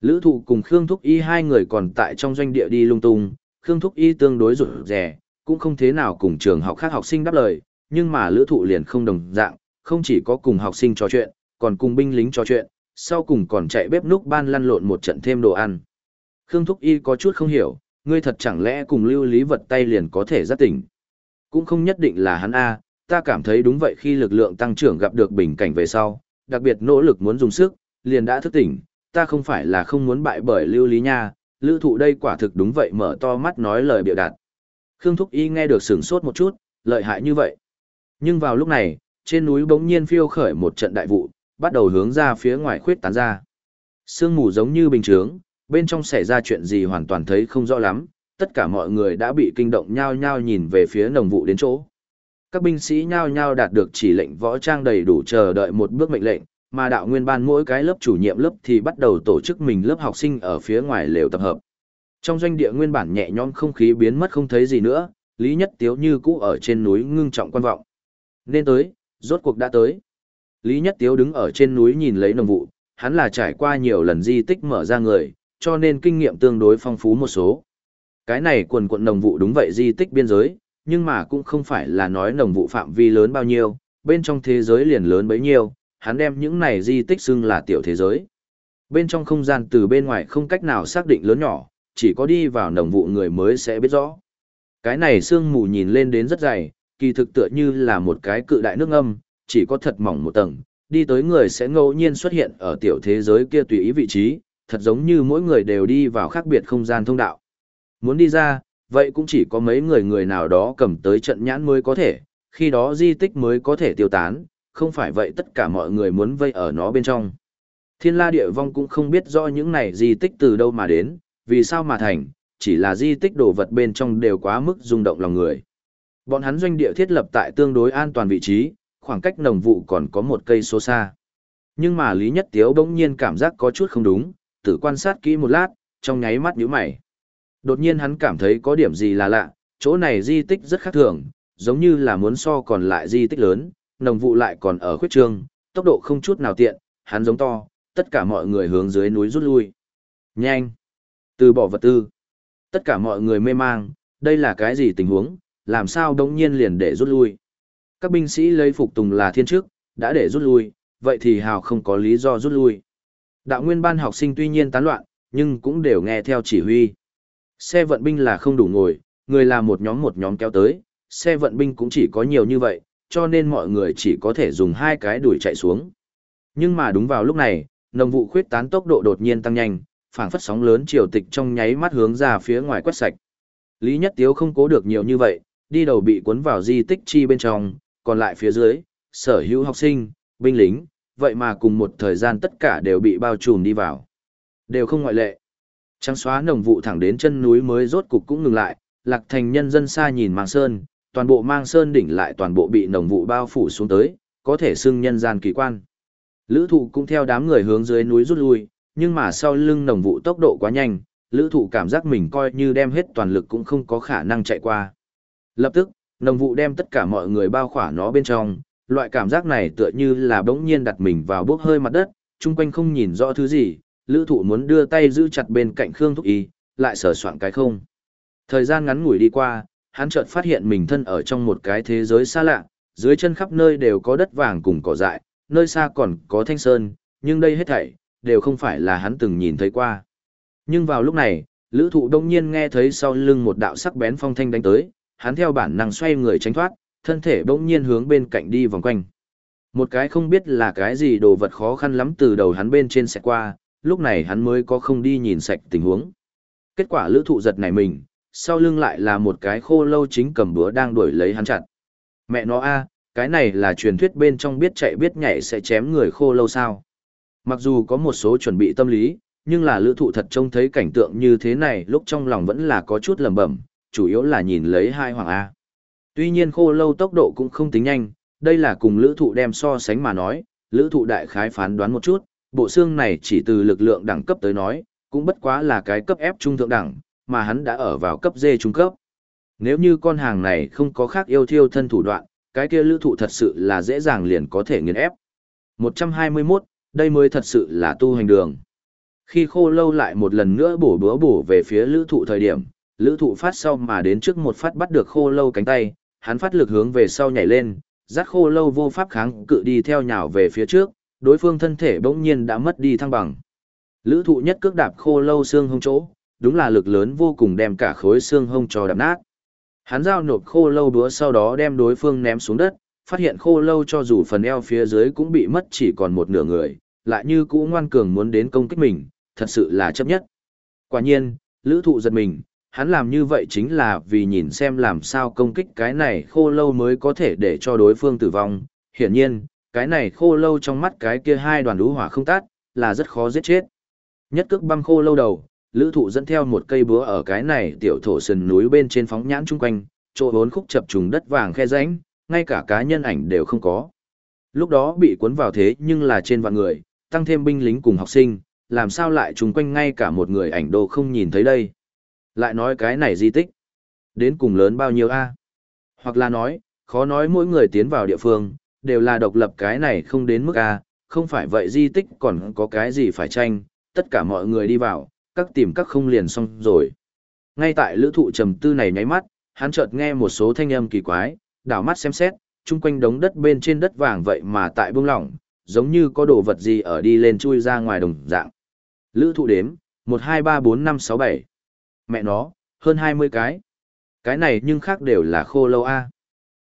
Lữ thụ cùng Khương Thúc Y hai người còn tại trong doanh địa đi lung tung, Khương Thúc Y tương đối rụt rẻ, cũng không thế nào cùng trường học khác học sinh đáp lời, nhưng mà lữ thụ liền không đồng dạng, không chỉ có cùng học sinh trò chuyện, còn cùng binh lính trò chuyện, sau cùng còn chạy bếp núc ban lăn lộn một trận thêm đồ ăn. Khương Thúc Y có chút không hiểu, ngươi thật chẳng lẽ cùng lưu lý vật tay liền có thể giác tỉnh. Cũng không nhất định là hắn A, ta cảm thấy đúng vậy khi lực lượng tăng trưởng gặp được bình cảnh về sau, đặc biệt nỗ lực muốn dùng sức, liền đã thức tỉnh, ta không phải là không muốn bại bởi lưu lý nha, lữ thụ đây quả thực đúng vậy mở to mắt nói lời biểu đạt. Khương Thúc Y nghe được sửng sốt một chút, lợi hại như vậy. Nhưng vào lúc này, trên núi bỗng nhiên phiêu khởi một trận đại vụ, bắt đầu hướng ra phía ngoài khuyết tán ra. Sương mù giống như bình chướng, bên trong xảy ra chuyện gì hoàn toàn thấy không rõ lắm, tất cả mọi người đã bị kinh động nhao nhao nhìn về phía nồng vụ đến chỗ. Các binh sĩ nhao nhao đạt được chỉ lệnh võ trang đầy đủ chờ đợi một bước mệnh lệnh, mà đạo nguyên ban mỗi cái lớp chủ nhiệm lớp thì bắt đầu tổ chức mình lớp học sinh ở phía ngoài lều tập hợp. Trong doanh địa nguyên bản nhẹ nhõm không khí biến mất không thấy gì nữa, Lý Nhất Tiếu như cũ ở trên núi ngưng trọng quan vọng. Nên tới, rốt cuộc đã tới. Lý Nhất Tiếu đứng ở trên núi nhìn lấy nồng vụ, hắn là trải qua nhiều lần di tích mở ra người, cho nên kinh nghiệm tương đối phong phú một số. Cái này quần quận nồng vụ đúng vậy di tích biên giới, nhưng mà cũng không phải là nói nồng vụ phạm vi lớn bao nhiêu, bên trong thế giới liền lớn bấy nhiêu, hắn đem những này di tích xưng là tiểu thế giới. Bên trong không gian từ bên ngoài không cách nào xác định lớn nhỏ, chỉ có đi vào nồng vụ người mới sẽ biết rõ. Cái này sương mù nhìn lên đến rất dày, kỳ thực tựa như là một cái cự đại nước âm, chỉ có thật mỏng một tầng, đi tới người sẽ ngẫu nhiên xuất hiện ở tiểu thế giới kia tùy ý vị trí, thật giống như mỗi người đều đi vào khác biệt không gian thông đạo. Muốn đi ra, vậy cũng chỉ có mấy người người nào đó cầm tới trận nhãn mới có thể, khi đó di tích mới có thể tiêu tán, không phải vậy tất cả mọi người muốn vây ở nó bên trong. Thiên la địa vong cũng không biết rõ những này di tích từ đâu mà đến, vì sao mà thành, chỉ là di tích đồ vật bên trong đều quá mức rung động lòng người. Bọn hắn doanh địa thiết lập tại tương đối an toàn vị trí, khoảng cách nồng vụ còn có một cây số xa. Nhưng mà Lý Nhất Tiếu bỗng nhiên cảm giác có chút không đúng, tự quan sát kỹ một lát, trong nháy mắt nhíu mày. Đột nhiên hắn cảm thấy có điểm gì là lạ, chỗ này di tích rất khác thường, giống như là muốn so còn lại di tích lớn, nồng vụ lại còn ở khuyết trương, tốc độ không chút nào tiện, hắn giống to, tất cả mọi người hướng dưới núi rút lui. Nhanh! Từ bỏ vật tư. Tất cả mọi người mê mang, đây là cái gì tình huống, làm sao đống nhiên liền để rút lui. Các binh sĩ lấy phục tùng là thiên chức, đã để rút lui, vậy thì hào không có lý do rút lui. Đạo nguyên ban học sinh tuy nhiên tán loạn, nhưng cũng đều nghe theo chỉ huy. Xe vận binh là không đủ ngồi, người là một nhóm một nhóm kéo tới, xe vận binh cũng chỉ có nhiều như vậy, cho nên mọi người chỉ có thể dùng hai cái đuổi chạy xuống. Nhưng mà đúng vào lúc này, nồng vụ khuyết tán tốc độ đột nhiên tăng nhanh, phảng phất sóng lớn triều tịch trong nháy mắt hướng ra phía ngoài quét sạch. Lý Nhất Tiếu không cố được nhiều như vậy, đi đầu bị cuốn vào di tích chi bên trong, còn lại phía dưới, sở hữu học sinh, binh lính, vậy mà cùng một thời gian tất cả đều bị bao trùm đi vào. Đều không ngoại lệ. Trắng xóa nồng vụ thẳng đến chân núi mới rốt cục cũng ngừng lại, lạc thành nhân dân xa nhìn màng sơn, toàn bộ mang sơn đỉnh lại toàn bộ bị nồng vụ bao phủ xuống tới, có thể xưng nhân gian kỳ quan. Lữ thụ cũng theo đám người hướng dưới núi rút lui, nhưng mà sau lưng nồng vụ tốc độ quá nhanh, lữ thụ cảm giác mình coi như đem hết toàn lực cũng không có khả năng chạy qua. Lập tức, nồng vụ đem tất cả mọi người bao khỏa nó bên trong, loại cảm giác này tựa như là bỗng nhiên đặt mình vào bốc hơi mặt đất, chung quanh không nhìn rõ thứ gì, lữ thụ muốn đưa tay giữ chặt bên cạnh Khương Thúc Y, lại sở soạn cái không. Thời gian ngắn ngủi đi qua, hắn chợt phát hiện mình thân ở trong một cái thế giới xa lạ, dưới chân khắp nơi đều có đất vàng cùng cỏ dại, nơi xa còn có thanh sơn, nhưng đây hết thảy, đều không phải là hắn từng nhìn thấy qua. Nhưng vào lúc này, lữ thụ đông nhiên nghe thấy sau lưng một đạo sắc bén phong thanh đánh tới, hắn theo bản năng xoay người tránh thoát, thân thể bỗng nhiên hướng bên cạnh đi vòng quanh. Một cái không biết là cái gì đồ vật khó khăn lắm từ đầu hắn bên trên sẽ qua, lúc này hắn mới có không đi nhìn sạch tình huống. Kết quả lữ thụ giật này mình, sau lưng lại là một cái khô lâu chính cầm búa đang đuổi lấy hắn chặt. Mẹ nó a cái này là truyền thuyết bên trong biết chạy biết nhảy sẽ chém người khô lâu sao. Mặc dù có một số chuẩn bị tâm lý, nhưng là lữ thụ thật trông thấy cảnh tượng như thế này lúc trong lòng vẫn là có chút lầm bẩm chủ yếu là nhìn lấy hai hoàng A. Tuy nhiên khô lâu tốc độ cũng không tính nhanh, đây là cùng lữ thụ đem so sánh mà nói, lữ thụ đại khái phán đoán một chút, bộ xương này chỉ từ lực lượng đẳng cấp tới nói, cũng bất quá là cái cấp ép trung thượng đẳng, mà hắn đã ở vào cấp D trung cấp. Nếu như con hàng này không có khác yêu thiêu thân thủ đoạn, cái kia lữ thụ thật sự là dễ dàng liền có thể nghiền ép. 121, đây mới thật sự là tu hành đường. Khi khô lâu lại một lần nữa bổ búa bổ về phía lữ thụ thời điểm, lữ thụ phát sau mà đến trước một phát bắt được khô lâu cánh tay, hắn phát lực hướng về sau nhảy lên, dắt khô lâu vô pháp kháng cự đi theo nhào về phía trước, đối phương thân thể bỗng nhiên đã mất đi thăng bằng. Lữ thụ nhất cước đạp khô lâu xương hông chỗ, đúng là lực lớn vô cùng đem cả khối xương hông cho đạp nát. Hắn giao nộp khô lâu đúa sau đó đem đối phương ném xuống đất, phát hiện khô lâu cho dù phần eo phía dưới cũng bị mất chỉ còn một nửa người, lại như cũ ngoan cường muốn đến công kích mình, thật sự là chấp nhất. Quả nhiên, lữ thụ giật mình, hắn làm như vậy chính là vì nhìn xem làm sao công kích cái này khô lâu mới có thể để cho đối phương tử vong. Hiển nhiên, cái này khô lâu trong mắt cái kia hai đoàn lũ hỏa không tát, là rất khó giết chết. Nhất cước băm khô lâu đầu, lữ thụ dẫn theo một cây búa ở cái này tiểu thổ sườn núi bên trên phóng nhãn chung quanh, chỗ bốn khúc chập trùng đất vàng khe rãnh, ngay cả cá nhân ảnh đều không có. Lúc đó bị cuốn vào thế nhưng là trên vạn người, tăng thêm binh lính cùng học sinh, làm sao lại chung quanh ngay cả một người ảnh đồ không nhìn thấy đây. Lại nói cái này di tích, đến cùng lớn bao nhiêu a Hoặc là nói, khó nói mỗi người tiến vào địa phương, đều là độc lập cái này không đến mức a không phải vậy di tích còn có cái gì phải tranh, tất cả mọi người đi vào, các tìm các không liền xong rồi. Ngay tại lữ thụ trầm tư này nháy mắt, hắn chợt nghe một số thanh âm kỳ quái, đảo mắt xem xét, chung quanh đống đất bên trên đất vàng vậy mà tại bông lỏng, giống như có đồ vật gì ở đi lên chui ra ngoài đồng dạng. Lữ thụ đếm, 1 2 3 4 5 6 7. Mẹ nó, hơn 20 cái. Cái này nhưng khác đều là khô lâu a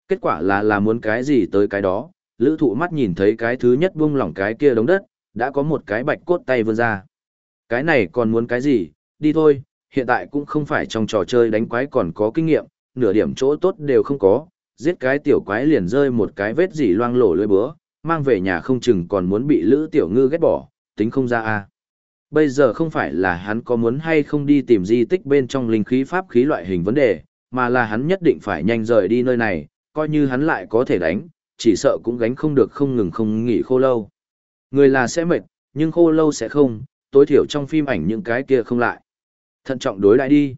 Kết quả là là muốn cái gì tới cái đó, lữ thụ mắt nhìn thấy cái thứ nhất buông lỏng cái kia đống đất, đã có một cái bạch cốt tay vươn ra. Cái này còn muốn cái gì, đi thôi, hiện tại cũng không phải trong trò chơi đánh quái còn có kinh nghiệm, nửa điểm chỗ tốt đều không có, giết cái tiểu quái liền rơi một cái vết gì loang lổ lưỡi bữa, mang về nhà không chừng còn muốn bị lữ tiểu ngư ghét bỏ, tính không ra a Bây giờ không phải là hắn có muốn hay không đi tìm di tích bên trong linh khí pháp khí loại hình vấn đề, mà là hắn nhất định phải nhanh rời đi nơi này, coi như hắn lại có thể đánh, chỉ sợ cũng gánh không được không ngừng không nghỉ khô lâu. Người là sẽ mệt, nhưng khô lâu sẽ không, tối thiểu trong phim ảnh những cái kia không lại. Thận trọng đối lại đi.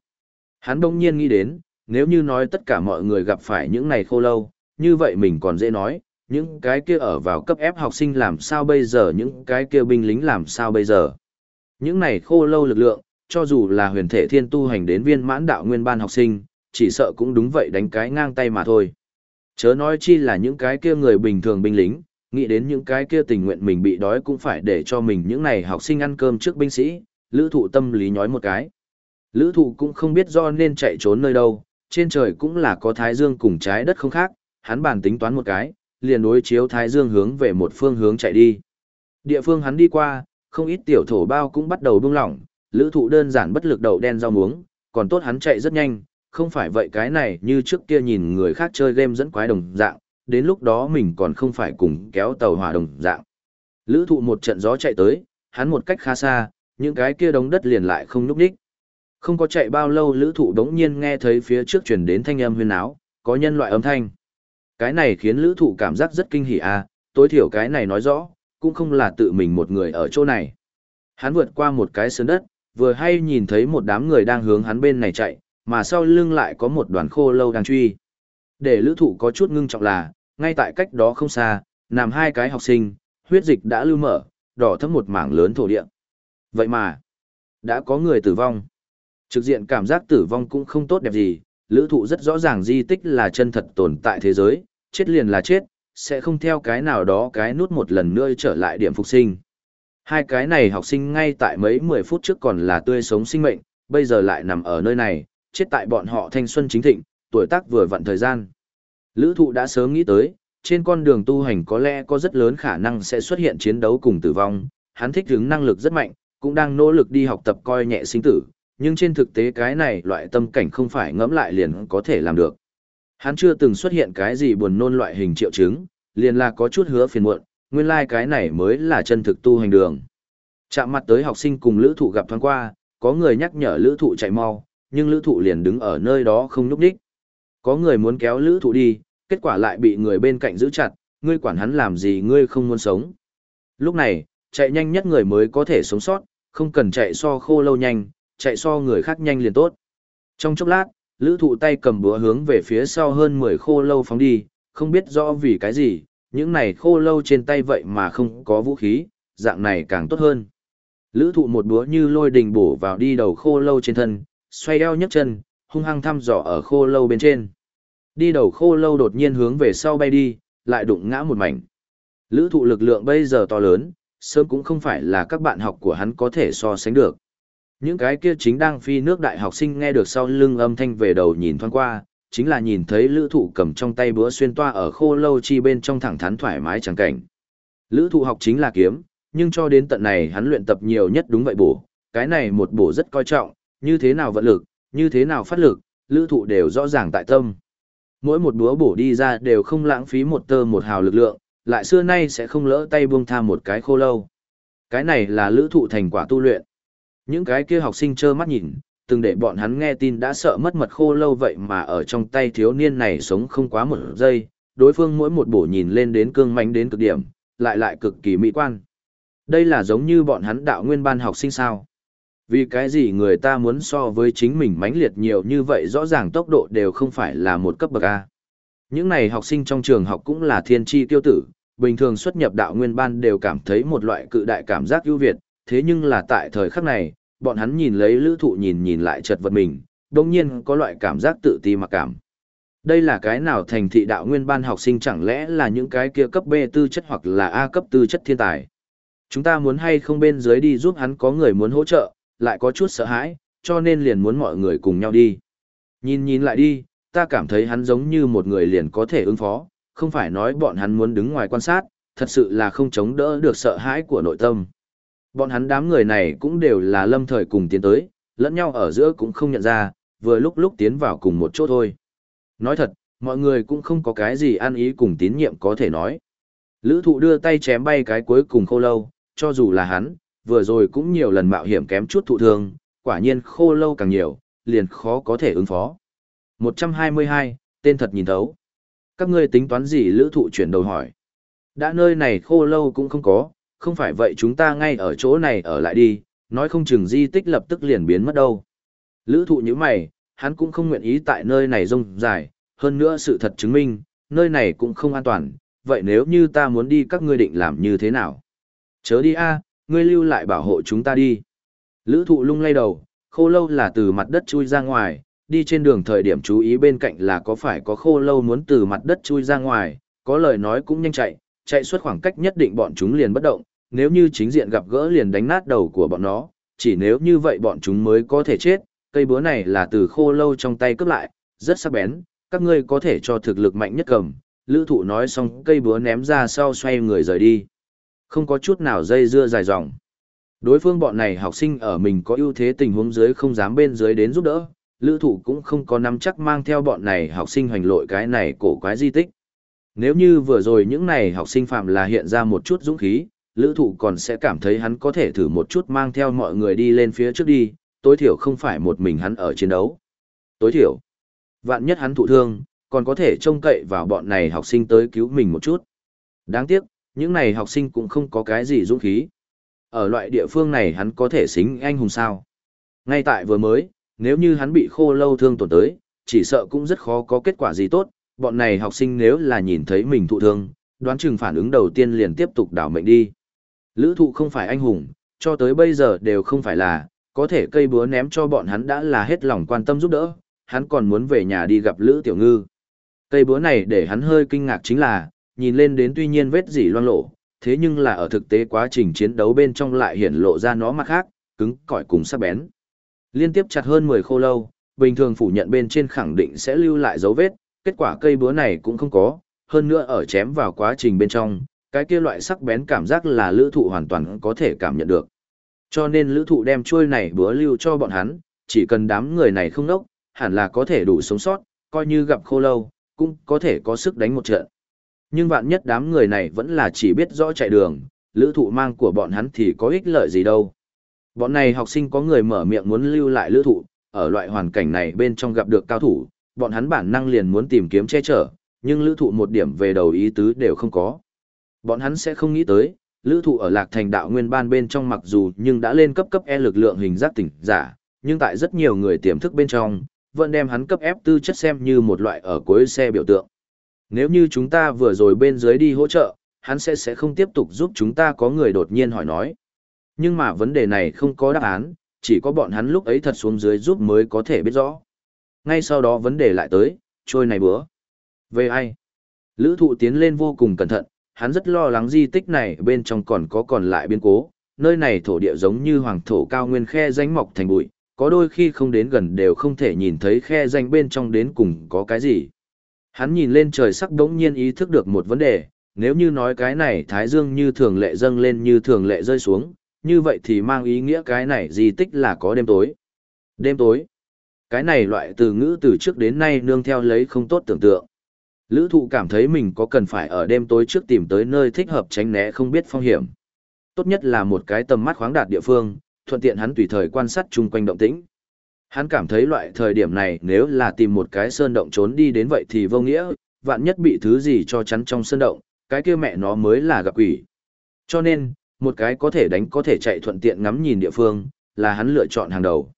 Hắn đông nhiên nghĩ đến, nếu như nói tất cả mọi người gặp phải những này khô lâu, như vậy mình còn dễ nói, những cái kia ở vào cấp ép học sinh làm sao bây giờ, những cái kia binh lính làm sao bây giờ. Những này khô lâu lực lượng, cho dù là huyền thể thiên tu hành đến viên mãn đạo nguyên ban học sinh, chỉ sợ cũng đúng vậy đánh cái ngang tay mà thôi. Chớ nói chi là những cái kia người bình thường binh lính, nghĩ đến những cái kia tình nguyện mình bị đói cũng phải để cho mình những này học sinh ăn cơm trước binh sĩ, lữ thụ tâm lý nhói một cái. Lữ thụ cũng không biết do nên chạy trốn nơi đâu, trên trời cũng là có thái dương cùng trái đất không khác, hắn bàn tính toán một cái, liền đối chiếu thái dương hướng về một phương hướng chạy đi. Địa phương hắn đi qua, không ít tiểu thổ bao cũng bắt đầu buông lỏng, lữ thụ đơn giản bất lực đầu đen rau muống, còn tốt hắn chạy rất nhanh, không phải vậy cái này như trước kia nhìn người khác chơi game dẫn quái đồng dạng, đến lúc đó mình còn không phải cùng kéo tàu hỏa đồng dạng. Lữ thụ một trận gió chạy tới, hắn một cách khá xa, những cái kia đống đất liền lại không núp đích. Không có chạy bao lâu lữ thụ đống nhiên nghe thấy phía trước chuyển đến thanh âm huyên áo, có nhân loại âm thanh. Cái này khiến lữ thụ cảm giác rất kinh hỉ à, tối thiểu cái này nói rõ, cũng không là tự mình một người ở chỗ này. Hắn vượt qua một cái sơn đất, vừa hay nhìn thấy một đám người đang hướng hắn bên này chạy, mà sau lưng lại có một đoàn khô lâu đang truy. Để lữ thụ có chút ngưng trọng là, ngay tại cách đó không xa, nằm hai cái học sinh, huyết dịch đã lưu mở, đỏ thấm một mảng lớn thổ địa. Vậy mà, đã có người tử vong. Trực diện cảm giác tử vong cũng không tốt đẹp gì, lữ thụ rất rõ ràng di tích là chân thật tồn tại thế giới, chết liền là chết, sẽ không theo cái nào đó cái nút một lần nữa trở lại điểm phục sinh. Hai cái này học sinh ngay tại mấy 10 phút trước còn là tươi sống sinh mệnh, bây giờ lại nằm ở nơi này, chết tại bọn họ thanh xuân chính thịnh, tuổi tác vừa vặn thời gian. Lữ thụ đã sớm nghĩ tới, trên con đường tu hành có lẽ có rất lớn khả năng sẽ xuất hiện chiến đấu cùng tử vong, hắn thích hứng năng lực rất mạnh, cũng đang nỗ lực đi học tập coi nhẹ sinh tử, nhưng trên thực tế cái này loại tâm cảnh không phải ngẫm lại liền có thể làm được. Hắn chưa từng xuất hiện cái gì buồn nôn loại hình triệu chứng, liền là có chút hứa phiền muộn, nguyên lai like cái này mới là chân thực tu hành đường. Chạm mặt tới học sinh cùng lữ thụ gặp thoáng qua, có người nhắc nhở lữ thụ chạy mau, nhưng lữ thụ liền đứng ở nơi đó không núp đích. Có người muốn kéo lữ thụ đi, kết quả lại bị người bên cạnh giữ chặt, ngươi quản hắn làm gì ngươi không muốn sống. Lúc này, chạy nhanh nhất người mới có thể sống sót, không cần chạy so khô lâu nhanh, chạy so người khác nhanh liền tốt. Trong chốc lát, lữ thụ tay cầm búa hướng về phía sau hơn 10 khô lâu phóng đi, không biết rõ vì cái gì, những này khô lâu trên tay vậy mà không có vũ khí, dạng này càng tốt hơn. Lữ thụ một búa như lôi đình bổ vào đi đầu khô lâu trên thân, xoay eo nhấc chân, hung hăng thăm dò ở khô lâu bên trên. Đi đầu khô lâu đột nhiên hướng về sau bay đi, lại đụng ngã một mảnh. Lữ thụ lực lượng bây giờ to lớn, sớm cũng không phải là các bạn học của hắn có thể so sánh được. Những cái kia chính đang phi nước đại học sinh nghe được sau lưng âm thanh về đầu nhìn thoáng qua, chính là nhìn thấy lữ thụ cầm trong tay búa xuyên toa ở khô lâu chi bên trong thẳng thắn thoải mái chẳng cảnh. Lữ thụ học chính là kiếm, nhưng cho đến tận này hắn luyện tập nhiều nhất đúng vậy bổ, cái này một bổ rất coi trọng, như thế nào vận lực, như thế nào phát lực, lữ thụ đều rõ ràng tại tâm. Mỗi một búa bổ đi ra đều không lãng phí một tơ một hào lực lượng, lại xưa nay sẽ không lỡ tay buông tha một cái khô lâu. Cái này là lữ thụ thành quả tu luyện. Những cái kia học sinh trơ mắt nhìn, từng để bọn hắn nghe tin đã sợ mất mật khô lâu vậy mà ở trong tay thiếu niên này sống không quá một giây, đối phương mỗi một bổ nhìn lên đến cương mánh đến cực điểm, lại lại cực kỳ mỹ quan. Đây là giống như bọn hắn đạo nguyên ban học sinh sao. Vì cái gì người ta muốn so với chính mình mãnh liệt nhiều như vậy rõ ràng tốc độ đều không phải là một cấp bậc A. Những này học sinh trong trường học cũng là thiên tri tiêu tử, bình thường xuất nhập đạo nguyên ban đều cảm thấy một loại cự đại cảm giác ưu việt, thế nhưng là tại thời khắc này, bọn hắn nhìn lấy lữ thụ nhìn nhìn lại chật vật mình, đồng nhiên có loại cảm giác tự ti mặc cảm. Đây là cái nào thành thị đạo nguyên ban học sinh chẳng lẽ là những cái kia cấp B tư chất hoặc là A cấp tư chất thiên tài. Chúng ta muốn hay không bên dưới đi giúp hắn có người muốn hỗ trợ, lại có chút sợ hãi, cho nên liền muốn mọi người cùng nhau đi. Nhìn nhìn lại đi, ta cảm thấy hắn giống như một người liền có thể ứng phó, không phải nói bọn hắn muốn đứng ngoài quan sát, thật sự là không chống đỡ được sợ hãi của nội tâm. Bọn hắn đám người này cũng đều là lâm thời cùng tiến tới, lẫn nhau ở giữa cũng không nhận ra, vừa lúc lúc tiến vào cùng một chỗ thôi. Nói thật, mọi người cũng không có cái gì ăn ý cùng tín nhiệm có thể nói. Lữ thụ đưa tay chém bay cái cuối cùng khô lâu, cho dù là hắn, vừa rồi cũng nhiều lần mạo hiểm kém chút thụ thương, quả nhiên khô lâu càng nhiều, liền khó có thể ứng phó. 122, tên thật nhìn thấu. Các ngươi tính toán gì lữ thụ chuyển đầu hỏi. Đã nơi này khô lâu cũng không có, không phải vậy chúng ta ngay ở chỗ này ở lại đi, nói không chừng di tích lập tức liền biến mất đâu. Lữ thụ như mày, hắn cũng không nguyện ý tại nơi này rông dài, hơn nữa sự thật chứng minh, nơi này cũng không an toàn, vậy nếu như ta muốn đi các ngươi định làm như thế nào? Chớ đi a ngươi lưu lại bảo hộ chúng ta đi. Lữ thụ lung lay đầu, khô lâu là từ mặt đất chui ra ngoài, đi trên đường thời điểm chú ý bên cạnh là có phải có khô lâu muốn từ mặt đất chui ra ngoài, có lời nói cũng nhanh chạy, chạy suốt khoảng cách nhất định bọn chúng liền bất động, nếu như chính diện gặp gỡ liền đánh nát đầu của bọn nó, chỉ nếu như vậy bọn chúng mới có thể chết, cây búa này là từ khô lâu trong tay cướp lại, rất sắc bén, các ngươi có thể cho thực lực mạnh nhất cầm. Lữ thụ nói xong cây búa ném ra sau xoay người rời đi. Không có chút nào dây dưa dài dòng. Đối phương bọn này học sinh ở mình có ưu thế tình huống dưới không dám bên dưới đến giúp đỡ, lữ thủ cũng không có nắm chắc mang theo bọn này học sinh hoành lội cái này cổ quái di tích. Nếu như vừa rồi những này học sinh phạm là hiện ra một chút dũng khí, lữ thủ còn sẽ cảm thấy hắn có thể thử một chút mang theo mọi người đi lên phía trước đi, tối thiểu không phải một mình hắn ở chiến đấu. Tối thiểu, vạn nhất hắn thụ thương, còn có thể trông cậy vào bọn này học sinh tới cứu mình một chút. Đáng tiếc, những này học sinh cũng không có cái gì dũng khí. Ở loại địa phương này hắn có thể xính anh hùng sao. Ngay tại vừa mới, nếu như hắn bị khô lâu thương tổn tới, chỉ sợ cũng rất khó có kết quả gì tốt, bọn này học sinh nếu là nhìn thấy mình thụ thương, đoán chừng phản ứng đầu tiên liền tiếp tục đảo mệnh đi. Lữ thụ không phải anh hùng, cho tới bây giờ đều không phải là, có thể cây búa ném cho bọn hắn đã là hết lòng quan tâm giúp đỡ, hắn còn muốn về nhà đi gặp Lữ Tiểu Ngư. Cây búa này để hắn hơi kinh ngạc chính là, nhìn lên đến tuy nhiên vết dỉ loang lộ, thế nhưng là ở thực tế quá trình chiến đấu bên trong lại hiển lộ ra nó mặt khác, cứng cỏi cùng sắc bén. Liên tiếp chặt hơn 10 khô lâu, bình thường phủ nhận bên trên khẳng định sẽ lưu lại dấu vết, kết quả cây búa này cũng không có, hơn nữa ở chém vào quá trình bên trong, cái kia loại sắc bén cảm giác là lữ thụ hoàn toàn có thể cảm nhận được. Cho nên lữ thụ đem chuôi này búa lưu cho bọn hắn, chỉ cần đám người này không nốc, hẳn là có thể đủ sống sót, coi như gặp khô lâu, cũng có thể có sức đánh một trận. Nhưng vạn nhất đám người này vẫn là chỉ biết rõ chạy đường, lữ thụ mang của bọn hắn thì có ích lợi gì đâu. Bọn này học sinh có người mở miệng muốn lưu lại lữ thụ, ở loại hoàn cảnh này bên trong gặp được cao thủ, bọn hắn bản năng liền muốn tìm kiếm che chở, nhưng lữ thụ một điểm về đầu ý tứ đều không có. Bọn hắn sẽ không nghĩ tới, lữ thụ ở lạc thành đạo nguyên ban bên trong mặc dù nhưng đã lên cấp cấp E lực lượng hình giác tỉnh giả, nhưng tại rất nhiều người tiềm thức bên trong, vẫn đem hắn cấp F tư chất xem như một loại ở cuối xe biểu tượng. Nếu như chúng ta vừa rồi bên dưới đi hỗ trợ, hắn sẽ sẽ không tiếp tục giúp chúng ta có người đột nhiên hỏi nói. Nhưng mà vấn đề này không có đáp án, chỉ có bọn hắn lúc ấy thật xuống dưới giúp mới có thể biết rõ. Ngay sau đó vấn đề lại tới, trôi này bữa. Về ai? Lữ thụ tiến lên vô cùng cẩn thận, hắn rất lo lắng di tích này bên trong còn có còn lại biến cố, nơi này thổ địa giống như hoàng thổ cao nguyên khe danh mọc thành bụi, có đôi khi không đến gần đều không thể nhìn thấy khe danh bên trong đến cùng có cái gì. Hắn nhìn lên trời sắc đống nhiên ý thức được một vấn đề, nếu như nói cái này thái dương như thường lệ dâng lên như thường lệ rơi xuống, như vậy thì mang ý nghĩa cái này di tích là có đêm tối. Đêm tối. Cái này loại từ ngữ từ trước đến nay nương theo lấy không tốt tưởng tượng. Lữ thụ cảm thấy mình có cần phải ở đêm tối trước tìm tới nơi thích hợp tránh né không biết phong hiểm. Tốt nhất là một cái tầm mắt khoáng đạt địa phương, thuận tiện hắn tùy thời quan sát chung quanh động tĩnh. Hắn cảm thấy loại thời điểm này nếu là tìm một cái sơn động trốn đi đến vậy thì vô nghĩa, vạn nhất bị thứ gì cho chắn trong sơn động, cái kia mẹ nó mới là gặp quỷ. Cho nên, một cái có thể đánh có thể chạy thuận tiện ngắm nhìn địa phương, là hắn lựa chọn hàng đầu.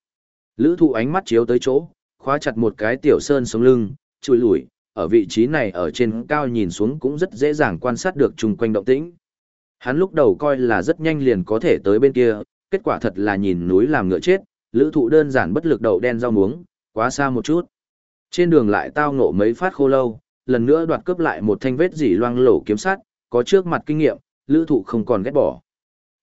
Lữ thụ ánh mắt chiếu tới chỗ, khóa chặt một cái tiểu sơn sống lưng, chùi lùi, ở vị trí này ở trên cao nhìn xuống cũng rất dễ dàng quan sát được chung quanh động tĩnh. Hắn lúc đầu coi là rất nhanh liền có thể tới bên kia, kết quả thật là nhìn núi làm ngựa chết, lữ thụ đơn giản bất lực đậu đen rau muống, quá xa một chút. Trên đường lại tao ngộ mấy phát khô lâu, lần nữa đoạt cướp lại một thanh vết dỉ loang lổ kiếm sát, có trước mặt kinh nghiệm, lữ thụ không còn ghét bỏ.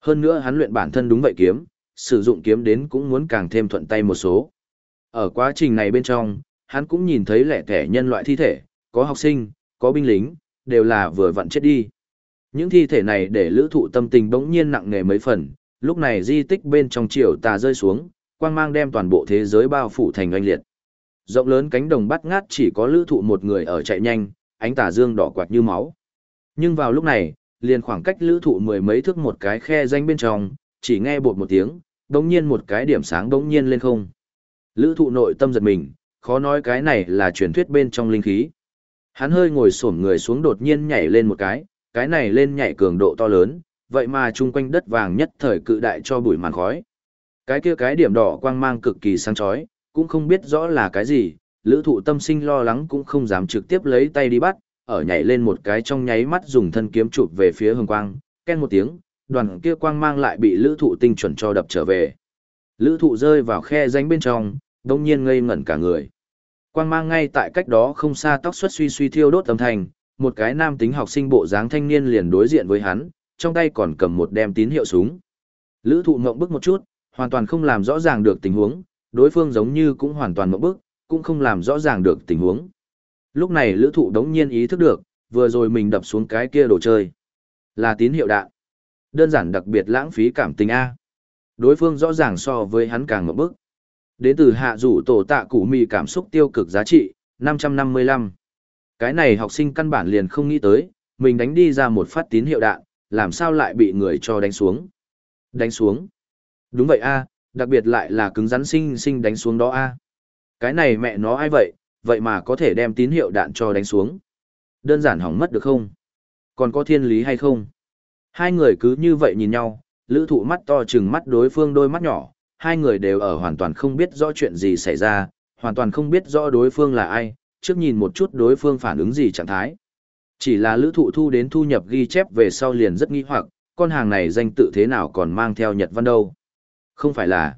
Hơn nữa hắn luyện bản thân đúng vậy kiếm, sử dụng kiếm đến cũng muốn càng thêm thuận tay một số. Ở quá trình này bên trong, hắn cũng nhìn thấy lẻ thẻ nhân loại thi thể, có học sinh, có binh lính, đều là vừa vặn chết đi. Những thi thể này để lữ thụ tâm tình bỗng nhiên nặng nề mấy phần, lúc này di tích bên trong chiều tà rơi xuống, quang mang đem toàn bộ thế giới bao phủ thành oanh liệt. Rộng lớn cánh đồng bắt ngát chỉ có lữ thụ một người ở chạy nhanh, ánh tà dương đỏ quạt như máu. Nhưng vào lúc này, liền khoảng cách lữ thụ mười mấy thước một cái khe danh bên trong, chỉ nghe bột một tiếng, đống nhiên một cái điểm sáng đống nhiên lên không. Lữ thụ nội tâm giật mình, khó nói cái này là truyền thuyết bên trong linh khí. Hắn hơi ngồi xổm người xuống đột nhiên nhảy lên một cái, cái này lên nhảy cường độ to lớn, vậy mà chung quanh đất vàng nhất thời cự đại cho bụi màn khói. Cái kia cái điểm đỏ quang mang cực kỳ sáng chói, cũng không biết rõ là cái gì, lữ thụ tâm sinh lo lắng cũng không dám trực tiếp lấy tay đi bắt, ở nhảy lên một cái trong nháy mắt dùng thân kiếm chụp về phía hồng quang, ken một tiếng, đoàn kia quang mang lại bị lữ thụ tinh chuẩn cho đập trở về. Lữ thụ rơi vào khe danh bên trong, đông nhiên ngây ngẩn cả người. Quang mang ngay tại cách đó không xa tóc xuất suy suy thiêu đốt âm thanh, một cái nam tính học sinh bộ dáng thanh niên liền đối diện với hắn, trong tay còn cầm một đem tín hiệu súng. Lữ thụ ngộng bức một chút, hoàn toàn không làm rõ ràng được tình huống, đối phương giống như cũng hoàn toàn mộng bức, cũng không làm rõ ràng được tình huống. Lúc này lữ thụ đống nhiên ý thức được, vừa rồi mình đập xuống cái kia đồ chơi. Là tín hiệu đạn. Đơn giản đặc biệt lãng phí cảm tình A. Đối phương rõ ràng so với hắn càng mộng bức. Đến từ hạ rủ tổ tạ củ mì cảm xúc tiêu cực giá trị, 555. Cái này học sinh căn bản liền không nghĩ tới, mình đánh đi ra một phát tín hiệu đạn, làm sao lại bị người cho đánh xuống. Đánh xuống. Đúng vậy a đặc biệt lại là cứng rắn sinh sinh đánh xuống đó a Cái này mẹ nó ai vậy, vậy mà có thể đem tín hiệu đạn cho đánh xuống. Đơn giản hỏng mất được không? Còn có thiên lý hay không? Hai người cứ như vậy nhìn nhau, lữ thụ mắt to chừng mắt đối phương đôi mắt nhỏ, hai người đều ở hoàn toàn không biết rõ chuyện gì xảy ra, hoàn toàn không biết rõ đối phương là ai, trước nhìn một chút đối phương phản ứng gì trạng thái. Chỉ là lữ thụ thu đến thu nhập ghi chép về sau liền rất nghi hoặc, con hàng này danh tự thế nào còn mang theo Nhật Văn đâu. Không phải là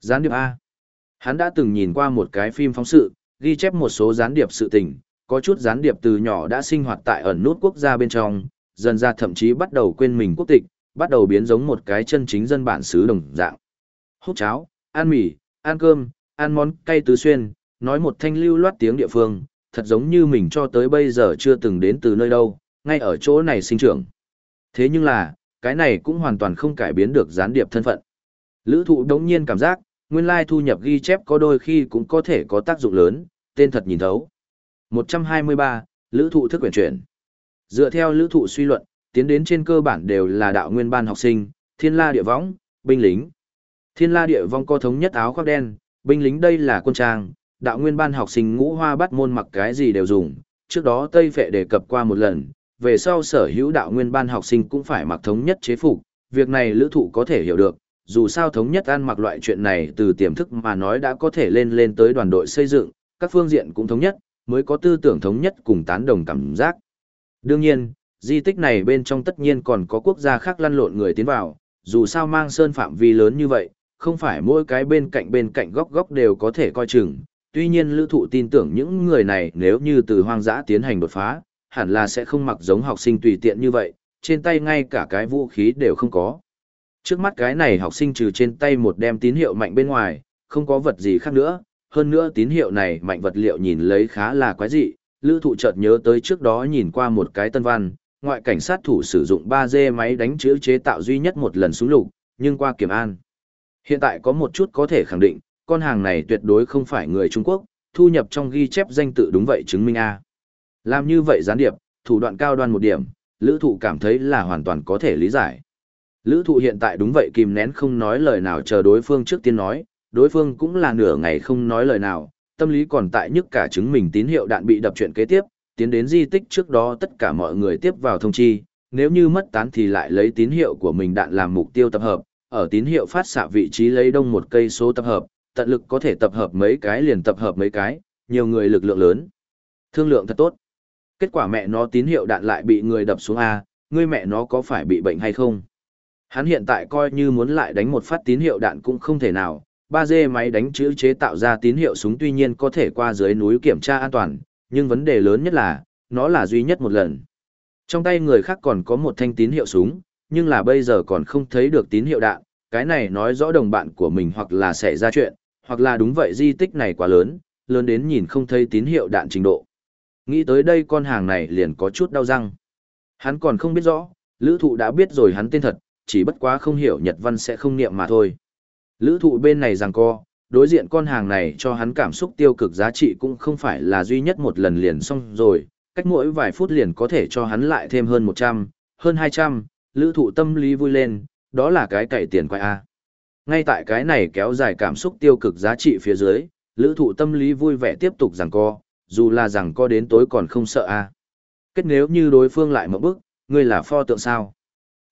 gián điệp A. Hắn đã từng nhìn qua một cái phim phóng sự, ghi chép một số gián điệp sự tình, có chút gián điệp từ nhỏ đã sinh hoạt tại ẩn nút quốc gia bên trong, dần ra thậm chí bắt đầu quên mình quốc tịch, bắt đầu biến giống một cái chân chính dân bản xứ đồng dạng. Hút cháo, ăn mì, ăn cơm, ăn món cay tứ xuyên, nói một thanh lưu loát tiếng địa phương, thật giống như mình cho tới bây giờ chưa từng đến từ nơi đâu, ngay ở chỗ này sinh trưởng. Thế nhưng là, cái này cũng hoàn toàn không cải biến được gián điệp thân phận. Lữ thụ đống nhiên cảm giác, nguyên lai thu nhập ghi chép có đôi khi cũng có thể có tác dụng lớn, tên thật nhìn thấu. 123, Lữ thụ thức quyển chuyển. Dựa theo lữ thụ suy luận, tiến đến trên cơ bản đều là đạo nguyên ban học sinh, thiên la địa võng, binh lính. Thiên la địa vong có thống nhất áo khoác đen, binh lính đây là quân trang, đạo nguyên ban học sinh ngũ hoa bắt môn mặc cái gì đều dùng, trước đó Tây Phệ đề cập qua một lần, về sau sở hữu đạo nguyên ban học sinh cũng phải mặc thống nhất chế phục, việc này lữ thụ có thể hiểu được, dù sao thống nhất ăn mặc loại chuyện này từ tiềm thức mà nói đã có thể lên lên tới đoàn đội xây dựng, các phương diện cũng thống nhất, mới có tư tưởng thống nhất cùng tán đồng cảm giác. Đương nhiên, di tích này bên trong tất nhiên còn có quốc gia khác lăn lộn người tiến vào, dù sao mang sơn phạm vi lớn như vậy, không phải mỗi cái bên cạnh bên cạnh góc góc đều có thể coi chừng. Tuy nhiên lữ thụ tin tưởng những người này nếu như từ hoang dã tiến hành đột phá, hẳn là sẽ không mặc giống học sinh tùy tiện như vậy, trên tay ngay cả cái vũ khí đều không có. Trước mắt cái này học sinh trừ trên tay một đem tín hiệu mạnh bên ngoài, không có vật gì khác nữa, hơn nữa tín hiệu này mạnh vật liệu nhìn lấy khá là quái dị, lữ thụ chợt nhớ tới trước đó nhìn qua một cái tân văn, ngoại cảnh sát thủ sử dụng 3D máy đánh chữ chế tạo duy nhất một lần súng lục, nhưng qua kiểm an. Hiện tại có một chút có thể khẳng định, con hàng này tuyệt đối không phải người Trung Quốc, thu nhập trong ghi chép danh tự đúng vậy chứng minh A. Làm như vậy gián điệp, thủ đoạn cao đoan một điểm, lữ thụ cảm thấy là hoàn toàn có thể lý giải. Lữ thụ hiện tại đúng vậy kìm nén không nói lời nào chờ đối phương trước tiên nói, đối phương cũng là nửa ngày không nói lời nào, tâm lý còn tại nhất cả chứng mình tín hiệu đạn bị đập chuyện kế tiếp, tiến đến di tích trước đó tất cả mọi người tiếp vào thông chi, nếu như mất tán thì lại lấy tín hiệu của mình đạn làm mục tiêu tập hợp, ở tín hiệu phát xạ vị trí lấy đông một cây số tập hợp, tận lực có thể tập hợp mấy cái liền tập hợp mấy cái, nhiều người lực lượng lớn. Thương lượng thật tốt. Kết quả mẹ nó tín hiệu đạn lại bị người đập xuống A, ngươi mẹ nó có phải bị bệnh hay không? Hắn hiện tại coi như muốn lại đánh một phát tín hiệu đạn cũng không thể nào, 3G máy đánh chữ chế tạo ra tín hiệu súng tuy nhiên có thể qua dưới núi kiểm tra an toàn, nhưng vấn đề lớn nhất là, nó là duy nhất một lần. Trong tay người khác còn có một thanh tín hiệu súng, nhưng là bây giờ còn không thấy được tín hiệu đạn, cái này nói rõ đồng bạn của mình hoặc là xảy ra chuyện, hoặc là đúng vậy di tích này quá lớn, lớn đến nhìn không thấy tín hiệu đạn trình độ. Nghĩ tới đây con hàng này liền có chút đau răng. Hắn còn không biết rõ, lữ thụ đã biết rồi hắn tên thật, chỉ bất quá không hiểu Nhật văn sẽ không niệm mà thôi. Lữ thụ bên này rằng co, đối diện con hàng này cho hắn cảm xúc tiêu cực giá trị cũng không phải là duy nhất một lần liền xong rồi, cách mỗi vài phút liền có thể cho hắn lại thêm hơn 100, hơn 200, lữ thụ tâm lý vui lên, đó là cái cậy tiền quay A. Ngay tại cái này kéo dài cảm xúc tiêu cực giá trị phía dưới, lữ thụ tâm lý vui vẻ tiếp tục rằng co, dù là rằng co đến tối còn không sợ A. Kết nếu như đối phương lại một bức, ngươi là pho tượng sao?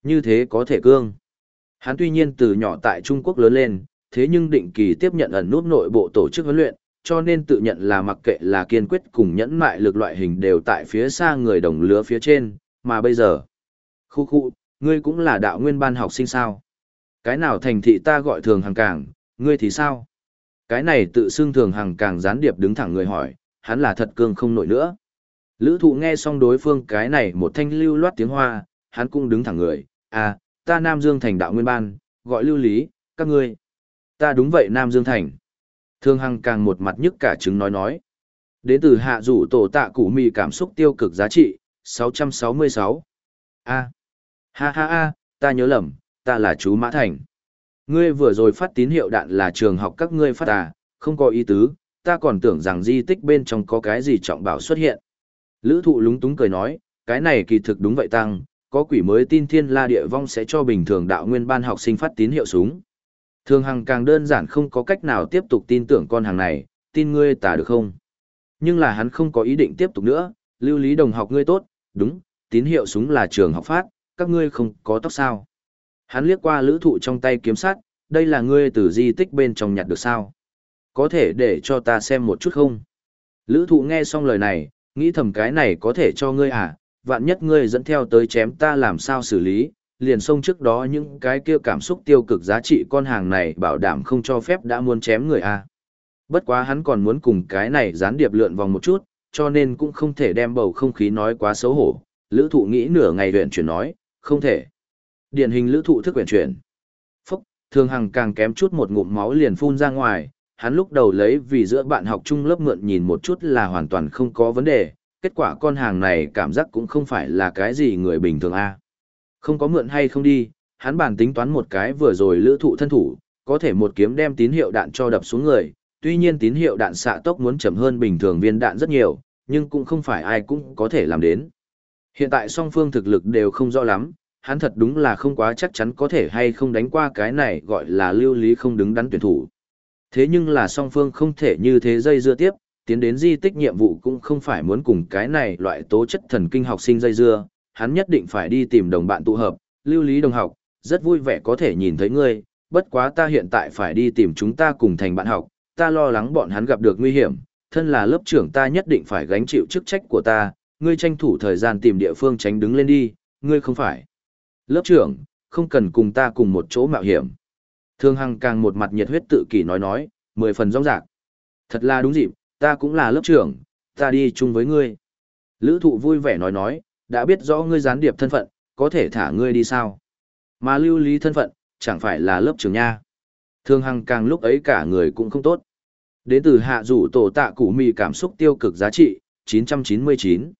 Như thế có thể cương. Hắn tuy nhiên từ nhỏ tại Trung Quốc lớn lên, thế nhưng định kỳ tiếp nhận ẩn nút nội bộ tổ chức huấn luyện, cho nên tự nhận là mặc kệ là kiên quyết cùng nhẫn mại lực loại hình đều tại phía xa người đồng lứa phía trên, mà bây giờ. Khu khu, ngươi cũng là đạo nguyên ban học sinh sao? Cái nào thành thị ta gọi thường hàng càng, ngươi thì sao? Cái này tự xưng thường hàng càng gián điệp đứng thẳng người hỏi, hắn là thật cương không nổi nữa. Lữ thụ nghe xong đối phương cái này một thanh lưu loát tiếng hoa, hắn cũng đứng thẳng người, à, ta Nam Dương Thành đạo nguyên ban, gọi lưu lý, các ngươi. Ta đúng vậy Nam Dương Thành. Thương Hằng càng một mặt nhức cả trứng nói nói. Đến từ hạ rủ tổ tạ củ mì cảm xúc tiêu cực giá trị, 666. A. Ha ha ha, ta nhớ lầm, ta là chú Mã Thành. Ngươi vừa rồi phát tín hiệu đạn là trường học các ngươi phát à, không có ý tứ, ta còn tưởng rằng di tích bên trong có cái gì trọng bảo xuất hiện. Lữ thụ lúng túng cười nói, cái này kỳ thực đúng vậy tăng, có quỷ mới tin thiên la địa vong sẽ cho bình thường đạo nguyên ban học sinh phát tín hiệu súng. Thường hằng càng đơn giản không có cách nào tiếp tục tin tưởng con hàng này, tin ngươi tả được không? Nhưng là hắn không có ý định tiếp tục nữa, lưu lý đồng học ngươi tốt, đúng, tín hiệu súng là trường học phát, các ngươi không có tóc sao. Hắn liếc qua lữ thụ trong tay kiếm sắt, đây là ngươi từ di tích bên trong nhặt được sao? Có thể để cho ta xem một chút không? Lữ thụ nghe xong lời này, nghĩ thầm cái này có thể cho ngươi à, vạn nhất ngươi dẫn theo tới chém ta làm sao xử lý, liền xông trước đó những cái kia cảm xúc tiêu cực giá trị con hàng này bảo đảm không cho phép đã muốn chém người a. Bất quá hắn còn muốn cùng cái này gián điệp lượn vòng một chút, cho nên cũng không thể đem bầu không khí nói quá xấu hổ. Lữ thụ nghĩ nửa ngày huyện chuyển nói, không thể. Điển hình lữ thụ thức huyện chuyển. Phúc, thường hằng càng kém chút một ngụm máu liền phun ra ngoài, hắn lúc đầu lấy vì giữa bạn học chung lớp mượn nhìn một chút là hoàn toàn không có vấn đề, kết quả con hàng này cảm giác cũng không phải là cái gì người bình thường a Không có mượn hay không đi, hắn bàn tính toán một cái vừa rồi lữ thụ thân thủ, có thể một kiếm đem tín hiệu đạn cho đập xuống người, tuy nhiên tín hiệu đạn xạ tốc muốn chậm hơn bình thường viên đạn rất nhiều, nhưng cũng không phải ai cũng có thể làm đến. Hiện tại song phương thực lực đều không rõ lắm, hắn thật đúng là không quá chắc chắn có thể hay không đánh qua cái này gọi là lưu lý không đứng đắn tuyển thủ. Thế nhưng là song phương không thể như thế dây dưa tiếp, tiến đến di tích nhiệm vụ cũng không phải muốn cùng cái này loại tố chất thần kinh học sinh dây dưa, hắn nhất định phải đi tìm đồng bạn tụ hợp, lưu lý đồng học, rất vui vẻ có thể nhìn thấy ngươi, bất quá ta hiện tại phải đi tìm chúng ta cùng thành bạn học, ta lo lắng bọn hắn gặp được nguy hiểm, thân là lớp trưởng ta nhất định phải gánh chịu chức trách của ta, ngươi tranh thủ thời gian tìm địa phương tránh đứng lên đi, ngươi không phải. Lớp trưởng, không cần cùng ta cùng một chỗ mạo hiểm. thương Hằng càng một mặt nhiệt huyết tự kỷ nói nói, mười phần rong rạc. Thật là đúng dịp, ta cũng là lớp trưởng, ta đi chung với ngươi. Lữ thụ vui vẻ nói nói, đã biết rõ ngươi gián điệp thân phận, có thể thả ngươi đi sao. Mà lưu lý thân phận, chẳng phải là lớp trưởng nha. Thường Hằng càng lúc ấy cả người cũng không tốt. Đến từ hạ rủ tổ tạ củ mì cảm xúc tiêu cực giá trị, 999.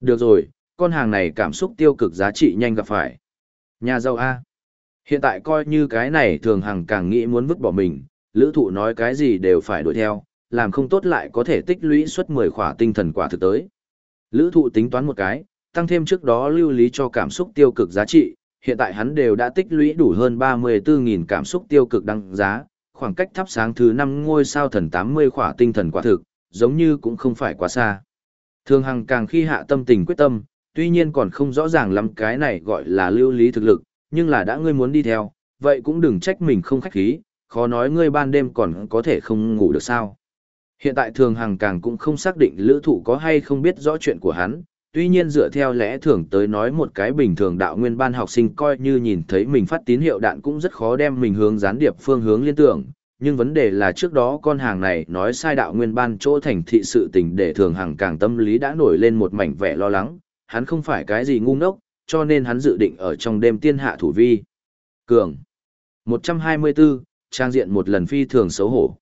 Được rồi, con hàng này cảm xúc tiêu cực giá trị nhanh gặp phải. Nhà giàu A. Hiện tại coi như cái này thường hằng càng nghĩ muốn vứt bỏ mình, lữ thụ nói cái gì đều phải đuổi theo, làm không tốt lại có thể tích lũy suất 10 khỏa tinh thần quả thực tới. Lữ thụ tính toán một cái, tăng thêm trước đó lưu lý cho cảm xúc tiêu cực giá trị, hiện tại hắn đều đã tích lũy đủ hơn 34.000 cảm xúc tiêu cực đăng giá, khoảng cách thắp sáng thứ 5 ngôi sao thần 80 khỏa tinh thần quả thực, giống như cũng không phải quá xa. Thường hằng càng khi hạ tâm tình quyết tâm, tuy nhiên còn không rõ ràng lắm cái này gọi là lưu lý thực lực, nhưng là đã ngươi muốn đi theo, vậy cũng đừng trách mình không khách khí, khó nói ngươi ban đêm còn có thể không ngủ được sao. Hiện tại thường hàng càng cũng không xác định lữ thụ có hay không biết rõ chuyện của hắn, tuy nhiên dựa theo lẽ thường tới nói một cái bình thường đạo nguyên ban học sinh coi như nhìn thấy mình phát tín hiệu đạn cũng rất khó đem mình hướng gián điệp phương hướng liên tưởng, nhưng vấn đề là trước đó con hàng này nói sai đạo nguyên ban chỗ thành thị sự tình để thường hàng càng tâm lý đã nổi lên một mảnh vẻ lo lắng, hắn không phải cái gì ngu ngốc, cho nên hắn dự định ở trong đêm tiên hạ thủ vi. Cường 124, trang diện một lần phi thường xấu hổ.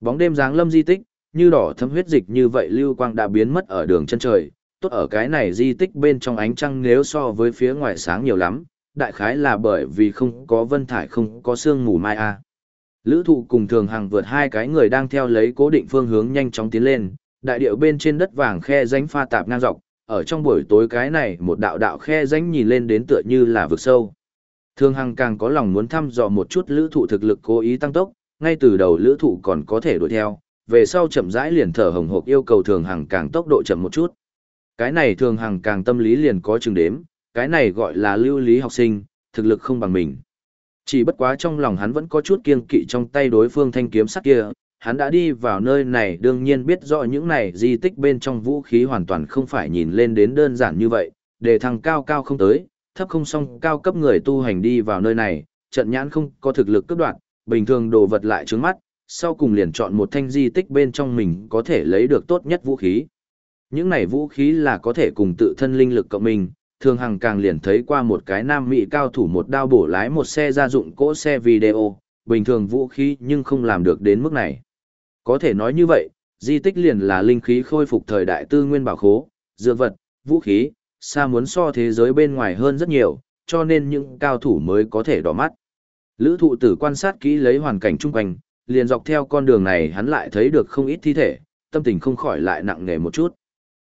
Bóng đêm dáng lâm di tích, như đỏ thấm huyết dịch như vậy lưu quang đã biến mất ở đường chân trời, tốt ở cái này di tích bên trong ánh trăng nếu so với phía ngoài sáng nhiều lắm, đại khái là bởi vì không có vân thải không có sương mù mai a. Lữ thụ cùng thường hàng vượt hai cái người đang theo lấy cố định phương hướng nhanh chóng tiến lên, đại điệu bên trên đất vàng khe rãnh pha tạp ngang dọc, ở trong buổi tối cái này một đạo đạo khe rãnh nhìn lên đến tựa như là vực sâu. Thường Hằng càng có lòng muốn thăm dò một chút lữ thụ thực lực cố ý tăng tốc, ngay từ đầu lữ thụ còn có thể đuổi theo, về sau chậm rãi liền thở hồng hộc yêu cầu Thường Hằng càng tốc độ chậm một chút. Cái này Thường Hằng càng tâm lý liền có chừng đếm, cái này gọi là lưu lý học sinh, thực lực không bằng mình. Chỉ bất quá trong lòng hắn vẫn có chút kiêng kỵ trong tay đối phương thanh kiếm sắt kia, hắn đã đi vào nơi này đương nhiên biết rõ những này di tích bên trong vũ khí hoàn toàn không phải nhìn lên đến đơn giản như vậy, để thằng cao cao không tới, thấp không xong cao cấp người tu hành đi vào nơi này, trận nhãn không có thực lực cấp đoạn, bình thường đồ vật lại trướng mắt, sau cùng liền chọn một thanh di tích bên trong mình có thể lấy được tốt nhất vũ khí. Những này vũ khí là có thể cùng tự thân linh lực cộng mình, thường hằng càng liền thấy qua một cái nam mỹ cao thủ một đao bổ lái một xe gia dụng cỗ xe video, bình thường vũ khí nhưng không làm được đến mức này. Có thể nói như vậy, di tích liền là linh khí khôi phục thời đại tư nguyên bảo khố, dược vật, vũ khí, xa muốn so thế giới bên ngoài hơn rất nhiều, cho nên những cao thủ mới có thể đỏ mắt. Lữ thụ tử quan sát kỹ lấy hoàn cảnh chung quanh, liền dọc theo con đường này hắn lại thấy được không ít thi thể, tâm tình không khỏi lại nặng nề một chút.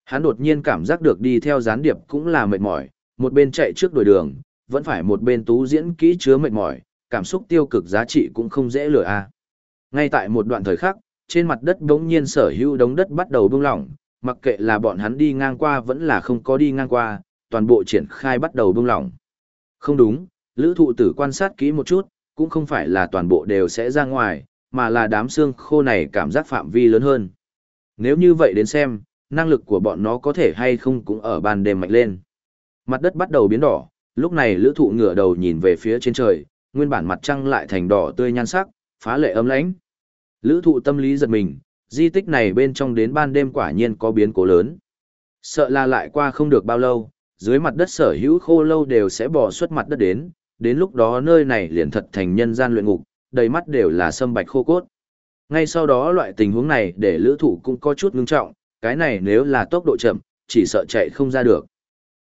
Hắn đột nhiên cảm giác được đi theo gián điệp cũng là mệt mỏi, một bên chạy trước đổi đường, vẫn phải một bên tú diễn kỹ chứa mệt mỏi, cảm xúc tiêu cực giá trị cũng không dễ lừa a. Ngay tại một đoạn thời khắc, trên mặt đất đống nhiên sở hữu đống đất bắt đầu bung lỏng, mặc kệ là bọn hắn đi ngang qua vẫn là không có đi ngang qua, toàn bộ triển khai bắt đầu bung lỏng. Không đúng, lữ thụ tử quan sát kỹ một chút, cũng không phải là toàn bộ đều sẽ ra ngoài, mà là đám xương khô này cảm giác phạm vi lớn hơn. Nếu như vậy đến xem, năng lực của bọn nó có thể hay không cũng ở ban đêm mạnh lên. Mặt đất bắt đầu biến đỏ, lúc này lữ thụ ngửa đầu nhìn về phía trên trời, nguyên bản mặt trăng lại thành đỏ tươi nhan sắc, phá lệ ấm lãnh. Lữ thụ tâm lý giật mình, di tích này bên trong đến ban đêm quả nhiên có biến cố lớn. Sợ là lại qua không được bao lâu, dưới mặt đất sở hữu khô lâu đều sẽ bỏ xuất mặt đất đến, đến lúc đó nơi này liền thật thành nhân gian luyện ngục, đầy mắt đều là sâm bạch khô cốt. Ngay sau đó loại tình huống này để lữ thủ cũng có chút ngưng trọng, cái này nếu là tốc độ chậm, chỉ sợ chạy không ra được.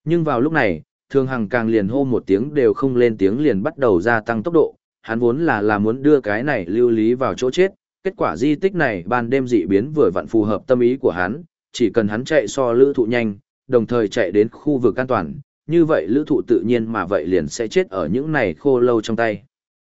Nhưng vào lúc này, thường hằng càng liền hô một tiếng đều không lên tiếng liền bắt đầu gia tăng tốc độ, hắn vốn là là muốn đưa cái này lưu lý vào chỗ chết, kết quả di tích này ban đêm dị biến vừa vặn phù hợp tâm ý của hắn, chỉ cần hắn chạy so lữ thụ nhanh, đồng thời chạy đến khu vực an toàn, như vậy lữ thụ tự nhiên mà vậy liền sẽ chết ở những này khô lâu trong tay.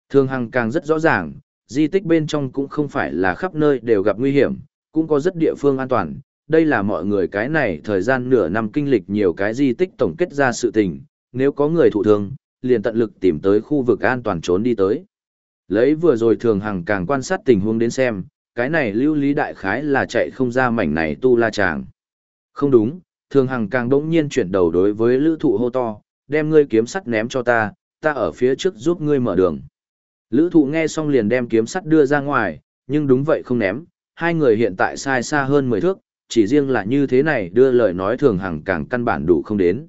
Thường hằng càng rất rõ ràng, di tích bên trong cũng không phải là khắp nơi đều gặp nguy hiểm, cũng có rất địa phương an toàn, đây là mọi người cái này thời gian nửa năm kinh lịch nhiều cái di tích tổng kết ra sự tình, nếu có người thụ thương, liền tận lực tìm tới khu vực an toàn trốn đi tới. Lấy vừa rồi thường hằng càng quan sát tình huống đến xem, cái này lưu lý đại khái là chạy không ra mảnh này tu la chàng. Không đúng, thường hằng càng đỗng nhiên chuyển đầu đối với lữ thụ hô to, đem ngươi kiếm sắt ném cho ta, ta ở phía trước giúp ngươi mở đường. Lữ thụ nghe xong liền đem kiếm sắt đưa ra ngoài, nhưng đúng vậy không ném, hai người hiện tại sai xa hơn 10 thước, chỉ riêng là như thế này đưa lời nói thường hằng càng căn bản đủ không đến.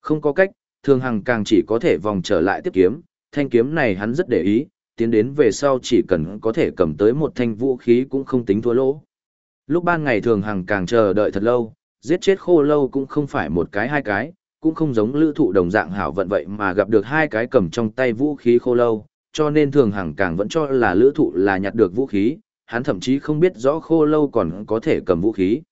Không có cách, thường hằng càng chỉ có thể vòng trở lại tiếp kiếm, thanh kiếm này hắn rất để ý, tiến đến về sau chỉ cần có thể cầm tới một thanh vũ khí cũng không tính thua lỗ. Lúc ban ngày thường hằng càng chờ đợi thật lâu, giết chết khô lâu cũng không phải một cái hai cái, cũng không giống lữ thụ đồng dạng hảo vận vậy mà gặp được hai cái cầm trong tay vũ khí khô lâu, cho nên thường hàng càng vẫn cho là lữ thụ là nhặt được vũ khí, hắn thậm chí không biết rõ khô lâu còn có thể cầm vũ khí.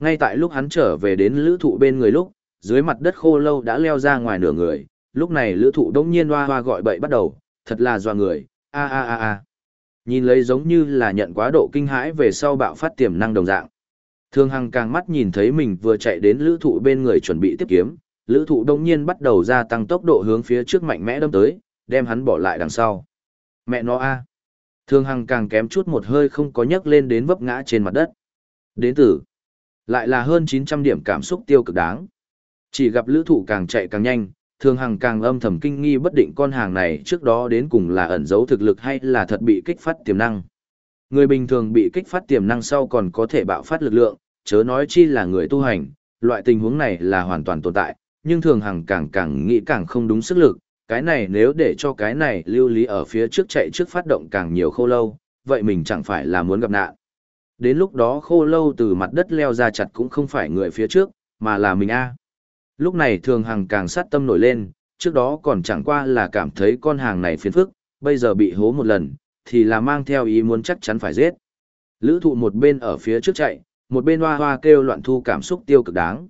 Ngay tại lúc hắn trở về đến lữ thụ bên người lúc, dưới mặt đất khô lâu đã leo ra ngoài nửa người, lúc này lữ thụ đông nhiên hoa hoa gọi bậy bắt đầu, thật là doa người, a a a a. Nhìn lấy giống như là nhận quá độ kinh hãi về sau bạo phát tiềm năng đồng dạng. Thường Hằng càng mắt nhìn thấy mình vừa chạy đến lữ thụ bên người chuẩn bị tiếp kiếm, lữ thụ đông nhiên bắt đầu gia tăng tốc độ hướng phía trước mạnh mẽ đâm tới, đem hắn bỏ lại đằng sau. Mẹ nó a Thường Hằng càng kém chút một hơi không có nhấc lên đến vấp ngã trên mặt đất. Đến tử. Lại là hơn 900 điểm cảm xúc tiêu cực đáng. Chỉ gặp lữ thụ càng chạy càng nhanh, thường hằng càng âm thầm kinh nghi bất định con hàng này trước đó đến cùng là ẩn giấu thực lực hay là thật bị kích phát tiềm năng. Người bình thường bị kích phát tiềm năng sau còn có thể bạo phát lực lượng, chớ nói chi là người tu hành, loại tình huống này là hoàn toàn tồn tại, nhưng thường hằng càng càng nghĩ càng không đúng sức lực, cái này nếu để cho cái này lưu lý ở phía trước chạy trước phát động càng nhiều khô lâu, vậy mình chẳng phải là muốn gặp nạn. Đến lúc đó khô lâu từ mặt đất leo ra chặt cũng không phải người phía trước, mà là mình a. Lúc này thường hằng càng sát tâm nổi lên, trước đó còn chẳng qua là cảm thấy con hàng này phiền phức, bây giờ bị hố một lần, thì là mang theo ý muốn chắc chắn phải giết. Lữ thụ một bên ở phía trước chạy, một bên hoa hoa kêu loạn thu cảm xúc tiêu cực đáng.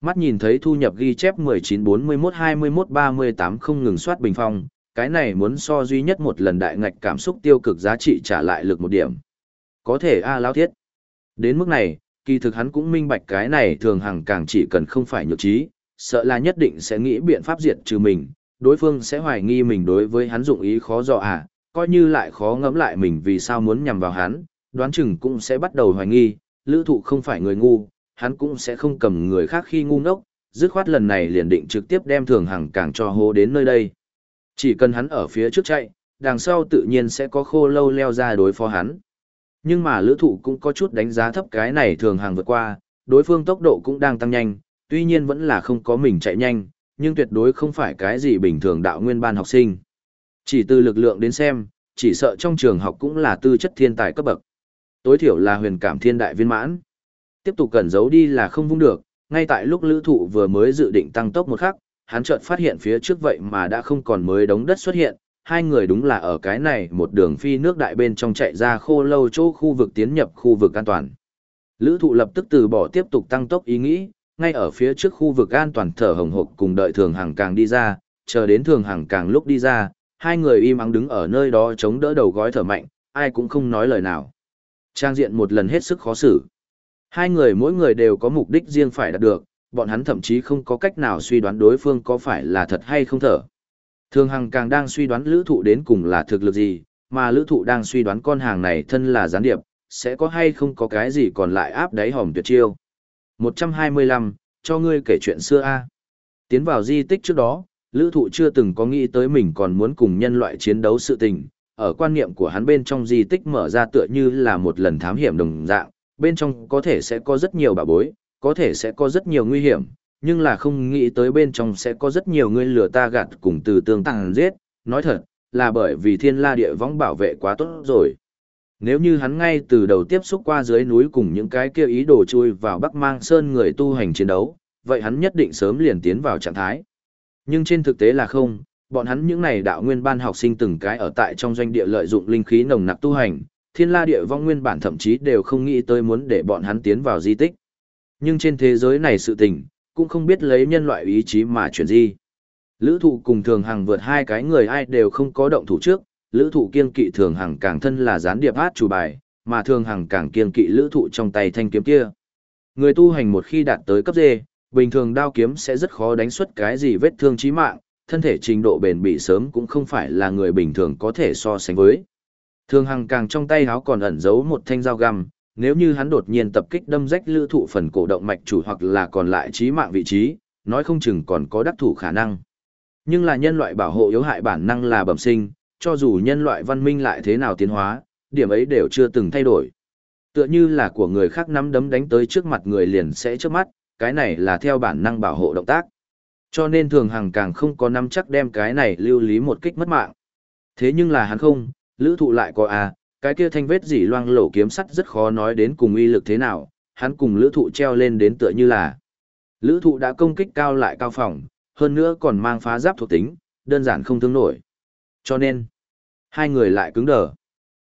Mắt nhìn thấy thu nhập ghi chép 19 41 21 38 không ngừng soát bình phong, cái này muốn so duy nhất một lần đại ngạch cảm xúc tiêu cực giá trị trả lại lực một điểm. Có thể a à lao thiết. Đến mức này, kỳ thực hắn cũng minh bạch cái này thường hằng càng chỉ cần không phải nhược trí, sợ là nhất định sẽ nghĩ biện pháp diệt trừ mình, đối phương sẽ hoài nghi mình đối với hắn dụng ý khó dò à, coi như lại khó ngẫm lại mình vì sao muốn nhằm vào hắn, đoán chừng cũng sẽ bắt đầu hoài nghi, lữ thụ không phải người ngu, hắn cũng sẽ không cầm người khác khi ngu ngốc, dứt khoát lần này liền định trực tiếp đem thường hằng càng cho hô đến nơi đây. Chỉ cần hắn ở phía trước chạy, đằng sau tự nhiên sẽ có khô lâu leo ra đối phó hắn. Nhưng mà lữ thụ cũng có chút đánh giá thấp cái này thường hàng vượt qua, đối phương tốc độ cũng đang tăng nhanh, tuy nhiên vẫn là không có mình chạy nhanh, nhưng tuyệt đối không phải cái gì bình thường đạo nguyên ban học sinh. Chỉ từ lực lượng đến xem, chỉ sợ trong trường học cũng là tư chất thiên tài cấp bậc. Tối thiểu là huyền cảm thiên đại viên mãn. Tiếp tục cẩn giấu đi là không vung được, ngay tại lúc lữ thụ vừa mới dự định tăng tốc một khắc, hắn chợt phát hiện phía trước vậy mà đã không còn mới đống đất xuất hiện, hai người đúng là ở cái này một đường phi nước đại bên trong chạy ra khô lâu chỗ khu vực tiến nhập khu vực an toàn. Lữ thụ lập tức từ bỏ tiếp tục tăng tốc ý nghĩ, ngay ở phía trước khu vực an toàn thở hồng hộc cùng đợi thường hàng càng đi ra, chờ đến thường hàng càng lúc đi ra, hai người im ắng đứng ở nơi đó chống đỡ đầu gói thở mạnh, ai cũng không nói lời nào. Trang diện một lần hết sức khó xử. Hai người mỗi người đều có mục đích riêng phải đạt được, bọn hắn thậm chí không có cách nào suy đoán đối phương có phải là thật hay không thở. Thường Hằng càng đang suy đoán lữ thụ đến cùng là thực lực gì, mà lữ thụ đang suy đoán con hàng này thân là gián điệp, sẽ có hay không có cái gì còn lại áp đáy hòm tuyệt chiêu. 125, cho ngươi kể chuyện xưa a Tiến vào di tích trước đó, lữ thụ chưa từng có nghĩ tới mình còn muốn cùng nhân loại chiến đấu sự tình. Ở quan niệm của hắn bên trong di tích mở ra tựa như là một lần thám hiểm đồng dạng, bên trong có thể sẽ có rất nhiều bảo bối, có thể sẽ có rất nhiều nguy hiểm, nhưng là không nghĩ tới bên trong sẽ có rất nhiều người lừa ta gạt cùng từ tương tăng giết, nói thật, là bởi vì thiên la địa võng bảo vệ quá tốt rồi. Nếu như hắn ngay từ đầu tiếp xúc qua dưới núi cùng những cái kia ý đồ chui vào Bắc Mang Sơn người tu hành chiến đấu, vậy hắn nhất định sớm liền tiến vào trạng thái. Nhưng trên thực tế là không, bọn hắn những này đạo nguyên ban học sinh từng cái ở tại trong doanh địa lợi dụng linh khí nồng nặc tu hành, thiên la địa vong nguyên bản thậm chí đều không nghĩ tới muốn để bọn hắn tiến vào di tích. Nhưng trên thế giới này sự tình, cũng không biết lấy nhân loại ý chí mà chuyển gì. Lữ thụ cùng thường hằng vượt hai cái người ai đều không có động thủ trước, lữ thụ kiên kỵ thường hằng càng thân là gián điệp hát chủ bài, mà thường hằng càng kiên kỵ lữ thụ trong tay thanh kiếm kia. Người tu hành một khi đạt tới cấp D, bình thường đao kiếm sẽ rất khó đánh xuất cái gì vết thương chí mạng, thân thể trình độ bền bỉ sớm cũng không phải là người bình thường có thể so sánh với. Thường hằng càng trong tay háo còn ẩn giấu một thanh dao găm, nếu như hắn đột nhiên tập kích đâm rách lữ thụ phần cổ động mạch chủ hoặc là còn lại trí mạng vị trí, nói không chừng còn có đắc thủ khả năng. Nhưng là nhân loại bảo hộ yếu hại bản năng là bẩm sinh, cho dù nhân loại văn minh lại thế nào tiến hóa, điểm ấy đều chưa từng thay đổi. Tựa như là của người khác nắm đấm đánh tới trước mặt người liền sẽ trước mắt, cái này là theo bản năng bảo hộ động tác. Cho nên thường hàng càng không có nắm chắc đem cái này lưu lý một kích mất mạng. Thế nhưng là hắn không, lữ thụ lại có à, cái kia thanh vết dỉ loang lổ kiếm sắt rất khó nói đến cùng uy lực thế nào, hắn cùng lữ thụ treo lên đến tựa như là. Lữ thụ đã công kích cao lại cao phòng, hơn nữa còn mang phá giáp thuộc tính, đơn giản không thương nổi. Cho nên, hai người lại cứng đờ.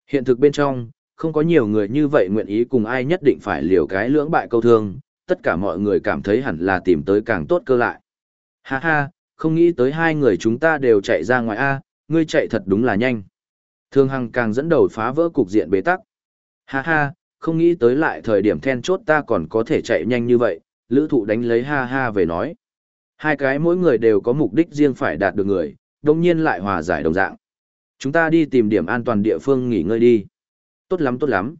Hiện thực bên trong, không có nhiều người như vậy nguyện ý cùng ai nhất định phải liều cái lưỡng bại câu thương, tất cả mọi người cảm thấy hẳn là tìm tới càng tốt cơ lại. Ha ha, không nghĩ tới hai người chúng ta đều chạy ra ngoài A, ngươi chạy thật đúng là nhanh. Thương Hằng càng dẫn đầu phá vỡ cục diện bế tắc. Ha ha, không nghĩ tới lại thời điểm then chốt ta còn có thể chạy nhanh như vậy, lữ thụ đánh lấy ha ha về nói. Hai cái mỗi người đều có mục đích riêng phải đạt được người, đồng nhiên lại hòa giải đồng dạng. Chúng ta đi tìm điểm an toàn địa phương nghỉ ngơi đi. Tốt lắm tốt lắm.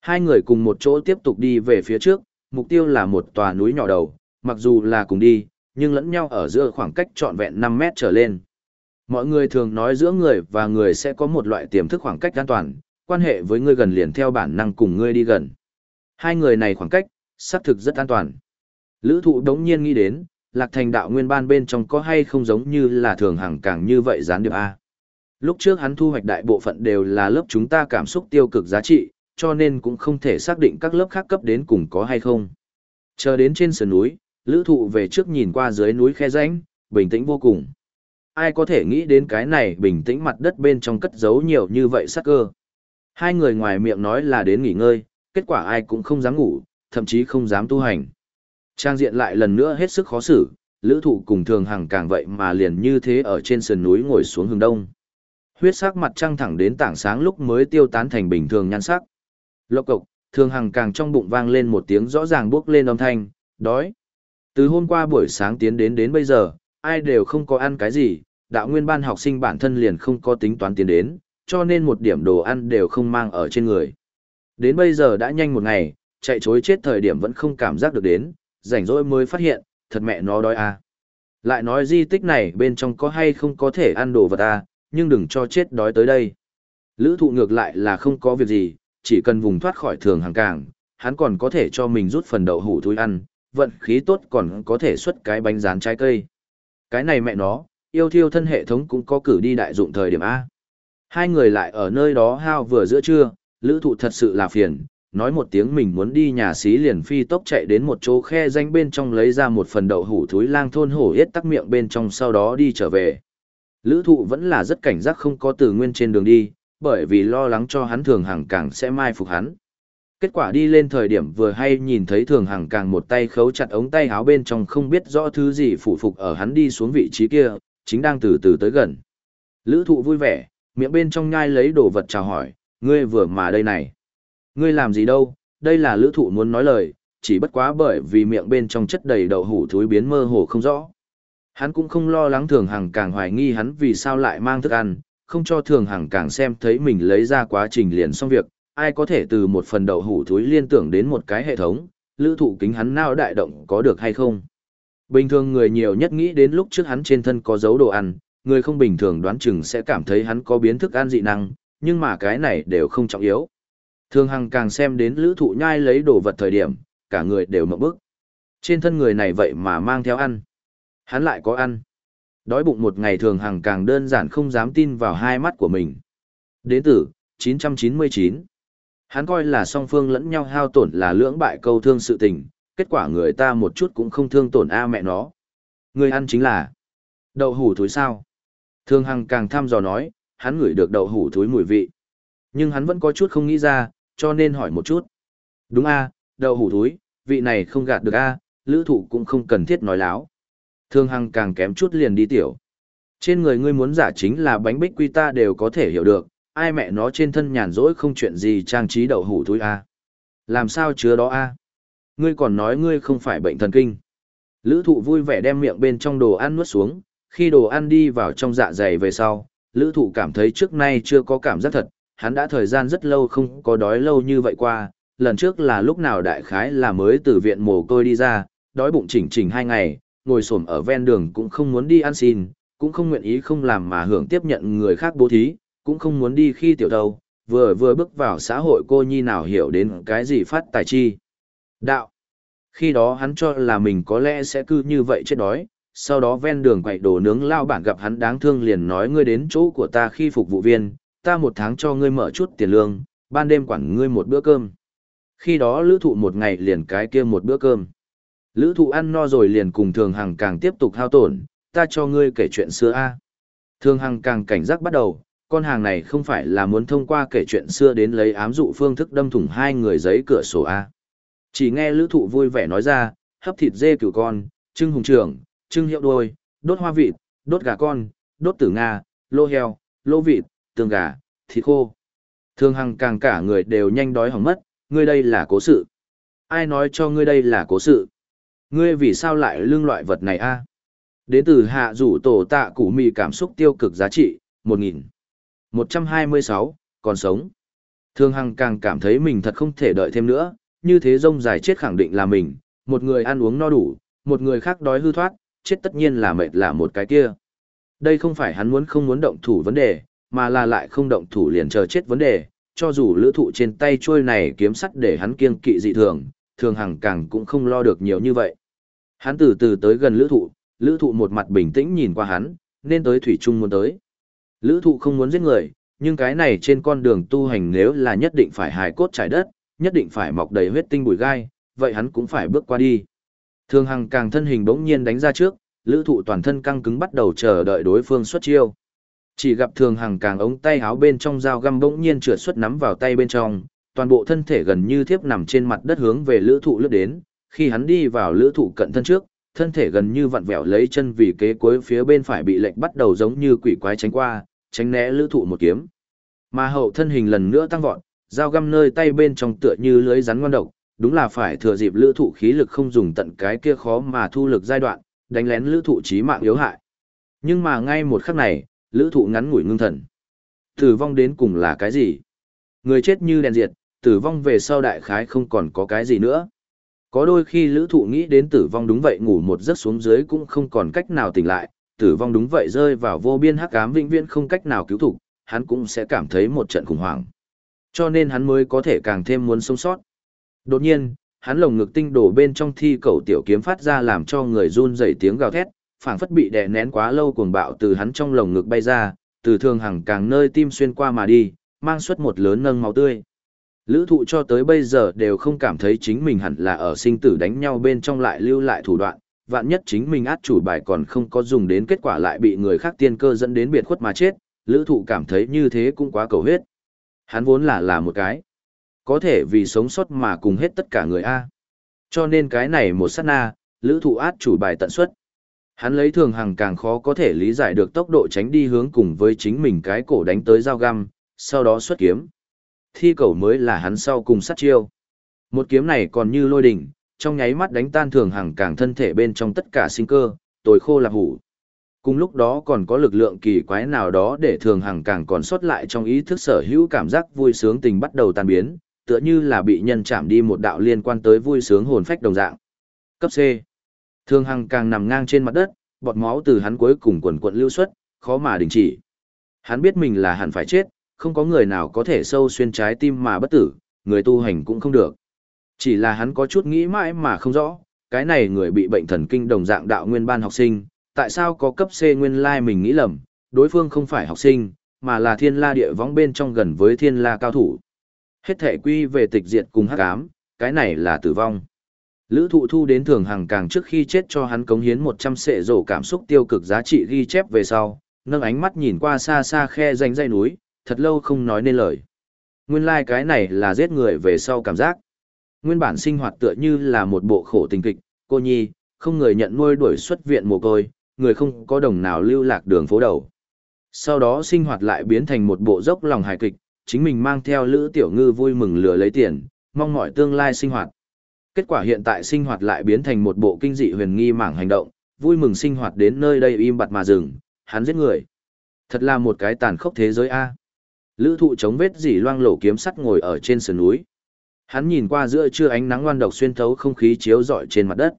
Hai người cùng một chỗ tiếp tục đi về phía trước, mục tiêu là một tòa núi nhỏ đầu, mặc dù là cùng đi, nhưng lẫn nhau ở giữa khoảng cách trọn vẹn 5 mét trở lên. Mọi người thường nói giữa người và người sẽ có một loại tiềm thức khoảng cách an toàn, quan hệ với ngươi gần liền theo bản năng cùng ngươi đi gần. Hai người này khoảng cách, xác thực rất an toàn. Lữ thụ đống nhiên nghĩ đến, lạc thành đạo nguyên ban bên trong có hay không giống như là thường hàng càng như vậy gián điệp A. Lúc trước hắn thu hoạch đại bộ phận đều là lớp chúng ta cảm xúc tiêu cực giá trị, cho nên cũng không thể xác định các lớp khác cấp đến cùng có hay không. Chờ đến trên sườn núi, lữ thụ về trước nhìn qua dưới núi khe rãnh, bình tĩnh vô cùng. Ai có thể nghĩ đến cái này bình tĩnh mặt đất bên trong cất giấu nhiều như vậy sắc cơ. Hai người ngoài miệng nói là đến nghỉ ngơi, kết quả ai cũng không dám ngủ, thậm chí không dám tu hành. Trang diện lại lần nữa hết sức khó xử, lữ thụ cùng thường hàng càng vậy mà liền như thế ở trên sườn núi ngồi xuống hướng đông. Huyết sắc mặt trăng thẳng đến tảng sáng lúc mới tiêu tán thành bình thường nhan sắc. Lộc cộc, thường hàng càng trong bụng vang lên một tiếng rõ ràng bước lên âm thanh, đói. Từ hôm qua buổi sáng tiến đến đến bây giờ, ai đều không có ăn cái gì, đạo nguyên ban học sinh bản thân liền không có tính toán tiến đến, cho nên một điểm đồ ăn đều không mang ở trên người. Đến bây giờ đã nhanh một ngày, chạy chối chết thời điểm vẫn không cảm giác được đến, rảnh rỗi mới phát hiện, thật mẹ nó đói à. Lại nói di tích này bên trong có hay không có thể ăn đồ vật à, nhưng đừng cho chết đói tới đây. Lữ thụ ngược lại là không có việc gì, chỉ cần vùng thoát khỏi thường hàng càng, hắn còn có thể cho mình rút phần đậu hủ thúi ăn, vận khí tốt còn có thể xuất cái bánh rán trái cây. Cái này mẹ nó, yêu thiêu thân hệ thống cũng có cử đi đại dụng thời điểm A. Hai người lại ở nơi đó hao vừa giữa trưa, lữ thụ thật sự là phiền, nói một tiếng mình muốn đi nhà xí liền phi tốc chạy đến một chỗ khe danh bên trong lấy ra một phần đậu hủ thúi lang thôn hổ hết tắc miệng bên trong sau đó đi trở về. Lữ thụ vẫn là rất cảnh giác không có từ nguyên trên đường đi, bởi vì lo lắng cho hắn thường hàng càng sẽ mai phục hắn. Kết quả đi lên thời điểm vừa hay nhìn thấy thường hằng càng một tay khấu chặt ống tay áo bên trong không biết rõ thứ gì phụ phục ở hắn đi xuống vị trí kia, chính đang từ từ tới gần. Lữ thụ vui vẻ, miệng bên trong nhai lấy đồ vật chào hỏi, ngươi vừa mà đây này. Ngươi làm gì đâu, đây là lữ thụ muốn nói lời, chỉ bất quá bởi vì miệng bên trong chất đầy đậu hủ thúi biến mơ hồ không rõ. Hắn cũng không lo lắng thường hằng càng hoài nghi hắn vì sao lại mang thức ăn, không cho thường hằng càng xem thấy mình lấy ra quá trình liền xong việc, ai có thể từ một phần đậu hủ thúi liên tưởng đến một cái hệ thống, lữ thụ kính hắn nào đại động có được hay không. Bình thường người nhiều nhất nghĩ đến lúc trước hắn trên thân có dấu đồ ăn, người không bình thường đoán chừng sẽ cảm thấy hắn có biến thức ăn dị năng, nhưng mà cái này đều không trọng yếu. Thường hằng càng xem đến lữ thụ nhai lấy đồ vật thời điểm, cả người đều mộng bức. Trên thân người này vậy mà mang theo ăn. Hắn lại có ăn. Đói bụng một ngày thường hằng càng đơn giản không dám tin vào hai mắt của mình. Đến tử, 999. Hắn coi là song phương lẫn nhau hao tổn là lưỡng bại câu thương sự tình, kết quả người ta một chút cũng không thương tổn a mẹ nó. Người ăn chính là đậu hủ thối sao. Thương hằng càng thăm dò nói, hắn ngửi được đậu hủ thối mùi vị. Nhưng hắn vẫn có chút không nghĩ ra, cho nên hỏi một chút. Đúng a, đậu hủ thối vị này không gạt được a, lữ thụ cũng không cần thiết nói láo. Thương Hằng càng kém chút liền đi tiểu. Trên người ngươi muốn giả chính là bánh bích quy ta đều có thể hiểu được, ai mẹ nó trên thân nhàn rỗi không chuyện gì trang trí đậu hủ thúi a. Làm sao chứa đó a? Ngươi còn nói ngươi không phải bệnh thần kinh. Lữ thụ vui vẻ đem miệng bên trong đồ ăn nuốt xuống, khi đồ ăn đi vào trong dạ dày về sau, lữ thụ cảm thấy trước nay chưa có cảm giác thật, hắn đã thời gian rất lâu không có đói lâu như vậy qua, lần trước là lúc nào đại khái là mới từ viện mồ côi đi ra, đói bụng chỉnh chỉnh hai ngày, ngồi xổm ở ven đường cũng không muốn đi ăn xin, cũng không nguyện ý không làm mà hưởng tiếp nhận người khác bố thí, cũng không muốn đi khi tiểu đầu, vừa vừa bước vào xã hội cô nhi nào hiểu đến cái gì phát tài chi. Đạo. Khi đó hắn cho là mình có lẽ sẽ cứ như vậy chết đói, sau đó ven đường quậy đồ nướng lao bản gặp hắn đáng thương liền nói ngươi đến chỗ của ta khi phục vụ viên, ta một tháng cho ngươi mở chút tiền lương, ban đêm quản ngươi một bữa cơm. Khi đó lữ thụ một ngày liền cái kia một bữa cơm. Lữ thụ ăn no rồi liền cùng thường hằng càng tiếp tục hao tổn, ta cho ngươi kể chuyện xưa a Thường hằng càng cảnh giác bắt đầu, con hàng này không phải là muốn thông qua kể chuyện xưa đến lấy ám dụ phương thức đâm thủng hai người giấy cửa sổ a Chỉ nghe lữ thụ vui vẻ nói ra, hấp thịt dê cửu con, trưng hùng trưởng, trưng hiệu đôi, đốt hoa vịt, đốt gà con, đốt tử Nga, lô heo, lô vịt, tương gà, thịt khô. Thường hằng càng cả người đều nhanh đói hỏng mất, ngươi đây là cố sự. Ai nói cho ngươi đây là cố sự? Ngươi vì sao lại lương loại vật này a? Đến từ hạ rủ tổ tạ củ mì cảm xúc tiêu cực giá trị, 1000. 126, còn sống. Thường Hằng càng cảm thấy mình thật không thể đợi thêm nữa, như thế rông dài chết khẳng định là mình, một người ăn uống no đủ, một người khác đói hư thoát, chết tất nhiên là mệt là một cái kia. Đây không phải hắn muốn không muốn động thủ vấn đề, mà là lại không động thủ liền chờ chết vấn đề, cho dù lữ thụ trên tay trôi này kiếm sắt để hắn kiêng kỵ dị thường, thường hằng càng cũng không lo được nhiều như vậy. Hắn từ từ tới gần lữ thụ, lữ thụ một mặt bình tĩnh nhìn qua hắn, nên tới thủy trung muốn tới. Lữ thụ không muốn giết người, nhưng cái này trên con đường tu hành nếu là nhất định phải hài cốt trải đất, nhất định phải mọc đầy huyết tinh bùi gai, vậy hắn cũng phải bước qua đi. Thường hằng càng thân hình bỗng nhiên đánh ra trước, lữ thụ toàn thân căng cứng bắt đầu chờ đợi đối phương xuất chiêu. Chỉ gặp thường hằng càng ống tay áo bên trong dao găm bỗng nhiên trượt xuất nắm vào tay bên trong, toàn bộ thân thể gần như thiếp nằm trên mặt đất hướng về lữ thụ lướt đến, khi hắn đi vào lữ thụ cận thân trước, thân thể gần như vặn vẹo lấy chân vì kế cuối phía bên phải bị lệnh bắt đầu giống như quỷ quái tránh qua, tránh né lữ thụ một kiếm. Mà hậu thân hình lần nữa tăng vọt, dao găm nơi tay bên trong tựa như lưới rắn ngon độc, đúng là phải thừa dịp lữ thụ khí lực không dùng tận cái kia khó mà thu lực giai đoạn, đánh lén lữ thụ chí mạng yếu hại. Nhưng mà ngay một khắc này, lữ thụ ngắn ngủi ngưng thần. Tử vong đến cùng là cái gì? Người chết như đèn diệt, tử vong về sau đại khái không còn có cái gì nữa. Có đôi khi lữ thụ nghĩ đến tử vong đúng vậy ngủ một giấc xuống dưới cũng không còn cách nào tỉnh lại, tử vong đúng vậy rơi vào vô biên hắc ám vĩnh viễn không cách nào cứu thủ, hắn cũng sẽ cảm thấy một trận khủng hoảng. Cho nên hắn mới có thể càng thêm muốn sống sót. Đột nhiên, hắn lồng ngực tinh đổ bên trong thi cầu tiểu kiếm phát ra làm cho người run rẩy tiếng gào thét, phảng phất bị đè nén quá lâu cuồng bạo từ hắn trong lồng ngực bay ra, từ thường hằng càng nơi tim xuyên qua mà đi, mang suất một lớn nâng máu tươi. Lữ thụ cho tới bây giờ đều không cảm thấy chính mình hẳn là ở sinh tử đánh nhau bên trong lại lưu lại thủ đoạn, vạn nhất chính mình át chủ bài còn không có dùng đến kết quả lại bị người khác tiên cơ dẫn đến biệt khuất mà chết, lữ thụ cảm thấy như thế cũng quá cầu huyết. Hắn vốn là là một cái, có thể vì sống sót mà cùng hết tất cả người A. Cho nên cái này một sát na, lữ thụ át chủ bài tận suất. Hắn lấy thường hằng càng khó có thể lý giải được tốc độ tránh đi hướng cùng với chính mình cái cổ đánh tới dao găm, sau đó xuất kiếm. Thi cầu mới là hắn sau cùng sát chiêu. Một kiếm này còn như lôi đỉnh, trong nháy mắt đánh tan thường hằng càng thân thể bên trong tất cả sinh cơ, tồi khô là hủ. Cùng lúc đó còn có lực lượng kỳ quái nào đó để thường hằng càng còn sót lại trong ý thức sở hữu cảm giác vui sướng tình bắt đầu tan biến, tựa như là bị nhân chạm đi một đạo liên quan tới vui sướng hồn phách đồng dạng. Cấp C. Thường hằng càng nằm ngang trên mặt đất, bọt máu từ hắn cuối cùng quần quận lưu xuất, khó mà đình chỉ. Hắn biết mình là hẳn phải chết, không có người nào có thể sâu xuyên trái tim mà bất tử, người tu hành cũng không được. Chỉ là hắn có chút nghĩ mãi mà không rõ, cái này người bị bệnh thần kinh đồng dạng đạo nguyên ban học sinh, tại sao có cấp C nguyên lai mình nghĩ lầm, đối phương không phải học sinh, mà là thiên la địa võng bên trong gần với thiên la cao thủ. Hết thể quy về tịch diệt cùng hắc ám, cái này là tử vong. Lữ thụ thu đến thường hàng càng trước khi chết cho hắn cống hiến 100 sệ rổ cảm xúc tiêu cực giá trị ghi chép về sau, nâng ánh mắt nhìn qua xa xa khe danh dây núi, thật lâu không nói nên lời. Nguyên lai like cái này là giết người về sau cảm giác. Nguyên bản sinh hoạt tựa như là một bộ khổ tình kịch, cô nhi, không người nhận nuôi đuổi xuất viện mồ côi, người không có đồng nào lưu lạc đường phố đầu. Sau đó sinh hoạt lại biến thành một bộ dốc lòng hài kịch, chính mình mang theo Lữ Tiểu Ngư vui mừng lừa lấy tiền, mong mọi tương lai sinh hoạt. Kết quả hiện tại sinh hoạt lại biến thành một bộ kinh dị huyền nghi mảng hành động, vui mừng sinh hoạt đến nơi đây im bặt mà dừng, hắn giết người. Thật là một cái tàn khốc thế giới a. Lữ thụ chống vết dỉ loang lổ kiếm sắt ngồi ở trên sườn núi. Hắn nhìn qua giữa trưa ánh nắng ngoan độc xuyên thấu không khí chiếu rọi trên mặt đất.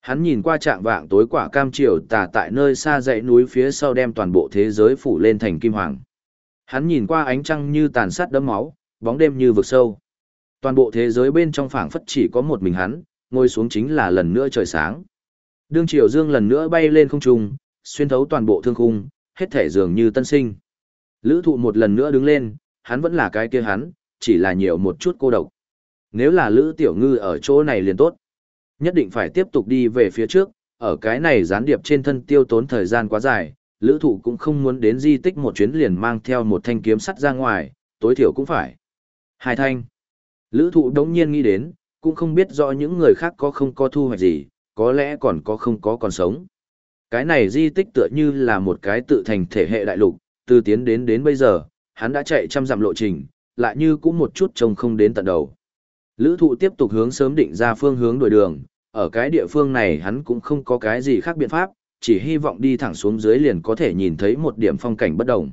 Hắn nhìn qua trạng vạng tối quả cam chiều tà tại nơi xa dãy núi phía sau đem toàn bộ thế giới phủ lên thành kim hoàng. Hắn nhìn qua ánh trăng như tàn sát đẫm máu, bóng đêm như vực sâu. Toàn bộ thế giới bên trong phảng phất chỉ có một mình hắn, ngồi xuống chính là lần nữa trời sáng. Đương triều dương lần nữa bay lên không trung, xuyên thấu toàn bộ thương khung, hết thể dường như tân sinh. Lữ thụ một lần nữa đứng lên, hắn vẫn là cái kia hắn, chỉ là nhiều một chút cô độc. Nếu là Lữ Tiểu Ngư ở chỗ này liền tốt. Nhất định phải tiếp tục đi về phía trước, ở cái này gián điệp trên thân tiêu tốn thời gian quá dài, Lữ thụ cũng không muốn đến di tích một chuyến liền mang theo một thanh kiếm sắt ra ngoài, tối thiểu cũng phải. Hai thanh. Lữ thụ đống nhiên nghĩ đến, cũng không biết rõ những người khác có không có thu hoạch gì, có lẽ còn có không có còn sống. Cái này di tích tựa như là một cái tự thành thể hệ đại lục, từ tiến đến đến bây giờ, hắn đã chạy trăm dặm lộ trình, lại như cũng một chút trông không đến tận đầu. Lữ thụ tiếp tục hướng sớm định ra phương hướng đổi đường, ở cái địa phương này hắn cũng không có cái gì khác biện pháp, chỉ hy vọng đi thẳng xuống dưới liền có thể nhìn thấy một điểm phong cảnh bất đồng.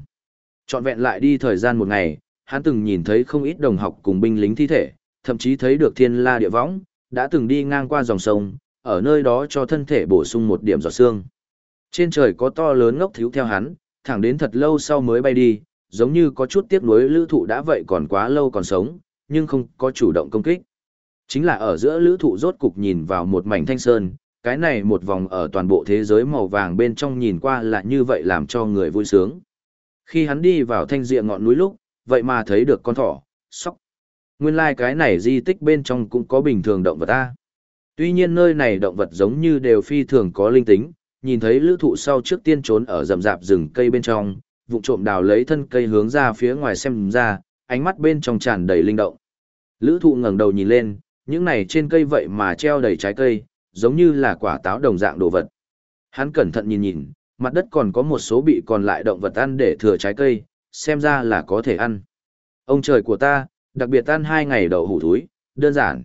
Chọn vẹn lại đi thời gian một ngày, hắn từng nhìn thấy không ít đồng học cùng binh lính thi thể, thậm chí thấy được thiên la địa võng, đã từng đi ngang qua dòng sông, ở nơi đó cho thân thể bổ sung một điểm giọt xương. Trên trời có to lớn ngốc thiếu theo hắn, thẳng đến thật lâu sau mới bay đi, giống như có chút tiếc nuối lữ thụ đã vậy còn quá lâu còn sống, nhưng không có chủ động công kích. Chính là ở giữa lữ thụ rốt cục nhìn vào một mảnh thanh sơn, cái này một vòng ở toàn bộ thế giới màu vàng bên trong nhìn qua là như vậy làm cho người vui sướng. Khi hắn đi vào thanh diện ngọn núi lúc, vậy mà thấy được con thỏ, sóc. Nguyên lai like cái này di tích bên trong cũng có bình thường động vật ta. Tuy nhiên nơi này động vật giống như đều phi thường có linh tính, nhìn thấy lữ thụ sau trước tiên trốn ở rậm rạp rừng cây bên trong, vụ trộm đào lấy thân cây hướng ra phía ngoài xem ra, ánh mắt bên trong tràn đầy linh động. Lữ thụ ngẩng đầu nhìn lên, những này trên cây vậy mà treo đầy trái cây, giống như là quả táo đồng dạng đồ vật. Hắn cẩn thận nhìn nhìn, mặt đất còn có một số bị còn lại động vật ăn để thừa trái cây, xem ra là có thể ăn. Ông trời của ta, đặc biệt ăn hai ngày đậu hủ thúi, đơn giản.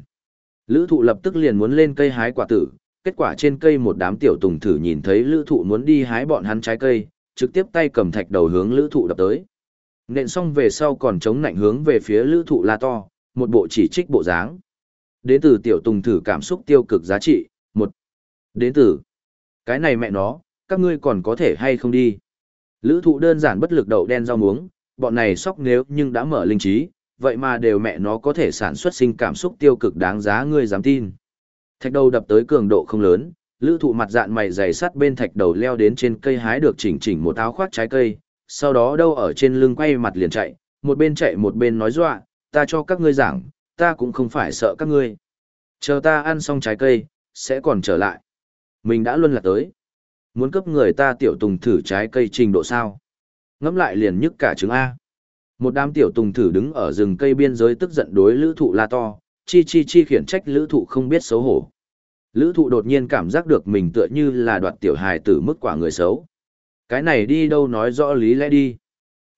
Lữ thụ lập tức liền muốn lên cây hái quả tử, kết quả trên cây một đám tiểu tùng thử nhìn thấy lữ thụ muốn đi hái bọn hắn trái cây, trực tiếp tay cầm thạch đầu hướng lữ thụ đập tới. Nện xong về sau còn chống nạnh hướng về phía lữ thụ la to, một bộ chỉ trích bộ dáng. Đến từ tiểu tùng thử cảm xúc tiêu cực giá trị, một. Đến từ, cái này mẹ nó, các ngươi còn có thể hay không đi. Lữ thụ đơn giản bất lực đậu đen rau muống, bọn này sóc nếu nhưng đã mở linh trí, vậy mà đều mẹ nó có thể sản xuất sinh cảm xúc tiêu cực đáng giá ngươi dám tin. Thạch đầu đập tới cường độ không lớn, lữ thụ mặt dạn mày dày sắt bên thạch đầu leo đến trên cây hái được chỉnh chỉnh một áo khoác trái cây, sau đó đâu ở trên lưng quay mặt liền chạy, một bên chạy một bên nói dọa, ta cho các ngươi giảng, ta cũng không phải sợ các ngươi. Chờ ta ăn xong trái cây, sẽ còn trở lại. Mình đã luôn là tới. Muốn cấp người ta tiểu tùng thử trái cây trình độ sao. Ngắm lại liền nhức cả trứng A. Một đám tiểu tùng thử đứng ở rừng cây biên giới tức giận đối lữ thụ la to, chi chi chi khiển trách lữ thụ không biết xấu hổ. Lữ thụ đột nhiên cảm giác được mình tựa như là đoạt tiểu hài tử mức quả người xấu. Cái này đi đâu nói rõ lý lẽ đi.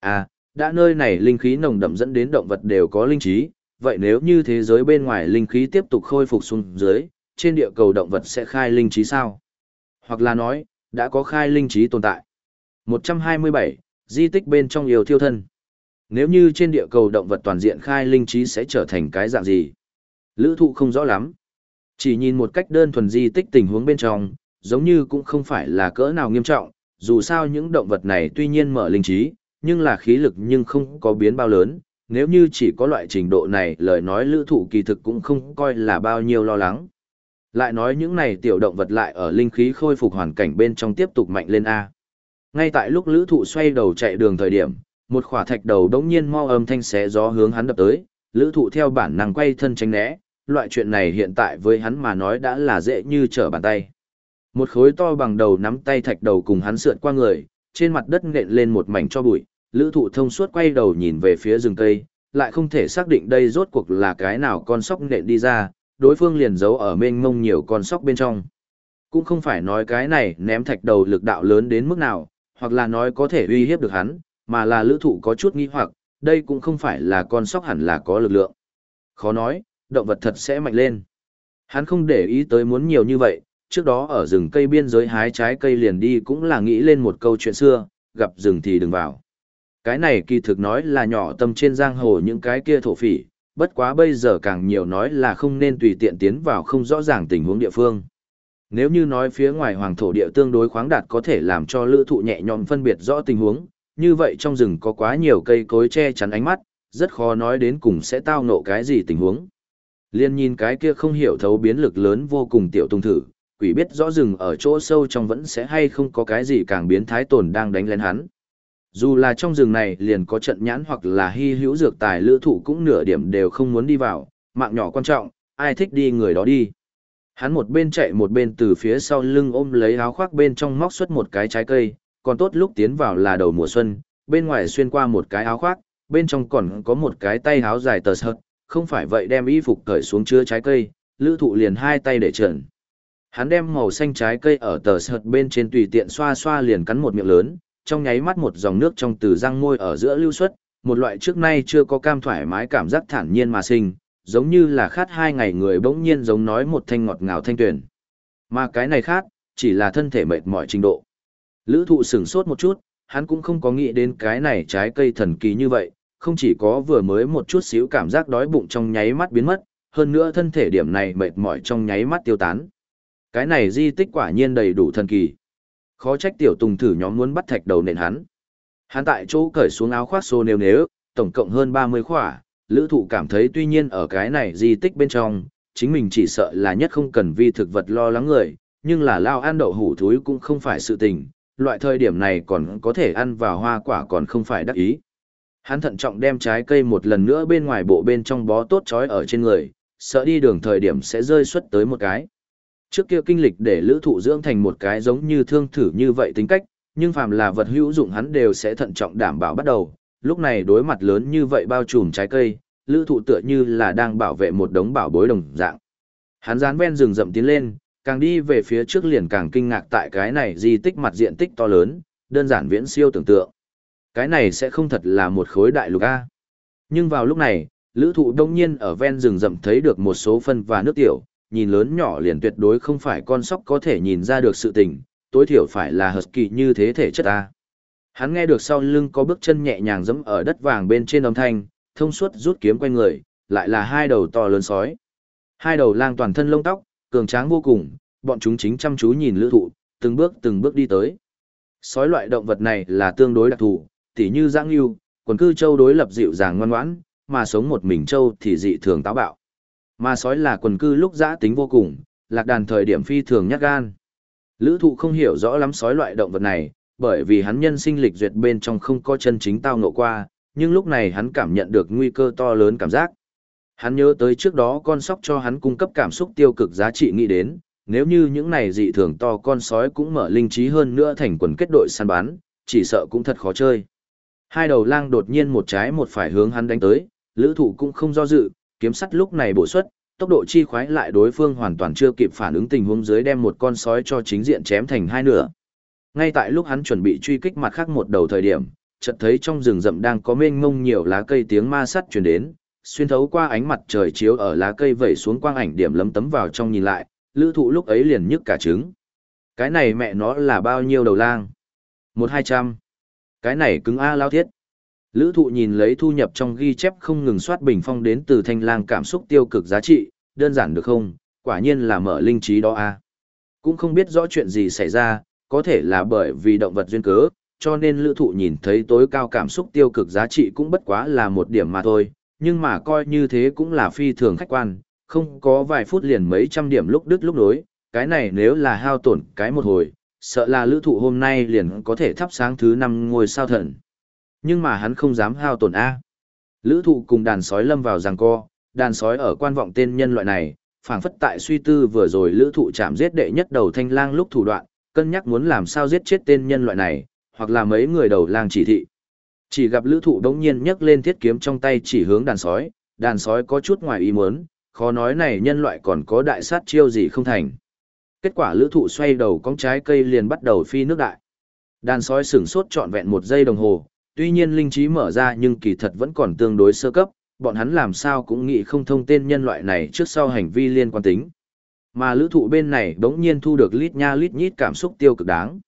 À, đã nơi này linh khí nồng đậm dẫn đến động vật đều có linh trí, vậy nếu như thế giới bên ngoài linh khí tiếp tục khôi phục xuống dưới, trên địa cầu động vật sẽ khai linh trí sao? Hoặc là nói, đã có khai linh trí tồn tại. 127, di tích bên trong yêu thiêu thân. Nếu như trên địa cầu động vật toàn diện khai linh trí sẽ trở thành cái dạng gì? Lữ thụ không rõ lắm. Chỉ nhìn một cách đơn thuần di tích tình huống bên trong, giống như cũng không phải là cỡ nào nghiêm trọng, dù sao những động vật này tuy nhiên mở linh trí, nhưng là khí lực nhưng không có biến bao lớn, nếu như chỉ có loại trình độ này lời nói lữ thụ kỳ thực cũng không coi là bao nhiêu lo lắng. Lại nói những này tiểu động vật lại ở linh khí khôi phục hoàn cảnh bên trong tiếp tục mạnh lên A. Ngay tại lúc lữ thụ xoay đầu chạy đường thời điểm, một khỏa thạch đầu đống nhiên mau âm thanh xé gió hướng hắn đập tới, lữ thụ theo bản năng quay thân tránh né, loại chuyện này hiện tại với hắn mà nói đã là dễ như trở bàn tay. Một khối to bằng đầu nắm tay thạch đầu cùng hắn sượt qua người, trên mặt đất nện lên một mảnh cho bụi, lữ thụ thông suốt quay đầu nhìn về phía rừng cây, lại không thể xác định đây rốt cuộc là cái nào con sóc nện đi ra, đối phương liền giấu ở mênh mông nhiều con sóc bên trong. Cũng không phải nói cái này ném thạch đầu lực đạo lớn đến mức nào, hoặc là nói có thể uy hiếp được hắn, mà là lữ thụ có chút nghi hoặc, đây cũng không phải là con sóc hẳn là có lực lượng. Khó nói, động vật thật sẽ mạnh lên. Hắn không để ý tới muốn nhiều như vậy, trước đó ở rừng cây biên giới hái trái cây liền đi cũng là nghĩ lên một câu chuyện xưa, gặp rừng thì đừng vào. Cái này kỳ thực nói là nhỏ tâm trên giang hồ những cái kia thổ phỉ, bất quá bây giờ càng nhiều nói là không nên tùy tiện tiến vào không rõ ràng tình huống địa phương. Nếu như nói phía ngoài hoàng thổ địa tương đối khoáng đạt có thể làm cho lữ thụ nhẹ nhõm phân biệt rõ tình huống, như vậy trong rừng có quá nhiều cây cối che chắn ánh mắt, rất khó nói đến cùng sẽ tao ngộ cái gì tình huống. Liên nhìn cái kia không hiểu thấu biến lực lớn vô cùng tiểu tung thử, quỷ biết rõ rừng ở chỗ sâu trong vẫn sẽ hay không có cái gì càng biến thái tồn đang đánh lên hắn. Dù là trong rừng này liền có trận nhãn hoặc là hy hữu dược tài lữ thụ cũng nửa điểm đều không muốn đi vào, mạng nhỏ quan trọng, ai thích đi người đó đi. Hắn một bên chạy một bên từ phía sau lưng ôm lấy áo khoác bên trong móc xuất một cái trái cây, còn tốt lúc tiến vào là đầu mùa xuân, bên ngoài xuyên qua một cái áo khoác, bên trong còn có một cái tay áo dài tờ sợt, không phải vậy đem y phục cởi xuống chứa trái cây, lữ thụ liền hai tay để trần. Hắn đem màu xanh trái cây ở tờ sợt bên trên tùy tiện xoa xoa liền cắn một miệng lớn, trong nháy mắt một dòng nước trong từ răng môi ở giữa lưu xuất, một loại trước nay chưa có cam thoải mái cảm giác thản nhiên mà sinh, giống như là khát hai ngày người bỗng nhiên giống nói một thanh ngọt ngào thanh tuyển. Mà cái này khác, chỉ là thân thể mệt mỏi trình độ. Lữ thụ sửng sốt một chút, hắn cũng không có nghĩ đến cái này trái cây thần kỳ như vậy, không chỉ có vừa mới một chút xíu cảm giác đói bụng trong nháy mắt biến mất, hơn nữa thân thể điểm này mệt mỏi trong nháy mắt tiêu tán. Cái này di tích quả nhiên đầy đủ thần kỳ. Khó trách tiểu tùng thử nhóm muốn bắt thạch đầu nền hắn. Hắn tại chỗ cởi xuống áo khoác xô nêu nếu, tổng cộng hơn 30 khỏa, lữ thụ cảm thấy tuy nhiên ở cái này di tích bên trong, chính mình chỉ sợ là nhất không cần vi thực vật lo lắng người, nhưng là lao ăn đậu hủ thúi cũng không phải sự tình, loại thời điểm này còn có thể ăn vào hoa quả còn không phải đắc ý. Hắn thận trọng đem trái cây một lần nữa bên ngoài bộ bên trong bó tốt chói ở trên người, sợ đi đường thời điểm sẽ rơi xuất tới một cái. Trước kia kinh lịch để lữ thụ dưỡng thành một cái giống như thương thử như vậy tính cách, nhưng phàm là vật hữu dụng hắn đều sẽ thận trọng đảm bảo bắt đầu. Lúc này đối mặt lớn như vậy bao trùm trái cây, lữ thụ tựa như là đang bảo vệ một đống bảo bối đồng dạng. Hắn dán ven rừng rậm tiến lên, càng đi về phía trước liền càng kinh ngạc tại cái này di tích mặt diện tích to lớn, đơn giản viễn siêu tưởng tượng. Cái này sẽ không thật là một khối đại lục A. Nhưng vào lúc này, lữ thụ đông nhiên ở ven rừng rậm thấy được một số phân và nước tiểu, nhìn lớn nhỏ liền tuyệt đối không phải con sóc có thể nhìn ra được sự tình, tối thiểu phải là husky như thế thể chất ta. Hắn nghe được sau lưng có bước chân nhẹ nhàng dẫm ở đất vàng bên trên âm thanh, thông suốt rút kiếm quanh người, lại là hai đầu to lớn sói. Hai đầu lang toàn thân lông tóc, cường tráng vô cùng, bọn chúng chính chăm chú nhìn lữ thụ, từng bước từng bước đi tới. Sói loại động vật này là tương đối đặc thù, tỉ như giãng yêu, quần cư châu đối lập dịu dàng ngoan ngoãn, mà sống một mình châu thì dị thường táo bạo. Mà sói là quần cư lúc giã tính vô cùng, lạc đàn thời điểm phi thường nhát gan. Lữ thụ không hiểu rõ lắm sói loại động vật này, bởi vì hắn nhân sinh lịch duyệt bên trong không có chân chính tao ngộ qua, nhưng lúc này hắn cảm nhận được nguy cơ to lớn cảm giác. Hắn nhớ tới trước đó con sóc cho hắn cung cấp cảm xúc tiêu cực giá trị nghĩ đến, nếu như những này dị thường to con sói cũng mở linh trí hơn nữa thành quần kết đội săn bắn, chỉ sợ cũng thật khó chơi. Hai đầu lang đột nhiên một trái một phải hướng hắn đánh tới, lữ thụ cũng không do dự, kiếm sắt lúc này bổ xuất, tốc độ chi khoái lại đối phương hoàn toàn chưa kịp phản ứng tình huống dưới đem một con sói cho chính diện chém thành hai nửa. Ngay tại lúc hắn chuẩn bị truy kích mặt khác một đầu thời điểm, chợt thấy trong rừng rậm đang có mênh mông nhiều lá cây tiếng ma sắt truyền đến, xuyên thấu qua ánh mặt trời chiếu ở lá cây vẩy xuống quang ảnh điểm lấm tấm vào trong nhìn lại, lữ thụ lúc ấy liền nhức cả trứng. Cái này mẹ nó là bao nhiêu đầu lang? Một hai trăm. Cái này cứng A lao thiết. Lữ thụ nhìn lấy thu nhập trong ghi chép không ngừng soát bình phong đến từ thanh lang cảm xúc tiêu cực giá trị, đơn giản được không? Quả nhiên là mở linh trí đó A. Cũng không biết rõ chuyện gì xảy ra, có thể là bởi vì động vật duyên cớ, cho nên lữ thụ nhìn thấy tối cao cảm xúc tiêu cực giá trị cũng bất quá là một điểm mà thôi, nhưng mà coi như thế cũng là phi thường khách quan, không có vài phút liền mấy trăm điểm lúc đứt lúc nối, cái này nếu là hao tổn cái một hồi, sợ là lữ thụ hôm nay liền có thể thắp sáng thứ năm ngôi sao thần. Nhưng mà hắn không dám hao tổn A. Lữ thụ cùng đàn sói lâm vào giằng co, đàn sói ở quan vọng tên nhân loại này, phảng phất tại suy tư vừa rồi lữ thụ chạm giết đệ nhất đầu thanh lang lúc thủ đoạn, cân nhắc muốn làm sao giết chết tên nhân loại này, hoặc là mấy người đầu lang chỉ thị. Chỉ gặp lữ thụ đống nhiên nhấc lên thiết kiếm trong tay chỉ hướng đàn sói, đàn sói có chút ngoài ý muốn, khó nói này nhân loại còn có đại sát chiêu gì không thành. Kết quả lữ thụ xoay đầu cong trái cây liền bắt đầu phi nước đại. Đàn sói sửng sốt trọn vẹn một giây đồng hồ, tuy nhiên linh trí mở ra nhưng kỳ thật vẫn còn tương đối sơ cấp, bọn hắn làm sao cũng nghĩ không thông tên nhân loại này trước sau hành vi liên quan tính. Mà lữ thụ bên này đống nhiên thu được lít nha lít nhít cảm xúc tiêu cực đáng.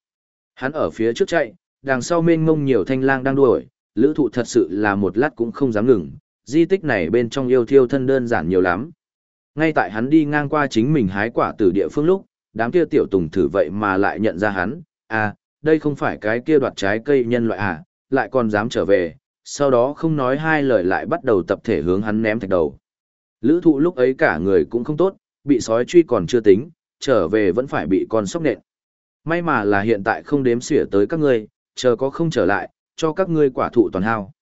Hắn ở phía trước chạy, đằng sau mênh mông nhiều thanh lang đang đuổi, lữ thụ thật sự là một lát cũng không dám ngừng, di tích này bên trong yêu thiêu thân đơn giản nhiều lắm. Ngay tại hắn đi ngang qua chính mình hái quả từ địa phương lúc, đám kia tiểu tùng thử vậy mà lại nhận ra hắn, à, đây không phải cái kia đoạt trái cây nhân loại à, lại còn dám trở về, sau đó không nói hai lời lại bắt đầu tập thể hướng hắn ném thạch đầu. Lữ thụ lúc ấy cả người cũng không tốt, bị sói truy còn chưa tính, trở về vẫn phải bị con sóc nện. May mà là hiện tại không đếm xỉa tới các ngươi, chờ có không trở lại, cho các ngươi quả thụ toàn hao.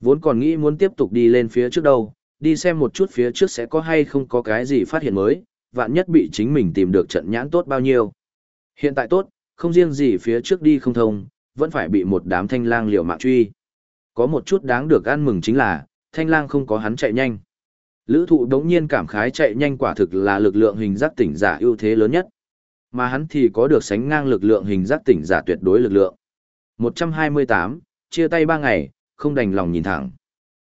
Vốn còn nghĩ muốn tiếp tục đi lên phía trước đâu, đi xem một chút phía trước sẽ có hay không có cái gì phát hiện mới, vạn nhất bị chính mình tìm được trận nhãn tốt bao nhiêu. Hiện tại tốt, không riêng gì phía trước đi không thông, vẫn phải bị một đám thanh lang liều mạng truy. Có một chút đáng được ăn mừng chính là, thanh lang không có hắn chạy nhanh. Lữ thụ đống nhiên cảm khái chạy nhanh quả thực là lực lượng hình giác tỉnh giả ưu thế lớn nhất. Mà hắn thì có được sánh ngang lực lượng hình giác tỉnh giả tuyệt đối lực lượng. 128, chia tay 3 ngày, không đành lòng nhìn thẳng.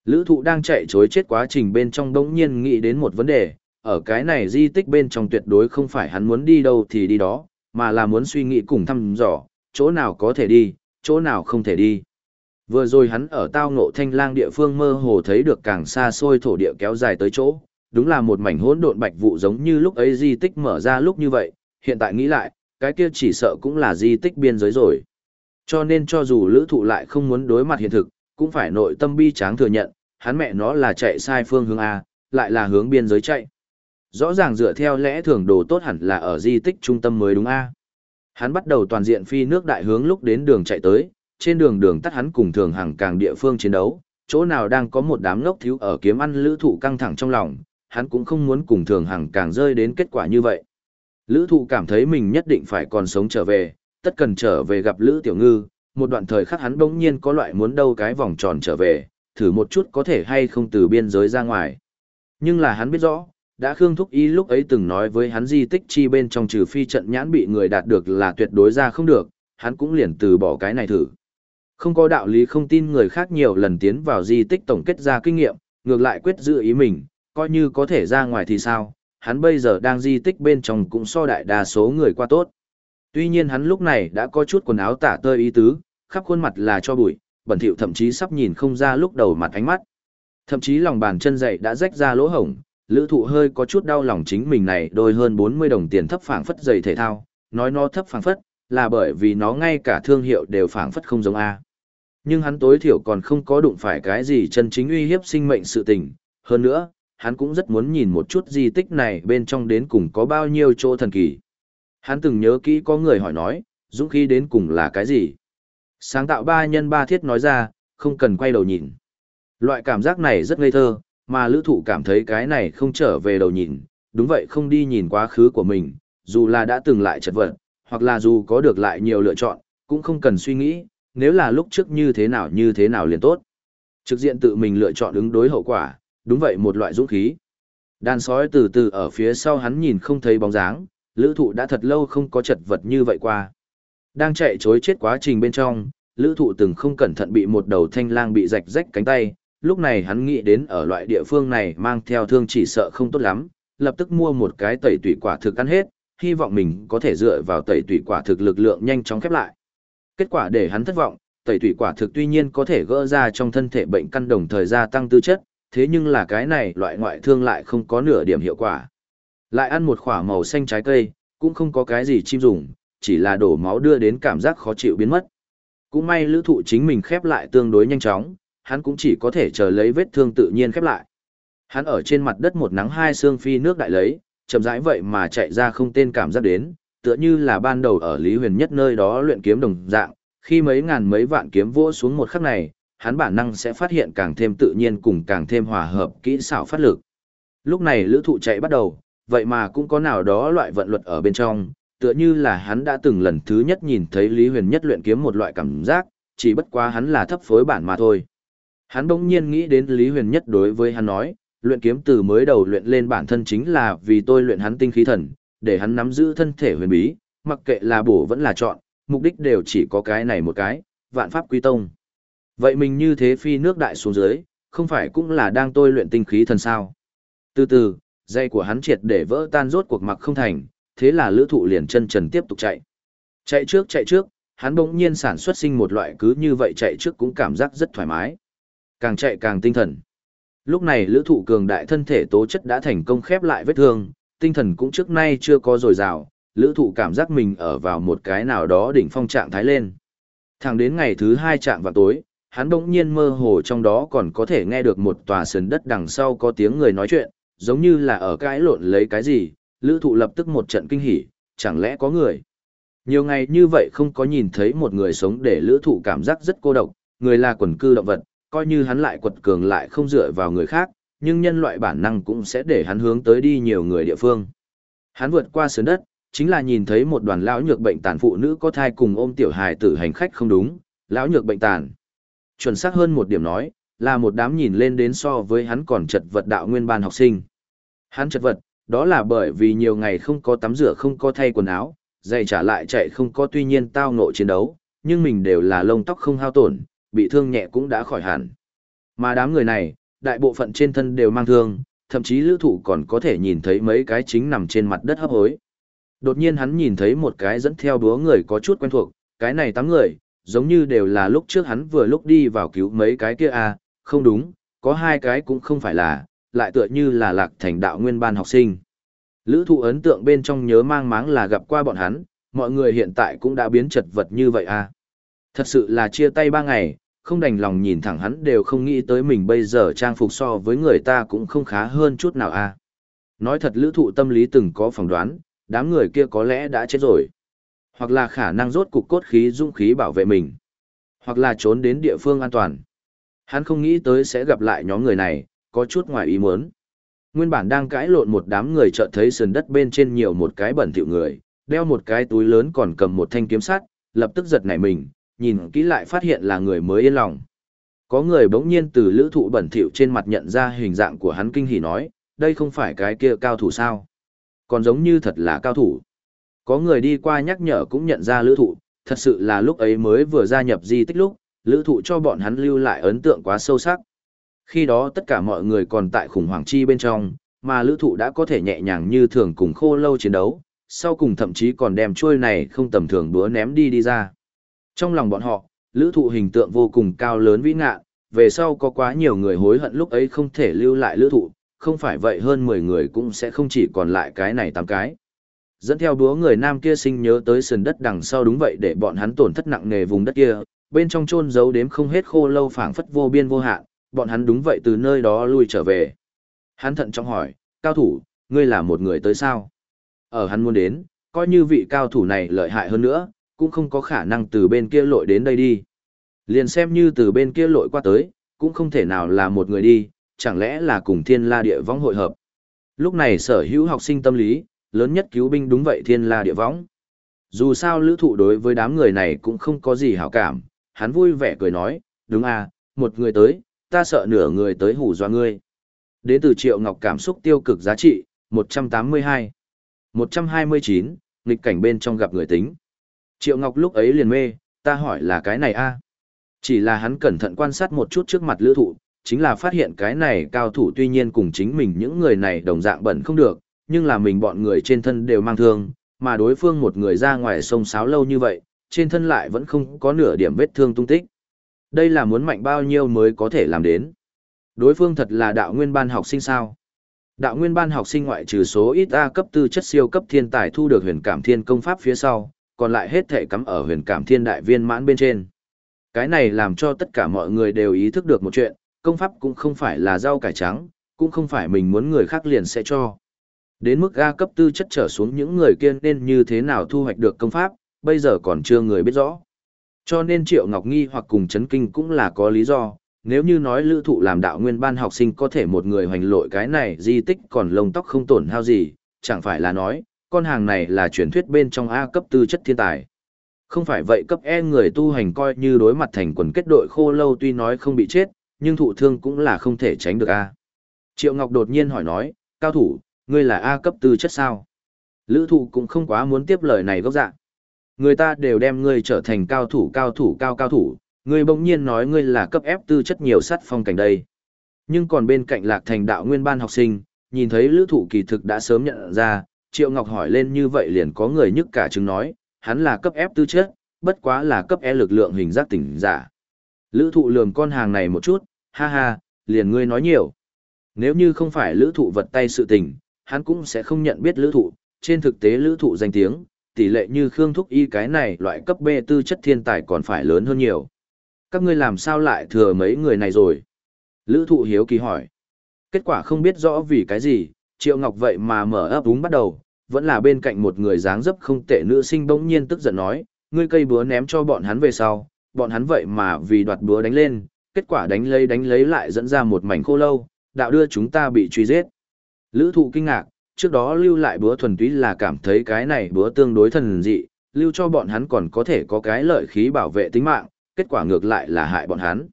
Lữ thụ đang chạy chối chết quá trình bên trong đống nhiên nghĩ đến một vấn đề, ở cái này di tích bên trong tuyệt đối không phải hắn muốn đi đâu thì đi đó, mà là muốn suy nghĩ cùng thăm dò, chỗ nào có thể đi, chỗ nào không thể đi. Vừa rồi hắn ở tao ngộ thanh lang địa phương mơ hồ thấy được càng xa xôi thổ địa kéo dài tới chỗ, đúng là một mảnh hỗn độn bạch vụ giống như lúc ấy di tích mở ra lúc như vậy, hiện tại nghĩ lại, cái kia chỉ sợ cũng là di tích biên giới rồi. Cho nên cho dù lữ thụ lại không muốn đối mặt hiện thực, cũng phải nội tâm bi tráng thừa nhận, hắn mẹ nó là chạy sai phương hướng A, lại là hướng biên giới chạy. Rõ ràng dựa theo lẽ thường đồ tốt hẳn là ở di tích trung tâm mới đúng A. Hắn bắt đầu toàn diện phi nước đại hướng lúc đến đường chạy tới, trên đường đường tắt hắn cùng thường hàng càng địa phương chiến đấu, chỗ nào đang có một đám ngốc thiếu ở kiếm ăn lữ thụ căng thẳng trong lòng, hắn cũng không muốn cùng thường hàng càng rơi đến kết quả như vậy. Lữ thụ cảm thấy mình nhất định phải còn sống trở về, tất cần trở về gặp Lữ Tiểu Ngư, một đoạn thời khắc hắn bỗng nhiên có loại muốn đâu cái vòng tròn trở về, thử một chút có thể hay không từ biên giới ra ngoài. Nhưng là hắn biết rõ, đã Khương Thúc Y lúc ấy từng nói với hắn di tích chi bên trong trừ phi trận nhãn bị người đạt được là tuyệt đối ra không được, hắn cũng liền từ bỏ cái này thử. Không có đạo lý không tin người khác nhiều lần tiến vào di tích tổng kết ra kinh nghiệm, ngược lại quyết giữ ý mình, coi như có thể ra ngoài thì sao, hắn bây giờ đang di tích bên trong cũng so đại đa số người qua tốt. Tuy nhiên hắn lúc này đã có chút quần áo tả tơi ý tứ, khắp khuôn mặt là cho bụi, bẩn thỉu thậm chí sắp nhìn không ra lúc đầu mặt ánh mắt. Thậm chí lòng bàn chân dậy đã rách ra lỗ hổng, lữ thụ hơi có chút đau lòng chính mình này đôi hơn 40 đồng tiền thấp phảng phất giày thể thao, nói nó thấp phảng phất, là bởi vì nó ngay cả thương hiệu đều phảng phất không giống A. Nhưng hắn tối thiểu còn không có đụng phải cái gì chân chính uy hiếp sinh mệnh sự tình, hơn nữa, hắn cũng rất muốn nhìn một chút di tích này bên trong đến cùng có bao nhiêu chỗ thần kỳ. Hắn từng nhớ kỹ có người hỏi nói, dũng khí đến cùng là cái gì? Sáng tạo ba nhân ba thiết nói ra, không cần quay đầu nhìn. Loại cảm giác này rất ngây thơ, mà lữ thụ cảm thấy cái này không trở về đầu nhìn, đúng vậy không đi nhìn quá khứ của mình, dù là đã từng lại chật vật, hoặc là dù có được lại nhiều lựa chọn, cũng không cần suy nghĩ, nếu là lúc trước như thế nào như thế nào liền tốt. Trực diện tự mình lựa chọn ứng đối hậu quả, đúng vậy một loại dũng khí. Đàn sói từ từ ở phía sau hắn nhìn không thấy bóng dáng, lữ thụ đã thật lâu không có chật vật như vậy qua. Đang chạy chối chết quá trình bên trong, lữ thụ từng không cẩn thận bị một đầu thanh lang bị rạch rách cánh tay, lúc này hắn nghĩ đến ở loại địa phương này mang theo thương chỉ sợ không tốt lắm, lập tức mua một cái tẩy tủy quả thực ăn hết, hy vọng mình có thể dựa vào tẩy tủy quả thực lực lượng nhanh chóng khép lại. Kết quả để hắn thất vọng, tẩy tủy quả thực tuy nhiên có thể gỡ ra trong thân thể bệnh căn đồng thời gia tăng tư chất, thế nhưng là cái này loại ngoại thương lại không có nửa điểm hiệu quả. Lại ăn một quả màu xanh trái cây, cũng không có cái gì chim dùng, chỉ là đổ máu đưa đến cảm giác khó chịu biến mất. Cũng may lữ thụ chính mình khép lại tương đối nhanh chóng, hắn cũng chỉ có thể chờ lấy vết thương tự nhiên khép lại. Hắn ở trên mặt đất một nắng hai xương phi nước đại lấy, chậm rãi vậy mà chạy ra không tên cảm giác đến, tựa như là ban đầu ở Lý Huyền nhất nơi đó luyện kiếm đồng dạng, khi mấy ngàn mấy vạn kiếm vỗ xuống một khắc này, hắn bản năng sẽ phát hiện càng thêm tự nhiên cùng càng thêm hòa hợp kỹ xảo phát lực. Lúc này lữ thụ chạy bắt đầu, vậy mà cũng có nào đó loại vận luật ở bên trong, tựa như là hắn đã từng lần thứ nhất nhìn thấy Lý Huyền nhất luyện kiếm một loại cảm giác, chỉ bất quá hắn là thấp phối bản mà thôi. Hắn bỗng nhiên nghĩ đến Lý Huyền nhất đối với hắn nói, luyện kiếm từ mới đầu luyện lên bản thân chính là vì tôi luyện hắn tinh khí thần, để hắn nắm giữ thân thể huyền bí, mặc kệ là bổ vẫn là chọn, mục đích đều chỉ có cái này một cái, vạn pháp quy tông. Vậy mình như thế phi nước đại xuống dưới, không phải cũng là đang tôi luyện tinh khí thần sao? Từ từ, dây của hắn triệt để vỡ tan rốt cuộc mặc không thành, thế là lữ thụ liền chân trần tiếp tục chạy. Chạy trước chạy trước, hắn bỗng nhiên sản xuất sinh một loại cứ như vậy chạy trước cũng cảm giác rất thoải mái. Càng chạy càng tinh thần. Lúc này lữ thụ cường đại thân thể tố chất đã thành công khép lại vết thương, tinh thần cũng trước nay chưa có dồi dào, lữ thụ cảm giác mình ở vào một cái nào đó đỉnh phong trạng thái lên. Thẳng đến ngày thứ hai trạng vào tối, hắn đông nhiên mơ hồ trong đó còn có thể nghe được một tòa sườn đất đằng sau có tiếng người nói chuyện, giống như là ở cái lộn lấy cái gì, lữ thụ lập tức một trận kinh hỉ, chẳng lẽ có người. Nhiều ngày như vậy không có nhìn thấy một người sống để lữ thụ cảm giác rất cô độc, người là quần cư động vật, coi như hắn lại quật cường lại không dựa vào người khác, nhưng nhân loại bản năng cũng sẽ để hắn hướng tới đi nhiều người địa phương. Hắn vượt qua sườn đất, chính là nhìn thấy một đoàn lão nhược bệnh tàn phụ nữ có thai cùng ôm tiểu hài tử hành khách không đúng, lão nhược bệnh tàn. Chuẩn xác hơn một điểm nói, là một đám nhìn lên đến so với hắn còn chật vật đạo nguyên ban học sinh. Hắn chật vật, đó là bởi vì nhiều ngày không có tắm rửa không có thay quần áo, giày trả lại chạy không có tuy nhiên tao ngộ chiến đấu, nhưng mình đều là lông tóc không hao tổn, bị thương nhẹ cũng đã khỏi hẳn. Mà đám người này, đại bộ phận trên thân đều mang thương, thậm chí lữ thụ còn có thể nhìn thấy mấy cái chính nằm trên mặt đất hấp hối. Đột nhiên hắn nhìn thấy một cái dẫn theo đúa người có chút quen thuộc, cái này tám người, giống như đều là lúc trước hắn vừa lúc đi vào cứu mấy cái kia à, không đúng, có hai cái cũng không phải là, lại tựa như là lạc thành đạo nguyên ban học sinh. Lữ thụ ấn tượng bên trong nhớ mang máng là gặp qua bọn hắn, mọi người hiện tại cũng đã biến chật vật như vậy à. Thật sự là chia tay ba ngày, không đành lòng nhìn thẳng hắn đều không nghĩ tới mình bây giờ trang phục so với người ta cũng không khá hơn chút nào à. Nói thật lữ thụ tâm lý từng có phỏng đoán, đám người kia có lẽ đã chết rồi. Hoặc là khả năng rốt cục cốt khí dung khí bảo vệ mình. Hoặc là trốn đến địa phương an toàn. Hắn không nghĩ tới sẽ gặp lại nhóm người này, có chút ngoài ý muốn. Nguyên bản đang cãi lộn một đám người chợt thấy sườn đất bên trên nhiều một cái bẩn thỉu người, đeo một cái túi lớn còn cầm một thanh kiếm sắt, lập tức giật nảy mình, nhìn kỹ lại phát hiện là người mới yên lòng. Có người bỗng nhiên từ lữ thụ bẩn thỉu trên mặt nhận ra hình dạng của hắn kinh hỉ nói, đây không phải cái kia cao thủ sao? Còn giống như thật là cao thủ. Có người đi qua nhắc nhở cũng nhận ra lữ thụ, thật sự là lúc ấy mới vừa gia nhập di tích lúc, lữ thụ cho bọn hắn lưu lại ấn tượng quá sâu sắc. Khi đó tất cả mọi người còn tại khủng hoảng chi bên trong, mà lữ thụ đã có thể nhẹ nhàng như thường cùng khô lâu chiến đấu, sau cùng thậm chí còn đem chuôi này không tầm thường búa ném đi đi ra. Trong lòng bọn họ, lữ thụ hình tượng vô cùng cao lớn vĩ ngạ, về sau có quá nhiều người hối hận lúc ấy không thể lưu lại lữ thụ, không phải vậy hơn 10 người cũng sẽ không chỉ còn lại cái này 8 cái. Dẫn theo đúa người nam kia sinh nhớ tới sườn đất đằng sau đúng vậy để bọn hắn tổn thất nặng nề vùng đất kia, bên trong chôn giấu đếm không hết khô lâu phảng phất vô biên vô hạn, bọn hắn đúng vậy từ nơi đó lui trở về. Hắn thận trọng hỏi, cao thủ, ngươi là một người tới sao? Ở hắn muốn đến, coi như vị cao thủ này lợi hại hơn nữa, cũng không có khả năng từ bên kia lội đến đây đi. Liền xem như từ bên kia lội qua tới, cũng không thể nào là một người đi, chẳng lẽ là cùng thiên la địa võng hội hợp. Lúc này sở hữu học sinh tâm lý, lớn nhất cứu binh đúng vậy thiên la địa võng. Dù sao lữ thụ đối với đám người này cũng không có gì hảo cảm, hắn vui vẻ cười nói, đúng à, một người tới, ta sợ nửa người tới hủ doa ngươi. Đến từ Triệu Ngọc cảm xúc tiêu cực giá trị, 182. 129, nghịch cảnh bên trong gặp người tính. Triệu Ngọc lúc ấy liền mê, ta hỏi là cái này a Chỉ là hắn cẩn thận quan sát một chút trước mặt lữ thụ, chính là phát hiện cái này cao thủ tuy nhiên cùng chính mình những người này đồng dạng bẩn không được, nhưng là mình bọn người trên thân đều mang thương, mà đối phương một người ra ngoài sông sáo lâu như vậy, trên thân lại vẫn không có nửa điểm vết thương tung tích. Đây là muốn mạnh bao nhiêu mới có thể làm đến. Đối phương thật là đạo nguyên ban học sinh sao. Đạo nguyên ban học sinh ngoại trừ số ít A cấp tư chất siêu cấp thiên tài thu được huyền cảm thiên công pháp phía sau, còn lại hết thể cắm ở huyền cảm thiên đại viên mãn bên trên. Cái này làm cho tất cả mọi người đều ý thức được một chuyện, công pháp cũng không phải là rau cải trắng, cũng không phải mình muốn người khác liền sẽ cho. Đến mức A cấp tư chất trở xuống những người kia nên như thế nào thu hoạch được công pháp, bây giờ còn chưa người biết rõ. Cho nên Triệu Ngọc Nghi hoặc cùng chấn kinh cũng là có lý do, nếu như nói lữ thụ làm đạo nguyên ban học sinh có thể một người hoành lội cái này di tích còn lông tóc không tổn hao gì, chẳng phải là nói, con hàng này là truyền thuyết bên trong A cấp tư chất thiên tài. Không phải vậy cấp E người tu hành coi như đối mặt thành quần kết đội khô lâu tuy nói không bị chết, nhưng thụ thương cũng là không thể tránh được A. Triệu Ngọc đột nhiên hỏi nói, cao thủ, ngươi là A cấp tư chất sao? Lữ thụ cũng không quá muốn tiếp lời này gốc dạng. Người ta đều đem ngươi trở thành cao thủ cao thủ cao cao thủ, ngươi bỗng nhiên nói ngươi là cấp F tư chất nhiều sắt phong cảnh đây. Nhưng còn bên cạnh lạc thành đạo nguyên ban học sinh, nhìn thấy lữ thụ kỳ thực đã sớm nhận ra, Triệu Ngọc hỏi lên như vậy liền có người nhức cả chứng nói, hắn là cấp F tư chất, bất quá là cấp e lực lượng hình giác tỉnh giả. Lữ thụ lườm con hàng này một chút, ha ha, liền ngươi nói nhiều. Nếu như không phải lữ thụ vật tay sự tình, hắn cũng sẽ không nhận biết lữ thụ, trên thực tế lữ thụ danh tiếng, tỷ lệ như Khương Thúc Y cái này loại cấp B tư chất thiên tài còn phải lớn hơn nhiều. Các ngươi làm sao lại thừa mấy người này rồi? Lữ thụ hiếu kỳ hỏi. Kết quả không biết rõ vì cái gì, Triệu Ngọc vậy mà mở ấp úng bắt đầu, vẫn là bên cạnh một người dáng dấp không tệ nữ sinh bỗng nhiên tức giận nói, ngươi cây búa ném cho bọn hắn về sau, bọn hắn vậy mà vì đoạt búa đánh lên, kết quả đánh lấy đánh lấy lại dẫn ra một mảnh khô lâu, đạo đưa chúng ta bị truy giết. Lữ thụ kinh ngạc, trước đó lưu lại búa thuần túy là cảm thấy cái này búa tương đối thần dị, lưu cho bọn hắn còn có thể có cái lợi khí bảo vệ tính mạng, kết quả ngược lại là hại bọn hắn.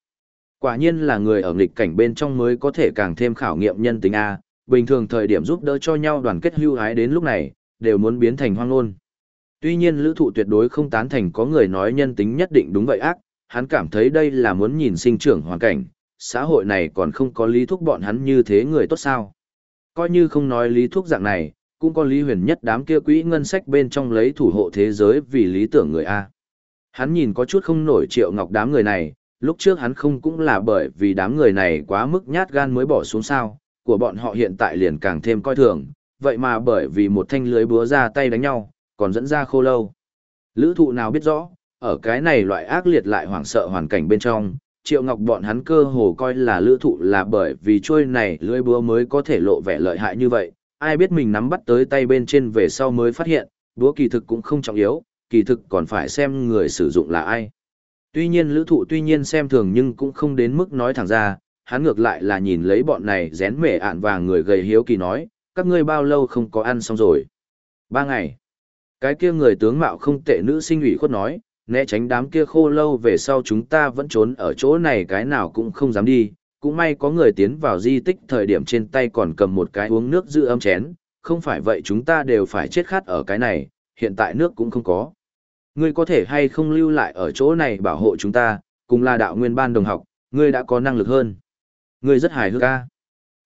Quả nhiên là người ở nghịch cảnh bên trong mới có thể càng thêm khảo nghiệm nhân tính A, bình thường thời điểm giúp đỡ cho nhau đoàn kết hưu hái đến lúc này, đều muốn biến thành hoang ngôn. Tuy nhiên lữ thụ tuyệt đối không tán thành có người nói nhân tính nhất định đúng vậy ác, hắn cảm thấy đây là muốn nhìn sinh trưởng hoàn cảnh, xã hội này còn không có lý thúc bọn hắn như thế người tốt sao. Coi như không nói lý thúc dạng này, cũng có lý huyền nhất đám kia quỹ ngân sách bên trong lấy thủ hộ thế giới vì lý tưởng người A. Hắn nhìn có chút không nổi triệu ngọc đám người này, lúc trước hắn không cũng là bởi vì đám người này quá mức nhát gan mới bỏ xuống sao, của bọn họ hiện tại liền càng thêm coi thường, vậy mà bởi vì một thanh lưới búa ra tay đánh nhau, còn dẫn ra khô lâu. Lữ thụ nào biết rõ, ở cái này loại ác liệt lại hoảng sợ hoàn cảnh bên trong, Triệu Ngọc bọn hắn cơ hồ coi là lữ thụ là bởi vì trôi này lưới búa mới có thể lộ vẻ lợi hại như vậy, ai biết mình nắm bắt tới tay bên trên về sau mới phát hiện, búa kỳ thực cũng không trọng yếu, kỳ thực còn phải xem người sử dụng là ai. Tuy nhiên lữ thụ tuy nhiên xem thường nhưng cũng không đến mức nói thẳng ra, hắn ngược lại là nhìn lấy bọn này rén mẻ ạn và người gầy hiếu kỳ nói, các ngươi bao lâu không có ăn xong rồi. Ba ngày. Cái kia người tướng mạo không tệ nữ sinh ủy khuất nói, né tránh đám kia khô lâu về sau chúng ta vẫn trốn ở chỗ này cái nào cũng không dám đi, cũng may có người tiến vào di tích thời điểm trên tay còn cầm một cái uống nước giữ ấm chén, không phải vậy chúng ta đều phải chết khát ở cái này, hiện tại nước cũng không có. Ngươi có thể hay không lưu lại ở chỗ này bảo hộ chúng ta, cùng là đạo nguyên ban đồng học, ngươi đã có năng lực hơn. Ngươi rất hài hước ca.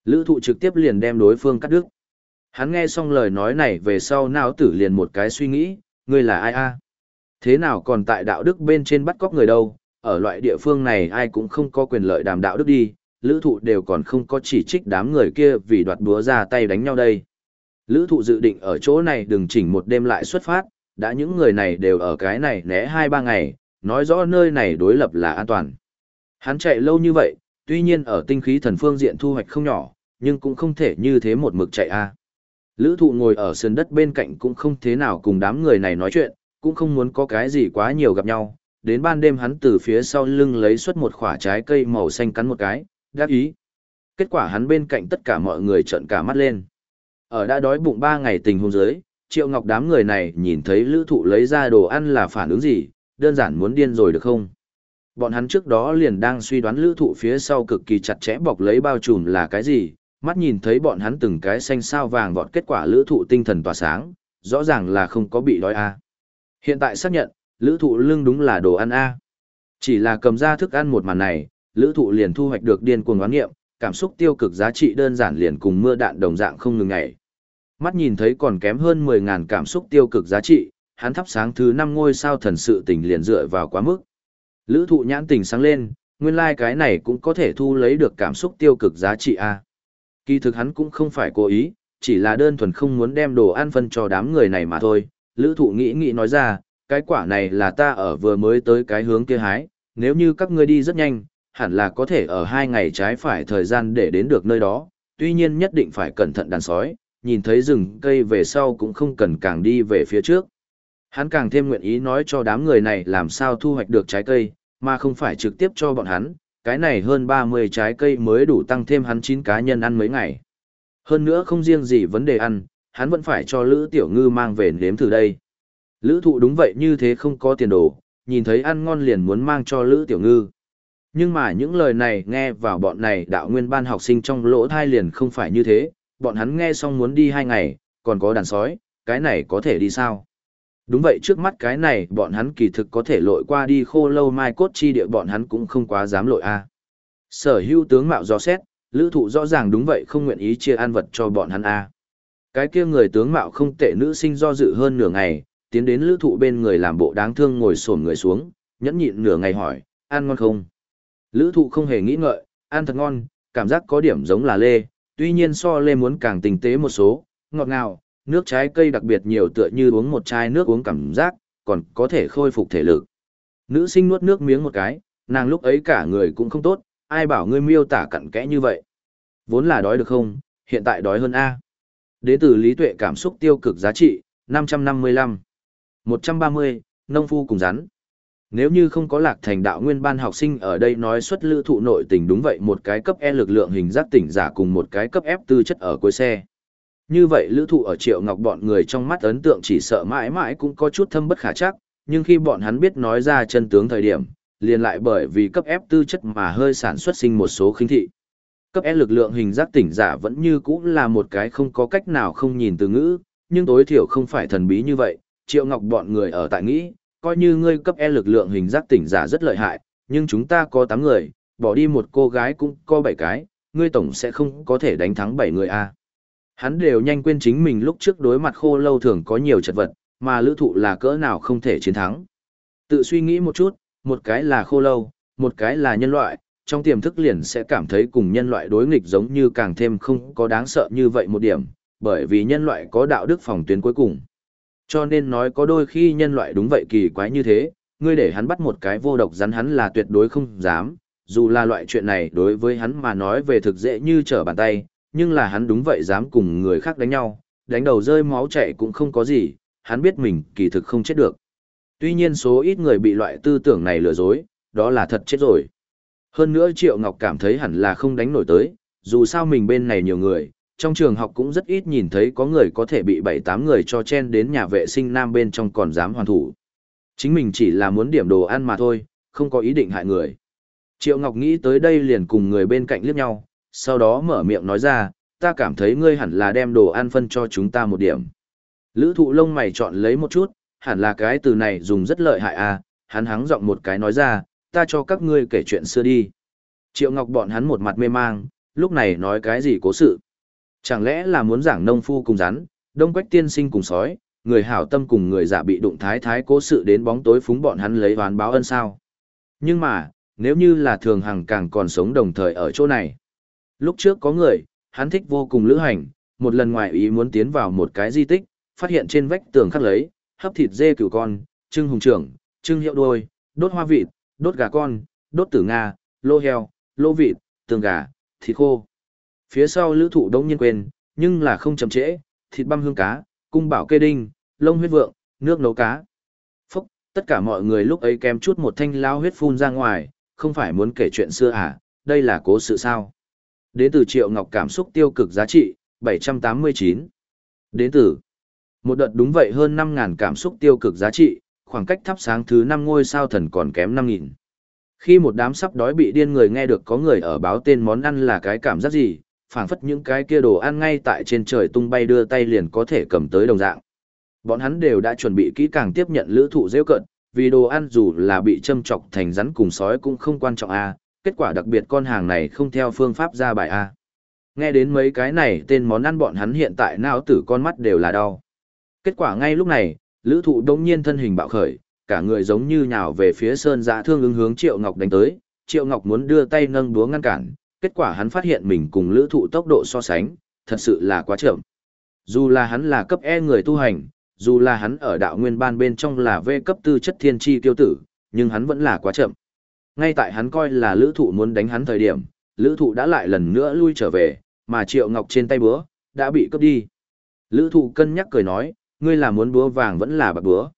Lữ thụ trực tiếp liền đem đối phương cắt đứt. Hắn nghe xong lời nói này về sau não tử liền một cái suy nghĩ, ngươi là ai a? Thế nào còn tại đạo đức bên trên bắt cóc người đâu, ở loại địa phương này ai cũng không có quyền lợi đàm đạo đức đi, lữ thụ đều còn không có chỉ trích đám người kia vì đoạt búa ra tay đánh nhau đây. Lữ thụ dự định ở chỗ này đừng chỉnh một đêm lại xuất phát, đã những người này đều ở cái này né 2-3 ngày, nói rõ nơi này đối lập là an toàn. Hắn chạy lâu như vậy, tuy nhiên ở tinh khí thần phương diện thu hoạch không nhỏ, nhưng cũng không thể như thế một mực chạy a. Lữ thụ ngồi ở sườn đất bên cạnh cũng không thế nào cùng đám người này nói chuyện, cũng không muốn có cái gì quá nhiều gặp nhau. Đến ban đêm hắn từ phía sau lưng lấy xuất một quả trái cây màu xanh cắn một cái, đáp ý. Kết quả hắn bên cạnh tất cả mọi người trợn cả mắt lên. Ở đã đói bụng 3 ngày tình hôn giới, Triệu Ngọc đám người này nhìn thấy lữ thụ lấy ra đồ ăn là phản ứng gì, đơn giản muốn điên rồi được không? Bọn hắn trước đó liền đang suy đoán lữ thụ phía sau cực kỳ chặt chẽ bọc lấy bao trùm là cái gì, mắt nhìn thấy bọn hắn từng cái xanh sao vàng vọt kết quả lữ thụ tinh thần tỏa sáng, rõ ràng là không có bị đói a Hiện tại xác nhận, lữ thụ lưng đúng là đồ ăn a Chỉ là cầm ra thức ăn một màn này, lữ thụ liền thu hoạch được điên cuồng oán nghiệm, cảm xúc tiêu cực giá trị đơn giản liền cùng mưa đạn đồng dạng không ngừng ngày. Mắt nhìn thấy còn kém hơn 10.000 cảm xúc tiêu cực giá trị, hắn thắp sáng thứ 5 ngôi sao thần sự tình liền dựa vào quá mức. Lữ thụ nhãn tình sáng lên, nguyên lai like cái này cũng có thể thu lấy được cảm xúc tiêu cực giá trị A. Kỳ thực hắn cũng không phải cố ý, chỉ là đơn thuần không muốn đem đồ ăn phân cho đám người này mà thôi. Lữ thụ nghĩ nghĩ nói ra, cái quả này là ta ở vừa mới tới cái hướng kia hái, nếu như các ngươi đi rất nhanh, hẳn là có thể ở hai ngày trái phải thời gian để đến được nơi đó, tuy nhiên nhất định phải cẩn thận đàn sói, nhìn thấy rừng cây về sau cũng không cần càng đi về phía trước. Hắn càng thêm nguyện ý nói cho đám người này làm sao thu hoạch được trái cây, mà không phải trực tiếp cho bọn hắn, cái này hơn 30 trái cây mới đủ tăng thêm hắn 9 cá nhân ăn mấy ngày. Hơn nữa không riêng gì vấn đề ăn, hắn vẫn phải cho Lữ Tiểu Ngư mang về nếm thử đây. Lữ thụ đúng vậy như thế không có tiền đồ, nhìn thấy ăn ngon liền muốn mang cho Lữ Tiểu Ngư. Nhưng mà những lời này nghe vào bọn này đạo nguyên ban học sinh trong lỗ thai liền không phải như thế, bọn hắn nghe xong muốn đi hai ngày, còn có đàn sói, cái này có thể đi sao? Đúng vậy trước mắt cái này bọn hắn kỳ thực có thể lội qua đi khô lâu mai cốt chi địa bọn hắn cũng không quá dám lội a. Sở hữu tướng mạo do xét, lữ thụ rõ ràng đúng vậy không nguyện ý chia ăn vật cho bọn hắn a. Cái kia người tướng mạo không tệ nữ sinh do dự hơn nửa ngày, tiến đến lữ thụ bên người làm bộ đáng thương ngồi xổm người xuống, nhẫn nhịn nửa ngày hỏi, ăn ngon không? Lữ thụ không hề nghĩ ngợi, ăn thật ngon, cảm giác có điểm giống là lê, tuy nhiên so lê muốn càng tinh tế một số, ngọt ngào, nước trái cây đặc biệt nhiều tựa như uống một chai nước uống cảm giác, còn có thể khôi phục thể lực. Nữ sinh nuốt nước miếng một cái, nàng lúc ấy cả người cũng không tốt, ai bảo ngươi miêu tả cặn kẽ như vậy. Vốn là đói được không, hiện tại đói hơn A. Đế tử lý tuệ cảm xúc tiêu cực giá trị, 555. 130, nông phu cùng rắn. Nếu như không có lạc thành đạo nguyên ban học sinh ở đây nói xuất lữ thụ nội tình đúng vậy một cái cấp E lực lượng hình giác tỉnh giả cùng một cái cấp F tư chất ở cuối xe. Như vậy lữ thụ ở triệu ngọc bọn người trong mắt ấn tượng chỉ sợ mãi mãi cũng có chút thâm bất khả chắc, nhưng khi bọn hắn biết nói ra chân tướng thời điểm, liền lại bởi vì cấp F tư chất mà hơi sản xuất sinh một số khinh thị. Cấp E lực lượng hình giác tỉnh giả vẫn như cũ là một cái không có cách nào không nhìn từ ngữ, nhưng tối thiểu không phải thần bí như vậy, triệu ngọc bọn người ở tại nghĩ, coi như ngươi cấp E lực lượng hình giác tỉnh giả rất lợi hại, nhưng chúng ta có 8 người, bỏ đi một cô gái cũng có 7 cái, ngươi tổng sẽ không có thể đánh thắng 7 người a. Hắn đều nhanh quên chính mình lúc trước đối mặt khô lâu thường có nhiều chật vật, mà lữ thụ là cỡ nào không thể chiến thắng. Tự suy nghĩ một chút, một cái là khô lâu, một cái là nhân loại, trong tiềm thức liền sẽ cảm thấy cùng nhân loại đối nghịch giống như càng thêm không có đáng sợ như vậy một điểm, bởi vì nhân loại có đạo đức phòng tuyến cuối cùng. Cho nên nói có đôi khi nhân loại đúng vậy kỳ quái như thế, ngươi để hắn bắt một cái vô độc rắn hắn là tuyệt đối không dám, dù là loại chuyện này đối với hắn mà nói về thực dễ như trở bàn tay, nhưng là hắn đúng vậy dám cùng người khác đánh nhau, đánh đầu rơi máu chảy cũng không có gì, hắn biết mình kỳ thực không chết được. Tuy nhiên số ít người bị loại tư tưởng này lừa dối, đó là thật chết rồi. Hơn nữa Triệu Ngọc cảm thấy hẳn là không đánh nổi tới, dù sao mình bên này nhiều người, trong trường học cũng rất ít nhìn thấy có người có thể bị 7-8 người cho chen đến nhà vệ sinh nam bên trong còn dám hoàn thủ. Chính mình chỉ là muốn điểm đồ ăn mà thôi, không có ý định hại người. Triệu Ngọc nghĩ tới đây liền cùng người bên cạnh liếc nhau, sau đó mở miệng nói ra, ta cảm thấy ngươi hẳn là đem đồ ăn phân cho chúng ta một điểm. Lữ thụ lông mày chọn lấy một chút, hẳn là cái từ này dùng rất lợi hại à, hắn hắng giọng một cái nói ra, ta cho các ngươi kể chuyện xưa đi. Triệu Ngọc bọn hắn một mặt mê mang, lúc này nói cái gì cố sự. Chẳng lẽ là muốn giảng nông phu cùng rắn, đông quách tiên sinh cùng sói, người hảo tâm cùng người giả bị đụng thái thái cố sự đến bóng tối phúng bọn hắn lấy oán báo ân sao. Nhưng mà, nếu như là thường hằng càng còn sống đồng thời ở chỗ này. Lúc trước có người, hắn thích vô cùng lữ hành, một lần ngoài ý muốn tiến vào một cái di tích, phát hiện trên vách tường khắc lấy, hấp thịt dê cửu con, trưng hùng trưởng, trưng hiệu đôi, đốt hoa vịt, đốt gà con, đốt tử nga, lô heo, lô vịt, tường gà, thịt khô. Phía sau lữ thụ đông nhiên quên, nhưng là không chậm trễ, thịt băm hương cá, cung bảo kê đinh, lông huyết vượng, nước nấu cá. Phúc, tất cả mọi người lúc ấy kém chút một thanh lao huyết phun ra ngoài, không phải muốn kể chuyện xưa à, đây là cố sự sao. Đến từ Triệu Ngọc cảm xúc tiêu cực giá trị, 789. Đến từ một đợt đúng vậy hơn 5.000 cảm xúc tiêu cực giá trị, khoảng cách thắp sáng thứ 5 ngôi sao thần còn kém 5.000. Khi một đám sắp đói bị điên người nghe được có người ở báo tên món ăn là cái cảm giác gì, phảng phất những cái kia đồ ăn ngay tại trên trời tung bay đưa tay liền có thể cầm tới đồng dạng. Bọn hắn đều đã chuẩn bị kỹ càng tiếp nhận lữ thụ rêu cận, vì đồ ăn dù là bị châm trọc thành rắn cùng sói cũng không quan trọng a kết quả đặc biệt con hàng này không theo phương pháp ra bài A. Nghe đến mấy cái này tên món ăn bọn hắn hiện tại não tử con mắt đều là đau. Kết quả ngay lúc này, lữ thụ đông nhiên thân hình bạo khởi, cả người giống như nhào về phía sơn giã thương ứng hướng Triệu Ngọc đánh tới. Triệu Ngọc muốn đưa tay nâng búa ngăn cản, kết quả hắn phát hiện mình cùng lữ thụ tốc độ so sánh, thật sự là quá chậm. Dù là hắn là cấp E người tu hành, dù là hắn ở đạo nguyên ban bên trong là V cấp tư chất thiên tri tiêu tử, nhưng hắn vẫn là quá chậm. Ngay tại hắn coi là lữ thụ muốn đánh hắn thời điểm, lữ thụ đã lại lần nữa lui trở về, mà triệu ngọc trên tay búa, đã bị cướp đi. Lữ thụ cân nhắc cười nói, ngươi là muốn búa vàng vẫn là bạc búa.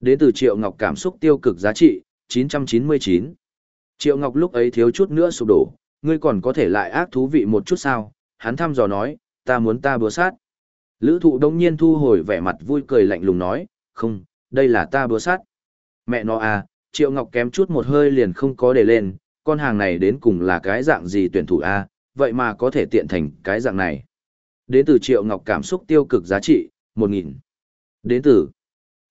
Đến từ triệu ngọc cảm xúc tiêu cực giá trị, 999. Triệu ngọc lúc ấy thiếu chút nữa sụp đổ, ngươi còn có thể lại ác thú vị một chút sao, hắn thăm dò nói, ta muốn ta búa sát. Lữ thụ đông nhiên thu hồi vẻ mặt vui cười lạnh lùng nói, không, đây là ta búa sát. Mẹ nó à, Triệu Ngọc kém chút một hơi liền không có để lên, con hàng này đến cùng là cái dạng gì tuyển thủ A, vậy mà có thể tiện thành cái dạng này. Đến từ Triệu Ngọc cảm xúc tiêu cực giá trị, 1.000. Đến từ.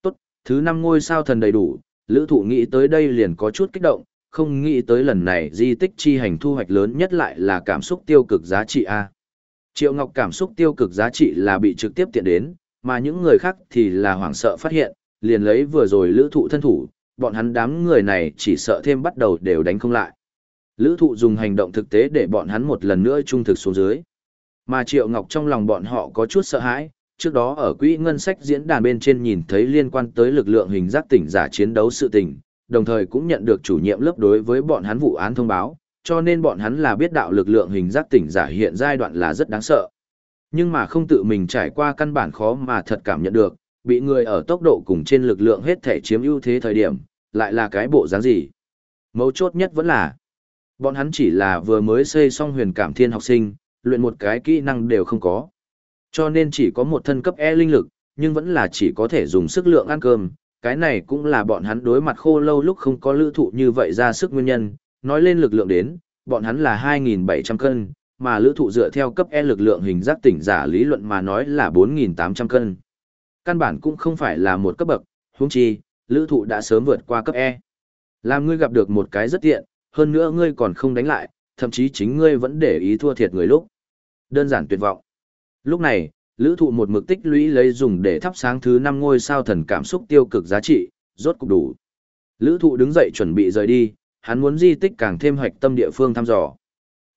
Tốt, thứ năm ngôi sao thần đầy đủ, lữ thụ nghĩ tới đây liền có chút kích động, không nghĩ tới lần này di tích chi hành thu hoạch lớn nhất lại là cảm xúc tiêu cực giá trị A. Triệu Ngọc cảm xúc tiêu cực giá trị là bị trực tiếp tiện đến, mà những người khác thì là hoảng sợ phát hiện, liền lấy vừa rồi lữ thụ thân thủ, bọn hắn đám người này chỉ sợ thêm bắt đầu đều đánh không lại. Lữ thụ dùng hành động thực tế để bọn hắn một lần nữa trung thực xuống dưới. Mà Triệu Ngọc trong lòng bọn họ có chút sợ hãi, trước đó ở quỹ ngân sách diễn đàn bên trên nhìn thấy liên quan tới lực lượng hình giác tỉnh giả chiến đấu sự tình, đồng thời cũng nhận được chủ nhiệm lớp đối với bọn hắn vụ án thông báo, cho nên bọn hắn là biết đạo lực lượng hình giác tỉnh giả hiện giai đoạn là rất đáng sợ. Nhưng mà không tự mình trải qua căn bản khó mà thật cảm nhận được, bị người ở tốc độ cùng trên lực lượng hết thể chiếm ưu thế thời điểm, lại là cái bộ dáng gì. Mấu chốt nhất vẫn là, bọn hắn chỉ là vừa mới xây xong huyền cảm thiên học sinh, luyện một cái kỹ năng đều không có. Cho nên chỉ có một thân cấp E linh lực, nhưng vẫn là chỉ có thể dùng sức lượng ăn cơm, cái này cũng là bọn hắn đối mặt khô lâu lúc không có lữ thụ như vậy ra sức nguyên nhân, nói lên lực lượng đến, bọn hắn là 2.700 cân, mà lữ thụ dựa theo cấp E lực lượng hình giác tỉnh giả lý luận mà nói là 4.800 cân. Căn bản cũng không phải là một cấp bậc, huống chi, lữ thụ đã sớm vượt qua cấp E. Làm ngươi gặp được một cái rất tiện, hơn nữa ngươi còn không đánh lại, thậm chí chính ngươi vẫn để ý thua thiệt người lúc. Đơn giản tuyệt vọng. Lúc này, lữ thụ một mực tích lũy lấy dùng để thắp sáng thứ 5 ngôi sao thần cảm xúc tiêu cực giá trị, rốt cục đủ. Lữ thụ đứng dậy chuẩn bị rời đi, hắn muốn di tích càng thêm hoạch tâm địa phương thăm dò.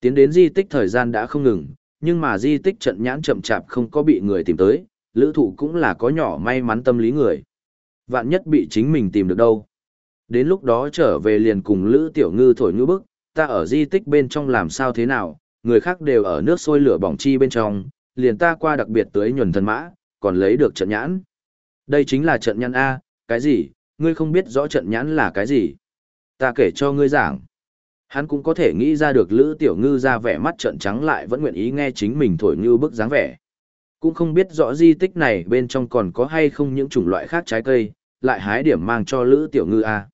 Tiến đến di tích thời gian đã không ngừng, nhưng mà di tích trận nhãn chậm chạp không có bị người tìm tới, lữ thụ cũng là có nhỏ may mắn tâm lý người. Vạn nhất bị chính mình tìm được đâu. Đến lúc đó trở về liền cùng lữ tiểu ngư thổi ngư bức, ta ở di tích bên trong làm sao thế nào, người khác đều ở nước sôi lửa bỏng chi bên trong, liền ta qua đặc biệt tới nhuần thần mã, còn lấy được trận nhãn. Đây chính là trận nhãn A, cái gì, ngươi không biết rõ trận nhãn là cái gì. Ta kể cho ngươi giảng. Hắn cũng có thể nghĩ ra được Lữ Tiểu Ngư ra vẻ mắt trận trắng lại vẫn nguyện ý nghe chính mình thổi như bức dáng vẻ. Cũng không biết rõ di tích này bên trong còn có hay không những chủng loại khác trái cây, lại hái điểm mang cho Lữ Tiểu Ngư a.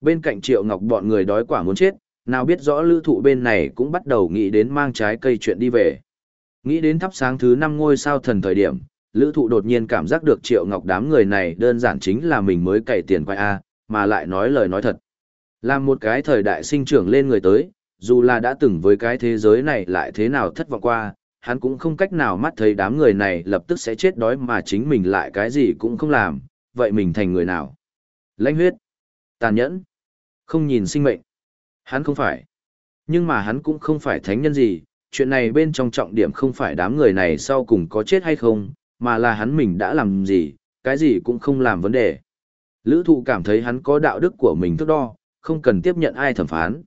Bên cạnh Triệu Ngọc bọn người đói quả muốn chết, nào biết rõ Lữ Thụ bên này cũng bắt đầu nghĩ đến mang trái cây chuyện đi về. Nghĩ đến thắp sáng thứ năm ngôi sao thần thời điểm, Lữ Thụ đột nhiên cảm giác được Triệu Ngọc đám người này đơn giản chính là mình mới cày tiền quay a, mà lại nói lời nói thật. Làm một cái thời đại sinh trưởng lên người tới, dù là đã từng với cái thế giới này lại thế nào thất vọng qua, hắn cũng không cách nào mắt thấy đám người này lập tức sẽ chết đói mà chính mình lại cái gì cũng không làm, vậy mình thành người nào? Lãnh huyết, tàn nhẫn, không nhìn sinh mệnh. Hắn không phải. Nhưng mà hắn cũng không phải thánh nhân gì, chuyện này bên trong trọng điểm không phải đám người này sau cùng có chết hay không, mà là hắn mình đã làm gì, cái gì cũng không làm vấn đề. Lữ thụ cảm thấy hắn có đạo đức của mình thước đo, không cần tiếp nhận ai thẩm phán.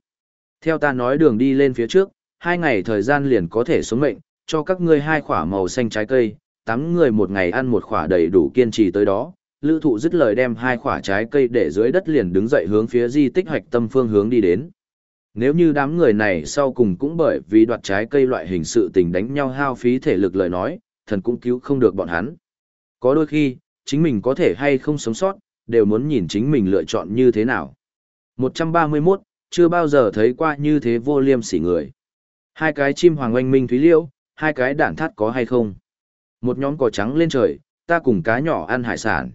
Theo ta nói đường đi lên phía trước, hai ngày thời gian liền có thể sống mệnh, cho các ngươi hai khỏa màu xanh trái cây, tám người một ngày ăn một khỏa đầy đủ kiên trì tới đó. Lữ thụ dứt lời đem hai khỏa trái cây để dưới đất liền đứng dậy hướng phía di tích hoạch tâm phương hướng đi đến. Nếu như đám người này sau cùng cũng bởi vì đoạt trái cây loại hình sự tình đánh nhau hao phí thể lực lời nói, thần cũng cứu không được bọn hắn. Có đôi khi, chính mình có thể hay không sống sót, đều muốn nhìn chính mình lựa chọn như thế nào. 131, chưa bao giờ thấy qua như thế vô liêm sỉ người. Hai cái chim hoàng oanh minh thúy liễu, hai cái đạn thắt có hay không? Một nhóm cỏ trắng lên trời, ta cùng cá nhỏ ăn hải sản.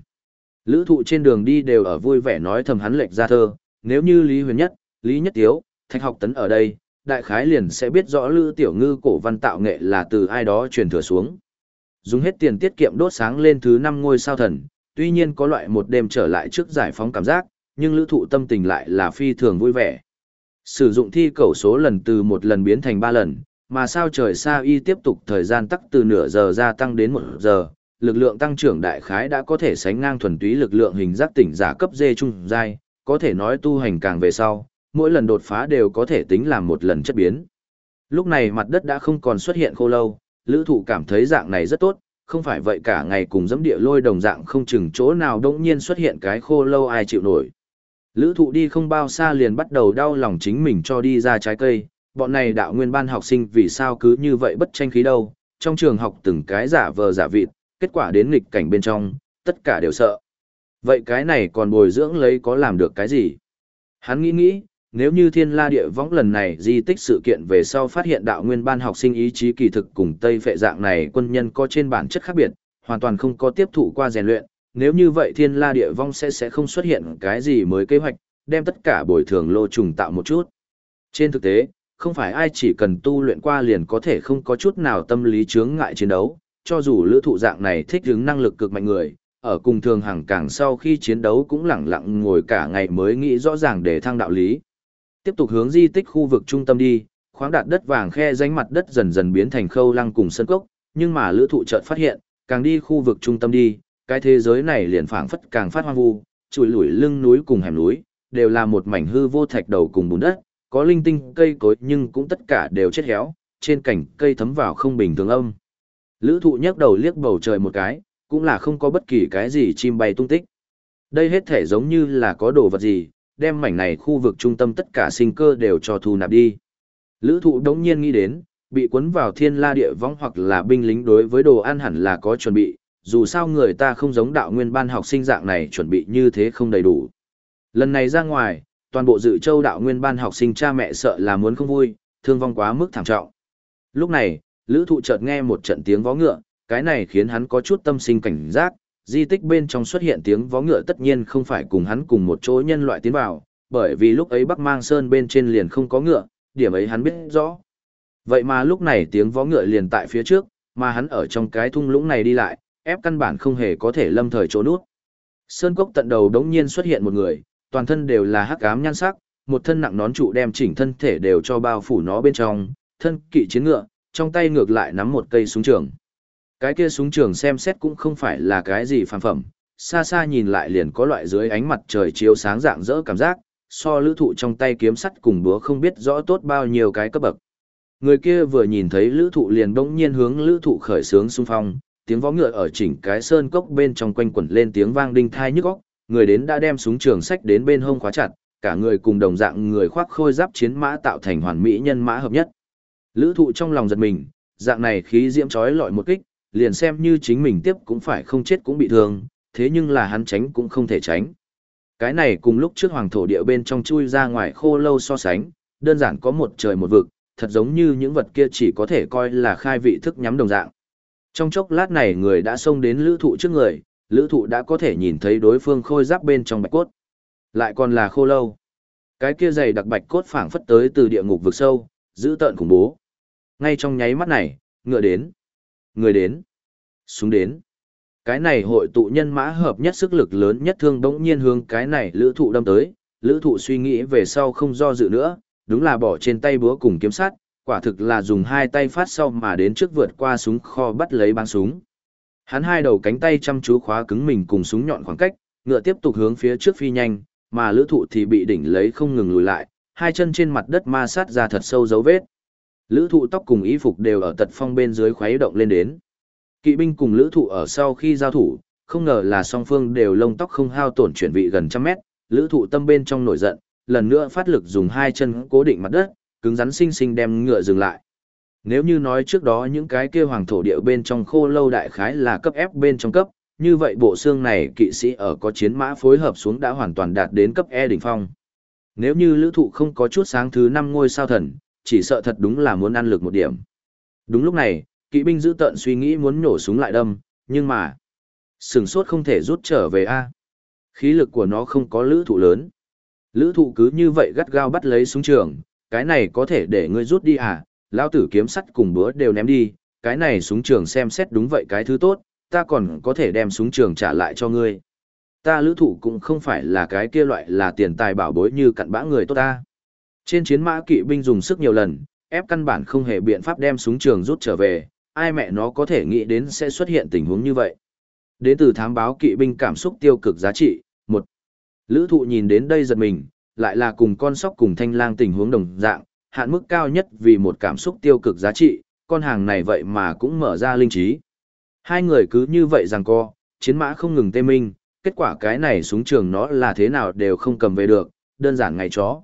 Lữ thụ trên đường đi đều ở vui vẻ nói thầm hắn lệch ra thơ, nếu như Lý Huyền Nhất, Lý Nhất Tiếu, Thạch Học Tấn ở đây, đại khái liền sẽ biết rõ Lữ Tiểu Ngư cổ văn tạo nghệ là từ ai đó truyền thừa xuống. Dùng hết tiền tiết kiệm đốt sáng lên thứ 5 ngôi sao thần, tuy nhiên có loại một đêm trở lại trước giải phóng cảm giác, nhưng lữ thụ tâm tình lại là phi thường vui vẻ. Sử dụng thi cầu số lần từ một lần biến thành ba lần, mà sao trời xa y tiếp tục thời gian tắc từ nửa giờ gia tăng đến một giờ, lực lượng tăng trưởng đại khái đã có thể sánh ngang thuần túy lực lượng hình giác tỉnh giả cấp dê trung giai, có thể nói tu hành càng về sau, mỗi lần đột phá đều có thể tính làm một lần chất biến. Lúc này mặt đất đã không còn xuất hiện khô lâu, lữ thụ cảm thấy dạng này rất tốt, không phải vậy cả ngày cùng dẫm địa lôi đồng dạng không chừng chỗ nào đống nhiên xuất hiện cái khô lâu ai chịu nổi. Lữ thụ đi không bao xa liền bắt đầu đau lòng chính mình cho đi ra trái cây, bọn này đạo nguyên ban học sinh vì sao cứ như vậy bất tranh khí đâu, trong trường học từng cái giả vờ giả vịt, kết quả đến nghịch cảnh bên trong, tất cả đều sợ. Vậy cái này còn bồi dưỡng lấy có làm được cái gì? Hắn nghĩ nghĩ, nếu như thiên la địa võng lần này di tích sự kiện về sau phát hiện đạo nguyên ban học sinh ý chí kỳ thực cùng Tây phệ dạng này quân nhân có trên bản chất khác biệt, hoàn toàn không có tiếp thụ qua rèn luyện, nếu như vậy thiên la địa vong sẽ sẽ không xuất hiện cái gì mới kế hoạch, đem tất cả bồi thường lô trùng tạo một chút. Trên thực tế, không phải ai chỉ cần tu luyện qua liền có thể không có chút nào tâm lý chướng ngại chiến đấu, cho dù lữ thụ dạng này thích hứng năng lực cực mạnh người, ở cùng thường hàng càng sau khi chiến đấu cũng lặng lặng ngồi cả ngày mới nghĩ rõ ràng để thăng đạo lý. Tiếp tục hướng di tích khu vực trung tâm đi, khoáng đạt đất vàng khe danh mặt đất dần dần biến thành khâu lăng cùng sân cốc, nhưng mà lữ thụ chợt phát hiện, càng đi khu vực trung tâm đi, cái thế giới này liền phảng phất càng phát hoang vu, chùi lủi lưng núi cùng hẻm núi, đều là một mảnh hư vô thạch đầu cùng bùn đất, có linh tinh cây cối nhưng cũng tất cả đều chết héo, trên cảnh cây thấm vào không bình thường âm. Lữ thụ nhấc đầu liếc bầu trời một cái, cũng là không có bất kỳ cái gì chim bay tung tích. Đây hết thể giống như là có đồ vật gì, đem mảnh này khu vực trung tâm tất cả sinh cơ đều cho thu nạp đi. Lữ thụ đống nhiên nghĩ đến, bị cuốn vào thiên la địa vong hoặc là binh lính đối với đồ ăn hẳn là có chuẩn bị, dù sao người ta không giống đạo nguyên ban học sinh dạng này chuẩn bị như thế không đầy đủ. Lần này ra ngoài, toàn bộ dự châu đạo nguyên ban học sinh cha mẹ sợ là muốn không vui, thương vong quá mức thảm trọng. Lúc này, lữ thụ chợt nghe một trận tiếng vó ngựa, cái này khiến hắn có chút tâm sinh cảnh giác, di tích bên trong xuất hiện tiếng vó ngựa tất nhiên không phải cùng hắn cùng một chỗ nhân loại tiến vào, bởi vì lúc ấy Bắc Mang Sơn bên trên liền không có ngựa, điểm ấy hắn biết rõ. Vậy mà lúc này tiếng vó ngựa liền tại phía trước, mà hắn ở trong cái thung lũng này đi lại, ép căn bản không hề có thể lâm thời chỗ nút. Sơn cốc tận đầu đống nhiên xuất hiện một người, toàn thân đều là hắc ám nhan sắc, một thân nặng nón trụ đem chỉnh thân thể đều cho bao phủ nó bên trong, thân kỵ chiến ngựa, trong tay ngược lại nắm một cây súng trường. Cái kia súng trường xem xét cũng không phải là cái gì phàm phẩm, xa xa nhìn lại liền có loại dưới ánh mặt trời chiếu sáng dạng dỡ cảm giác, so lữ thụ trong tay kiếm sắt cùng búa không biết rõ tốt bao nhiêu cái cấp bậc. Người kia vừa nhìn thấy lữ thụ liền bỗng nhiên hướng lữ thụ khởi sướng xung phong, tiếng võ ngựa ở chỉnh cái sơn cốc bên trong quanh quẩn lên tiếng vang đinh thai nhức óc, người đến đã đem súng trường sách đến bên hông khóa chặt, cả người cùng đồng dạng người khoác khôi giáp chiến mã tạo thành hoàn mỹ nhân mã hợp nhất. Lữ thụ trong lòng giật mình, dạng này khí diễm chói lọi một kích, liền xem như chính mình tiếp cũng phải không chết cũng bị thương, thế nhưng là hắn tránh cũng không thể tránh. Cái này cùng lúc trước hoàng thổ địa bên trong chui ra ngoài khô lâu so sánh, đơn giản có một trời một vực, thật giống như những vật kia chỉ có thể coi là khai vị thức nhắm đồng dạng. Trong chốc lát này người đã xông đến lữ thụ trước người, lữ thụ đã có thể nhìn thấy đối phương khôi giáp bên trong bạch cốt. Lại còn là khô lâu. Cái kia dày đặc bạch cốt phảng phất tới từ địa ngục vực sâu, giữ tợn khủng bố. Ngay trong nháy mắt này, ngựa đến. Người đến. xuống đến. Cái này hội tụ nhân mã hợp nhất sức lực lớn nhất thương đống nhiên hướng cái này lữ thụ đâm tới. Lữ thụ suy nghĩ về sau không do dự nữa, đúng là bỏ trên tay búa cùng kiếm sát, quả thực là dùng hai tay phát sau mà đến trước vượt qua súng kho bắt lấy băng súng. Hắn hai đầu cánh tay chăm chú khóa cứng mình cùng súng nhọn khoảng cách, ngựa tiếp tục hướng phía trước phi nhanh, mà lữ thụ thì bị đỉnh lấy không ngừng lùi lại, hai chân trên mặt đất ma sát ra thật sâu dấu vết. Lữ thụ tóc cùng y phục đều ở tật phong bên dưới khuấy động lên đến. Kỵ binh cùng lữ thụ ở sau khi giao thủ, không ngờ là song phương đều lông tóc không hao tổn chuyển vị gần trăm mét, lữ thụ tâm bên trong nổi giận, lần nữa phát lực dùng hai chân cố định mặt đất, cứng rắn sinh sinh đem ngựa dừng lại. Nếu như nói trước đó những cái kia hoàng thổ địa bên trong khô lâu đại khái là cấp F bên trong cấp, như vậy bộ xương này kỵ sĩ ở có chiến mã phối hợp xuống đã hoàn toàn đạt đến cấp E đỉnh phong. Nếu như lữ thụ không có chút sáng thứ 5 ngôi sao thần, chỉ sợ thật đúng là muốn ăn lực một điểm. Đúng lúc này, kỵ binh giữ tận suy nghĩ muốn nổ súng lại đâm, nhưng mà, sừng sốt không thể rút trở về A. Khí lực của nó không có lữ thụ lớn. Lữ thụ cứ như vậy gắt gao bắt lấy súng trường, cái này có thể để ngươi rút đi à, lao tử kiếm sắt cùng bữa đều ném đi, cái này súng trường xem xét đúng vậy cái thứ tốt, ta còn có thể đem súng trường trả lại cho ngươi. Ta lữ thụ cũng không phải là cái kia loại là tiền tài bảo bối như cặn bã người tốt ta. Trên chiến mã kỵ binh dùng sức nhiều lần, ép căn bản không hề biện pháp đem súng trường rút trở về, ai mẹ nó có thể nghĩ đến sẽ xuất hiện tình huống như vậy. Đến từ thám báo kỵ binh cảm xúc tiêu cực giá trị, một Lữ thụ nhìn đến đây giật mình, lại là cùng con sóc cùng thanh lang tình huống đồng dạng, hạn mức cao nhất vì một cảm xúc tiêu cực giá trị, con hàng này vậy mà cũng mở ra linh trí. Hai người cứ như vậy rằng co, chiến mã không ngừng tê minh, kết quả cái này súng trường nó là thế nào đều không cầm về được, đơn giản ngày chó.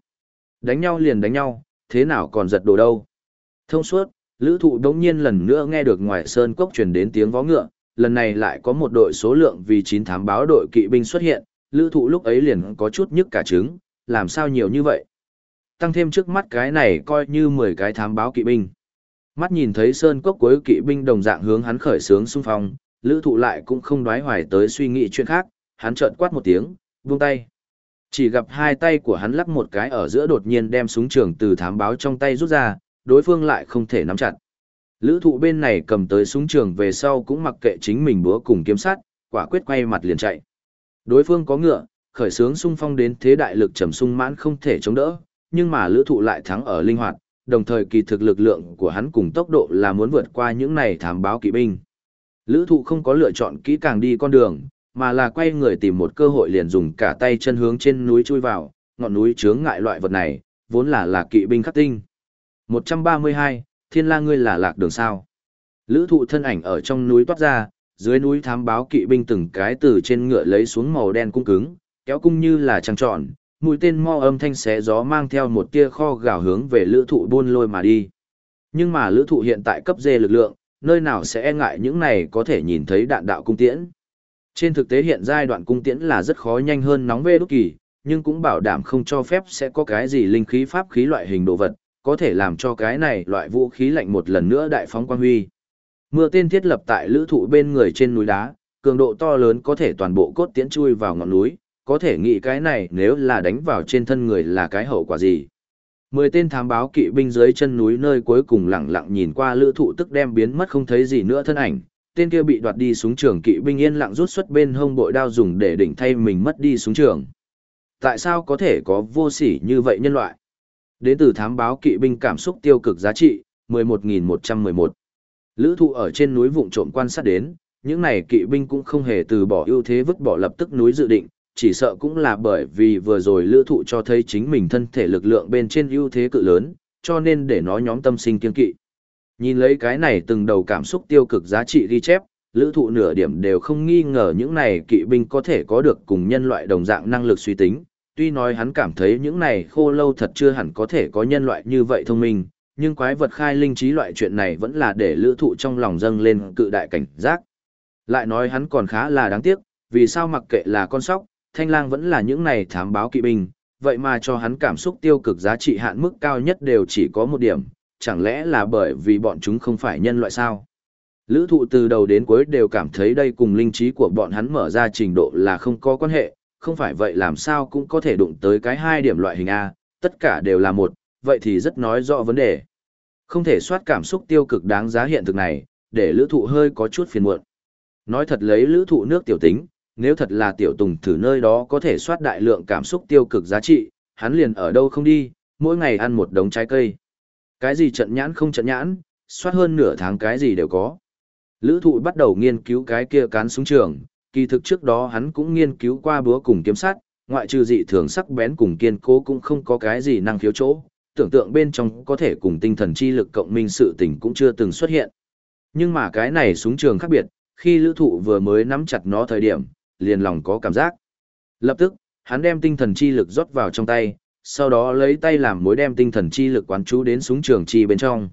Đánh nhau liền đánh nhau, thế nào còn giật đồ đâu. Thông suốt, lữ thụ đống nhiên lần nữa nghe được ngoài sơn cốc truyền đến tiếng vó ngựa, lần này lại có một đội số lượng vì 9 thám báo đội kỵ binh xuất hiện, lữ thụ lúc ấy liền có chút nhức cả trứng, làm sao nhiều như vậy. Tăng thêm trước mắt cái này coi như 10 cái thám báo kỵ binh. Mắt nhìn thấy sơn cốc cuối kỵ binh đồng dạng hướng hắn khởi sướng xung phong, lữ thụ lại cũng không đoái hoài tới suy nghĩ chuyện khác, hắn trợn quát một tiếng, buông tay. Chỉ gặp hai tay của hắn lắc một cái ở giữa đột nhiên đem súng trường từ thám báo trong tay rút ra, đối phương lại không thể nắm chặt. Lữ thụ bên này cầm tới súng trường về sau cũng mặc kệ chính mình búa cùng kiếm sát, quả quyết quay mặt liền chạy. Đối phương có ngựa, khởi sướng xung phong đến thế đại lực trầm sung mãn không thể chống đỡ, nhưng mà lữ thụ lại thắng ở linh hoạt, đồng thời kỳ thực lực lượng của hắn cùng tốc độ là muốn vượt qua những này thám báo kỵ binh. Lữ thụ không có lựa chọn kỹ càng đi con đường, mà là quay người tìm một cơ hội liền dùng cả tay chân hướng trên núi chui vào, ngọn núi chướng ngại loại vật này, vốn là là kỵ binh khắc tinh. 132, thiên la ngươi là lạc đường sao. Lữ thụ thân ảnh ở trong núi toát ra, dưới núi thám báo kỵ binh từng cái từ trên ngựa lấy xuống màu đen cung cứng, kéo cung như là trăng tròn, mũi tên mo âm thanh xé gió mang theo một tia kho gào hướng về lữ thụ buôn lôi mà đi. Nhưng mà lữ thụ hiện tại cấp dê lực lượng, nơi nào sẽ e ngại những này có thể nhìn thấy đạn đạo cung tiễn. Trên thực tế hiện giai đoạn cung tiễn là rất khó nhanh hơn nóng về đúc kỳ, nhưng cũng bảo đảm không cho phép sẽ có cái gì linh khí pháp khí loại hình đồ vật, có thể làm cho cái này loại vũ khí lạnh một lần nữa đại phóng quang huy. Mưa tên thiết lập tại lữ thụ bên người trên núi đá, cường độ to lớn có thể toàn bộ cốt tiễn chui vào ngọn núi, có thể nghĩ cái này nếu là đánh vào trên thân người là cái hậu quả gì. Mười tên thám báo kỵ binh dưới chân núi nơi cuối cùng lặng lặng nhìn qua lữ thụ tức đem biến mất không thấy gì nữa thân ảnh, tên kia bị đoạt đi súng trường kỵ binh yên lặng rút xuất bên hông bội đao dùng để đỉnh thay mình mất đi súng trường. Tại sao có thể có vô sỉ như vậy nhân loại? Đến từ thám báo kỵ binh cảm xúc tiêu cực giá trị, 11.111. Lữ thụ ở trên núi vụng trộm quan sát đến, những này kỵ binh cũng không hề từ bỏ ưu thế vứt bỏ lập tức núi dự định, chỉ sợ cũng là bởi vì vừa rồi lữ thụ cho thấy chính mình thân thể lực lượng bên trên ưu thế cự lớn, cho nên để nó nhóm tâm sinh kiên kỵ. Nhìn lấy cái này từng đầu cảm xúc tiêu cực giá trị ghi chép, lữ thụ nửa điểm đều không nghi ngờ những này kỵ binh có thể có được cùng nhân loại đồng dạng năng lực suy tính. Tuy nói hắn cảm thấy những này khô lâu thật chưa hẳn có thể có nhân loại như vậy thông minh, nhưng quái vật khai linh trí loại chuyện này vẫn là để lữ thụ trong lòng dâng lên cự đại cảnh giác. Lại nói hắn còn khá là đáng tiếc, vì sao mặc kệ là con sóc, thanh lang vẫn là những này thám báo kỵ binh, vậy mà cho hắn cảm xúc tiêu cực giá trị hạn mức cao nhất đều chỉ có một điểm, chẳng lẽ là bởi vì bọn chúng không phải nhân loại sao? Lữ thụ từ đầu đến cuối đều cảm thấy đây cùng linh trí của bọn hắn mở ra trình độ là không có quan hệ, không phải vậy làm sao cũng có thể đụng tới cái hai điểm loại hình A, tất cả đều là một, vậy thì rất nói rõ vấn đề. Không thể soát cảm xúc tiêu cực đáng giá hiện thực này, để lữ thụ hơi có chút phiền muộn. Nói thật lấy lữ thụ nước tiểu tính, nếu thật là tiểu tùng thử nơi đó có thể soát đại lượng cảm xúc tiêu cực giá trị, hắn liền ở đâu không đi, mỗi ngày ăn một đống trái cây. Cái gì trận nhãn không trận nhãn, soát hơn nửa tháng cái gì đều có. Lữ thụ bắt đầu nghiên cứu cái kia cán súng trường, kỳ thực trước đó hắn cũng nghiên cứu qua búa cùng kiếm sát, ngoại trừ dị thường sắc bén cùng kiên cố cũng không có cái gì năng khiếu chỗ, tưởng tượng bên trong có thể cùng tinh thần chi lực cộng minh sự tình cũng chưa từng xuất hiện. Nhưng mà cái này súng trường khác biệt, khi lữ thụ vừa mới nắm chặt nó thời điểm, liền lòng có cảm giác. Lập tức, hắn đem tinh thần chi lực rót vào trong tay, sau đó lấy tay làm mối đem tinh thần chi lực quán chú đến súng trường chi bên trong.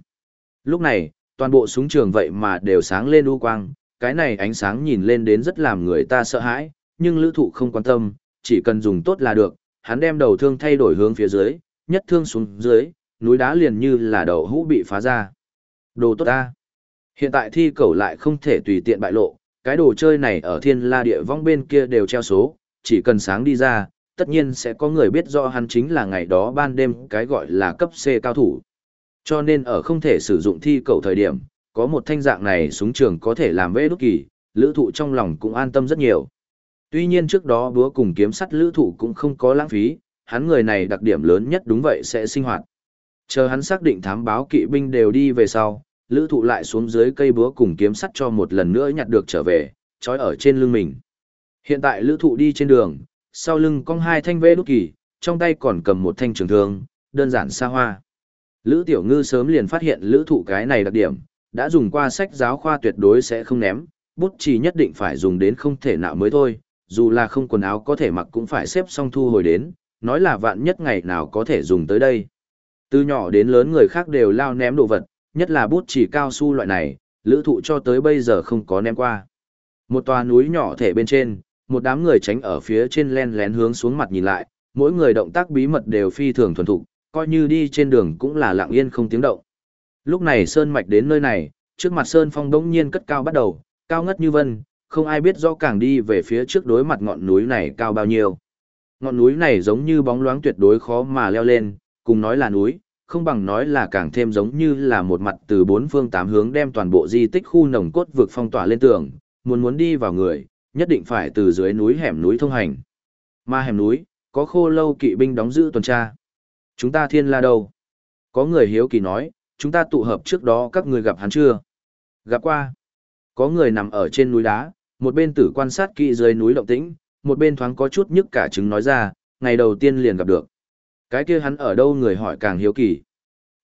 Lúc này, toàn bộ súng trường vậy mà đều sáng lên u quang, cái này ánh sáng nhìn lên đến rất làm người ta sợ hãi, nhưng lữ thụ không quan tâm, chỉ cần dùng tốt là được, hắn đem đầu thương thay đổi hướng phía dưới, nhất thương xuống dưới, núi đá liền như là đầu hũ bị phá ra. Đồ tốt ta. Hiện tại thi cầu lại không thể tùy tiện bại lộ, cái đồ chơi này ở thiên la địa vong bên kia đều treo số, chỉ cần sáng đi ra, tất nhiên sẽ có người biết rõ hắn chính là ngày đó ban đêm cái gọi là cấp C cao thủ. Cho nên ở không thể sử dụng thi cầu thời điểm, có một thanh dạng này súng trường có thể làm vế đúc kỳ, lữ thụ trong lòng cũng an tâm rất nhiều. Tuy nhiên trước đó búa cùng kiếm sắt lữ thụ cũng không có lãng phí, hắn người này đặc điểm lớn nhất đúng vậy sẽ sinh hoạt. Chờ hắn xác định thám báo kỵ binh đều đi về sau, lữ thụ lại xuống dưới cây búa cùng kiếm sắt cho một lần nữa nhặt được trở về, trói ở trên lưng mình. Hiện tại lữ thụ đi trên đường, sau lưng cong hai thanh vê đút kỳ, trong tay còn cầm một thanh trường thương, đơn giản xa hoa. Lữ tiểu ngư sớm liền phát hiện lữ thụ cái này đặc điểm, đã dùng qua sách giáo khoa tuyệt đối sẽ không ném, bút chỉ nhất định phải dùng đến không thể nào mới thôi, dù là không quần áo có thể mặc cũng phải xếp xong thu hồi đến, nói là vạn nhất ngày nào có thể dùng tới đây. Từ nhỏ đến lớn người khác đều lao ném đồ vật, nhất là bút chỉ cao su loại này, lữ thụ cho tới bây giờ không có ném qua. Một tòa núi nhỏ thể bên trên, một đám người tránh ở phía trên len lén hướng xuống mặt nhìn lại, mỗi người động tác bí mật đều phi thường thuần thục, coi như đi trên đường cũng là lặng yên không tiếng động. Lúc này Sơn Mạch đến nơi này, trước mặt Sơn Phong đống nhiên cất cao bắt đầu, cao ngất như vân, không ai biết rõ càng đi về phía trước đối mặt ngọn núi này cao bao nhiêu. Ngọn núi này giống như bóng loáng tuyệt đối khó mà leo lên, cùng nói là núi, không bằng nói là càng thêm giống như là một mặt từ bốn phương tám hướng đem toàn bộ di tích khu nồng cốt vực phong tỏa lên tường, muốn muốn đi vào người, nhất định phải từ dưới núi hẻm núi thông hành. Mà hẻm núi, có khô lâu kỵ binh đóng giữ tuần tra. Chúng ta thiên la đâu? Có người hiếu kỳ nói, chúng ta tụ hợp trước đó các người gặp hắn chưa? Gặp qua. Có người nằm ở trên núi đá, một bên tử quan sát kỹ dưới núi động tĩnh, một bên thoáng có chút nhức cả trứng nói ra, ngày đầu tiên liền gặp được. Cái kia hắn ở đâu người hỏi càng hiếu kỳ.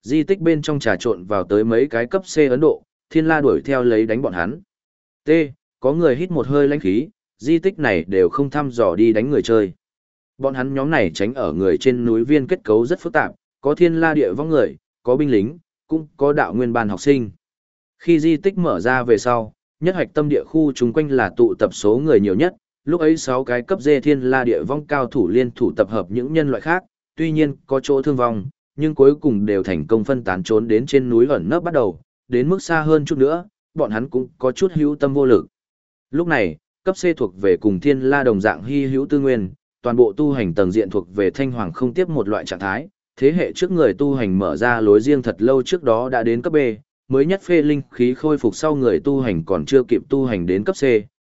Di tích bên trong trà trộn vào tới mấy cái cấp C Ấn Độ, thiên la đuổi theo lấy đánh bọn hắn. T. Có người hít một hơi lãnh khí, di tích này đều không thăm dò đi đánh người chơi. Bọn hắn nhóm này tránh ở người trên núi viên kết cấu rất phức tạp, có thiên la địa vong người, có binh lính, cũng có đạo nguyên ban học sinh. Khi di tích mở ra về sau, nhất hoạch tâm địa khu chung quanh là tụ tập số người nhiều nhất, lúc ấy 6 cái cấp dê thiên la địa vong cao thủ liên thủ tập hợp những nhân loại khác, tuy nhiên có chỗ thương vong, nhưng cuối cùng đều thành công phân tán trốn đến trên núi ẩn nấp bắt đầu, đến mức xa hơn chút nữa, bọn hắn cũng có chút hữu tâm vô lực. Lúc này, cấp C thuộc về cùng thiên la đồng dạng hy hữu tư nguyên, toàn bộ tu hành tầng diện thuộc về thanh hoàng không tiếp một loại trạng thái, thế hệ trước người tu hành mở ra lối riêng thật lâu trước đó đã đến cấp B, mới nhất phê linh khí khôi phục sau người tu hành còn chưa kịp tu hành đến cấp C,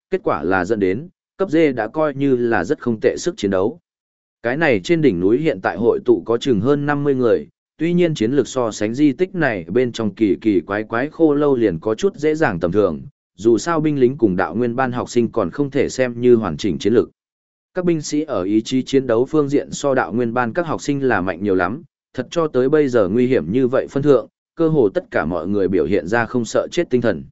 kết quả là dẫn đến, cấp D đã coi như là rất không tệ sức chiến đấu. Cái này trên đỉnh núi hiện tại hội tụ có chừng hơn 50 người, tuy nhiên chiến lược so sánh di tích này bên trong kỳ kỳ quái quái khô lâu liền có chút dễ dàng tầm thường, dù sao binh lính cùng đạo nguyên ban học sinh còn không thể xem như hoàn chỉnh chiến lược. Các binh sĩ ở ý chí chiến đấu phương diện so đạo nguyên ban các học sinh là mạnh nhiều lắm, thật cho tới bây giờ nguy hiểm như vậy phân thượng, cơ hồ tất cả mọi người biểu hiện ra không sợ chết tinh thần.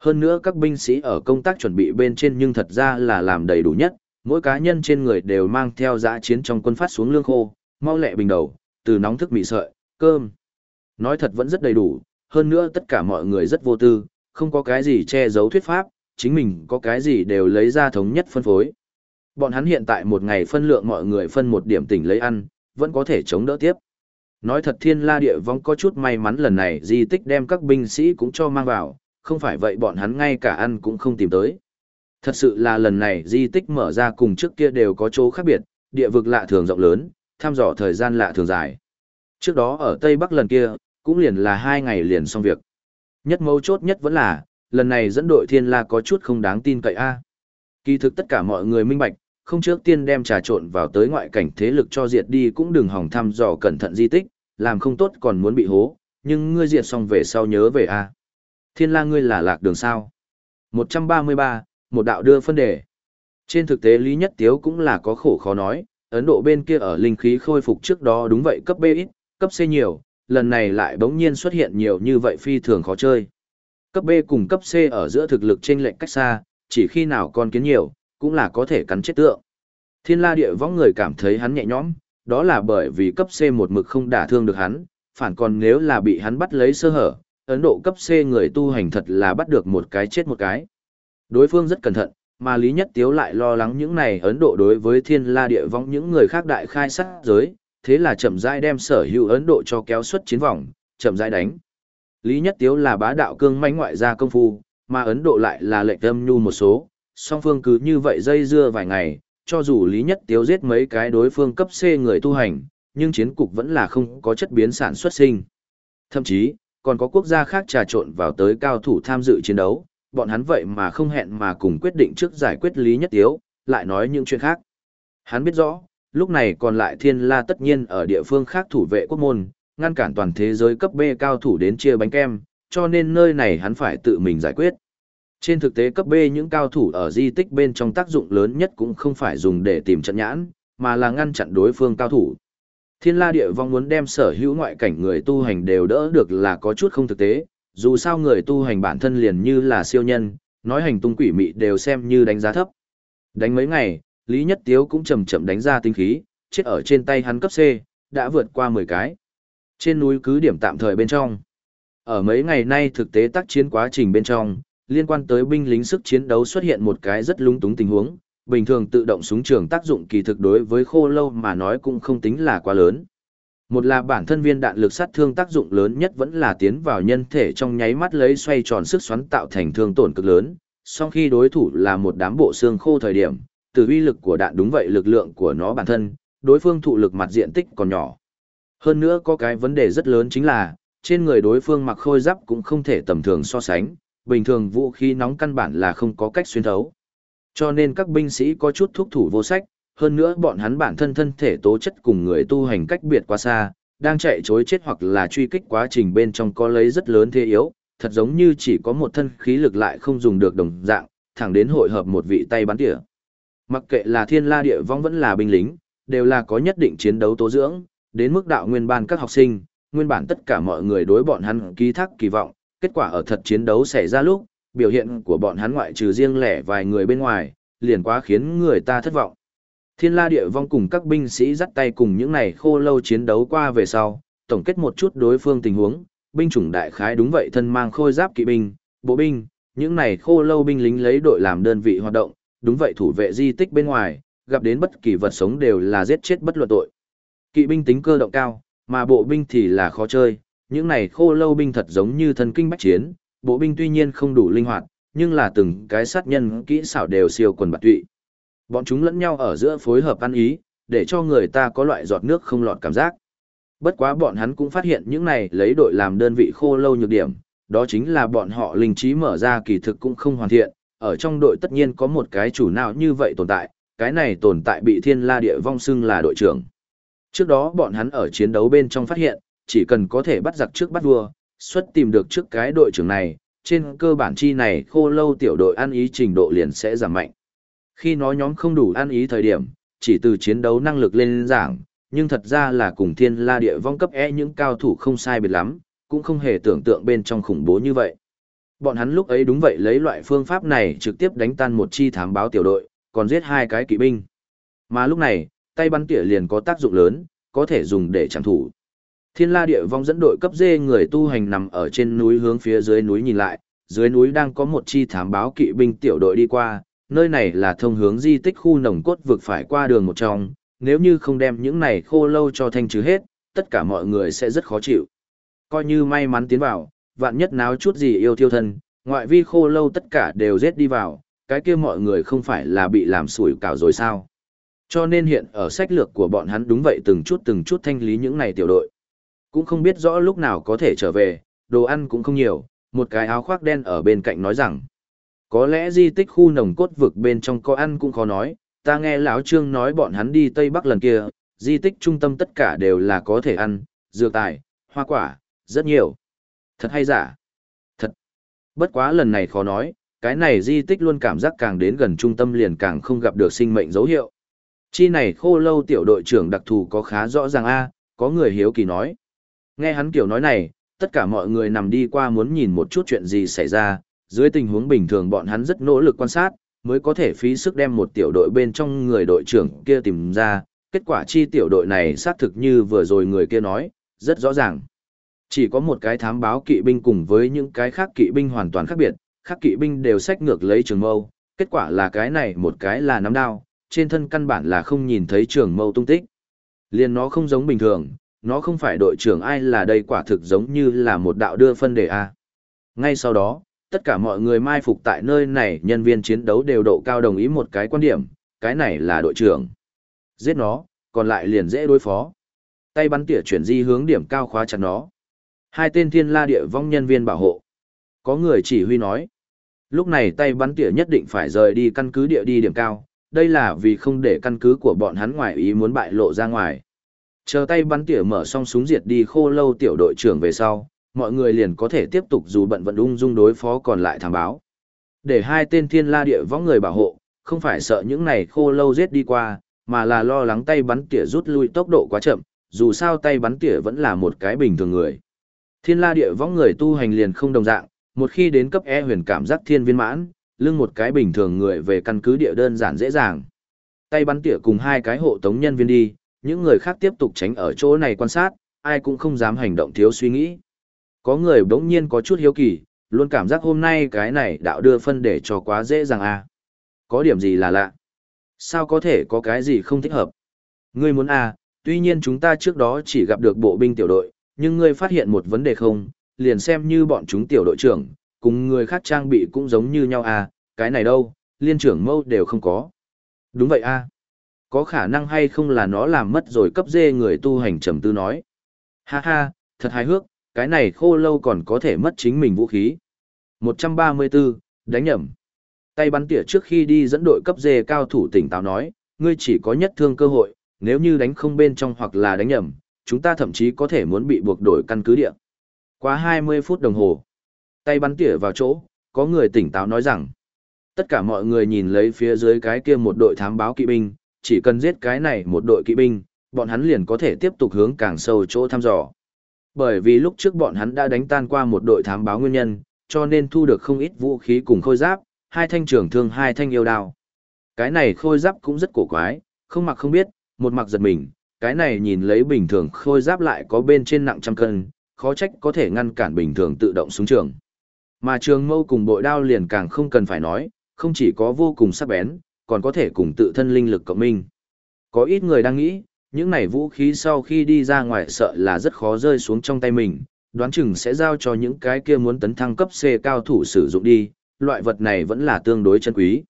Hơn nữa các binh sĩ ở công tác chuẩn bị bên trên nhưng thật ra là làm đầy đủ nhất, mỗi cá nhân trên người đều mang theo giã chiến trong quân phát xuống lương khô, mau lẹ bình đầu, từ nóng thức mì sợi, cơm. Nói thật vẫn rất đầy đủ, hơn nữa tất cả mọi người rất vô tư, không có cái gì che giấu thuyết pháp, chính mình có cái gì đều lấy ra thống nhất phân phối. Bọn hắn hiện tại một ngày phân lượng mọi người phân một điểm tỉnh lấy ăn, vẫn có thể chống đỡ tiếp. Nói thật thiên la địa vong có chút may mắn lần này di tích đem các binh sĩ cũng cho mang vào, không phải vậy bọn hắn ngay cả ăn cũng không tìm tới. Thật sự là lần này di tích mở ra cùng trước kia đều có chỗ khác biệt, địa vực lạ thường rộng lớn, thăm dò thời gian lạ thường dài. Trước đó ở Tây Bắc lần kia, cũng liền là hai ngày liền xong việc. Nhất mấu chốt nhất vẫn là, lần này dẫn đội thiên la có chút không đáng tin cậy a. Kỳ thực tất cả mọi người minh bạch, không trước tiên đem trà trộn vào tới ngoại cảnh thế lực cho diệt đi cũng đừng hỏng thăm dò cẩn thận di tích, làm không tốt còn muốn bị hố, nhưng ngươi diệt xong về sau nhớ về a. Thiên la ngươi là lạc đường sao? 133, một đạo đưa phân đề. Trên thực tế Lý Nhất Tiếu cũng là có khổ khó nói, Ấn Độ bên kia ở linh khí khôi phục trước đó đúng vậy cấp B ít, cấp C nhiều, lần này lại bỗng nhiên xuất hiện nhiều như vậy phi thường khó chơi. Cấp B cùng cấp C ở giữa thực lực trên lệnh cách xa, chỉ khi nào con kiến nhiều, cũng là có thể cắn chết tượng. Thiên la địa võng người cảm thấy hắn nhẹ nhõm, đó là bởi vì cấp C một mực không đả thương được hắn, phản còn nếu là bị hắn bắt lấy sơ hở, Ấn Độ cấp C người tu hành thật là bắt được một cái chết một cái. Đối phương rất cẩn thận, mà Lý Nhất Tiếu lại lo lắng những này Ấn Độ đối với thiên la địa vong những người khác đại khai sát giới, thế là chậm rãi đem sở hữu Ấn Độ cho kéo xuất chiến vòng, chậm rãi đánh. Lý Nhất Tiếu là bá đạo cương mãnh ngoại gia công phu, mà Ấn Độ lại là lệnh âm nhu một số, song phương cứ như vậy dây dưa vài ngày, cho dù Lý Nhất Tiếu giết mấy cái đối phương cấp C người tu hành, nhưng chiến cục vẫn là không có chất biến sản xuất sinh. Thậm chí, còn có quốc gia khác trà trộn vào tới cao thủ tham dự chiến đấu, bọn hắn vậy mà không hẹn mà cùng quyết định trước giải quyết Lý Nhất Tiếu, lại nói những chuyện khác. Hắn biết rõ, lúc này còn lại thiên la tất nhiên ở địa phương khác thủ vệ quốc môn, ngăn cản toàn thế giới cấp B cao thủ đến chia bánh kem, cho nên nơi này hắn phải tự mình giải quyết. Trên thực tế cấp B những cao thủ ở di tích bên trong tác dụng lớn nhất cũng không phải dùng để tìm trận nhãn, mà là ngăn chặn đối phương cao thủ. Thiên la địa vong muốn đem sở hữu ngoại cảnh người tu hành đều đỡ được là có chút không thực tế, dù sao người tu hành bản thân liền như là siêu nhân, nói hành tung quỷ mị đều xem như đánh giá thấp. Đánh mấy ngày, Lý Nhất Tiếu cũng chậm chậm đánh ra tinh khí, chết ở trên tay hắn cấp C, đã vượt qua 10 cái. Trên núi cứ điểm tạm thời bên trong. Ở mấy ngày nay thực tế tác chiến quá trình bên trong, liên quan tới binh lính sức chiến đấu xuất hiện một cái rất lung túng tình huống, bình thường tự động súng trường tác dụng kỳ thực đối với khô lâu mà nói cũng không tính là quá lớn. Một là bản thân viên đạn lực sát thương tác dụng lớn nhất vẫn là tiến vào nhân thể trong nháy mắt lấy xoay tròn sức xoắn tạo thành thương tổn cực lớn, song khi đối thủ là một đám bộ xương khô thời điểm, từ uy lực của đạn đúng vậy lực lượng của nó bản thân, đối phương thụ lực mặt diện tích còn nhỏ. Hơn nữa có cái vấn đề rất lớn chính là, trên người đối phương mặc khôi giáp cũng không thể tầm thường so sánh, bình thường vũ khí nóng căn bản là không có cách xuyên thấu. Cho nên các binh sĩ có chút thúc thủ vô sách, hơn nữa bọn hắn bản thân thân thể tố chất cùng người tu hành cách biệt quá xa, đang chạy chối chết hoặc là truy kích quá trình bên trong có lấy rất lớn thế yếu, thật giống như chỉ có một thân khí lực lại không dùng được đồng dạng, thẳng đến hội hợp một vị tay bắn tỉa. Mặc kệ là thiên la địa vong vẫn là binh lính, đều là có nhất định chiến đấu tố dưỡng, đến mức đạo nguyên ban các học sinh, nguyên bản tất cả mọi người đối bọn hắn ký thác kỳ vọng, kết quả ở thật chiến đấu xảy ra lúc, biểu hiện của bọn hắn ngoại trừ riêng lẻ vài người bên ngoài, liền quá khiến người ta thất vọng. Thiên la địa vong cùng các binh sĩ dắt tay cùng những này khô lâu chiến đấu qua về sau, tổng kết một chút đối phương tình huống, binh chủng đại khái đúng vậy thân mang khôi giáp kỵ binh, bộ binh, những này khô lâu binh lính lấy đội làm đơn vị hoạt động, đúng vậy thủ vệ di tích bên ngoài, gặp đến bất kỳ vật sống đều là giết chết bất luận tội. Kỵ binh tính cơ động cao, mà bộ binh thì là khó chơi, những này khô lâu binh thật giống như thần kinh bách chiến, bộ binh tuy nhiên không đủ linh hoạt, nhưng là từng cái sát nhân kỹ xảo đều siêu quần bạc tụy. Bọn chúng lẫn nhau ở giữa phối hợp ăn ý, để cho người ta có loại giọt nước không lọt cảm giác. Bất quá bọn hắn cũng phát hiện những này lấy đội làm đơn vị khô lâu nhược điểm, đó chính là bọn họ linh trí mở ra kỳ thực cũng không hoàn thiện, ở trong đội tất nhiên có một cái chủ nào như vậy tồn tại, cái này tồn tại bị thiên la địa vong xưng là đội trưởng. Trước đó bọn hắn ở chiến đấu bên trong phát hiện, chỉ cần có thể bắt giặc trước bắt vua, xuất tìm được trước cái đội trưởng này, trên cơ bản chi này khô lâu tiểu đội ăn ý trình độ liền sẽ giảm mạnh. Khi nó nhóm không đủ ăn ý thời điểm, chỉ từ chiến đấu năng lực lên giảng, nhưng thật ra là cùng thiên la địa vong cấp e những cao thủ không sai biệt lắm, cũng không hề tưởng tượng bên trong khủng bố như vậy. Bọn hắn lúc ấy đúng vậy lấy loại phương pháp này trực tiếp đánh tan một chi thám báo tiểu đội, còn giết hai cái kỵ binh. Mà lúc này, tay bắn tỉa liền có tác dụng lớn, có thể dùng để chẳng thủ. Thiên la địa vong dẫn đội cấp dê người tu hành nằm ở trên núi hướng phía dưới núi nhìn lại, dưới núi đang có một chi thám báo kỵ binh tiểu đội đi qua, nơi này là thông hướng di tích khu nồng cốt vực phải qua đường một trong, nếu như không đem những này khô lâu cho thanh trừ hết, tất cả mọi người sẽ rất khó chịu. Coi như may mắn tiến vào, vạn nhất náo chút gì yêu thiêu thân, ngoại vi khô lâu tất cả đều giết đi vào, cái kia mọi người không phải là bị làm sủi cảo rồi sao. Cho nên hiện ở sách lược của bọn hắn đúng vậy từng chút từng chút thanh lý những này tiểu đội. Cũng không biết rõ lúc nào có thể trở về, đồ ăn cũng không nhiều, một cái áo khoác đen ở bên cạnh nói rằng. Có lẽ di tích khu nồng cốt vực bên trong có ăn cũng khó nói, ta nghe lão trương nói bọn hắn đi Tây Bắc lần kia, di tích trung tâm tất cả đều là có thể ăn, dược tài, hoa quả, rất nhiều. Thật hay giả? Thật. Bất quá lần này khó nói, cái này di tích luôn cảm giác càng đến gần trung tâm liền càng không gặp được sinh mệnh dấu hiệu. Chi này khô lâu tiểu đội trưởng đặc thù có khá rõ ràng a có người hiếu kỳ nói. Nghe hắn kiểu nói này, tất cả mọi người nằm đi qua muốn nhìn một chút chuyện gì xảy ra, dưới tình huống bình thường bọn hắn rất nỗ lực quan sát, mới có thể phí sức đem một tiểu đội bên trong người đội trưởng kia tìm ra, kết quả chi tiểu đội này xác thực như vừa rồi người kia nói, rất rõ ràng. Chỉ có một cái thám báo kỵ binh cùng với những cái khác kỵ binh hoàn toàn khác biệt, khác kỵ binh đều sách ngược lấy trường mâu, kết quả là cái này một cái là nắm đao, trên thân căn bản là không nhìn thấy trường mâu tung tích. Liên nó không giống bình thường, nó không phải đội trưởng ai là đây quả thực giống như là một đạo đưa phân đề A. Ngay sau đó, tất cả mọi người mai phục tại nơi này nhân viên chiến đấu đều độ cao đồng ý một cái quan điểm, cái này là đội trưởng. Giết nó, còn lại liền dễ đối phó. Tay bắn tỉa chuyển di hướng điểm cao khóa chặt nó. Hai tên thiên la địa vong nhân viên bảo hộ. Có người chỉ huy nói. Lúc này tay bắn tỉa nhất định phải rời đi căn cứ địa đi điểm cao, đây là vì không để căn cứ của bọn hắn ngoài ý muốn bại lộ ra ngoài. Chờ tay bắn tỉa mở xong súng diệt đi khô lâu tiểu đội trưởng về sau, mọi người liền có thể tiếp tục dù bận vận ung dung đối phó còn lại thám báo. Để hai tên thiên la địa võng người bảo hộ, không phải sợ những này khô lâu giết đi qua, mà là lo lắng tay bắn tỉa rút lui tốc độ quá chậm, dù sao tay bắn tỉa vẫn là một cái bình thường người. Thiên la địa võng người tu hành liền không đồng dạng, một khi đến cấp E huyền cảm giác thiên viên mãn, lưng một cái bình thường người về căn cứ địa đơn giản dễ dàng. Tay bắn tỉa cùng hai cái hộ tống nhân viên đi, những người khác tiếp tục tránh ở chỗ này quan sát, ai cũng không dám hành động thiếu suy nghĩ. Có người bỗng nhiên có chút hiếu kỳ, luôn cảm giác hôm nay cái này đạo đưa phân để cho quá dễ dàng à. Có điểm gì là lạ? Sao có thể có cái gì không thích hợp? Ngươi muốn à, tuy nhiên chúng ta trước đó chỉ gặp được bộ binh tiểu đội, nhưng ngươi phát hiện một vấn đề không, liền xem như bọn chúng tiểu đội trưởng, cùng người khác trang bị cũng giống như nhau à, cái này đâu, liên trưởng mâu đều không có. Đúng vậy à. Có khả năng hay không là nó làm mất rồi cấp dê người tu hành trầm tư nói. Ha ha, thật hài hước, cái này khô lâu còn có thể mất chính mình vũ khí. 134, đánh nhầm. Tay bắn tỉa trước khi đi dẫn đội cấp dê cao thủ tỉnh táo nói, ngươi chỉ có nhất thương cơ hội, nếu như đánh không bên trong hoặc là đánh nhầm, chúng ta thậm chí có thể muốn bị buộc đổi căn cứ địa. Quá 20 phút đồng hồ. Tay bắn tỉa vào chỗ, có người tỉnh táo nói rằng, tất cả mọi người nhìn lấy phía dưới cái kia một đội thám báo kỵ binh, chỉ cần giết cái này một đội kỵ binh, bọn hắn liền có thể tiếp tục hướng càng sâu chỗ thăm dò. Bởi vì lúc trước bọn hắn đã đánh tan qua một đội thám báo nguyên nhân, cho nên thu được không ít vũ khí cùng khôi giáp, hai thanh trường thương hai thanh yêu đao. Cái này khôi giáp cũng rất cổ quái, không mặc không biết, một mặc giật mình, cái này nhìn lấy bình thường khôi giáp lại có bên trên nặng trăm cân, khó trách có thể ngăn cản bình thường tự động xuống trường. Mà trường mâu cùng bội đao liền càng không cần phải nói, không chỉ có vô cùng sắc bén, còn có thể cùng tự thân linh lực cộng minh. Có ít người đang nghĩ, những này vũ khí sau khi đi ra ngoài sợ là rất khó rơi xuống trong tay mình, đoán chừng sẽ giao cho những cái kia muốn tấn thăng cấp C cao thủ sử dụng đi, loại vật này vẫn là tương đối chân quý.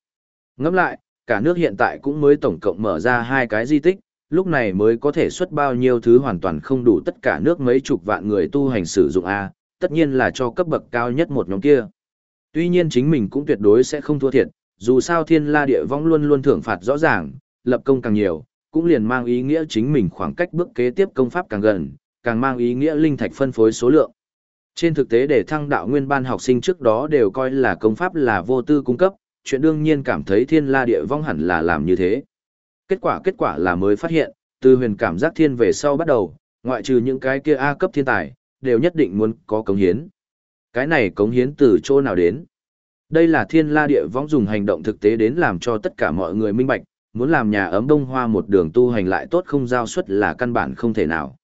Ngẫm lại, cả nước hiện tại cũng mới tổng cộng mở ra hai cái di tích, lúc này mới có thể xuất bao nhiêu thứ hoàn toàn không đủ tất cả nước mấy chục vạn người tu hành sử dụng A, tất nhiên là cho cấp bậc cao nhất một nhóm kia. Tuy nhiên chính mình cũng tuyệt đối sẽ không thua thiệt, dù sao thiên la địa vong luôn luôn thưởng phạt rõ ràng, lập công càng nhiều, cũng liền mang ý nghĩa chính mình khoảng cách bước kế tiếp công pháp càng gần, càng mang ý nghĩa linh thạch phân phối số lượng. Trên thực tế để thăng đạo nguyên ban học sinh trước đó đều coi là công pháp là vô tư cung cấp, chuyện đương nhiên cảm thấy thiên la địa vong hẳn là làm như thế. Kết quả kết quả là mới phát hiện, từ huyền cảm giác thiên về sau bắt đầu, ngoại trừ những cái kia A cấp thiên tài, đều nhất định muốn có cống hiến. Cái này cống hiến từ chỗ nào đến? Đây là thiên la địa vong dùng hành động thực tế đến làm cho tất cả mọi người minh bạch, muốn làm nhà ấm đông hoa một đường tu hành lại tốt không giao suất là căn bản không thể nào.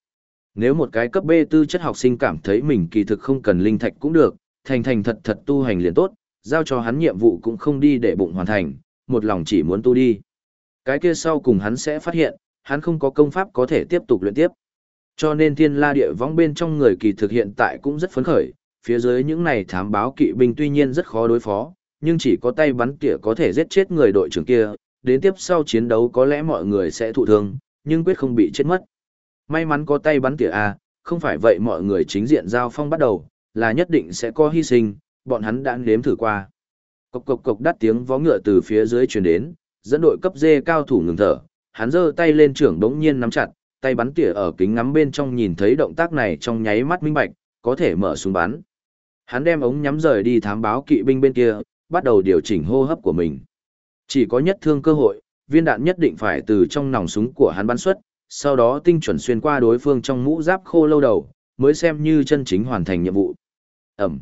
Nếu một cái cấp B tư chất học sinh cảm thấy mình kỳ thực không cần linh thạch cũng được, thành thành thật thật tu hành liền tốt, giao cho hắn nhiệm vụ cũng không đi để bụng hoàn thành, một lòng chỉ muốn tu đi. Cái kia sau cùng hắn sẽ phát hiện, hắn không có công pháp có thể tiếp tục luyện tiếp. Cho nên thiên la địa võng bên trong người kỳ thực hiện tại cũng rất phấn khởi, phía dưới những này thám báo kỵ binh tuy nhiên rất khó đối phó, nhưng chỉ có tay bắn tỉa có thể giết chết người đội trưởng kia, đến tiếp sau chiến đấu có lẽ mọi người sẽ thụ thương, nhưng quyết không bị chết mất. May mắn có tay bắn tỉa A, không phải vậy mọi người chính diện giao phong bắt đầu, là nhất định sẽ có hy sinh, bọn hắn đã nếm thử qua. Cộc cộc cộc đắt tiếng vó ngựa từ phía dưới truyền đến, dẫn đội cấp dê cao thủ ngừng thở, hắn giơ tay lên trưởng đống nhiên nắm chặt, tay bắn tỉa ở kính ngắm bên trong nhìn thấy động tác này trong nháy mắt minh bạch, có thể mở súng bắn. Hắn đem ống nhắm rời đi thám báo kỵ binh bên kia, bắt đầu điều chỉnh hô hấp của mình. Chỉ có nhất thương cơ hội, viên đạn nhất định phải từ trong nòng súng của hắn bắn xuất, sau đó tinh chuẩn xuyên qua đối phương trong mũ giáp khô lâu đầu, mới xem như chân chính hoàn thành nhiệm vụ. Ẩm.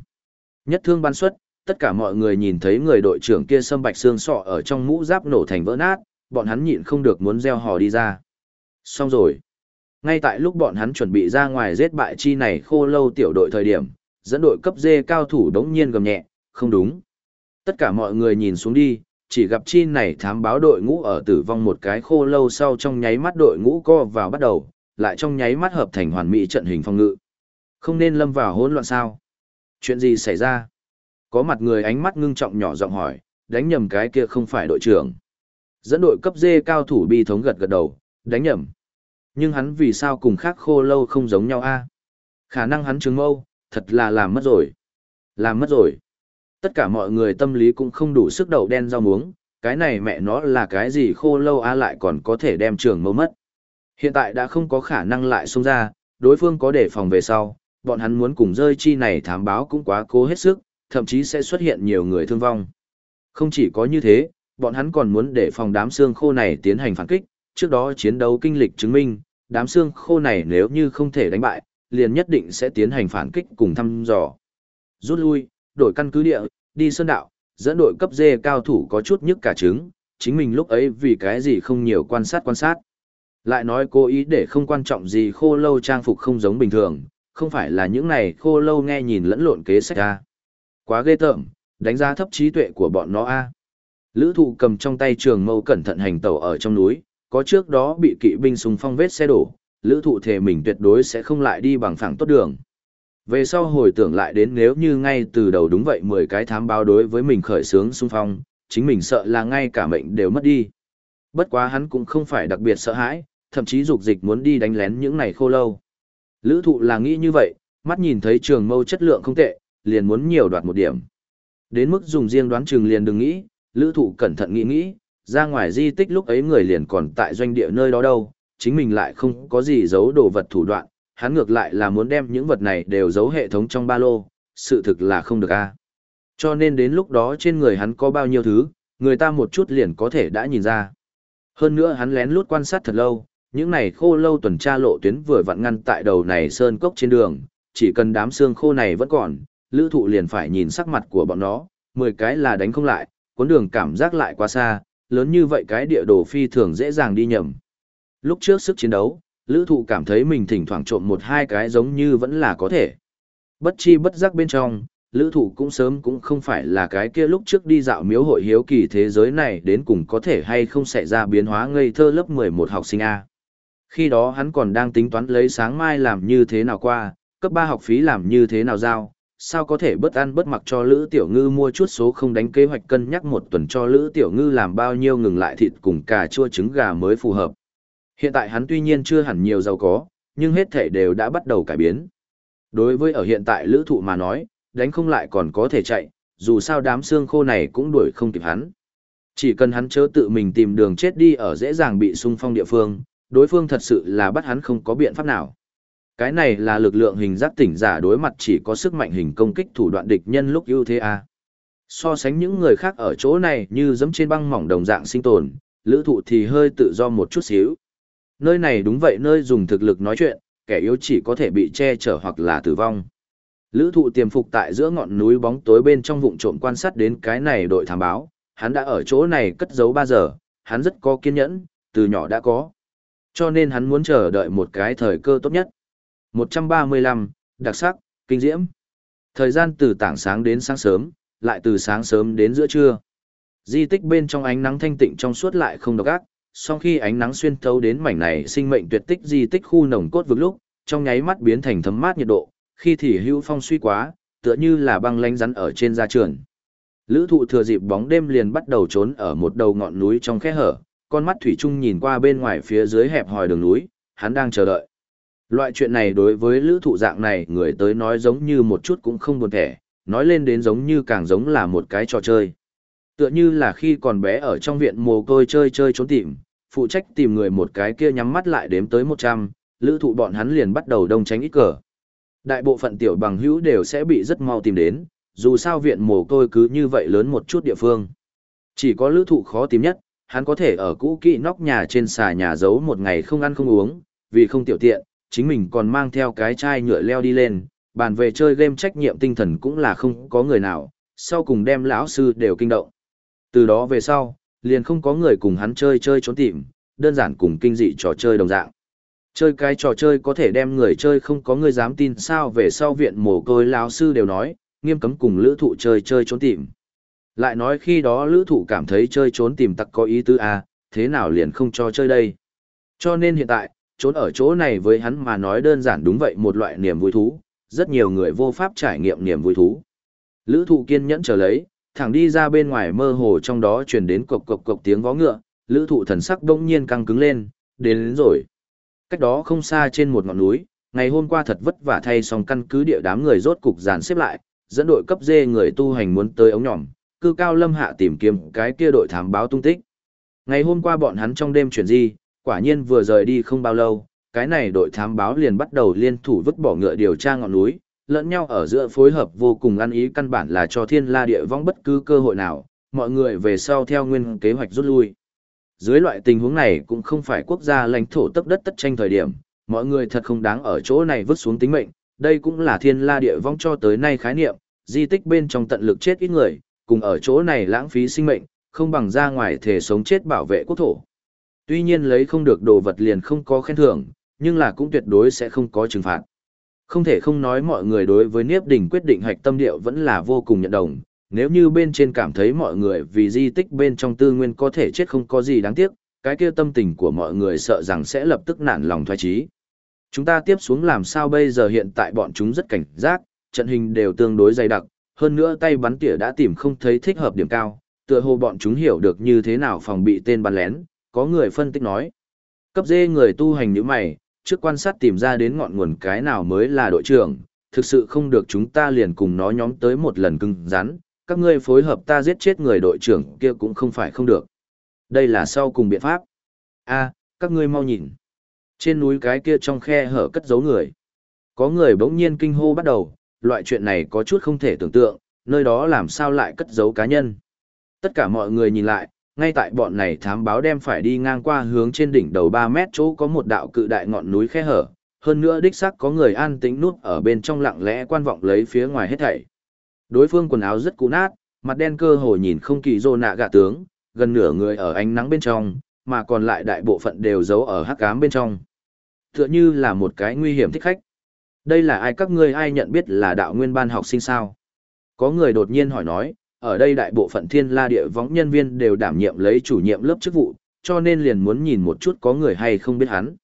Nhất thương bắn xuất, tất cả mọi người nhìn thấy người đội trưởng kia sâm bạch xương sọ ở trong mũ giáp nổ thành vỡ nát, bọn hắn nhịn không được muốn gieo hò đi ra. Xong rồi. Ngay tại lúc bọn hắn chuẩn bị ra ngoài giết bại chi này khô lâu tiểu đội thời điểm, dẫn đội cấp dê cao thủ đống nhiên gầm nhẹ, không đúng. Tất cả mọi người nhìn xuống đi, chỉ gặp chi này thám báo đội ngũ ở tử vong một cái khô lâu sau trong nháy mắt đội ngũ co vào bắt đầu, lại trong nháy mắt hợp thành hoàn mỹ trận hình phòng ngự. Không nên lâm vào hỗn loạn sao? Chuyện gì xảy ra? Có mặt người ánh mắt ngưng trọng nhỏ giọng hỏi, đánh nhầm cái kia không phải đội trưởng. Dẫn đội cấp dê cao thủ bi thống gật gật đầu, đánh nhầm. Nhưng hắn vì sao cùng khác khô lâu không giống nhau a? Khả năng hắn trứng mâu, thật là làm mất rồi. Làm mất rồi. Tất cả mọi người tâm lý cũng không đủ sức đầu đen rau muống, cái này mẹ nó là cái gì khô lâu a lại còn có thể đem trường mâu mất. Hiện tại đã không có khả năng lại xông ra, đối phương có đề phòng về sau, bọn hắn muốn cùng rơi chi này thám báo cũng quá cố hết sức, thậm chí sẽ xuất hiện nhiều người thương vong. Không chỉ có như thế, bọn hắn còn muốn để phòng đám xương khô này tiến hành phản kích, trước đó chiến đấu kinh lịch chứng minh, đám xương khô này nếu như không thể đánh bại, liền nhất định sẽ tiến hành phản kích cùng thăm dò. Rút lui, đổi căn cứ địa, đi sơn đạo, dẫn đội cấp dê cao thủ có chút nhức cả trứng, chính mình lúc ấy vì cái gì không nhiều quan sát quan sát. Lại nói cố ý để không quan trọng gì khô lâu trang phục không giống bình thường, không phải là những này khô lâu nghe nhìn lẫn lộn kế sách ra. Quá ghê tởm, đánh giá thấp trí tuệ của bọn nó a. Lữ thụ cầm trong tay trường mâu cẩn thận hành tẩu ở trong núi, có trước đó bị kỵ binh súng phong vết xe đổ, lữ thụ thể mình tuyệt đối sẽ không lại đi bằng phẳng tốt đường. Về sau hồi tưởng lại đến nếu như ngay từ đầu đúng vậy 10 cái thám báo đối với mình khởi sướng xung phong, chính mình sợ là ngay cả mệnh đều mất đi. Bất quá hắn cũng không phải đặc biệt sợ hãi, thậm chí dục dịch muốn đi đánh lén những này khô lâu. Lữ thụ là nghĩ như vậy, mắt nhìn thấy trường mâu chất lượng không tệ, liền muốn nhiều đoạt một điểm. Đến mức dùng riêng đoán chừng liền đừng nghĩ, lữ thụ cẩn thận nghĩ nghĩ, ra ngoài di tích lúc ấy người liền còn tại doanh địa nơi đó đâu, chính mình lại không có gì giấu đồ vật thủ đoạn, hắn ngược lại là muốn đem những vật này đều giấu hệ thống trong ba lô, sự thực là không được a. Cho nên đến lúc đó trên người hắn có bao nhiêu thứ, người ta một chút liền có thể đã nhìn ra. Hơn nữa hắn lén lút quan sát thật lâu, những này khô lâu tuần tra lộ tuyến vừa vặn ngăn tại đầu này sơn cốc trên đường, chỉ cần đám xương khô này vẫn còn, lữ thụ liền phải nhìn sắc mặt của bọn nó, 10 cái là đánh không lại, cuốn đường cảm giác lại quá xa, lớn như vậy cái địa đồ phi thường dễ dàng đi nhầm. Lúc trước sức chiến đấu, lữ thụ cảm thấy mình thỉnh thoảng trộm một hai cái giống như vẫn là có thể. Bất chi bất giác bên trong, lữ thụ cũng sớm cũng không phải là cái kia lúc trước đi dạo miếu hội hiếu kỳ thế giới này đến cùng có thể hay không xảy ra biến hóa ngây thơ lớp 11 học sinh A. Khi đó hắn còn đang tính toán lấy sáng mai làm như thế nào qua, cấp 3 học phí làm như thế nào giao, sao có thể bất ăn bất mặc cho Lữ Tiểu Ngư mua chút số không đánh kế hoạch cân nhắc một tuần cho Lữ Tiểu Ngư làm bao nhiêu ngừng lại thịt cùng cà chua trứng gà mới phù hợp. Hiện tại hắn tuy nhiên chưa hẳn nhiều giàu có, nhưng hết thể đều đã bắt đầu cải biến. Đối với ở hiện tại Lữ Thụ mà nói, đánh không lại còn có thể chạy, dù sao đám xương khô này cũng đuổi không kịp hắn. Chỉ cần hắn chớ tự mình tìm đường chết đi ở dễ dàng bị xung phong địa phương, đối phương thật sự là bắt hắn không có biện pháp nào. Cái này là lực lượng hình giác tỉnh giả đối mặt chỉ có sức mạnh hình công kích thủ đoạn địch nhân lúc ưu thế a. So sánh những người khác ở chỗ này như dẫm trên băng mỏng đồng dạng sinh tồn, lữ thụ thì hơi tự do một chút xíu. Nơi này đúng vậy nơi dùng thực lực nói chuyện, kẻ yếu chỉ có thể bị che chở hoặc là tử vong. Lữ thụ tiềm phục tại giữa ngọn núi bóng tối bên trong vụn trộm quan sát đến cái này đội thám báo, hắn đã ở chỗ này cất giấu 3 giờ, hắn rất có kiên nhẫn, từ nhỏ đã có. Cho nên hắn muốn chờ đợi một cái thời cơ tốt nhất. 135, đặc sắc, kinh diễm. Thời gian từ tảng sáng đến sáng sớm, lại từ sáng sớm đến giữa trưa. Di tích bên trong ánh nắng thanh tịnh trong suốt lại không độc ác, sau khi ánh nắng xuyên thấu đến mảnh này sinh mệnh tuyệt tích di tích khu nồng cốt vực lúc, trong nháy mắt biến thành thấm mát nhiệt độ, khi thì hưu phong suy quá, tựa như là băng lánh rắn ở trên da trường. Lữ thụ thừa dịp bóng đêm liền bắt đầu trốn ở một đầu ngọn núi trong khe hở, con mắt thủy chung nhìn qua bên ngoài phía dưới hẹp hòi đường núi, hắn đang chờ đợi. Loại chuyện này đối với lữ thụ dạng này người tới nói giống như một chút cũng không buồn thẻ, nói lên đến giống như càng giống là một cái trò chơi. Tựa như là khi còn bé ở trong viện mồ côi chơi chơi trốn tìm, phụ trách tìm người một cái kia nhắm mắt lại đếm tới 100, lữ thụ bọn hắn liền bắt đầu đông tránh ít cờ. Đại bộ phận tiểu bằng hữu đều sẽ bị rất mau tìm đến, dù sao viện mồ côi cứ như vậy lớn một chút địa phương. Chỉ có lữ thụ khó tìm nhất, hắn có thể ở cũ kỹ nóc nhà trên xà nhà giấu một ngày không ăn không uống, vì không tiểu tiện, chính mình còn mang theo cái chai nhựa leo đi lên, bàn về chơi game trách nhiệm tinh thần cũng là không có người nào, sau cùng đem lão sư đều kinh động. Từ đó về sau, liền không có người cùng hắn chơi chơi trốn tìm, đơn giản cùng kinh dị trò chơi đồng dạng. Chơi cái trò chơi có thể đem người chơi không có người dám tin sao về sau viện mồ côi lão sư đều nói, nghiêm cấm cùng lữ thụ chơi chơi trốn tìm. Lại nói khi đó lữ thụ cảm thấy chơi trốn tìm tặc có ý tư à, thế nào liền không cho chơi đây. Cho nên hiện tại, trốn ở chỗ này với hắn mà nói đơn giản đúng vậy một loại niềm vui thú, rất nhiều người vô pháp trải nghiệm niềm vui thú. Lữ thụ kiên nhẫn chờ lấy, thẳng đi ra bên ngoài mơ hồ trong đó truyền đến cộc cộc cộc tiếng vó ngựa, lữ thụ thần sắc đông nhiên căng cứng lên, đến, đến rồi. Cách đó không xa trên một ngọn núi, ngày hôm qua thật vất vả thay xong căn cứ địa đám người rốt cục dàn xếp lại, dẫn đội cấp dê người tu hành muốn tới ống nhỏm, cư cao lâm hạ tìm kiếm cái kia đội thám báo tung tích. Ngày hôm qua bọn hắn trong đêm chuyển di, quả nhiên vừa rời đi không bao lâu, cái này đội thám báo liền bắt đầu liên thủ vứt bỏ ngựa điều tra ngọn núi, lẫn nhau ở giữa phối hợp vô cùng ăn ý căn bản là cho thiên la địa vong bất cứ cơ hội nào, mọi người về sau theo nguyên kế hoạch rút lui. Dưới loại tình huống này cũng không phải quốc gia lãnh thổ tấp đất tất tranh thời điểm, mọi người thật không đáng ở chỗ này vứt xuống tính mệnh, đây cũng là thiên la địa vong cho tới nay khái niệm, di tích bên trong tận lực chết ít người, cùng ở chỗ này lãng phí sinh mệnh, không bằng ra ngoài thể sống chết bảo vệ quốc thổ. Tuy nhiên lấy không được đồ vật liền không có khen thưởng, nhưng là cũng tuyệt đối sẽ không có trừng phạt. Không thể không nói mọi người đối với Niếp Đình quyết định hạch tâm điệu vẫn là vô cùng nhận đồng, nếu như bên trên cảm thấy mọi người vì di tích bên trong tư nguyên có thể chết không có gì đáng tiếc, cái kia tâm tình của mọi người sợ rằng sẽ lập tức nản lòng thoái trí. Chúng ta tiếp xuống làm sao bây giờ hiện tại bọn chúng rất cảnh giác, trận hình đều tương đối dày đặc, hơn nữa tay bắn tỉa đã tìm không thấy thích hợp điểm cao, tựa hồ bọn chúng hiểu được như thế nào phòng bị tên bắn lén, có người phân tích nói. Cấp dê người tu hành như mày, trước quan sát tìm ra đến ngọn nguồn cái nào mới là đội trưởng, thực sự không được chúng ta liền cùng nó nhóm tới một lần cưng rắn, các ngươi phối hợp ta giết chết người đội trưởng kia cũng không phải không được. Đây là sau cùng biện pháp. a các ngươi mau nhìn. Trên núi cái kia trong khe hở cất giấu người. Có người bỗng nhiên kinh hô bắt đầu, loại chuyện này có chút không thể tưởng tượng, nơi đó làm sao lại cất giấu cá nhân. Tất cả mọi người nhìn lại, ngay tại bọn này thám báo đem phải đi ngang qua hướng trên đỉnh đầu 3 mét chỗ có một đạo cự đại ngọn núi khe hở, hơn nữa đích xác có người an tĩnh nút ở bên trong lặng lẽ quan vọng lấy phía ngoài hết thảy. Đối phương quần áo rất cũ nát, mặt đen cơ hồ nhìn không kỳ rô nạ gạ tướng, gần nửa người ở ánh nắng bên trong, mà còn lại đại bộ phận đều giấu ở hắc ám bên trong. Tựa như là một cái nguy hiểm thích khách. Đây là ai các ngươi ai nhận biết là đạo nguyên ban học sinh sao? Có người đột nhiên hỏi nói, ở đây đại bộ phận thiên la địa võng nhân viên đều đảm nhiệm lấy chủ nhiệm lớp chức vụ, cho nên liền muốn nhìn một chút có người hay không biết hắn.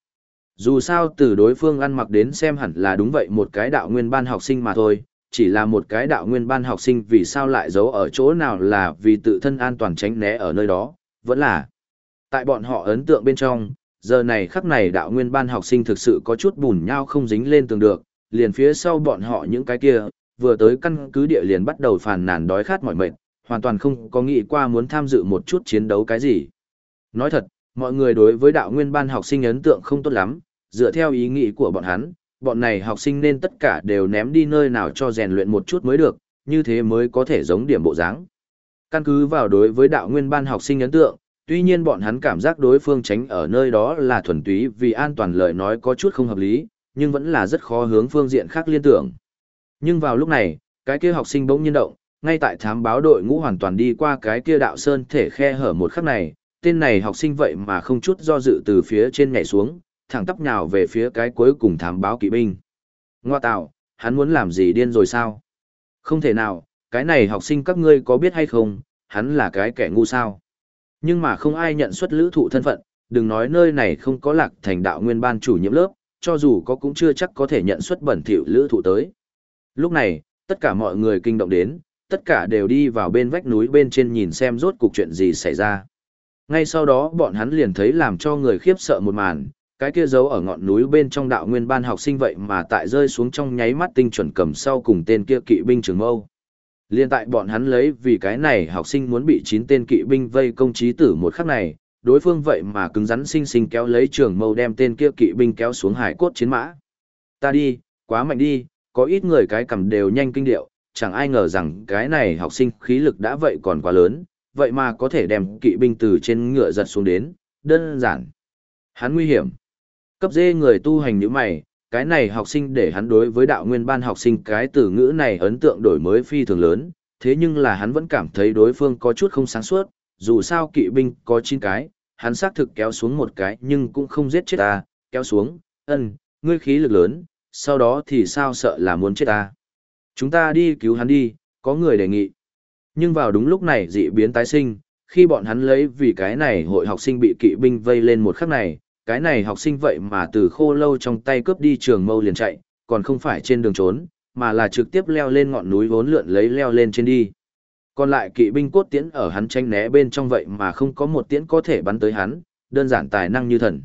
Dù sao từ đối phương ăn mặc đến xem hẳn là đúng vậy một cái đạo nguyên ban học sinh mà thôi, chỉ là một cái đạo nguyên ban học sinh vì sao lại giấu ở chỗ nào là vì tự thân an toàn tránh né ở nơi đó, vẫn là. Tại bọn họ ấn tượng bên trong, giờ này khắc này đạo nguyên ban học sinh thực sự có chút bùn nhau không dính lên tường được, liền phía sau bọn họ những cái kia, vừa tới căn cứ địa liền bắt đầu phàn nàn đói khát mỏi mệt, hoàn toàn không có nghĩ qua muốn tham dự một chút chiến đấu cái gì. Nói thật, mọi người đối với đạo nguyên ban học sinh ấn tượng không tốt lắm, dựa theo ý nghĩ của bọn hắn, bọn này học sinh nên tất cả đều ném đi nơi nào cho rèn luyện một chút mới được, như thế mới có thể giống điểm bộ dáng. Căn cứ vào đối với đạo nguyên ban học sinh ấn tượng, tuy nhiên bọn hắn cảm giác đối phương tránh ở nơi đó là thuần túy vì an toàn lời nói có chút không hợp lý, nhưng vẫn là rất khó hướng phương diện khác liên tưởng. Nhưng vào lúc này, cái kia học sinh bỗng nhiên động, ngay tại thám báo đội ngũ hoàn toàn đi qua cái kia đạo sơn thể khe hở một khắc này, tên này học sinh vậy mà không chút do dự từ phía trên nhảy xuống, thẳng tắp nhào về phía cái cuối cùng thám báo kỵ binh. Ngoa tạo, hắn muốn làm gì điên rồi sao? Không thể nào, cái này học sinh các ngươi có biết hay không, hắn là cái kẻ ngu sao? Nhưng mà không ai nhận xuất lữ thụ thân phận, đừng nói nơi này không có lạc thành đạo nguyên ban chủ nhiệm lớp, cho dù có cũng chưa chắc có thể nhận xuất bẩn thỉu lữ thụ tới. Lúc này, tất cả mọi người kinh động đến, tất cả đều đi vào bên vách núi bên trên nhìn xem rốt cuộc chuyện gì xảy ra. Ngay sau đó bọn hắn liền thấy làm cho người khiếp sợ một màn, cái kia giấu ở ngọn núi bên trong đạo nguyên ban học sinh vậy mà tại rơi xuống trong nháy mắt tinh chuẩn cầm sau cùng tên kia kỵ binh trường mâu. Liên tại bọn hắn lấy vì cái này học sinh muốn bị chín tên kỵ binh vây công trí tử một khắc này, đối phương vậy mà cứng rắn sinh sinh kéo lấy trường mâu đem tên kia kỵ binh kéo xuống hải cốt chiến mã. Ta đi, quá mạnh đi, có ít người cái cầm đều nhanh kinh điệu, chẳng ai ngờ rằng cái này học sinh khí lực đã vậy còn quá lớn, vậy mà có thể đem kỵ binh từ trên ngựa giật xuống đến, đơn giản. Hắn nguy hiểm. Cấp dê người tu hành như mày, cái này học sinh để hắn đối với đạo nguyên ban học sinh cái từ ngữ này ấn tượng đổi mới phi thường lớn, thế nhưng là hắn vẫn cảm thấy đối phương có chút không sáng suốt, dù sao kỵ binh có 9 cái, hắn xác thực kéo xuống một cái nhưng cũng không giết chết ta, kéo xuống, ân, ngươi khí lực lớn, sau đó thì sao sợ là muốn chết ta. Chúng ta đi cứu hắn đi, có người đề nghị. Nhưng vào đúng lúc này dị biến tái sinh, khi bọn hắn lấy vì cái này hội học sinh bị kỵ binh vây lên một khắc này, cái này học sinh vậy mà từ khô lâu trong tay cướp đi trường mâu liền chạy, còn không phải trên đường trốn, mà là trực tiếp leo lên ngọn núi vốn lượn lấy leo lên trên đi. Còn lại kỵ binh cốt tiễn ở hắn tranh né bên trong vậy mà không có một tiễn có thể bắn tới hắn, đơn giản tài năng như thần.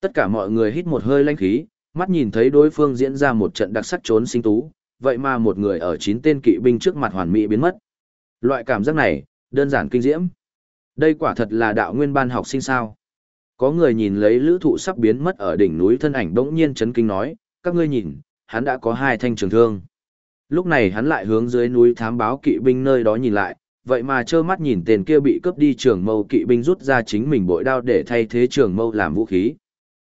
Tất cả mọi người hít một hơi lanh khí, mắt nhìn thấy đối phương diễn ra một trận đặc sắc trốn sinh tú, vậy mà một người ở chín tên kỵ binh trước mặt hoàn mỹ biến mất. Loại cảm giác này, đơn giản kinh diễm. Đây quả thật là đạo nguyên ban học sinh sao. Có người nhìn lấy lữ thụ sắp biến mất ở đỉnh núi thân ảnh đống nhiên chấn kinh nói, các ngươi nhìn, hắn đã có hai thanh trường thương. Lúc này hắn lại hướng dưới núi thám báo kỵ binh nơi đó nhìn lại, vậy mà trơ mắt nhìn tên kia bị cướp đi trường mâu kỵ binh rút ra chính mình bội đao để thay thế trường mâu làm vũ khí.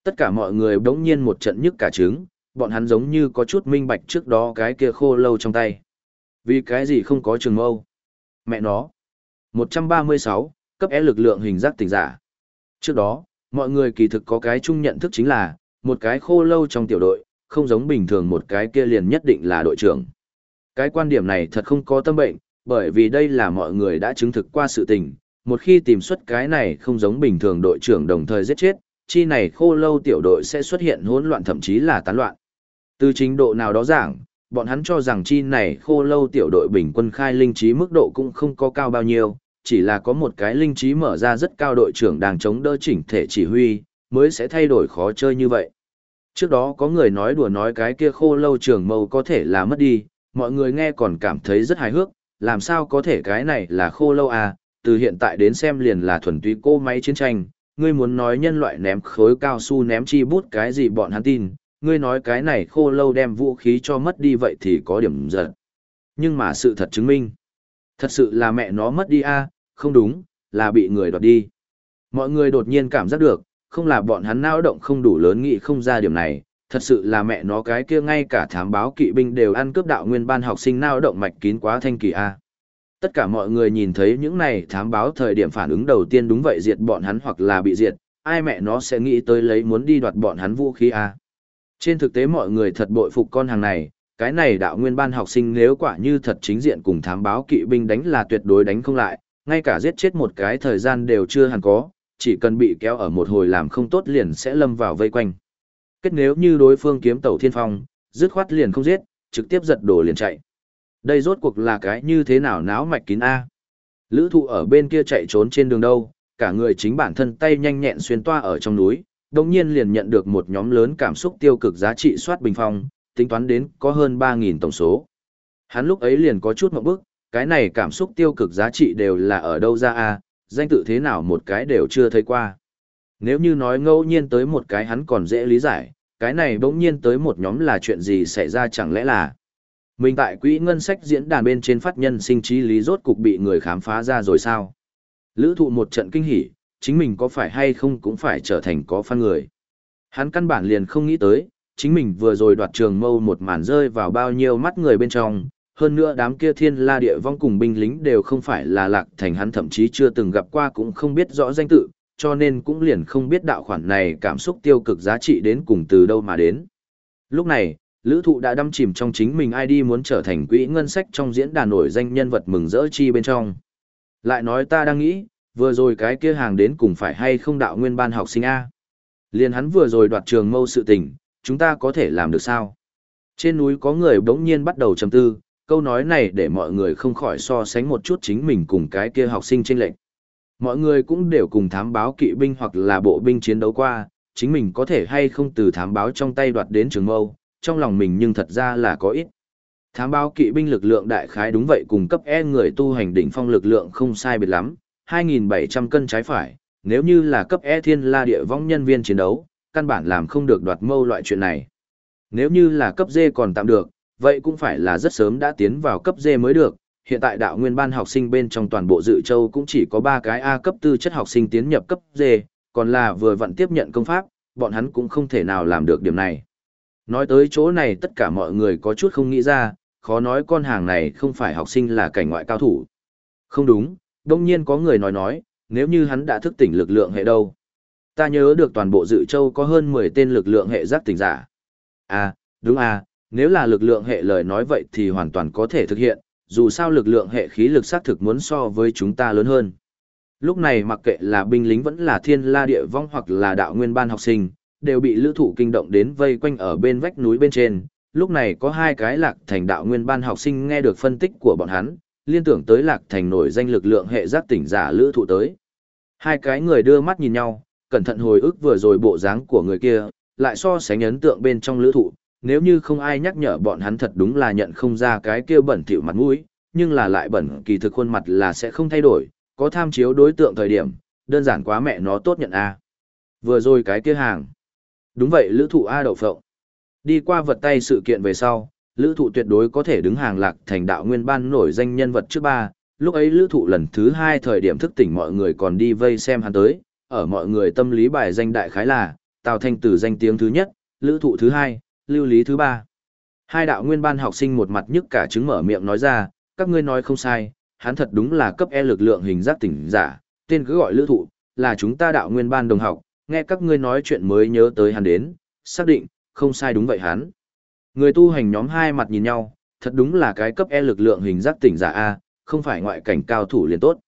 Tất cả mọi người đống nhiên một trận nhức cả trứng, bọn hắn giống như có chút minh bạch trước đó cái kia khô lâu trong tay. Vì cái gì không có trường mâu? Mẹ nó. 136, cấp é lực lượng hình giác tỉnh giả. Trước đó, mọi người kỳ thực có cái chung nhận thức chính là, một cái khô lâu trong tiểu đội, không giống bình thường một cái kia liền nhất định là đội trưởng. Cái quan điểm này thật không có tâm bệnh, bởi vì đây là mọi người đã chứng thực qua sự tình, một khi tìm xuất cái này không giống bình thường đội trưởng đồng thời giết chết, chi này khô lâu tiểu đội sẽ xuất hiện hỗn loạn thậm chí là tán loạn. Từ trình độ nào đó giảng, bọn hắn cho rằng chi này khô lâu tiểu đội bình quân khai linh trí mức độ cũng không có cao bao nhiêu, chỉ là có một cái linh trí mở ra rất cao đội trưởng đang chống đỡ chỉnh thể chỉ huy, mới sẽ thay đổi khó chơi như vậy. Trước đó có người nói đùa nói cái kia khô lâu trưởng mâu có thể là mất đi, mọi người nghe còn cảm thấy rất hài hước, làm sao có thể cái này là khô lâu à, từ hiện tại đến xem liền là thuần túy cô máy chiến tranh, ngươi muốn nói nhân loại ném khối cao su ném chi bút cái gì bọn hắn tin, ngươi nói cái này khô lâu đem vũ khí cho mất đi vậy thì có điểm giật. Nhưng mà sự thật chứng minh. Thật sự là mẹ nó mất đi a không đúng, là bị người đoạt đi. Mọi người đột nhiên cảm giác được, không là bọn hắn nao động không đủ lớn nghĩ không ra điểm này, thật sự là mẹ nó cái kia ngay cả thám báo kỵ binh đều ăn cướp đạo nguyên ban học sinh nao động mạch kín quá thanh kỳ a. Tất cả mọi người nhìn thấy những này thám báo thời điểm phản ứng đầu tiên đúng vậy diệt bọn hắn hoặc là bị diệt, ai mẹ nó sẽ nghĩ tới lấy muốn đi đoạt bọn hắn vũ khí à? Trên thực tế mọi người thật bội phục con hàng này, cái này đạo nguyên ban học sinh nếu quả như thật chính diện cùng thám báo kỵ binh đánh là tuyệt đối đánh không lại, ngay cả giết chết một cái thời gian đều chưa hẳn có, chỉ cần bị kéo ở một hồi làm không tốt liền sẽ lâm vào vây quanh. Kết nếu như đối phương kiếm tàu thiên phong, dứt khoát liền không giết, trực tiếp giật đồ liền chạy. Đây rốt cuộc là cái như thế nào náo mạch kín A. Lữ thụ ở bên kia chạy trốn trên đường đâu, cả người chính bản thân tay nhanh nhẹn xuyên toa ở trong núi, đồng nhiên liền nhận được một nhóm lớn cảm xúc tiêu cực giá trị soát bình phong, tính toán đến có hơn 3.000 tổng số. Hắn lúc ấy liền có chút một bước, cái này cảm xúc tiêu cực giá trị đều là ở đâu ra a danh tự thế nào một cái đều chưa thấy qua. Nếu như nói ngẫu nhiên tới một cái hắn còn dễ lý giải, cái này bỗng nhiên tới một nhóm là chuyện gì xảy ra chẳng lẽ là mình tại quỹ ngân sách diễn đàn bên trên phát nhân sinh trí lý rốt cục bị người khám phá ra rồi sao? Lữ thụ một trận kinh hỉ, chính mình có phải hay không cũng phải trở thành có phan người. Hắn căn bản liền không nghĩ tới, chính mình vừa rồi đoạt trường mâu một màn rơi vào bao nhiêu mắt người bên trong, hơn nữa đám kia thiên la địa vong cùng binh lính đều không phải là lạc thành hắn thậm chí chưa từng gặp qua cũng không biết rõ danh tự, cho nên cũng liền không biết đạo khoản này cảm xúc tiêu cực giá trị đến cùng từ đâu mà đến. Lúc này, lữ thụ đã đâm chìm trong chính mình ID muốn trở thành quỹ ngân sách trong diễn đàn nổi danh nhân vật mừng rỡ chi bên trong. Lại nói ta đang nghĩ, vừa rồi cái kia hàng đến cùng phải hay không đạo nguyên ban học sinh A. Liên hắn vừa rồi đoạt trường mâu sự tình, chúng ta có thể làm được sao? Trên núi có người bỗng nhiên bắt đầu trầm tư, câu nói này để mọi người không khỏi so sánh một chút chính mình cùng cái kia học sinh trên lệnh. Mọi người cũng đều cùng thám báo kỵ binh hoặc là bộ binh chiến đấu qua, chính mình có thể hay không từ thám báo trong tay đoạt đến trường mâu, trong lòng mình nhưng thật ra là có ít. Thám báo kỵ binh lực lượng đại khái đúng vậy cùng cấp E người tu hành đỉnh phong lực lượng không sai biệt lắm, 2.700 cân trái phải, nếu như là cấp E thiên la địa vong nhân viên chiến đấu, căn bản làm không được đoạt mâu loại chuyện này. Nếu như là cấp D còn tạm được, vậy cũng phải là rất sớm đã tiến vào cấp D mới được. Hiện tại đạo nguyên ban học sinh bên trong toàn bộ dự châu cũng chỉ có 3 cái A cấp tư chất học sinh tiến nhập cấp D, còn là vừa vận tiếp nhận công pháp, bọn hắn cũng không thể nào làm được điểm này. Nói tới chỗ này tất cả mọi người có chút không nghĩ ra, khó nói con hàng này không phải học sinh là cảnh ngoại cao thủ. Không đúng, đông nhiên có người nói nói, nếu như hắn đã thức tỉnh lực lượng hệ đâu. Ta nhớ được toàn bộ dự châu có hơn 10 tên lực lượng hệ giác tỉnh giả. À, đúng à, nếu là lực lượng hệ lời nói vậy thì hoàn toàn có thể thực hiện, dù sao lực lượng hệ khí lực xác thực muốn so với chúng ta lớn hơn. Lúc này mặc kệ là binh lính vẫn là thiên la địa vong hoặc là đạo nguyên ban học sinh, đều bị lữ thủ kinh động đến vây quanh ở bên vách núi bên trên. Lúc này có hai cái lạc thành đạo nguyên ban học sinh nghe được phân tích của bọn hắn, liên tưởng tới lạc thành nổi danh lực lượng hệ giác tỉnh giả lữ thụ tới. Hai cái người đưa mắt nhìn nhau, cẩn thận hồi ức vừa rồi bộ dáng của người kia, lại so sánh ấn tượng bên trong lữ thụ, nếu như không ai nhắc nhở bọn hắn thật đúng là nhận không ra cái kia bẩn thỉu mặt mũi, nhưng là lại bẩn kỳ thực khuôn mặt là sẽ không thay đổi, có tham chiếu đối tượng thời điểm, đơn giản quá mẹ nó tốt nhận a. Vừa rồi cái kia hàng. Đúng vậy lữ thụ A đậu phộng. Đi qua vật tay sự kiện về sau, lữ thụ tuyệt đối có thể đứng hàng lạc thành đạo nguyên ban nổi danh nhân vật trước ba. Lúc ấy lữ thụ lần thứ hai thời điểm thức tỉnh mọi người còn đi vây xem hắn tới, ở mọi người tâm lý bài danh đại khái là, Tào Thanh Tử danh tiếng thứ nhất, lữ thụ thứ hai, lưu lý thứ ba. Hai đạo nguyên ban học sinh một mặt nhức cả chứng mở miệng nói ra, các ngươi nói không sai, hắn thật đúng là cấp E lực lượng hình giác tỉnh giả, tên cứ gọi lữ thụ, là chúng ta đạo nguyên ban đồng học, nghe các ngươi nói chuyện mới nhớ tới hắn đến, xác định, không sai đúng vậy hắn. Người tu hành nhóm hai mặt nhìn nhau, thật đúng là cái cấp E lực lượng hình giác tỉnh giả A, không phải ngoại cảnh cao thủ liền tốt.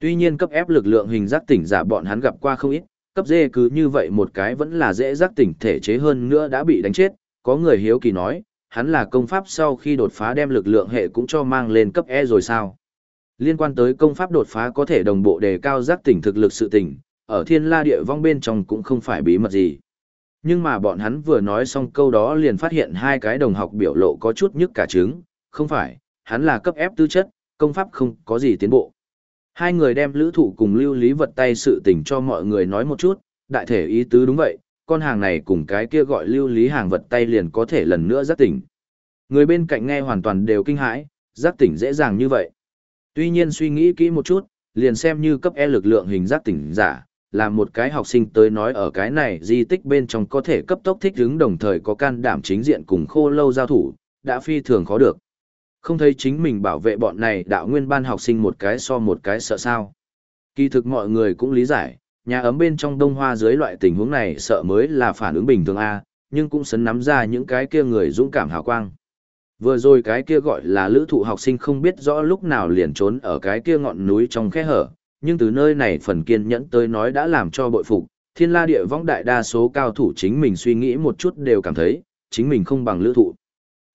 Tuy nhiên cấp F lực lượng hình giác tỉnh giả bọn hắn gặp qua không ít, cấp D cứ như vậy một cái vẫn là dễ giác tỉnh thể chế hơn nữa đã bị đánh chết, có người hiếu kỳ nói, hắn là công pháp sau khi đột phá đem lực lượng hệ cũng cho mang lên cấp E rồi sao. Liên quan tới công pháp đột phá có thể đồng bộ đề cao giác tỉnh thực lực sự tỉnh, ở thiên la địa vong bên trong cũng không phải bí mật gì. Nhưng mà bọn hắn vừa nói xong câu đó liền phát hiện hai cái đồng học biểu lộ có chút nhức cả trứng, không phải, hắn là cấp ép tư chất, công pháp không có gì tiến bộ. Hai người đem lữ thụ cùng lưu lý vật tay sự tình cho mọi người nói một chút, đại thể ý tứ đúng vậy, con hàng này cùng cái kia gọi lưu lý hàng vật tay liền có thể lần nữa giác tỉnh. Người bên cạnh nghe hoàn toàn đều kinh hãi, giác tỉnh dễ dàng như vậy. Tuy nhiên suy nghĩ kỹ một chút, liền xem như cấp E lực lượng hình giác tỉnh giả, là một cái học sinh tới nói ở cái này di tích bên trong có thể cấp tốc thích ứng đồng thời có can đảm chính diện cùng khô lâu giao thủ, đã phi thường khó được. Không thấy chính mình bảo vệ bọn này đạo nguyên ban học sinh một cái so một cái sợ sao. Kỳ thực mọi người cũng lý giải, nhà ấm bên trong đông hoa dưới loại tình huống này sợ mới là phản ứng bình thường A, nhưng cũng sấn nắm ra những cái kia người dũng cảm hào quang. Vừa rồi cái kia gọi là lữ thụ học sinh không biết rõ lúc nào liền trốn ở cái kia ngọn núi trong khe hở, nhưng từ nơi này phần kiên nhẫn tới nói đã làm cho bội phục, thiên la địa vong đại đa số cao thủ chính mình suy nghĩ một chút đều cảm thấy, chính mình không bằng lữ thụ.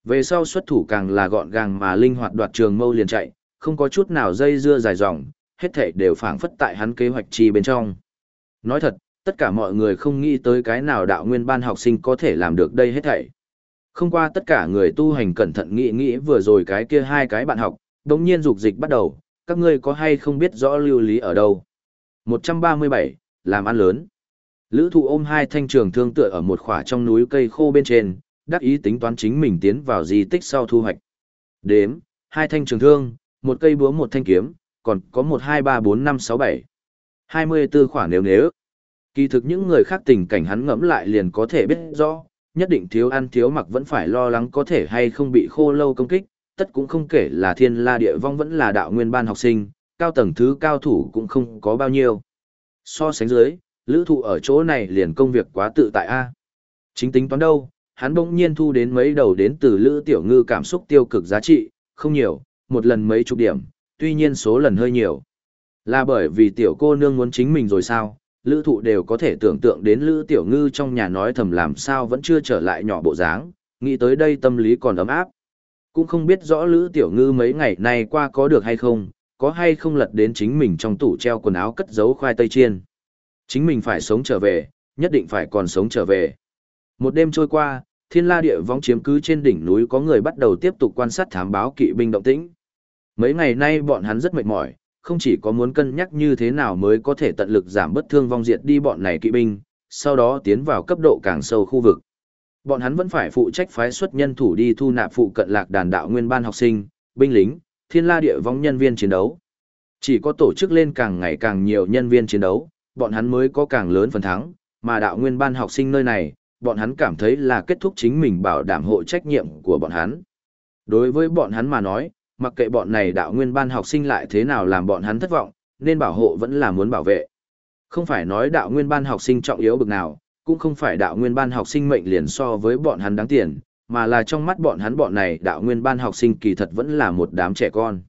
Về sau xuất thủ càng là gọn gàng mà linh hoạt đoạt trường mâu liền chạy, không có chút nào dây dưa dài dòng, hết thảy đều phản phất tại hắn kế hoạch chi bên trong. Nói thật, tất cả mọi người không nghĩ tới cái nào đạo nguyên ban học sinh có thể làm được đây hết thảy. Không qua tất cả người tu hành cẩn thận nghĩ nghĩ vừa rồi cái kia hai cái bạn học, đống nhiên dục dịch bắt đầu, các ngươi có hay không biết rõ lưu lý ở đâu. 137, làm ăn lớn. Lữ thụ ôm hai thanh trường thương tựa ở một khỏa trong núi cây khô bên trên, đắc ý tính toán chính mình tiến vào di tích sau thu hoạch. Đếm, hai thanh trường thương, một cây búa một thanh kiếm, còn có một hai ba bốn năm sáu bảy hai mươi tư nếu nếu. Kỳ thực những người khác tình cảnh hắn ngẫm lại liền có thể biết rõ, nhất định thiếu ăn thiếu mặc vẫn phải lo lắng có thể hay không bị khô lâu công kích, tất cũng không kể là thiên la địa vong vẫn là đạo nguyên ban học sinh, cao tầng thứ cao thủ cũng không có bao nhiêu. So sánh dưới, lữ thụ ở chỗ này liền công việc quá tự tại a Chính tính toán đâu, hắn bỗng nhiên thu đến mấy đầu đến từ lữ tiểu ngư cảm xúc tiêu cực giá trị, không nhiều, một lần mấy chục điểm, tuy nhiên số lần hơi nhiều. Là bởi vì tiểu cô nương muốn chính mình rồi sao, lữ thụ đều có thể tưởng tượng đến lữ tiểu ngư trong nhà nói thầm làm sao vẫn chưa trở lại nhỏ bộ dáng, nghĩ tới đây tâm lý còn ấm áp. Cũng không biết rõ lữ tiểu ngư mấy ngày nay qua có được hay không, có hay không lật đến chính mình trong tủ treo quần áo cất giấu khoai tây chiên. Chính mình phải sống trở về, nhất định phải còn sống trở về. Một đêm trôi qua, thiên la địa vong chiếm cứ trên đỉnh núi có người bắt đầu tiếp tục quan sát thám báo kỵ binh động tĩnh. Mấy ngày nay bọn hắn rất mệt mỏi, không chỉ có muốn cân nhắc như thế nào mới có thể tận lực giảm bất thương vong diệt đi bọn này kỵ binh, sau đó tiến vào cấp độ càng sâu khu vực. Bọn hắn vẫn phải phụ trách phái xuất nhân thủ đi thu nạp phụ cận lạc đàn đạo nguyên ban học sinh, binh lính, thiên la địa vong nhân viên chiến đấu. Chỉ có tổ chức lên càng ngày càng nhiều nhân viên chiến đấu, bọn hắn mới có càng lớn phần thắng, mà đạo nguyên ban học sinh nơi này, bọn hắn cảm thấy là kết thúc chính mình bảo đảm hộ trách nhiệm của bọn hắn. Đối với bọn hắn mà nói, mặc kệ bọn này đạo nguyên ban học sinh lại thế nào làm bọn hắn thất vọng, nên bảo hộ vẫn là muốn bảo vệ. Không phải nói đạo nguyên ban học sinh trọng yếu bực nào, cũng không phải đạo nguyên ban học sinh mệnh liền so với bọn hắn đáng tiền, mà là trong mắt bọn hắn bọn này đạo nguyên ban học sinh kỳ thật vẫn là một đám trẻ con.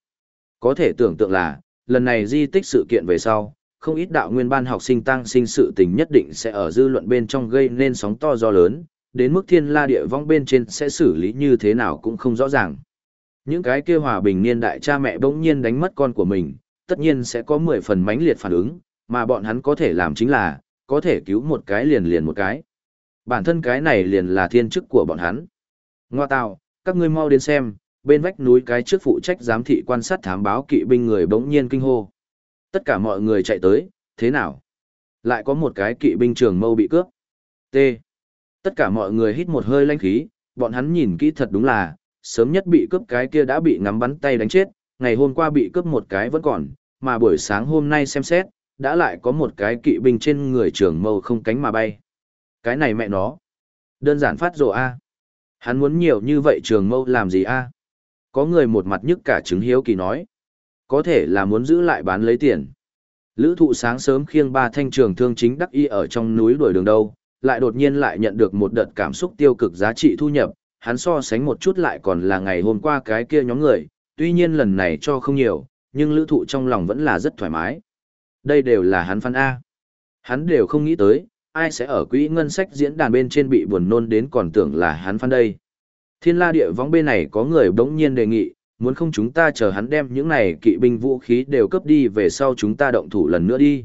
Có thể tưởng tượng là, lần này di tích sự kiện về sau, không ít đạo nguyên ban học sinh tăng sinh sự tình nhất định sẽ ở dư luận bên trong gây nên sóng to do lớn, đến mức thiên la địa vong bên trên sẽ xử lý như thế nào cũng không rõ ràng. Những cái kia hòa bình niên đại cha mẹ bỗng nhiên đánh mất con của mình, tất nhiên sẽ có 10 phần mãnh liệt phản ứng, mà bọn hắn có thể làm chính là, có thể cứu một cái liền liền một cái. Bản thân cái này liền là thiên chức của bọn hắn. Ngoa tạo, các ngươi mau đến xem, bên vách núi cái trước phụ trách giám thị quan sát thám báo kỵ binh người bỗng nhiên kinh hô. Tất cả mọi người chạy tới, thế nào? Lại có một cái kỵ binh trường mâu bị cướp. T. Tất cả mọi người hít một hơi lanh khí, bọn hắn nhìn kỹ thật đúng là, sớm nhất bị cướp cái kia đã bị ngắm bắn tay đánh chết, ngày hôm qua bị cướp một cái vẫn còn, mà buổi sáng hôm nay xem xét, đã lại có một cái kỵ binh trên người trường mâu không cánh mà bay. Cái này mẹ nó. Đơn giản phát rồ A. Hắn muốn nhiều như vậy trường mâu làm gì A. Có người một mặt nhức cả chứng hiếu kỳ nói. Có thể là muốn giữ lại bán lấy tiền. Lữ thụ sáng sớm khiêng ba thanh trường thương chính đắc y ở trong núi đuổi đường đâu, lại đột nhiên lại nhận được một đợt cảm xúc tiêu cực giá trị thu nhập, hắn so sánh một chút lại còn là ngày hôm qua cái kia nhóm người, tuy nhiên lần này cho không nhiều, nhưng lữ thụ trong lòng vẫn là rất thoải mái. Đây đều là hắn phan A. Hắn đều không nghĩ tới, ai sẽ ở quỹ ngân sách diễn đàn bên trên bị buồn nôn đến còn tưởng là hắn phan đây. Thiên la địa vong bên này có người bỗng nhiên đề nghị, muốn không chúng ta chờ hắn đem những này kỵ binh vũ khí đều cướp đi về sau chúng ta động thủ lần nữa đi.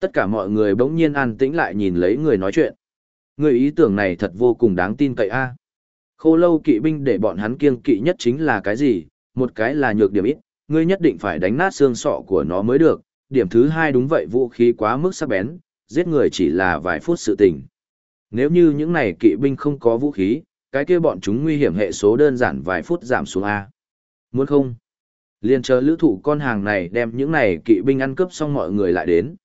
Tất cả mọi người bỗng nhiên an tĩnh lại nhìn lấy người nói chuyện. Người ý tưởng này thật vô cùng đáng tin cậy a. Khô lâu kỵ binh để bọn hắn kiêng kỵ nhất chính là cái gì? Một cái là nhược điểm ít, ngươi nhất định phải đánh nát xương sọ của nó mới được. Điểm thứ hai đúng vậy vũ khí quá mức sắc bén, giết người chỉ là vài phút sự tình. Nếu như những này kỵ binh không có vũ khí, cái kia bọn chúng nguy hiểm hệ số đơn giản vài phút giảm xuống A. Muốn không? Liên chờ lữ thủ con hàng này đem những này kỵ binh ăn cướp xong mọi người lại đến.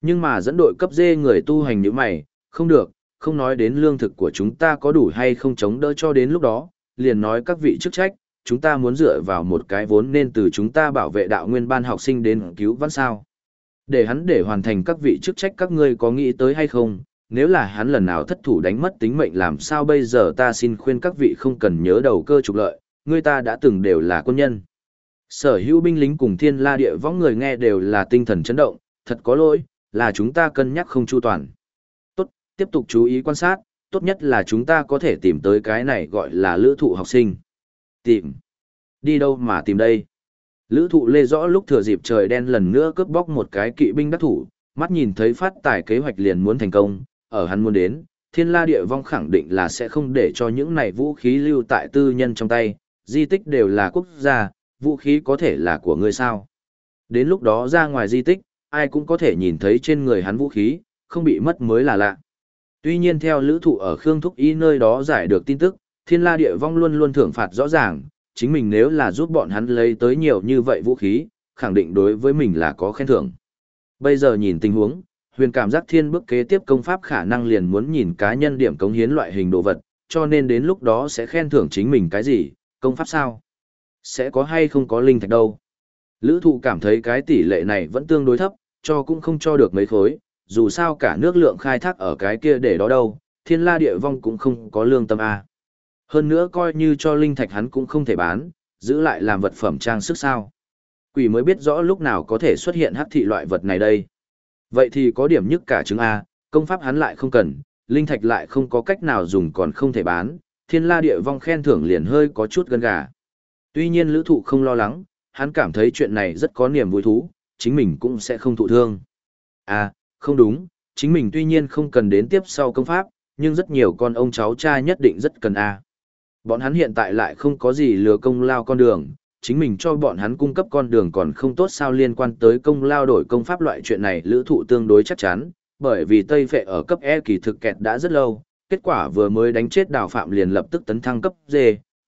Nhưng mà dẫn đội cấp dê người tu hành như mày, không được, không nói đến lương thực của chúng ta có đủ hay không chống đỡ cho đến lúc đó, liền nói các vị chức trách, chúng ta muốn dựa vào một cái vốn nên từ chúng ta bảo vệ đạo nguyên ban học sinh đến cứu văn sao. Để hắn để hoàn thành các vị chức trách các ngươi có nghĩ tới hay không, nếu là hắn lần nào thất thủ đánh mất tính mệnh làm sao bây giờ ta xin khuyên các vị không cần nhớ đầu cơ trục lợi, người ta đã từng đều là quân nhân. Sở hữu binh lính cùng thiên la địa võng người nghe đều là tinh thần chấn động, thật có lỗi, là chúng ta cân nhắc không chu toàn. Tốt, tiếp tục chú ý quan sát, tốt nhất là chúng ta có thể tìm tới cái này gọi là lữ thụ học sinh. Tìm. Đi đâu mà tìm đây? Lữ thụ lê rõ lúc thừa dịp trời đen lần nữa cướp bóc một cái kỵ binh đắc thủ, mắt nhìn thấy phát tài kế hoạch liền muốn thành công, ở hắn muốn đến, thiên la địa vong khẳng định là sẽ không để cho những này vũ khí lưu tại tư nhân trong tay, di tích đều là quốc gia, vũ khí có thể là của người sao. Đến lúc đó ra ngoài di tích, ai cũng có thể nhìn thấy trên người hắn vũ khí, không bị mất mới là lạ. Tuy nhiên theo lữ thụ ở Khương Thúc Y nơi đó giải được tin tức, thiên la địa vong luôn luôn thưởng phạt rõ ràng, chính mình nếu là giúp bọn hắn lấy tới nhiều như vậy vũ khí, khẳng định đối với mình là có khen thưởng. Bây giờ nhìn tình huống, huyền cảm giác thiên bước kế tiếp công pháp khả năng liền muốn nhìn cá nhân điểm cống hiến loại hình đồ vật, cho nên đến lúc đó sẽ khen thưởng chính mình cái gì, công pháp sao? Sẽ có hay không có linh thạch đâu? Lữ thụ cảm thấy cái tỷ lệ này vẫn tương đối thấp, cho cũng không cho được mấy khối, dù sao cả nước lượng khai thác ở cái kia để đó đâu, thiên la địa vong cũng không có lương tâm A. Hơn nữa coi như cho linh thạch hắn cũng không thể bán, giữ lại làm vật phẩm trang sức sao. Quỷ mới biết rõ lúc nào có thể xuất hiện hắc thị loại vật này đây. Vậy thì có điểm nhất cả chứng A, công pháp hắn lại không cần, linh thạch lại không có cách nào dùng còn không thể bán, thiên la địa vong khen thưởng liền hơi có chút gân gà. Tuy nhiên lữ thụ không lo lắng, hắn cảm thấy chuyện này rất có niềm vui thú, chính mình cũng sẽ không thụ thương. À, không đúng, chính mình tuy nhiên không cần đến tiếp sau công pháp, nhưng rất nhiều con ông cháu cha nhất định rất cần A. Bọn hắn hiện tại lại không có gì lừa công lao con đường, chính mình cho bọn hắn cung cấp con đường còn không tốt sao liên quan tới công lao đổi công pháp loại chuyện này lữ thụ tương đối chắc chắn, bởi vì Tây Phệ ở cấp E kỳ thực kẹt đã rất lâu, kết quả vừa mới đánh chết đào phạm liền lập tức tấn thăng cấp D,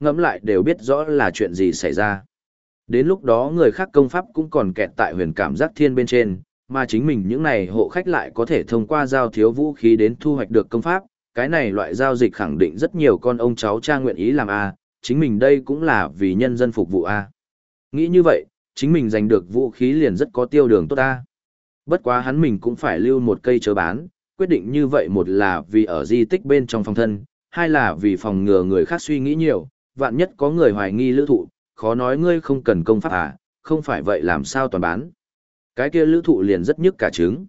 ngẫm lại đều biết rõ là chuyện gì xảy ra. Đến lúc đó người khác công pháp cũng còn kẹt tại huyền cảm giác thiên bên trên, mà chính mình những này hộ khách lại có thể thông qua giao thiếu vũ khí đến thu hoạch được công pháp, cái này loại giao dịch khẳng định rất nhiều con ông cháu cha nguyện ý làm A, chính mình đây cũng là vì nhân dân phục vụ A. Nghĩ như vậy, chính mình giành được vũ khí liền rất có tiêu đường tốt A. Bất quá hắn mình cũng phải lưu một cây chớ bán, quyết định như vậy một là vì ở di tích bên trong phòng thân, hai là vì phòng ngừa người khác suy nghĩ nhiều, vạn nhất có người hoài nghi lữ thụ, khó nói ngươi không cần công pháp à, không phải vậy làm sao toàn bán. Cái kia lữ thụ liền rất nhức cả trứng.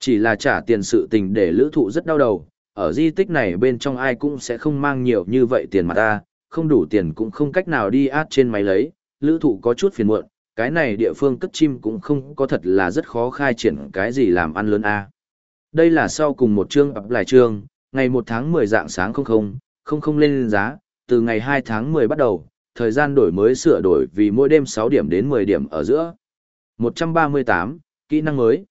Chỉ là trả tiền sự tình để lữ thụ rất đau đầu, ở di tích này bên trong ai cũng sẽ không mang nhiều như vậy tiền mà ta, không đủ tiền cũng không cách nào đi át trên máy lấy, lữ thụ có chút phiền muộn, cái này địa phương cất chim cũng không có thật là rất khó khai triển cái gì làm ăn lớn a Đây là sau cùng một chương ập lại chương, ngày 1 tháng 10 dạng sáng 00, 00 lên giá, từ ngày 2 tháng 10 bắt đầu, thời gian đổi mới sửa đổi vì mỗi đêm 6 điểm đến 10 điểm ở giữa. 138, kỹ năng mới.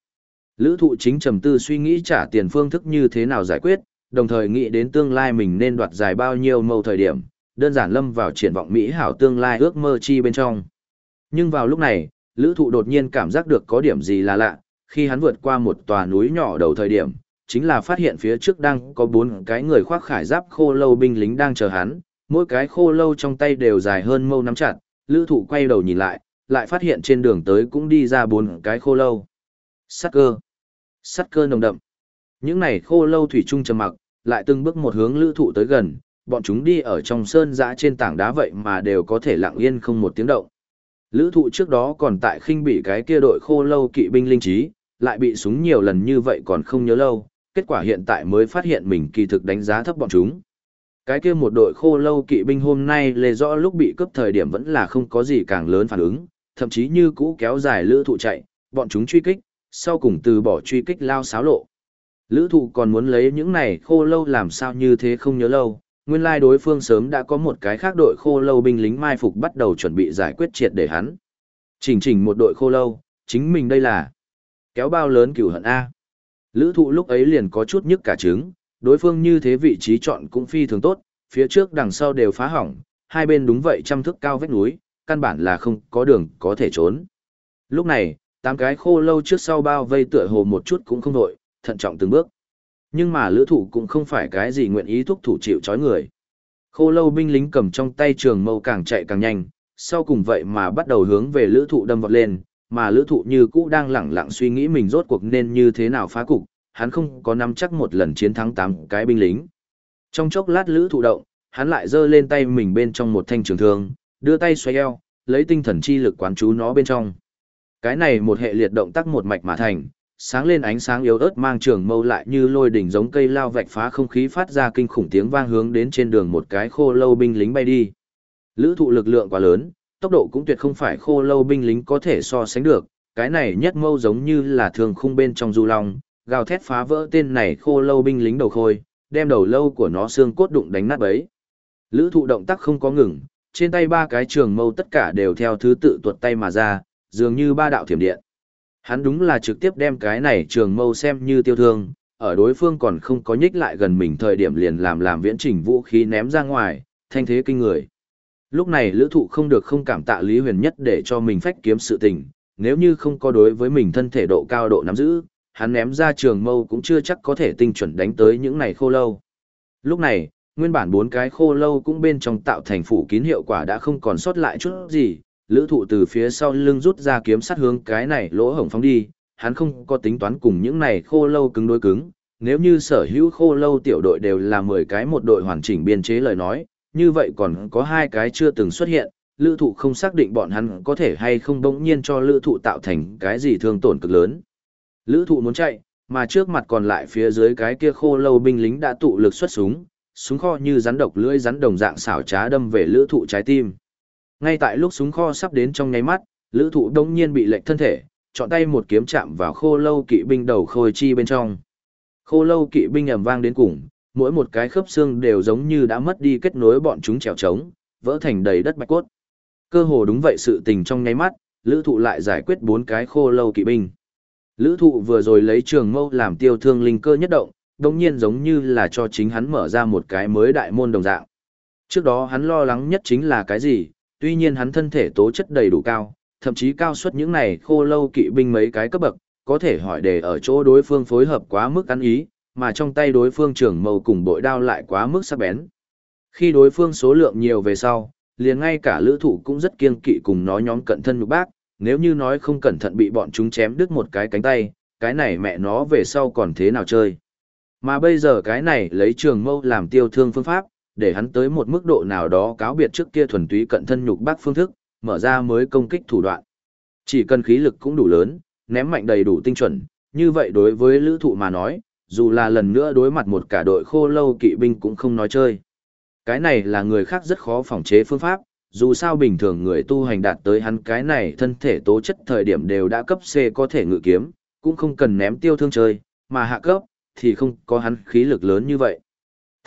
Lữ thụ chính trầm tư suy nghĩ trả tiền phương thức như thế nào giải quyết, đồng thời nghĩ đến tương lai mình nên đoạt dài bao nhiêu mâu thời điểm, đơn giản lâm vào triển vọng Mỹ hảo tương lai ước mơ chi bên trong. Nhưng vào lúc này, lữ thụ đột nhiên cảm giác được có điểm gì là lạ, khi hắn vượt qua một tòa núi nhỏ đầu thời điểm, chính là phát hiện phía trước đang có bốn cái người khoác khải giáp khô lâu binh lính đang chờ hắn, mỗi cái khô lâu trong tay đều dài hơn mâu nắm chặt, lữ thụ quay đầu nhìn lại, lại phát hiện trên đường tới cũng đi ra bốn cái khô lâu. Sắc cơ. Sắc cơ nồng đậm. Những này khô lâu thủy chung trầm mặc, lại từng bước một hướng lữ thụ tới gần, bọn chúng đi ở trong sơn dã trên tảng đá vậy mà đều có thể lặng yên không một tiếng động. Lữ thụ trước đó còn tại khinh bị cái kia đội khô lâu kỵ binh linh trí, lại bị súng nhiều lần như vậy còn không nhớ lâu, kết quả hiện tại mới phát hiện mình kỳ thực đánh giá thấp bọn chúng. Cái kia một đội khô lâu kỵ binh hôm nay lề rõ lúc bị cướp thời điểm vẫn là không có gì càng lớn phản ứng, thậm chí như cũ kéo dài lữ thụ chạy, bọn chúng truy kích, sau cùng từ bỏ truy kích lao xáo lộ. Lữ thụ còn muốn lấy những này khô lâu làm sao như thế không nhớ lâu, nguyên lai đối phương sớm đã có một cái khác đội khô lâu binh lính mai phục bắt đầu chuẩn bị giải quyết triệt để hắn. Chỉnh chỉnh một đội khô lâu, chính mình đây là kéo bao lớn cửu hận A. Lữ thụ lúc ấy liền có chút nhức cả trứng, đối phương như thế vị trí chọn cũng phi thường tốt, phía trước đằng sau đều phá hỏng, hai bên đúng vậy trăm thước cao vách núi, căn bản là không có đường có thể trốn. Lúc này, tám cái khô lâu trước sau bao vây tựa hồ một chút cũng không đội, thận trọng từng bước. Nhưng mà lữ thủ cũng không phải cái gì nguyện ý thúc thủ chịu chói người. Khô lâu binh lính cầm trong tay trường mâu càng chạy càng nhanh, sau cùng vậy mà bắt đầu hướng về lữ thụ đâm vọt lên, mà lữ thụ như cũ đang lẳng lặng suy nghĩ mình rốt cuộc nên như thế nào phá cục, hắn không có nắm chắc một lần chiến thắng 8 cái binh lính. Trong chốc lát lữ thụ động, hắn lại giơ lên tay mình bên trong một thanh trường thương, đưa tay xoay eo, lấy tinh thần chi lực quán chú nó bên trong. Cái này một hệ liệt động tác một mạch mà thành, sáng lên ánh sáng yếu ớt mang trường mâu lại như lôi đỉnh giống cây lao vạch phá không khí phát ra kinh khủng tiếng vang hướng đến trên đường một cái khô lâu binh lính bay đi. Lữ thụ lực lượng quá lớn, tốc độ cũng tuyệt không phải khô lâu binh lính có thể so sánh được, cái này nhất mâu giống như là thường khung bên trong du long, gào thét phá vỡ tên này khô lâu binh lính đầu khôi, đem đầu lâu của nó xương cốt đụng đánh nát bấy. Lữ thụ động tác không có ngừng, trên tay ba cái trường mâu tất cả đều theo thứ tự tuột tay mà ra, dường như ba đạo thiểm điện. Hắn đúng là trực tiếp đem cái này trường mâu xem như tiêu thương, ở đối phương còn không có nhích lại gần mình thời điểm liền làm làm viễn trình vũ khí ném ra ngoài, thanh thế kinh người. Lúc này lữ thụ không được không cảm tạ Lý Huyền nhất để cho mình phách kiếm sự tình, nếu như không có đối với mình thân thể độ cao độ nắm giữ, hắn ném ra trường mâu cũng chưa chắc có thể tinh chuẩn đánh tới những này khô lâu. Lúc này, nguyên bản bốn cái khô lâu cũng bên trong tạo thành phủ kín hiệu quả đã không còn sót lại chút gì, lữ thụ từ phía sau lưng rút ra kiếm sắt hướng cái này lỗ hổng phóng đi, hắn không có tính toán cùng những này khô lâu cứng đối cứng, nếu như sở hữu khô lâu tiểu đội đều là 10 cái một đội hoàn chỉnh biên chế lời nói, như vậy còn có hai cái chưa từng xuất hiện, lữ thụ không xác định bọn hắn có thể hay không bỗng nhiên cho lữ thụ tạo thành cái gì thương tổn cực lớn. Lữ thụ muốn chạy, mà trước mặt còn lại phía dưới cái kia khô lâu binh lính đã tụ lực xuất súng, súng kho như rắn độc lưỡi rắn đồng dạng xảo trá đâm về lữ thụ trái tim. Ngay tại lúc súng kho sắp đến trong nháy mắt, lữ thụ đông nhiên bị lệnh thân thể, chọn tay một kiếm chạm vào khô lâu kỵ binh đầu khôi chi bên trong. Khô lâu kỵ binh ầm vang đến cùng, mỗi một cái khớp xương đều giống như đã mất đi kết nối bọn chúng trèo trống, vỡ thành đầy đất bạch cốt. Cơ hồ đúng vậy sự tình trong nháy mắt, lữ thụ lại giải quyết bốn cái khô lâu kỵ binh. Lữ thụ vừa rồi lấy trường mâu làm tiêu thương linh cơ nhất động, đồng nhiên giống như là cho chính hắn mở ra một cái mới đại môn đồng dạng. Trước đó hắn lo lắng nhất chính là cái gì, tuy nhiên hắn thân thể tố chất đầy đủ cao, thậm chí cao suất những này khô lâu kỵ binh mấy cái cấp bậc, có thể hỏi để ở chỗ đối phương phối hợp quá mức ăn ý, mà trong tay đối phương trưởng mâu cùng bội đao lại quá mức sắc bén. Khi đối phương số lượng nhiều về sau, liền ngay cả lữ thủ cũng rất kiên kỵ cùng nó nhóm cận thân nhục bác, nếu như nói không cẩn thận bị bọn chúng chém đứt một cái cánh tay, cái này mẹ nó về sau còn thế nào chơi. Mà bây giờ cái này lấy trường mâu làm tiêu thương phương pháp, để hắn tới một mức độ nào đó cáo biệt trước kia thuần túy cận thân nhục bác phương thức, mở ra mới công kích thủ đoạn. Chỉ cần khí lực cũng đủ lớn, ném mạnh đầy đủ tinh chuẩn, như vậy đối với lữ thụ mà nói, dù là lần nữa đối mặt một cả đội khô lâu kỵ binh cũng không nói chơi. Cái này là người khác rất khó phòng chế phương pháp, dù sao bình thường người tu hành đạt tới hắn cái này thân thể tố chất thời điểm đều đã cấp C có thể ngự kiếm, cũng không cần ném tiêu thương chơi, mà hạ cấp, thì không có hắn khí lực lớn như vậy.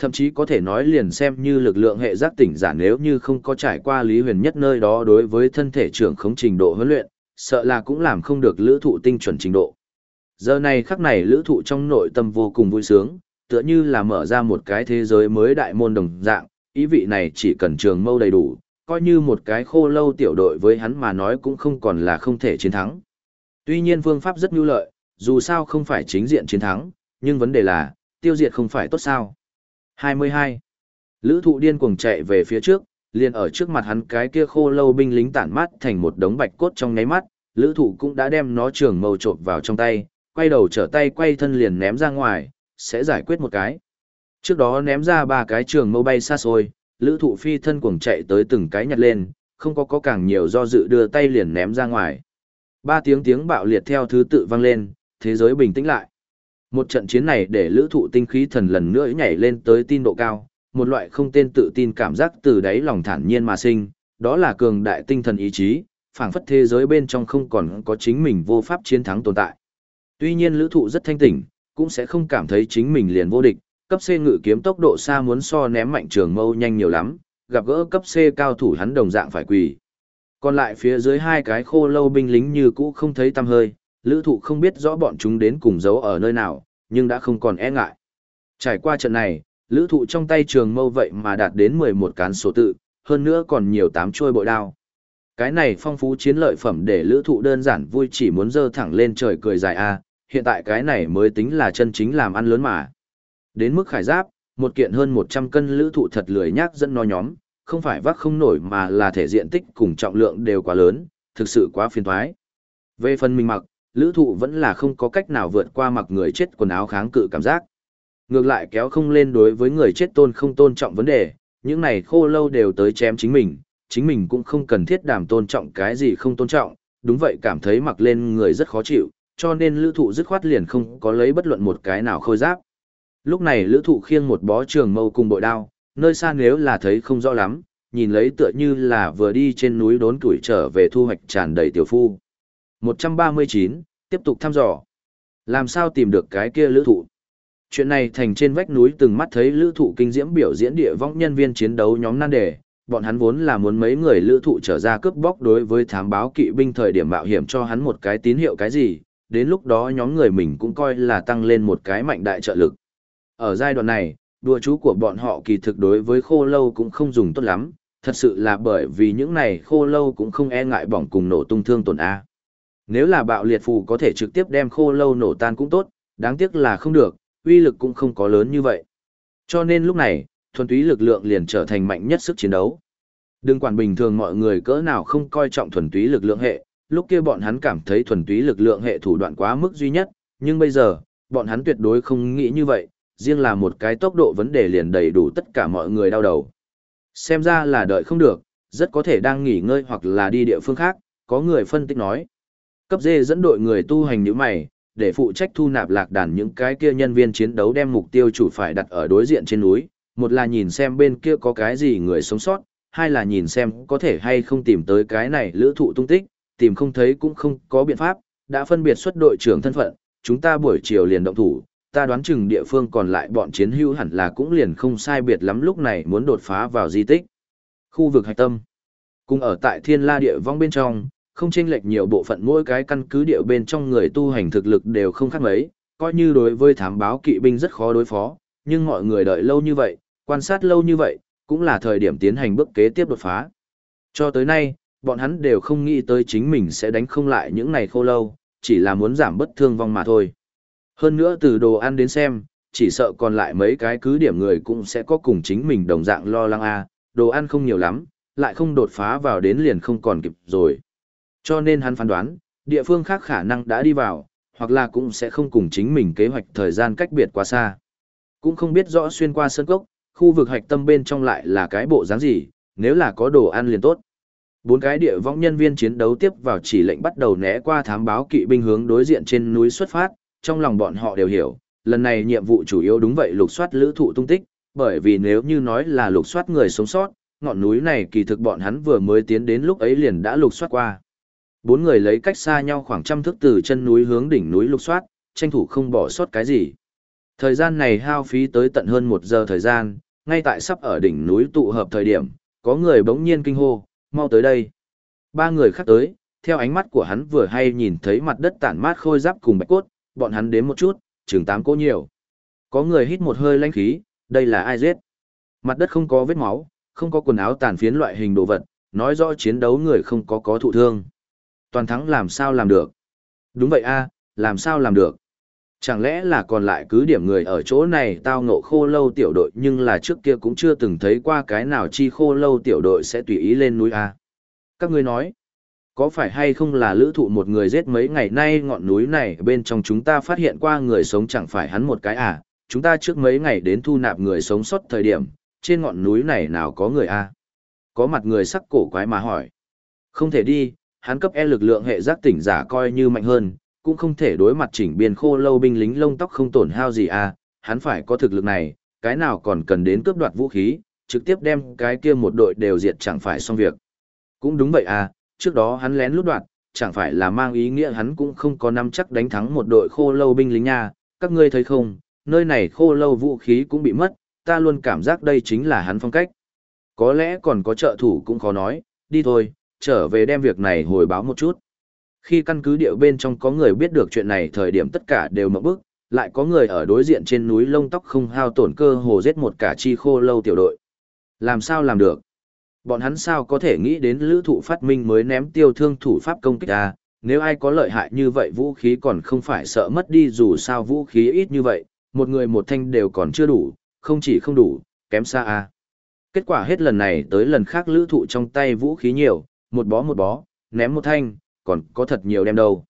Thậm chí có thể nói liền xem như lực lượng hệ giác tỉnh giả nếu như không có trải qua lý huyền nhất nơi đó đối với thân thể trưởng không trình độ huấn luyện, sợ là cũng làm không được lữ thụ tinh chuẩn trình độ. Giờ này khắc này lữ thụ trong nội tâm vô cùng vui sướng, tựa như là mở ra một cái thế giới mới đại môn đồng dạng, ý vị này chỉ cần trường mâu đầy đủ, coi như một cái khô lâu tiểu đội với hắn mà nói cũng không còn là không thể chiến thắng. Tuy nhiên phương pháp rất nhu lợi, dù sao không phải chính diện chiến thắng, nhưng vấn đề là, tiêu diệt không phải tốt sao. 22. Lữ thụ điên cuồng chạy về phía trước, liền ở trước mặt hắn cái kia khô lâu binh lính tản mát thành một đống bạch cốt trong nháy mắt, lữ thụ cũng đã đem nó trường mâu trộn vào trong tay, quay đầu trở tay quay thân liền ném ra ngoài, sẽ giải quyết một cái. Trước đó ném ra ba cái trường mâu bay xa xôi, lữ thụ phi thân cuồng chạy tới từng cái nhặt lên, không có có càng nhiều do dự đưa tay liền ném ra ngoài. Ba tiếng tiếng bạo liệt theo thứ tự vang lên, thế giới bình tĩnh lại. Một trận chiến này để lữ thụ tinh khí thần lần nữa nhảy lên tới tin độ cao, một loại không tên tự tin cảm giác từ đáy lòng thản nhiên mà sinh, đó là cường đại tinh thần ý chí, phảng phất thế giới bên trong không còn có chính mình vô pháp chiến thắng tồn tại. Tuy nhiên lữ thụ rất thanh tỉnh, cũng sẽ không cảm thấy chính mình liền vô địch, cấp C ngự kiếm tốc độ xa muốn so ném mạnh trường mâu nhanh nhiều lắm, gặp gỡ cấp C cao thủ hắn đồng dạng phải quỳ. Còn lại phía dưới hai cái khô lâu binh lính như cũ không thấy tăm hơi, lữ thụ không biết rõ bọn chúng đến cùng giấu ở nơi nào, nhưng đã không còn e ngại. Trải qua trận này, lữ thụ trong tay trường mâu vậy mà đạt đến 11 cán số tự, hơn nữa còn nhiều tám trôi bội đao. Cái này phong phú chiến lợi phẩm để lữ thụ đơn giản vui chỉ muốn dơ thẳng lên trời cười dài a hiện tại cái này mới tính là chân chính làm ăn lớn mà. Đến mức khải giáp, một kiện hơn 100 cân lữ thụ thật lười nhác dẫn nó nhóm, không phải vác không nổi mà là thể diện tích cùng trọng lượng đều quá lớn, thực sự quá phiền thoái. Về phần mình mặc, lữ thụ vẫn là không có cách nào vượt qua mặc người chết quần áo kháng cự cảm giác. Ngược lại kéo không lên đối với người chết tôn không tôn trọng vấn đề, những này khô lâu đều tới chém chính mình, chính mình cũng không cần thiết đàm tôn trọng cái gì không tôn trọng, đúng vậy cảm thấy mặc lên người rất khó chịu, cho nên lữ thụ dứt khoát liền không có lấy bất luận một cái nào khôi giáp. Lúc này lữ thụ khiêng một bó trường mâu cùng bội đao, nơi xa nếu là thấy không rõ lắm, nhìn lấy tựa như là vừa đi trên núi đốn tuổi trở về thu hoạch tràn đầy tiểu phu. 139, tiếp tục thăm dò. Làm sao tìm được cái kia lữ thụ? Chuyện này thành trên vách núi từng mắt thấy lữ thụ kinh diễm biểu diễn địa vong nhân viên chiến đấu nhóm nan đề, bọn hắn vốn là muốn mấy người lữ thụ trở ra cướp bóc đối với thám báo kỵ binh thời điểm mạo hiểm cho hắn một cái tín hiệu cái gì, đến lúc đó nhóm người mình cũng coi là tăng lên một cái mạnh đại trợ lực. Ở giai đoạn này, đùa chú của bọn họ kỳ thực đối với khô lâu cũng không dùng tốt lắm, thật sự là bởi vì những này khô lâu cũng không e ngại bỏng cùng nổ tung thương tổn A. Nếu là bạo liệt phù có thể trực tiếp đem khô lâu nổ tan cũng tốt, đáng tiếc là không được, uy lực cũng không có lớn như vậy. Cho nên lúc này, thuần túy lực lượng liền trở thành mạnh nhất sức chiến đấu. Đừng quản bình thường mọi người cỡ nào không coi trọng thuần túy lực lượng hệ, lúc kia bọn hắn cảm thấy thuần túy lực lượng hệ thủ đoạn quá mức duy nhất, nhưng bây giờ, bọn hắn tuyệt đối không nghĩ như vậy, riêng là một cái tốc độ vấn đề liền đầy đủ tất cả mọi người đau đầu. Xem ra là đợi không được, rất có thể đang nghỉ ngơi hoặc là đi địa phương khác, có người phân tích nói. Cấp dê dẫn đội người tu hành như mày, để phụ trách thu nạp lạc đàn những cái kia nhân viên chiến đấu đem mục tiêu chủ phải đặt ở đối diện trên núi, một là nhìn xem bên kia có cái gì người sống sót, hai là nhìn xem có thể hay không tìm tới cái này lữ thụ tung tích, tìm không thấy cũng không có biện pháp, đã phân biệt xuất đội trưởng thân phận, chúng ta buổi chiều liền động thủ, ta đoán chừng địa phương còn lại bọn chiến hữu hẳn là cũng liền không sai biệt lắm lúc này muốn đột phá vào di tích. Khu vực hạch tâm, cùng ở tại thiên la địa vong bên trong, không chênh lệch nhiều bộ phận mỗi cái căn cứ địa bên trong người tu hành thực lực đều không khác mấy, coi như đối với thám báo kỵ binh rất khó đối phó, nhưng mọi người đợi lâu như vậy, quan sát lâu như vậy, cũng là thời điểm tiến hành bước kế tiếp đột phá. Cho tới nay, bọn hắn đều không nghĩ tới chính mình sẽ đánh không lại những này khô lâu, chỉ là muốn giảm bất thương vong mà thôi. Hơn nữa từ đồ ăn đến xem, chỉ sợ còn lại mấy cái cứ điểm người cũng sẽ có cùng chính mình đồng dạng lo lắng a, đồ ăn không nhiều lắm, lại không đột phá vào đến liền không còn kịp rồi. Cho nên hắn phán đoán, địa phương khác khả năng đã đi vào, hoặc là cũng sẽ không cùng chính mình kế hoạch thời gian cách biệt quá xa. Cũng không biết rõ xuyên qua sân cốc, khu vực hạch tâm bên trong lại là cái bộ dáng gì, nếu là có đồ ăn liền tốt. Bốn cái địa võng nhân viên chiến đấu tiếp vào chỉ lệnh bắt đầu né qua thám báo kỵ binh hướng đối diện trên núi xuất phát, trong lòng bọn họ đều hiểu, lần này nhiệm vụ chủ yếu đúng vậy lục soát lữ thụ tung tích, bởi vì nếu như nói là lục soát người sống sót, ngọn núi này kỳ thực bọn hắn vừa mới tiến đến lúc ấy liền đã lục soát qua. Bốn người lấy cách xa nhau khoảng trăm thước từ chân núi hướng đỉnh núi lục soát, tranh thủ không bỏ sót cái gì. Thời gian này hao phí tới tận hơn một giờ thời gian, ngay tại sắp ở đỉnh núi tụ hợp thời điểm, có người bỗng nhiên kinh hô, mau tới đây. Ba người khác tới, theo ánh mắt của hắn vừa hay nhìn thấy mặt đất tản mát khôi giáp cùng bạch cốt, bọn hắn đếm một chút, chừng tám cỗ nhiều. Có người hít một hơi lãnh khí, đây là ai giết? Mặt đất không có vết máu, không có quần áo tàn phiến loại hình đồ vật, nói rõ chiến đấu người không có có thụ thương. Toàn thắng làm sao làm được? Đúng vậy a, làm sao làm được? Chẳng lẽ là còn lại cứ điểm người ở chỗ này tao ngộ khô lâu tiểu đội nhưng là trước kia cũng chưa từng thấy qua cái nào chi khô lâu tiểu đội sẽ tùy ý lên núi A. Các ngươi nói, có phải hay không là lữ thụ một người giết mấy ngày nay ngọn núi này bên trong chúng ta phát hiện qua người sống chẳng phải hắn một cái à, chúng ta trước mấy ngày đến thu nạp người sống sót thời điểm, trên ngọn núi này nào có người a Có mặt người sắc cổ quái mà hỏi. Không thể đi, hắn cấp E lực lượng hệ giác tỉnh giả coi như mạnh hơn, cũng không thể đối mặt chỉnh biên khô lâu binh lính lông tóc không tổn hao gì à, hắn phải có thực lực này, cái nào còn cần đến cướp đoạt vũ khí, trực tiếp đem cái kia một đội đều diệt chẳng phải xong việc. Cũng đúng vậy à, trước đó hắn lén lút đoạt, chẳng phải là mang ý nghĩa hắn cũng không có nắm chắc đánh thắng một đội khô lâu binh lính nha, các ngươi thấy không, nơi này khô lâu vũ khí cũng bị mất, ta luôn cảm giác đây chính là hắn phong cách. Có lẽ còn có trợ thủ cũng khó nói, đi thôi, trở về đem việc này hồi báo một chút. Khi căn cứ điệu bên trong có người biết được chuyện này thời điểm tất cả đều mộng bức, lại có người ở đối diện trên núi lông tóc không hao tổn cơ hồ giết một cả chi khô lâu tiểu đội. Làm sao làm được? Bọn hắn sao có thể nghĩ đến lữ thụ phát minh mới ném tiêu thương thủ pháp công kích à, nếu ai có lợi hại như vậy vũ khí còn không phải sợ mất đi dù sao vũ khí ít như vậy, một người một thanh đều còn chưa đủ, không chỉ không đủ, kém xa à. Kết quả hết lần này tới lần khác lữ thụ trong tay vũ khí nhiều, một bó một bó, ném một thanh, còn có thật nhiều đem đâu.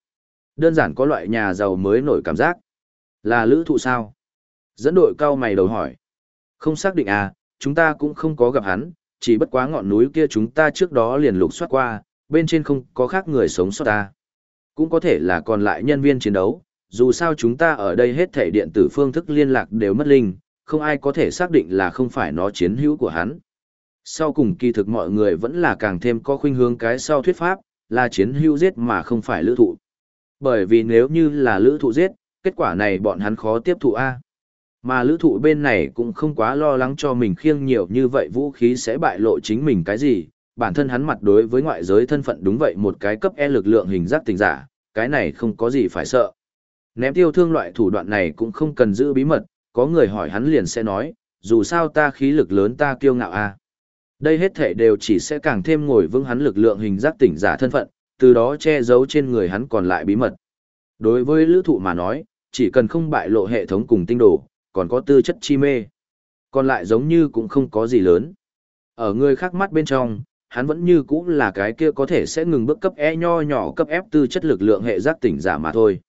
Đơn giản có loại nhà giàu mới nổi cảm giác. Là lữ thụ sao? Dẫn đội cao mày đầu hỏi. Không xác định à, chúng ta cũng không có gặp hắn, chỉ bất quá ngọn núi kia chúng ta trước đó liền lục soát qua, bên trên không có khác người sống sót ta. Cũng có thể là còn lại nhân viên chiến đấu, dù sao chúng ta ở đây hết thể điện tử phương thức liên lạc đều mất linh, không ai có thể xác định là không phải nó chiến hữu của hắn. Sau cùng kỳ thực mọi người vẫn là càng thêm có khuynh hướng cái sau thuyết pháp, là chiến hữu giết mà không phải lữ thụ. Bởi vì nếu như là lữ thụ giết, kết quả này bọn hắn khó tiếp thụ A. Mà lữ thụ bên này cũng không quá lo lắng cho mình khiêng nhiều như vậy vũ khí sẽ bại lộ chính mình cái gì, bản thân hắn mặt đối với ngoại giới thân phận đúng vậy một cái cấp E lực lượng hình giác tình giả, cái này không có gì phải sợ. Ném tiêu thương loại thủ đoạn này cũng không cần giữ bí mật, có người hỏi hắn liền sẽ nói, dù sao ta khí lực lớn ta kiêu ngạo a. Đây hết thể đều chỉ sẽ càng thêm ngồi vững hắn lực lượng hình giác tỉnh giả thân phận, từ đó che giấu trên người hắn còn lại bí mật. Đối với lữ thụ mà nói, chỉ cần không bại lộ hệ thống cùng tinh đồ, còn có tư chất chi mê. Còn lại giống như cũng không có gì lớn. Ở người khác mắt bên trong, hắn vẫn như cũng là cái kia có thể sẽ ngừng bước cấp E nho nhỏ cấp F tư chất lực lượng hệ giác tỉnh giả mà thôi.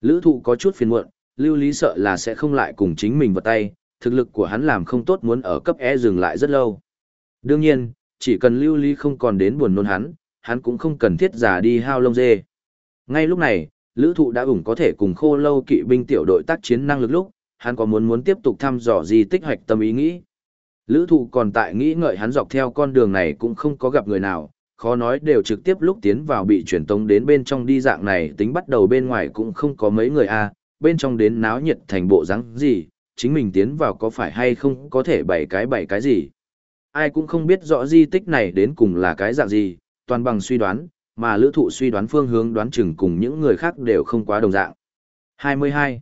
Lữ thụ có chút phiền muộn, lưu lý sợ là sẽ không lại cùng chính mình vào tay, thực lực của hắn làm không tốt muốn ở cấp E dừng lại rất lâu. Đương nhiên, chỉ cần lưu Ly không còn đến buồn nôn hắn, hắn cũng không cần thiết giả đi hao lông dê. Ngay lúc này, lữ thụ đã ủng có thể cùng khô lâu kỵ binh tiểu đội tác chiến năng lực lúc, hắn có muốn muốn tiếp tục thăm dò gì tích hoạch tâm ý nghĩ. Lữ thụ còn tại nghĩ ngợi hắn dọc theo con đường này cũng không có gặp người nào, khó nói đều trực tiếp lúc tiến vào bị chuyển tông đến bên trong đi dạng này tính bắt đầu bên ngoài cũng không có mấy người a bên trong đến náo nhiệt thành bộ rắn gì, chính mình tiến vào có phải hay không có thể bảy cái bảy cái gì. Ai cũng không biết rõ di tích này đến cùng là cái dạng gì, toàn bằng suy đoán, mà lữ thụ suy đoán phương hướng đoán chừng cùng những người khác đều không quá đồng dạng. 22.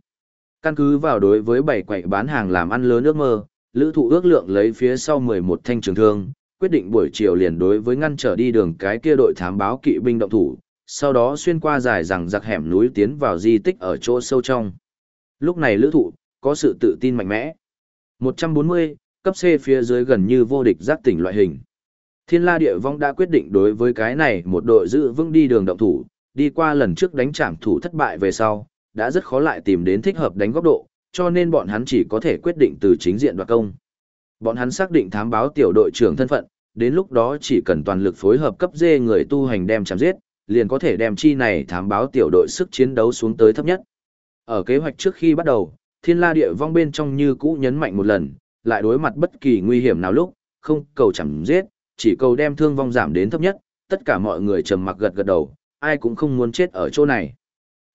Căn cứ vào đối với bảy quậy bán hàng làm ăn lớn ước mơ, lữ thụ ước lượng lấy phía sau 11 thanh trường thương, quyết định buổi chiều liền đối với ngăn trở đi đường cái kia đội thám báo kỵ binh động thủ, sau đó xuyên qua dài rằng giặc hẻm núi tiến vào di tích ở chỗ sâu trong. Lúc này lữ thụ, có sự tự tin mạnh mẽ. 140, cấp C phía dưới gần như vô địch giác tỉnh loại hình. Thiên la địa vong đã quyết định đối với cái này một đội giữ vững đi đường động thủ, đi qua lần trước đánh trảm thủ thất bại về sau, đã rất khó lại tìm đến thích hợp đánh góc độ, cho nên bọn hắn chỉ có thể quyết định từ chính diện đoạt công. Bọn hắn xác định thám báo tiểu đội trưởng thân phận, đến lúc đó chỉ cần toàn lực phối hợp cấp D người tu hành đem chạm giết, liền có thể đem chi này thám báo tiểu đội sức chiến đấu xuống tới thấp nhất. Ở kế hoạch trước khi bắt đầu, thiên la địa vong bên trong như cũ nhấn mạnh một lần, lại đối mặt bất kỳ nguy hiểm nào lúc, không cầu chẳng giết, chỉ cầu đem thương vong giảm đến thấp nhất, tất cả mọi người trầm mặc gật gật đầu, ai cũng không muốn chết ở chỗ này.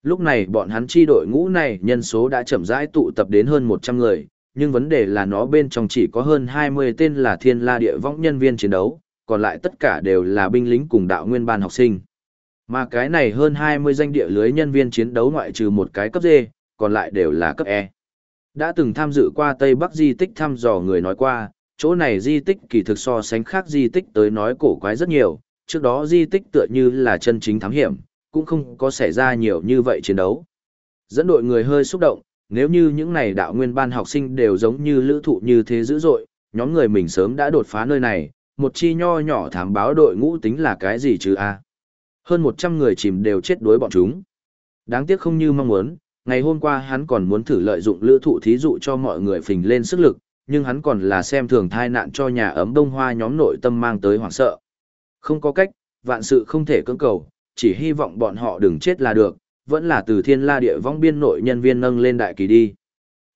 Lúc này bọn hắn chi đội ngũ này nhân số đã chậm rãi tụ tập đến hơn 100 người, nhưng vấn đề là nó bên trong chỉ có hơn 20 tên là thiên la địa võng nhân viên chiến đấu, còn lại tất cả đều là binh lính cùng đạo nguyên ban học sinh. Mà cái này hơn 20 danh địa lưới nhân viên chiến đấu ngoại trừ một cái cấp D, còn lại đều là cấp E. Đã từng tham dự qua Tây Bắc di tích thăm dò người nói qua, chỗ này di tích kỳ thực so sánh khác di tích tới nói cổ quái rất nhiều, trước đó di tích tựa như là chân chính thám hiểm, cũng không có xảy ra nhiều như vậy chiến đấu. Dẫn đội người hơi xúc động, nếu như những này đạo nguyên ban học sinh đều giống như lữ thụ như thế dữ dội, nhóm người mình sớm đã đột phá nơi này, một chi nho nhỏ thám báo đội ngũ tính là cái gì chứ a Hơn 100 người chìm đều chết đuối bọn chúng. Đáng tiếc không như mong muốn, ngày hôm qua hắn còn muốn thử lợi dụng lữ thụ thí dụ cho mọi người phình lên sức lực, nhưng hắn còn là xem thường thai nạn cho nhà ấm đông hoa nhóm nội tâm mang tới hoảng sợ. Không có cách, vạn sự không thể cưỡng cầu, chỉ hy vọng bọn họ đừng chết là được, vẫn là từ thiên la địa vong biên nội nhân viên nâng lên đại kỳ đi.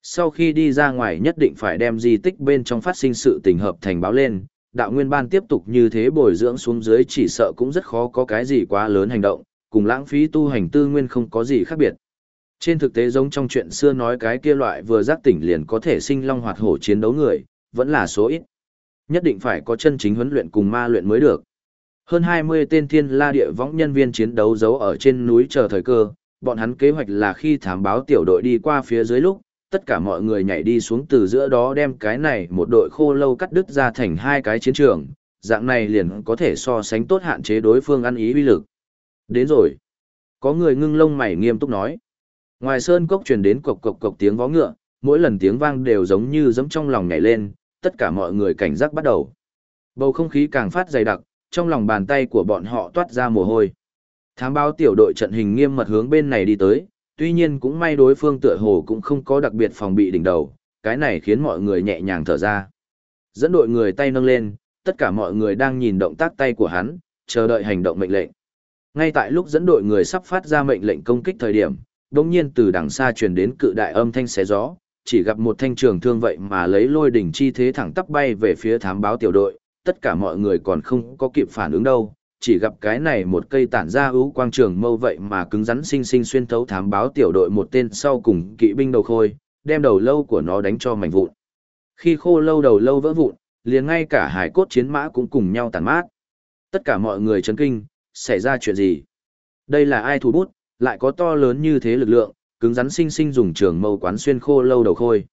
Sau khi đi ra ngoài nhất định phải đem di tích bên trong phát sinh sự tình hợp thành báo lên, đạo nguyên ban tiếp tục như thế bồi dưỡng xuống dưới chỉ sợ cũng rất khó có cái gì quá lớn hành động, cùng lãng phí tu hành tư nguyên không có gì khác biệt. Trên thực tế giống trong chuyện xưa nói cái kia loại vừa giác tỉnh liền có thể sinh long hoạt hổ chiến đấu người, vẫn là số ít. Nhất định phải có chân chính huấn luyện cùng ma luyện mới được. Hơn 20 tên thiên la địa võng nhân viên chiến đấu giấu ở trên núi chờ thời cơ, bọn hắn kế hoạch là khi thám báo tiểu đội đi qua phía dưới lúc, tất cả mọi người nhảy đi xuống từ giữa đó đem cái này một đội khô lâu cắt đứt ra thành hai cái chiến trường, dạng này liền có thể so sánh tốt hạn chế đối phương ăn ý uy lực. Đến rồi. Có người ngưng lông mày nghiêm túc nói. Ngoài sơn cốc truyền đến cộc cộc cộc tiếng vó ngựa, mỗi lần tiếng vang đều giống như giẫm trong lòng nhảy lên, tất cả mọi người cảnh giác bắt đầu. Bầu không khí càng phát dày đặc, trong lòng bàn tay của bọn họ toát ra mồ hôi. Thám báo tiểu đội trận hình nghiêm mật hướng bên này đi tới, tuy nhiên cũng may đối phương tựa hồ cũng không có đặc biệt phòng bị đỉnh đầu, cái này khiến mọi người nhẹ nhàng thở ra. Dẫn đội người tay nâng lên, tất cả mọi người đang nhìn động tác tay của hắn, chờ đợi hành động mệnh lệnh. Ngay tại lúc dẫn đội người sắp phát ra mệnh lệnh công kích thời điểm, đống nhiên từ đằng xa truyền đến cự đại âm thanh xé gió, chỉ gặp một thanh trường thương vậy mà lấy lôi đỉnh chi thế thẳng tắp bay về phía thám báo tiểu đội, tất cả mọi người còn không có kịp phản ứng đâu, chỉ gặp cái này một cây tản ra ưu quang trường mâu vậy mà cứng rắn sinh sinh xuyên thấu thám báo tiểu đội một tên sau cùng kỵ binh đầu khôi, đem đầu lâu của nó đánh cho mảnh vụn. Khi khô lâu đầu lâu vỡ vụn, liền ngay cả hải cốt chiến mã cũng cùng nhau tàn mát. Tất cả mọi người chấn kinh, xảy ra chuyện gì? Đây là ai thủ bút, lại có to lớn như thế lực lượng, cứng rắn sinh sinh dùng trường mâu quán xuyên khô lâu đầu khôi.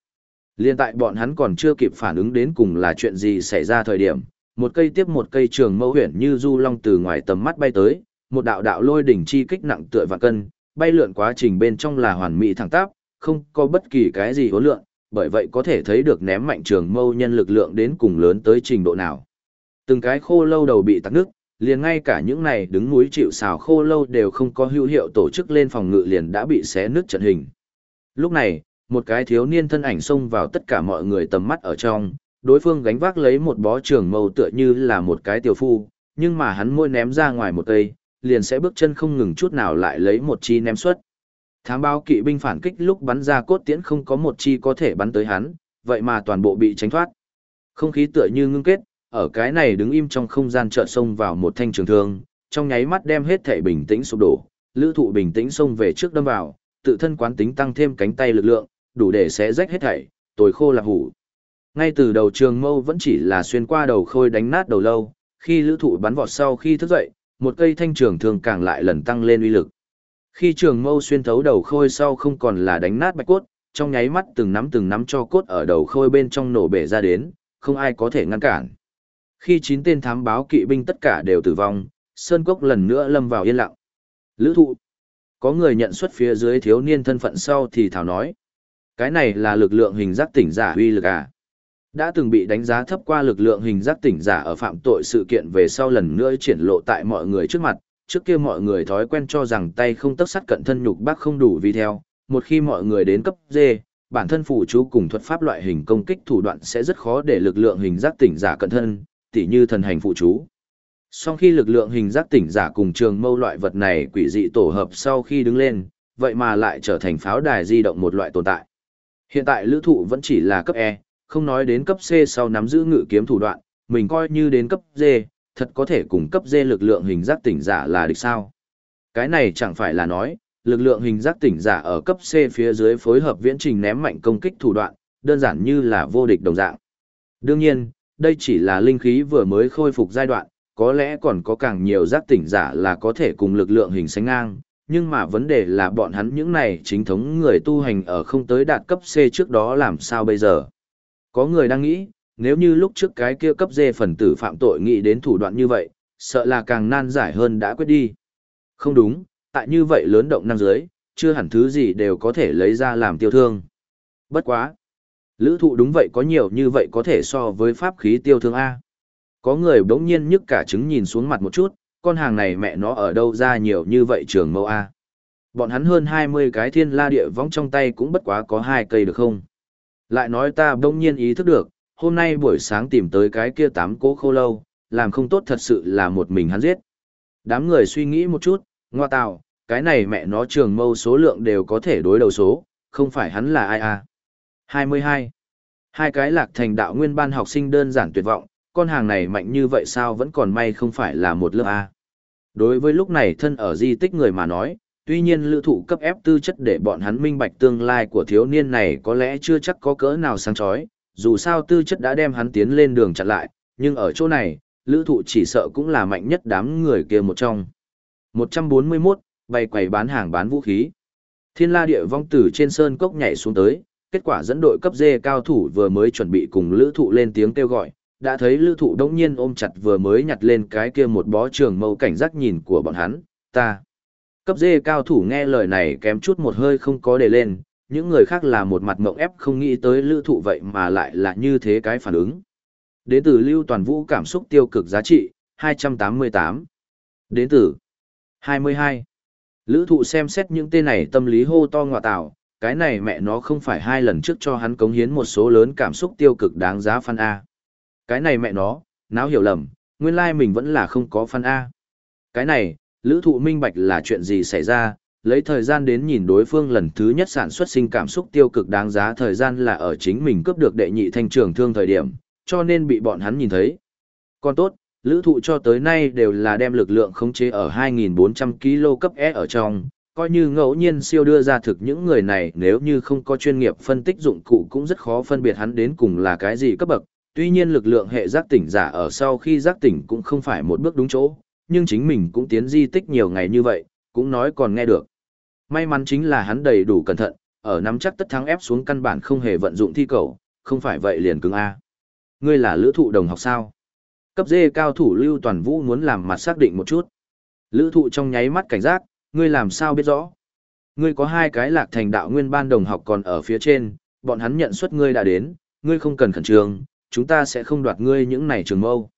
Liên tại bọn hắn còn chưa kịp phản ứng đến cùng là chuyện gì xảy ra thời điểm, một cây tiếp một cây trường mâu huyền như du long từ ngoài tầm mắt bay tới, một đạo đạo lôi đỉnh chi kích nặng tựa và cân, bay lượn quá trình bên trong là hoàn mỹ thẳng tắp, không có bất kỳ cái gì hỗn lượng, bởi vậy có thể thấy được ném mạnh trường mâu nhân lực lượng đến cùng lớn tới trình độ nào. Từng cái khô lâu đầu bị tắc nước, liền ngay cả những này đứng núi chịu xào khô lâu đều không có hữu hiệu tổ chức lên phòng ngự liền đã bị xé nứt trận hình. Lúc này, một cái thiếu niên thân ảnh xông vào tất cả mọi người tầm mắt ở trong, đối phương gánh vác lấy một bó trường mâu tựa như là một cái tiểu phu, nhưng mà hắn môi ném ra ngoài một cây, liền sẽ bước chân không ngừng chút nào lại lấy một chi ném xuất. Thám báo kỵ binh phản kích lúc bắn ra cốt tiễn không có một chi có thể bắn tới hắn, vậy mà toàn bộ bị tránh thoát. Không khí tựa như ngưng kết, ở cái này đứng im trong không gian chợt xông vào một thanh trường thương, trong nháy mắt đem hết thể bình tĩnh sụp đổ, lữ thụ bình tĩnh xông về trước đâm vào, tự thân quán tính tăng thêm cánh tay lực lượng, đủ để xé rách hết thảy, tối khô là hủ. Ngay từ đầu trường mâu vẫn chỉ là xuyên qua đầu khôi đánh nát đầu lâu, khi lữ thụ bắn vọt sau khi thức dậy, một cây thanh trường thường càng lại lần tăng lên uy lực. Khi trường mâu xuyên thấu đầu khôi sau không còn là đánh nát bạch cốt, trong nháy mắt từng nắm từng nắm cho cốt ở đầu khôi bên trong nổ bể ra đến, không ai có thể ngăn cản. Khi chín tên thám báo kỵ binh tất cả đều tử vong, Sơn Cốc lần nữa lâm vào yên lặng. Lữ thụ. Có người nhận xuất phía dưới thiếu niên thân phận sau thì thảo nói. Cái này là lực lượng hình giác tỉnh giả huy lực à. Đã từng bị đánh giá thấp qua lực lượng hình giác tỉnh giả ở phạm tội sự kiện về sau lần nữa triển lộ tại mọi người trước mặt, trước kia mọi người thói quen cho rằng tay không tấc sắt cận thân nhục bác không đủ vì theo, một khi mọi người đến cấp D, bản thân phụ chú cùng thuật pháp loại hình công kích thủ đoạn sẽ rất khó để lực lượng hình giác tỉnh giả cận thân, tỉ như thần hành phụ chú. Sau khi lực lượng hình giác tỉnh giả cùng trường mâu loại vật này quỷ dị tổ hợp sau khi đứng lên, vậy mà lại trở thành pháo đài di động một loại tồn tại. Hiện tại lữ thụ vẫn chỉ là cấp E, không nói đến cấp C sau nắm giữ ngự kiếm thủ đoạn, mình coi như đến cấp D, thật có thể cùng cấp D lực lượng hình giác tỉnh giả là địch sao. Cái này chẳng phải là nói, lực lượng hình giác tỉnh giả ở cấp C phía dưới phối hợp viễn trình ném mạnh công kích thủ đoạn, đơn giản như là vô địch đồng dạng. Đương nhiên, đây chỉ là linh khí vừa mới khôi phục giai đoạn, có lẽ còn có càng nhiều giác tỉnh giả là có thể cùng lực lượng hình sánh ngang, nhưng mà vấn đề là bọn hắn những này chính thống người tu hành ở không tới đạt cấp C trước đó làm sao bây giờ. Có người đang nghĩ, nếu như lúc trước cái kia cấp D phần tử phạm tội nghĩ đến thủ đoạn như vậy, sợ là càng nan giải hơn đã quyết đi. Không đúng, tại như vậy lớn động năng giới, chưa hẳn thứ gì đều có thể lấy ra làm tiêu thương. Bất quá. Lữ thụ đúng vậy có nhiều như vậy có thể so với pháp khí tiêu thương A. Có người bỗng nhiên nhức cả trứng nhìn xuống mặt một chút, con hàng này mẹ nó ở đâu ra nhiều như vậy trường mâu A. Bọn hắn hơn 20 cái thiên la địa vong trong tay cũng bất quá có hai cây được không? Lại nói ta bỗng nhiên ý thức được, hôm nay buổi sáng tìm tới cái kia tám cố khô lâu, làm không tốt thật sự là một mình hắn giết. Đám người suy nghĩ một chút, ngoa tạo, cái này mẹ nó trường mâu số lượng đều có thể đối đầu số, không phải hắn là ai à. 22. Hai cái lạc thành đạo nguyên ban học sinh đơn giản tuyệt vọng, con hàng này mạnh như vậy sao vẫn còn may không phải là một lớp A. Đối với lúc này thân ở di tích người mà nói, tuy nhiên lữ thụ cấp ép tư chất để bọn hắn minh bạch tương lai của thiếu niên này có lẽ chưa chắc có cỡ nào sáng chói dù sao tư chất đã đem hắn tiến lên đường chặn lại, nhưng ở chỗ này, lữ thụ chỉ sợ cũng là mạnh nhất đám người kia một trong. 141, bày quầy bán hàng bán vũ khí. Thiên la địa vong tử trên sơn cốc nhảy xuống tới, kết quả dẫn đội cấp dê cao thủ vừa mới chuẩn bị cùng lữ thụ lên tiếng kêu gọi, đã thấy lữ thụ đống nhiên ôm chặt vừa mới nhặt lên cái kia một bó trường mâu cảnh giác nhìn của bọn hắn, ta. Cấp dê cao thủ nghe lời này kém chút một hơi không có để lên, những người khác là một mặt mộng ép không nghĩ tới lữ thụ vậy mà lại là như thế cái phản ứng. Đến từ lưu toàn vũ cảm xúc tiêu cực giá trị, 288. Đến từ 22. Lữ thụ xem xét những tên này tâm lý hô to ngọa tạo, cái này mẹ nó không phải hai lần trước cho hắn cống hiến một số lớn cảm xúc tiêu cực đáng giá phân A. Cái này mẹ nó, náo hiểu lầm, nguyên lai like mình vẫn là không có phân A. Cái này, lữ thụ minh bạch là chuyện gì xảy ra, lấy thời gian đến nhìn đối phương lần thứ nhất sản xuất sinh cảm xúc tiêu cực đáng giá thời gian là ở chính mình cướp được đệ nhị thanh trường thương thời điểm, cho nên bị bọn hắn nhìn thấy. Còn tốt, lữ thụ cho tới nay đều là đem lực lượng khống chế ở 2.400 kg cấp E ở trong, coi như ngẫu nhiên siêu đưa ra thực những người này nếu như không có chuyên nghiệp phân tích dụng cụ cũng rất khó phân biệt hắn đến cùng là cái gì cấp bậc. Tuy nhiên lực lượng hệ giác tỉnh giả ở sau khi giác tỉnh cũng không phải một bước đúng chỗ, nhưng chính mình cũng tiến di tích nhiều ngày như vậy, cũng nói còn nghe được. May mắn chính là hắn đầy đủ cẩn thận, ở nắm chắc tất thắng ép xuống căn bản không hề vận dụng thi cầu, không phải vậy liền cứng A. Ngươi là lữ thụ đồng học sao? Cấp dê cao thủ Lưu Toàn Vũ muốn làm mặt xác định một chút. Lữ thụ trong nháy mắt cảnh giác, ngươi làm sao biết rõ? Ngươi có hai cái lạc thành đạo nguyên ban đồng học còn ở phía trên, bọn hắn nhận suất ngươi đã đến, ngươi không cần khẩn trương, chúng ta sẽ không đoạt ngươi những này trường mâu.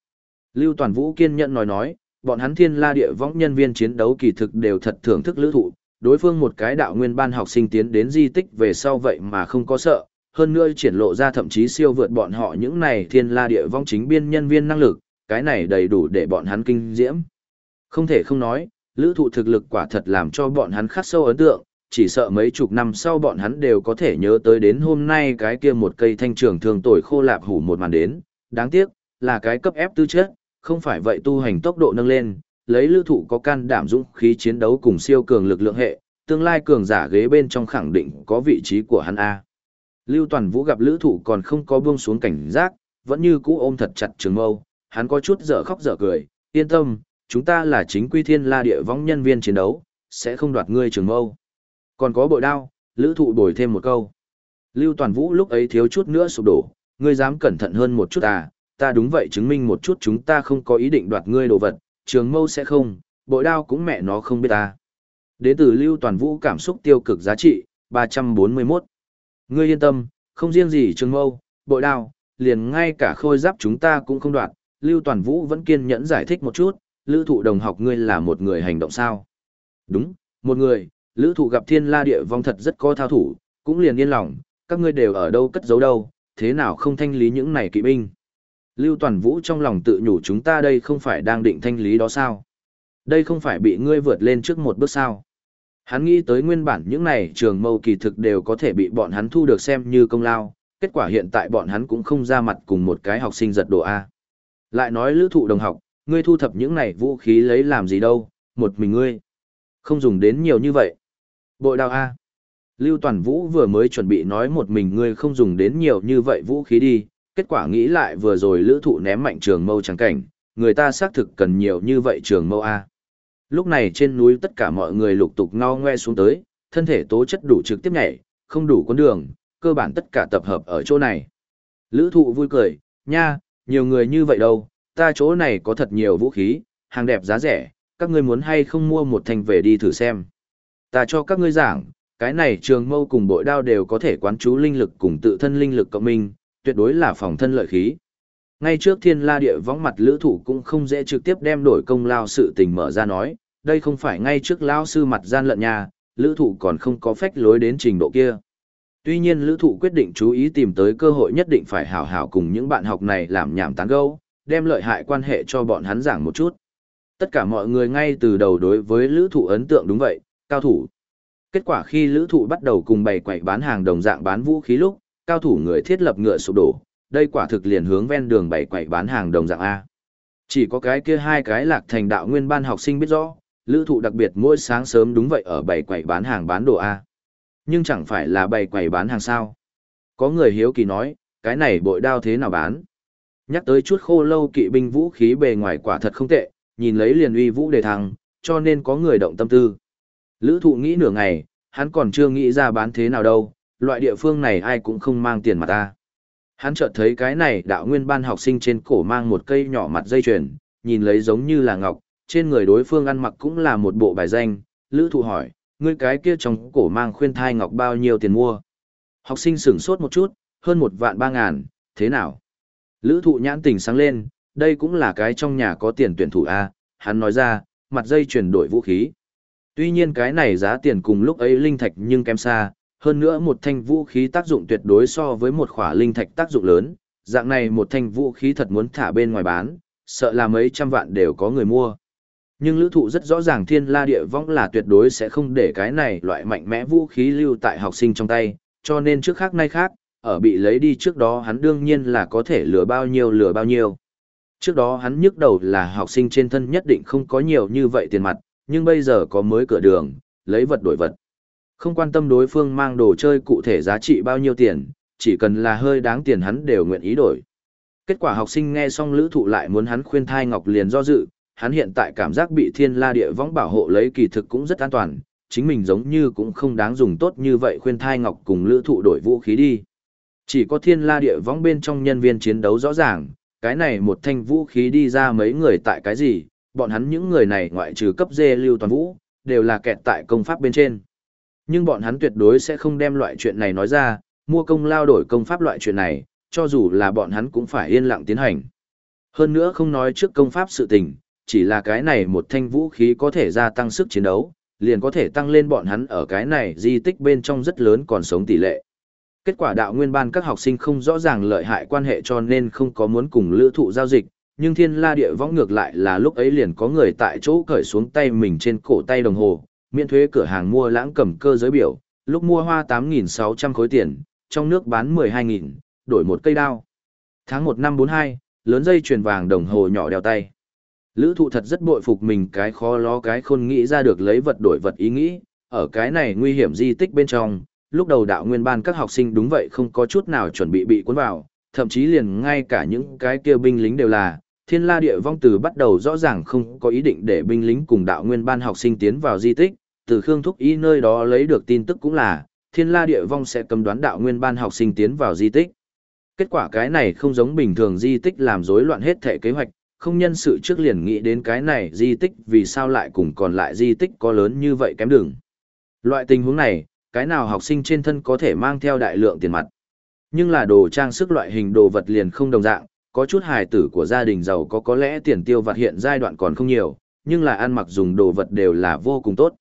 Lưu Toàn Vũ kiên nhẫn nói nói, bọn hắn thiên la địa võng nhân viên chiến đấu kỳ thực đều thật thưởng thức lữ thụ, đối phương một cái đạo nguyên ban học sinh tiến đến di tích về sau vậy mà không có sợ, hơn nữa triển lộ ra thậm chí siêu vượt bọn họ những này thiên la địa vong chính biên nhân viên năng lực, cái này đầy đủ để bọn hắn kinh diễm. Không thể không nói, lữ thụ thực lực quả thật làm cho bọn hắn khắc sâu ấn tượng, chỉ sợ mấy chục năm sau bọn hắn đều có thể nhớ tới đến hôm nay cái kia một cây thanh trường thường tồi khô lạp hủ một màn đến, đáng tiếc, là cái cấp ép tư chất, không phải vậy tu hành tốc độ nâng lên, lấy lữ thụ có can đảm dũng khí chiến đấu cùng siêu cường lực lượng hệ, tương lai cường giả ghế bên trong khẳng định có vị trí của hắn A. Lưu Toàn Vũ gặp lữ thụ còn không có buông xuống cảnh giác, vẫn như cũ ôm thật chặt trường mâu, hắn có chút dở khóc dở cười, yên tâm, chúng ta là chính quy thiên la địa vong nhân viên chiến đấu, sẽ không đoạt ngươi trường mâu. Còn có bội đao, lữ thụ bồi thêm một câu. Lưu Toàn Vũ lúc ấy thiếu chút nữa sụp đổ, ngươi dám cẩn thận hơn một chút à, ta đúng vậy chứng minh một chút chúng ta không có ý định đoạt ngươi đồ vật, trường mâu sẽ không, bội đao cũng mẹ nó không biết ta. Đến từ Lưu Toàn Vũ cảm xúc tiêu cực giá trị, 341. Ngươi yên tâm, không riêng gì trường mâu, bội đao, liền ngay cả khôi giáp chúng ta cũng không đoạt, Lưu Toàn Vũ vẫn kiên nhẫn giải thích một chút, lữ thụ đồng học ngươi là một người hành động sao? Đúng, một người, lữ thụ gặp thiên la địa vong thật rất có thao thủ, cũng liền yên lòng, các ngươi đều ở đâu cất giấu đâu, thế nào không thanh lý những này kỵ binh? Lưu Toàn Vũ trong lòng tự nhủ chúng ta đây không phải đang định thanh lý đó sao? Đây không phải bị ngươi vượt lên trước một bước sao? Hắn nghĩ tới nguyên bản những này trường mâu kỳ thực đều có thể bị bọn hắn thu được xem như công lao, kết quả hiện tại bọn hắn cũng không ra mặt cùng một cái học sinh giật đồ A. Lại nói lữ thụ đồng học, ngươi thu thập những này vũ khí lấy làm gì đâu, một mình ngươi. Không dùng đến nhiều như vậy. Bội đào A. Lưu Toàn Vũ vừa mới chuẩn bị nói một mình ngươi không dùng đến nhiều như vậy vũ khí đi, kết quả nghĩ lại vừa rồi lữ thụ ném mạnh trường mâu trắng cảnh, người ta xác thực cần nhiều như vậy trường mâu A. Lúc này trên núi tất cả mọi người lục tục ngao ngoe xuống tới, thân thể tố chất đủ trực tiếp nhảy, không đủ con đường, cơ bản tất cả tập hợp ở chỗ này. Lữ thụ vui cười, nha, nhiều người như vậy đâu, ta chỗ này có thật nhiều vũ khí, hàng đẹp giá rẻ, các ngươi muốn hay không mua một thanh về đi thử xem. Ta cho các ngươi giảng, cái này trường mâu cùng bội đao đều có thể quán chú linh lực cùng tự thân linh lực cộng minh, tuyệt đối là phòng thân lợi khí. Ngay trước thiên la địa võng mặt lữ thủ cũng không dễ trực tiếp đem đổi công lao sự tình mở ra nói, đây không phải ngay trước lao sư mặt gian lận nhà, lữ thủ còn không có phách lối đến trình độ kia. Tuy nhiên lữ thụ quyết định chú ý tìm tới cơ hội nhất định phải hảo hảo cùng những bạn học này làm nhảm tán gẫu đem lợi hại quan hệ cho bọn hắn giảng một chút. Tất cả mọi người ngay từ đầu đối với lữ thụ ấn tượng đúng vậy, cao thủ. Kết quả khi lữ thụ bắt đầu cùng bày quẩy bán hàng đồng dạng bán vũ khí lúc, cao thủ người thiết lập ngựa sụp đổ, đây quả thực liền hướng ven đường bày quẩy bán hàng đồng dạng A. Chỉ có cái kia hai cái lạc thành đạo nguyên ban học sinh biết rõ, lữ thụ đặc biệt mỗi sáng sớm đúng vậy ở bày quẩy bán hàng bán đồ A. Nhưng chẳng phải là bày quầy bán hàng sao. Có người hiếu kỳ nói, cái này bội đao thế nào bán? Nhắc tới chút khô lâu kỵ binh vũ khí bề ngoài quả thật không tệ, nhìn lấy liền uy vũ đề thăng, cho nên có người động tâm tư. Lữ thụ nghĩ nửa ngày, hắn còn chưa nghĩ ra bán thế nào đâu, loại địa phương này ai cũng không mang tiền mà ta. Hắn chợt thấy cái này đạo nguyên ban học sinh trên cổ mang một cây nhỏ mặt dây chuyền, nhìn lấy giống như là ngọc, trên người đối phương ăn mặc cũng là một bộ bài danh, lữ thụ hỏi, ngươi cái kia trong cổ mang khuyên thai ngọc bao nhiêu tiền mua? Học sinh sửng sốt một chút, hơn một vạn ba ngàn, thế nào? Lữ thụ nhãn tỉnh sáng lên, đây cũng là cái trong nhà có tiền tuyển thủ A, hắn nói ra, mặt dây chuyển đổi vũ khí. Tuy nhiên cái này giá tiền cùng lúc ấy linh thạch nhưng kém xa, hơn nữa một thanh vũ khí tác dụng tuyệt đối so với một khỏa linh thạch tác dụng lớn, dạng này một thanh vũ khí thật muốn thả bên ngoài bán, sợ là mấy trăm vạn đều có người mua. Nhưng lữ thụ rất rõ ràng thiên la địa vong là tuyệt đối sẽ không để cái này loại mạnh mẽ vũ khí lưu tại học sinh trong tay, cho nên trước khác nay khác, ở bị lấy đi trước đó hắn đương nhiên là có thể lừa bao nhiêu lừa bao nhiêu. Trước đó hắn nhức đầu là học sinh trên thân nhất định không có nhiều như vậy tiền mặt, nhưng bây giờ có mới cửa đường, lấy vật đổi vật. Không quan tâm đối phương mang đồ chơi cụ thể giá trị bao nhiêu tiền, chỉ cần là hơi đáng tiền hắn đều nguyện ý đổi. Kết quả học sinh nghe xong lữ thụ lại muốn hắn khuyên thai ngọc liền do dự, hắn hiện tại cảm giác bị thiên la địa võng bảo hộ lấy kỳ thực cũng rất an toàn, chính mình giống như cũng không đáng dùng tốt như vậy khuyên thai ngọc cùng lữ thụ đổi vũ khí đi. Chỉ có thiên la địa võng bên trong nhân viên chiến đấu rõ ràng, cái này một thanh vũ khí đi ra mấy người tại cái gì, bọn hắn những người này ngoại trừ cấp dê lưu toàn vũ, đều là kẹt tại công pháp bên trên. Nhưng bọn hắn tuyệt đối sẽ không đem loại chuyện này nói ra, mua công lao đổi công pháp loại chuyện này, cho dù là bọn hắn cũng phải yên lặng tiến hành. Hơn nữa không nói trước công pháp sự tình, chỉ là cái này một thanh vũ khí có thể gia tăng sức chiến đấu, liền có thể tăng lên bọn hắn ở cái này di tích bên trong rất lớn còn sống tỷ lệ. Kết quả đạo nguyên ban các học sinh không rõ ràng lợi hại quan hệ cho nên không có muốn cùng lữ thụ giao dịch, nhưng thiên la địa võng ngược lại là lúc ấy liền có người tại chỗ cởi xuống tay mình trên cổ tay đồng hồ, miễn thuế cửa hàng mua lãng cầm cơ giới biểu, lúc mua hoa 8.600 khối tiền, trong nước bán 12.000, đổi một cây đao. Tháng 1 năm 42, lớn dây chuyền vàng đồng hồ nhỏ đeo tay. Lữ thụ thật rất bội phục mình cái khó lo cái khôn nghĩ ra được lấy vật đổi vật ý nghĩ, ở cái này nguy hiểm di tích bên trong, lúc đầu đạo nguyên ban các học sinh đúng vậy không có chút nào chuẩn bị bị cuốn vào, thậm chí liền ngay cả những cái kia binh lính đều là, thiên la địa vong từ bắt đầu rõ ràng không có ý định để binh lính cùng đạo nguyên ban học sinh tiến vào di tích, từ Khương Thúc Y nơi đó lấy được tin tức cũng là, thiên la địa vong sẽ cấm đoán đạo nguyên ban học sinh tiến vào di tích. Kết quả cái này không giống bình thường di tích làm rối loạn hết thể kế hoạch, không nhân sự trước liền nghĩ đến cái này di tích vì sao lại cùng còn lại di tích có lớn như vậy kém đường. Loại tình huống này, cái nào học sinh trên thân có thể mang theo đại lượng tiền mặt. Nhưng là đồ trang sức loại hình đồ vật liền không đồng dạng, có chút hài tử của gia đình giàu có có lẽ tiền tiêu vặt hiện giai đoạn còn không nhiều, nhưng là ăn mặc dùng đồ vật đều là vô cùng tốt.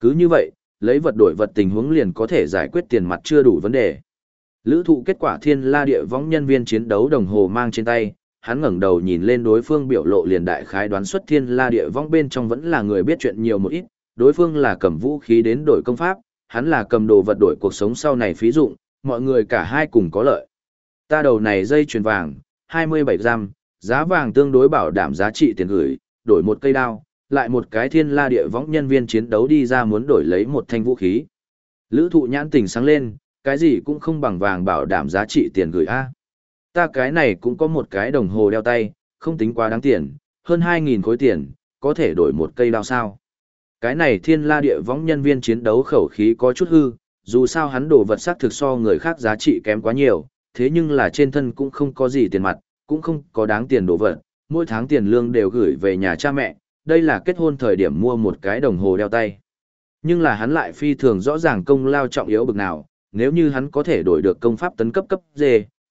Cứ như vậy, lấy vật đổi vật tình huống liền có thể giải quyết tiền mặt chưa đủ vấn đề. Lữ thụ kết quả thiên la địa võng nhân viên chiến đấu đồng hồ mang trên tay, hắn ngẩng đầu nhìn lên đối phương biểu lộ liền đại khái đoán xuất thiên la địa võng bên trong vẫn là người biết chuyện nhiều một ít, đối phương là cầm vũ khí đến đổi công pháp, hắn là cầm đồ vật đổi cuộc sống sau này phí dụng, mọi người cả hai cùng có lợi. Ta đầu này dây chuyền vàng, 27 giam, giá vàng tương đối bảo đảm giá trị tiền gửi, đổi một cây đao, lại một cái thiên la địa võng nhân viên chiến đấu đi ra muốn đổi lấy một thanh vũ khí. Lữ thụ nhãn tình sáng lên, cái gì cũng không bằng vàng bảo đảm giá trị tiền gửi A. Ta cái này cũng có một cái đồng hồ đeo tay, không tính quá đáng tiền, hơn 2.000 khối tiền, có thể đổi một cây đao sao. Cái này thiên la địa võng nhân viên chiến đấu khẩu khí có chút hư, dù sao hắn đồ vật sắc thực so người khác giá trị kém quá nhiều, thế nhưng là trên thân cũng không có gì tiền mặt, cũng không có đáng tiền đồ vật, mỗi tháng tiền lương đều gửi về nhà cha mẹ, đây là kết hôn thời điểm mua một cái đồng hồ đeo tay. Nhưng là hắn lại phi thường rõ ràng công lao trọng yếu bực nào, nếu như hắn có thể đổi được công pháp tấn cấp cấp D,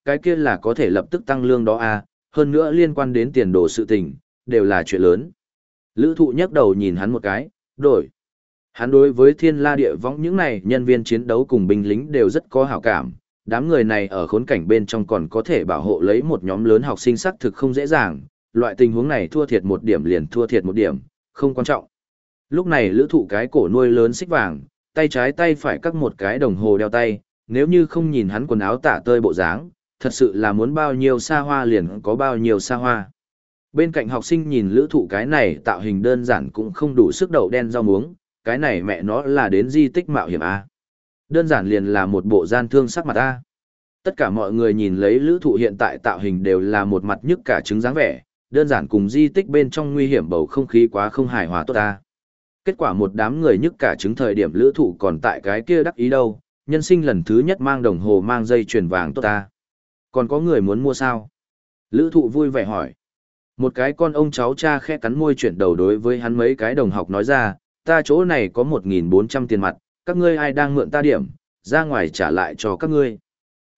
cái kia là có thể lập tức tăng lương đó a, hơn nữa liên quan đến tiền đồ sự tình, đều là chuyện lớn. Lữ thụ nhắc đầu nhìn hắn một cái, đổi. Hắn đối với thiên la địa võng những này nhân viên chiến đấu cùng binh lính đều rất có hảo cảm, đám người này ở khốn cảnh bên trong còn có thể bảo hộ lấy một nhóm lớn học sinh sắc thực không dễ dàng, loại tình huống này thua thiệt một điểm liền thua thiệt một điểm, không quan trọng. Lúc này lữ thụ cái cổ nuôi lớn xích vàng, tay trái tay phải cắt một cái đồng hồ đeo tay, nếu như không nhìn hắn quần áo tả tơi bộ dáng, thật sự là muốn bao nhiêu xa hoa liền có bao nhiêu xa hoa. Bên cạnh học sinh nhìn lữ thụ cái này tạo hình đơn giản cũng không đủ sức đậu đen rau muống, cái này mẹ nó là đến di tích mạo hiểm A. Đơn giản liền là một bộ gian thương sắc mặt A. Tất cả mọi người nhìn lấy lữ thụ hiện tại tạo hình đều là một mặt nhức cả trứng dáng vẻ, đơn giản cùng di tích bên trong nguy hiểm bầu không khí quá không hài hòa tốt ta. Kết quả một đám người nhức cả chứng thời điểm lữ thụ còn tại cái kia đắc ý đâu, nhân sinh lần thứ nhất mang đồng hồ mang dây chuyền vàng tốt ta. Còn có người muốn mua sao? Lữ thụ vui vẻ hỏi. Một cái con ông cháu cha khẽ cắn môi chuyển đầu đối với hắn mấy cái đồng học nói ra, ta chỗ này có 1.400 tiền mặt, các ngươi ai đang mượn ta điểm, ra ngoài trả lại cho các ngươi.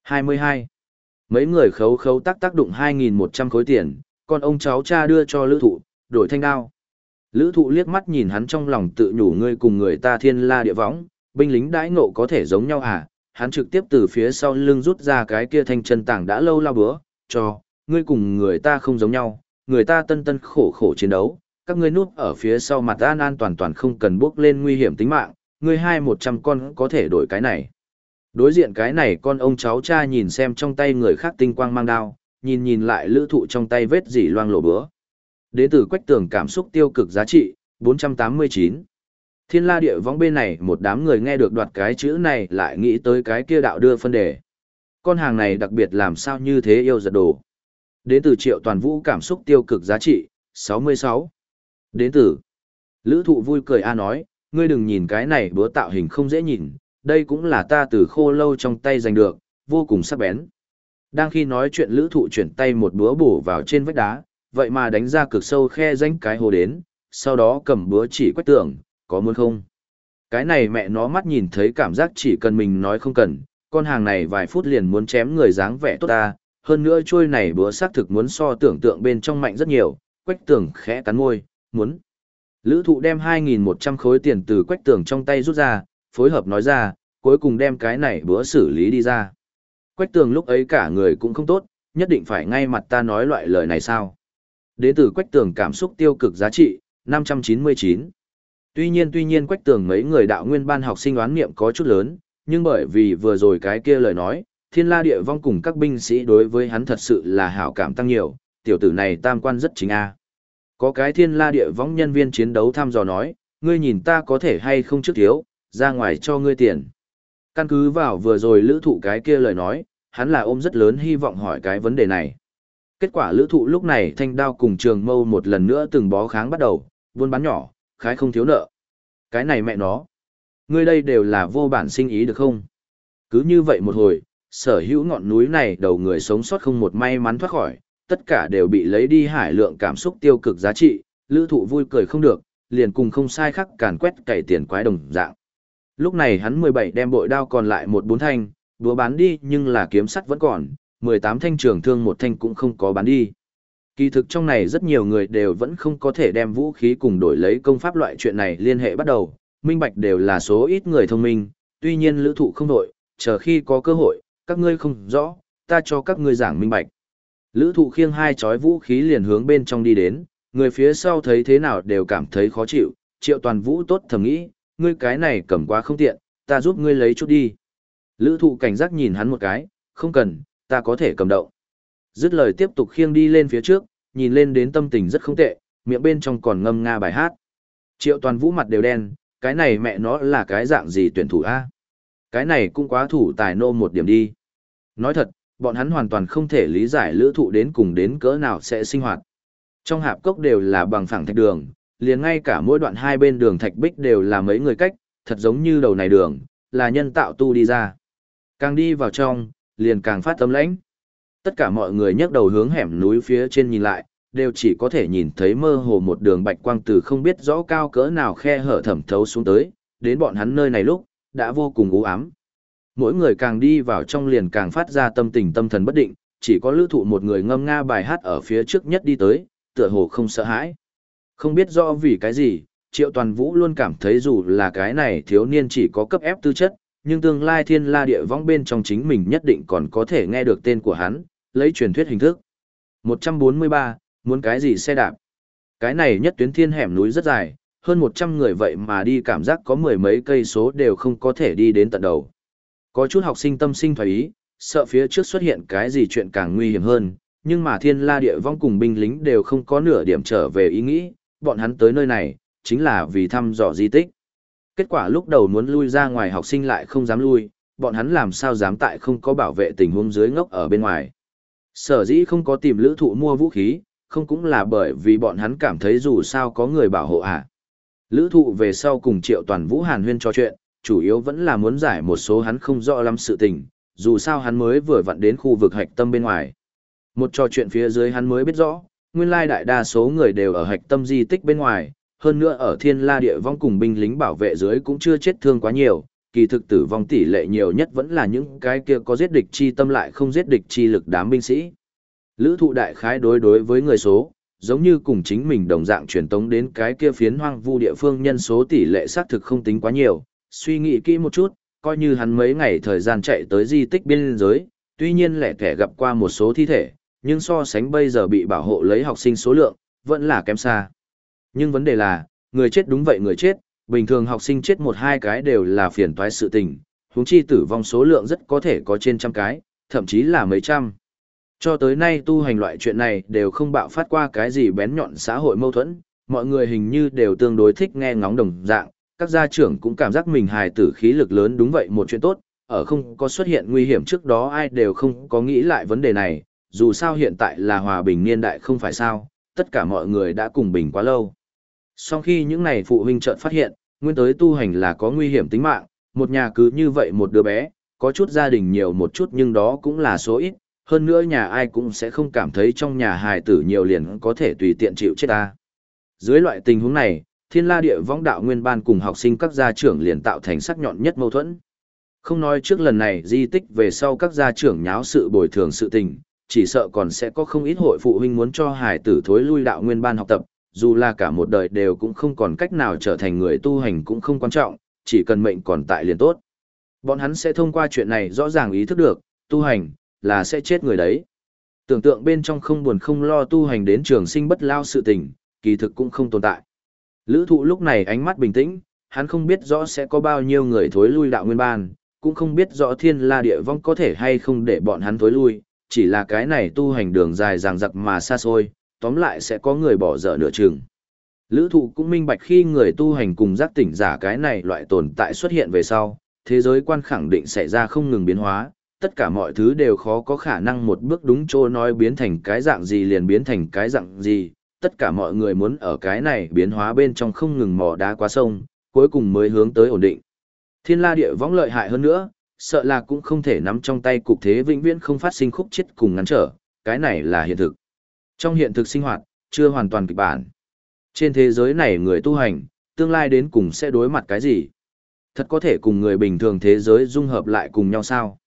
22. Mấy người khấu khấu tác tác đụng 2.100 khối tiền, con ông cháu cha đưa cho lữ thụ, đổi thanh đao. Lữ thụ liếc mắt nhìn hắn trong lòng tự nhủ ngươi cùng người ta thiên la địa võng, binh lính đãi ngộ có thể giống nhau à, hắn trực tiếp từ phía sau lưng rút ra cái kia thanh chân tảng đã lâu lao bữa, cho, ngươi cùng người ta không giống nhau, người ta tân tân khổ khổ chiến đấu, các ngươi núp ở phía sau mặt an an toàn toàn không cần bước lên nguy hiểm tính mạng, ngươi hai một trăm con có thể đổi cái này. Đối diện cái này con ông cháu cha nhìn xem trong tay người khác tinh quang mang đao, nhìn nhìn lại lữ thụ trong tay vết dỉ loang lổ bữa. Đế tử quách tường cảm xúc tiêu cực giá trị, 489. Thiên la địa vong bên này một đám người nghe được đoạt cái chữ này lại nghĩ tới cái kia đạo đưa phân đề. Con hàng này đặc biệt làm sao như thế yêu giật đồ. Đến từ triệu toàn vũ cảm xúc tiêu cực giá trị, 66. Đến từ. Lữ thụ vui cười A nói, ngươi đừng nhìn cái này bữa tạo hình không dễ nhìn, đây cũng là ta từ khô lâu trong tay giành được, vô cùng sắc bén. Đang khi nói chuyện lữ thụ chuyển tay một búa bổ vào trên vách đá, vậy mà đánh ra cực sâu khe danh cái hồ đến, sau đó cầm búa chỉ quách tưởng, có muốn không? Cái này mẹ nó mắt nhìn thấy cảm giác chỉ cần mình nói không cần, con hàng này vài phút liền muốn chém người dáng vẻ tốt ta, hơn nữa trôi này búa xác thực muốn so tưởng tượng bên trong mạnh rất nhiều, quách tường khẽ cắn môi, muốn. Lữ thụ đem 2.100 khối tiền từ quách tường trong tay rút ra, phối hợp nói ra, cuối cùng đem cái này búa xử lý đi ra. Quách tường lúc ấy cả người cũng không tốt, nhất định phải ngay mặt ta nói loại lời này sao. Đến từ quách tường cảm xúc tiêu cực giá trị, 599. Tuy nhiên tuy nhiên quách tường mấy người đạo nguyên ban học sinh đoán nghiệm có chút lớn, nhưng bởi vì vừa rồi cái kia lời nói, thiên la địa vong cùng các binh sĩ đối với hắn thật sự là hảo cảm tăng nhiều, tiểu tử này tam quan rất chính a. Có cái thiên la địa vong nhân viên chiến đấu thăm dò nói, ngươi nhìn ta có thể hay không trước thiếu, ra ngoài cho ngươi tiền. Căn cứ vào vừa rồi lữ thụ cái kia lời nói, hắn là ôm rất lớn hy vọng hỏi cái vấn đề này. Kết quả lữ thụ lúc này thanh đao cùng trường mâu một lần nữa từng bó kháng bắt đầu, buôn bán nhỏ, khái không thiếu nợ. Cái này mẹ nó. Ngươi đây đều là vô bản sinh ý được không? Cứ như vậy một hồi, sở hữu ngọn núi này đầu người sống sót không một may mắn thoát khỏi, tất cả đều bị lấy đi hải lượng cảm xúc tiêu cực giá trị, lữ thụ vui cười không được, liền cùng không sai khắc càn quét cày tiền quái đồng dạng. Lúc này hắn 17 đem bội đao còn lại một bốn thanh, đúa bán đi nhưng là kiếm sắt vẫn còn, 18 thanh trường thương một thanh cũng không có bán đi. Kỳ thực trong này rất nhiều người đều vẫn không có thể đem vũ khí cùng đổi lấy công pháp loại chuyện này liên hệ bắt đầu, minh bạch đều là số ít người thông minh, tuy nhiên lữ thụ không đổi, chờ khi có cơ hội, các ngươi không rõ, ta cho các ngươi giảng minh bạch. Lữ thụ khiêng hai chói vũ khí liền hướng bên trong đi đến, người phía sau thấy thế nào đều cảm thấy khó chịu, triệu toàn vũ tốt thầm nghĩ, ngươi cái này cầm quá không tiện, ta giúp ngươi lấy chút đi. Lữ thụ cảnh giác nhìn hắn một cái, không cần, ta có thể cầm động. Dứt lời tiếp tục khiêng đi lên phía trước, nhìn lên đến tâm tình rất không tệ, miệng bên trong còn ngâm nga bài hát. Triệu toàn vũ mặt đều đen, cái này mẹ nó là cái dạng gì tuyển thủ A. Cái này cũng quá thủ tài nô một điểm đi. Nói thật, bọn hắn hoàn toàn không thể lý giải lữ thụ đến cùng đến cỡ nào sẽ sinh hoạt. Trong hạp cốc đều là bằng phẳng thạch đường, liền ngay cả mỗi đoạn hai bên đường thạch bích đều là mấy người cách, thật giống như đầu này đường, là nhân tạo tu đi ra. Càng đi vào trong, liền càng phát tâm lãnh. Tất cả mọi người nhấc đầu hướng hẻm núi phía trên nhìn lại, đều chỉ có thể nhìn thấy mơ hồ một đường bạch quang từ không biết rõ cao cỡ nào khe hở thẩm thấu xuống tới, đến bọn hắn nơi này lúc, đã vô cùng u ám. Mỗi người càng đi vào trong liền càng phát ra tâm tình tâm thần bất định, chỉ có lữ thụ một người ngâm nga bài hát ở phía trước nhất đi tới, tựa hồ không sợ hãi. Không biết rõ vì cái gì, Triệu Toàn Vũ luôn cảm thấy dù là cái này thiếu niên chỉ có cấp ép tư chất, nhưng tương lai thiên la địa vong bên trong chính mình nhất định còn có thể nghe được tên của hắn, lấy truyền thuyết hình thức. 143, muốn cái gì xe đạp? Cái này nhất tuyến thiên hẻm núi rất dài, hơn 100 người vậy mà đi cảm giác có mười mấy cây số đều không có thể đi đến tận đầu. Có chút học sinh tâm sinh thoái ý, sợ phía trước xuất hiện cái gì chuyện càng nguy hiểm hơn, nhưng mà thiên la địa vong cùng binh lính đều không có nửa điểm trở về ý nghĩ, bọn hắn tới nơi này, chính là vì thăm dò di tích. Kết quả lúc đầu muốn lui ra ngoài học sinh lại không dám lui, bọn hắn làm sao dám tại không có bảo vệ tình huống dưới ngốc ở bên ngoài. Sở dĩ không có tìm lữ thụ mua vũ khí, không cũng là bởi vì bọn hắn cảm thấy dù sao có người bảo hộ à. Lữ thụ về sau cùng triệu toàn vũ hàn huyên trò chuyện, chủ yếu vẫn là muốn giải một số hắn không rõ lắm sự tình, dù sao hắn mới vừa vặn đến khu vực hạch tâm bên ngoài. Một trò chuyện phía dưới hắn mới biết rõ, nguyên lai đại đa số người đều ở hạch tâm di tích bên ngoài, hơn nữa ở thiên la địa vong cùng binh lính bảo vệ dưới cũng chưa chết thương quá nhiều, kỳ thực tử vong tỷ lệ nhiều nhất vẫn là những cái kia có giết địch chi tâm lại không giết địch chi lực đám binh sĩ. Lữ thụ đại khái đối đối với người số, giống như cùng chính mình đồng dạng truyền tống đến cái kia phiến hoang vu địa phương nhân số tỷ lệ xác thực không tính quá nhiều, suy nghĩ kỹ một chút, coi như hắn mấy ngày thời gian chạy tới di tích biên giới, tuy nhiên lẻ thẻ gặp qua một số thi thể, nhưng so sánh bây giờ bị bảo hộ lấy học sinh số lượng, vẫn là kém xa. Nhưng vấn đề là, người chết đúng vậy người chết, bình thường học sinh chết một hai cái đều là phiền toái sự tình, huống chi tử vong số lượng rất có thể có trên trăm cái, thậm chí là mấy trăm. Cho tới nay tu hành loại chuyện này đều không bạo phát qua cái gì bén nhọn xã hội mâu thuẫn, mọi người hình như đều tương đối thích nghe ngóng đồng dạng, các gia trưởng cũng cảm giác mình hài tử khí lực lớn đúng vậy một chuyện tốt, ở không có xuất hiện nguy hiểm trước đó ai đều không có nghĩ lại vấn đề này, dù sao hiện tại là hòa bình niên đại không phải sao, tất cả mọi người đã cùng bình quá lâu. Sau khi những này phụ huynh chợt phát hiện, nguyên tới tu hành là có nguy hiểm tính mạng, một nhà cứ như vậy một đứa bé, có chút gia đình nhiều một chút nhưng đó cũng là số ít, hơn nữa nhà ai cũng sẽ không cảm thấy trong nhà hài tử nhiều liền có thể tùy tiện chịu chết ta. Dưới loại tình huống này, thiên la địa võng đạo nguyên ban cùng học sinh các gia trưởng liền tạo thành sắc nhọn nhất mâu thuẫn. Không nói trước lần này di tích về sau các gia trưởng nháo sự bồi thường sự tình, chỉ sợ còn sẽ có không ít hội phụ huynh muốn cho hài tử thối lui đạo nguyên ban học tập, dù là cả một đời đều cũng không còn cách nào trở thành người tu hành cũng không quan trọng, chỉ cần mệnh còn tại liền tốt. Bọn hắn sẽ thông qua chuyện này rõ ràng ý thức được, tu hành, là sẽ chết người đấy. Tưởng tượng bên trong không buồn không lo tu hành đến trường sinh bất lao sự tình, kỳ thực cũng không tồn tại. Lữ thụ lúc này ánh mắt bình tĩnh, hắn không biết rõ sẽ có bao nhiêu người thối lui đạo nguyên ban, cũng không biết rõ thiên la địa vong có thể hay không để bọn hắn thối lui, chỉ là cái này tu hành đường dài ràng giặc mà xa xôi, tóm lại sẽ có người bỏ dở nửa chừng. Lữ thụ cũng minh bạch khi người tu hành cùng giác tỉnh giả cái này loại tồn tại xuất hiện về sau, thế giới quan khẳng định xảy ra không ngừng biến hóa, tất cả mọi thứ đều khó có khả năng một bước đúng chỗ nói biến thành cái dạng gì liền biến thành cái dạng gì, tất cả mọi người muốn ở cái này biến hóa bên trong không ngừng mò đá qua sông, cuối cùng mới hướng tới ổn định. Thiên la địa võng lợi hại hơn nữa, sợ là cũng không thể nắm trong tay cục thế vĩnh viễn không phát sinh khúc chết cùng ngắn trở, cái này là hiện thực. Trong hiện thực sinh hoạt, chưa hoàn toàn kịch bản. Trên thế giới này người tu hành, tương lai đến cùng sẽ đối mặt cái gì? Thật có thể cùng người bình thường thế giới dung hợp lại cùng nhau sao?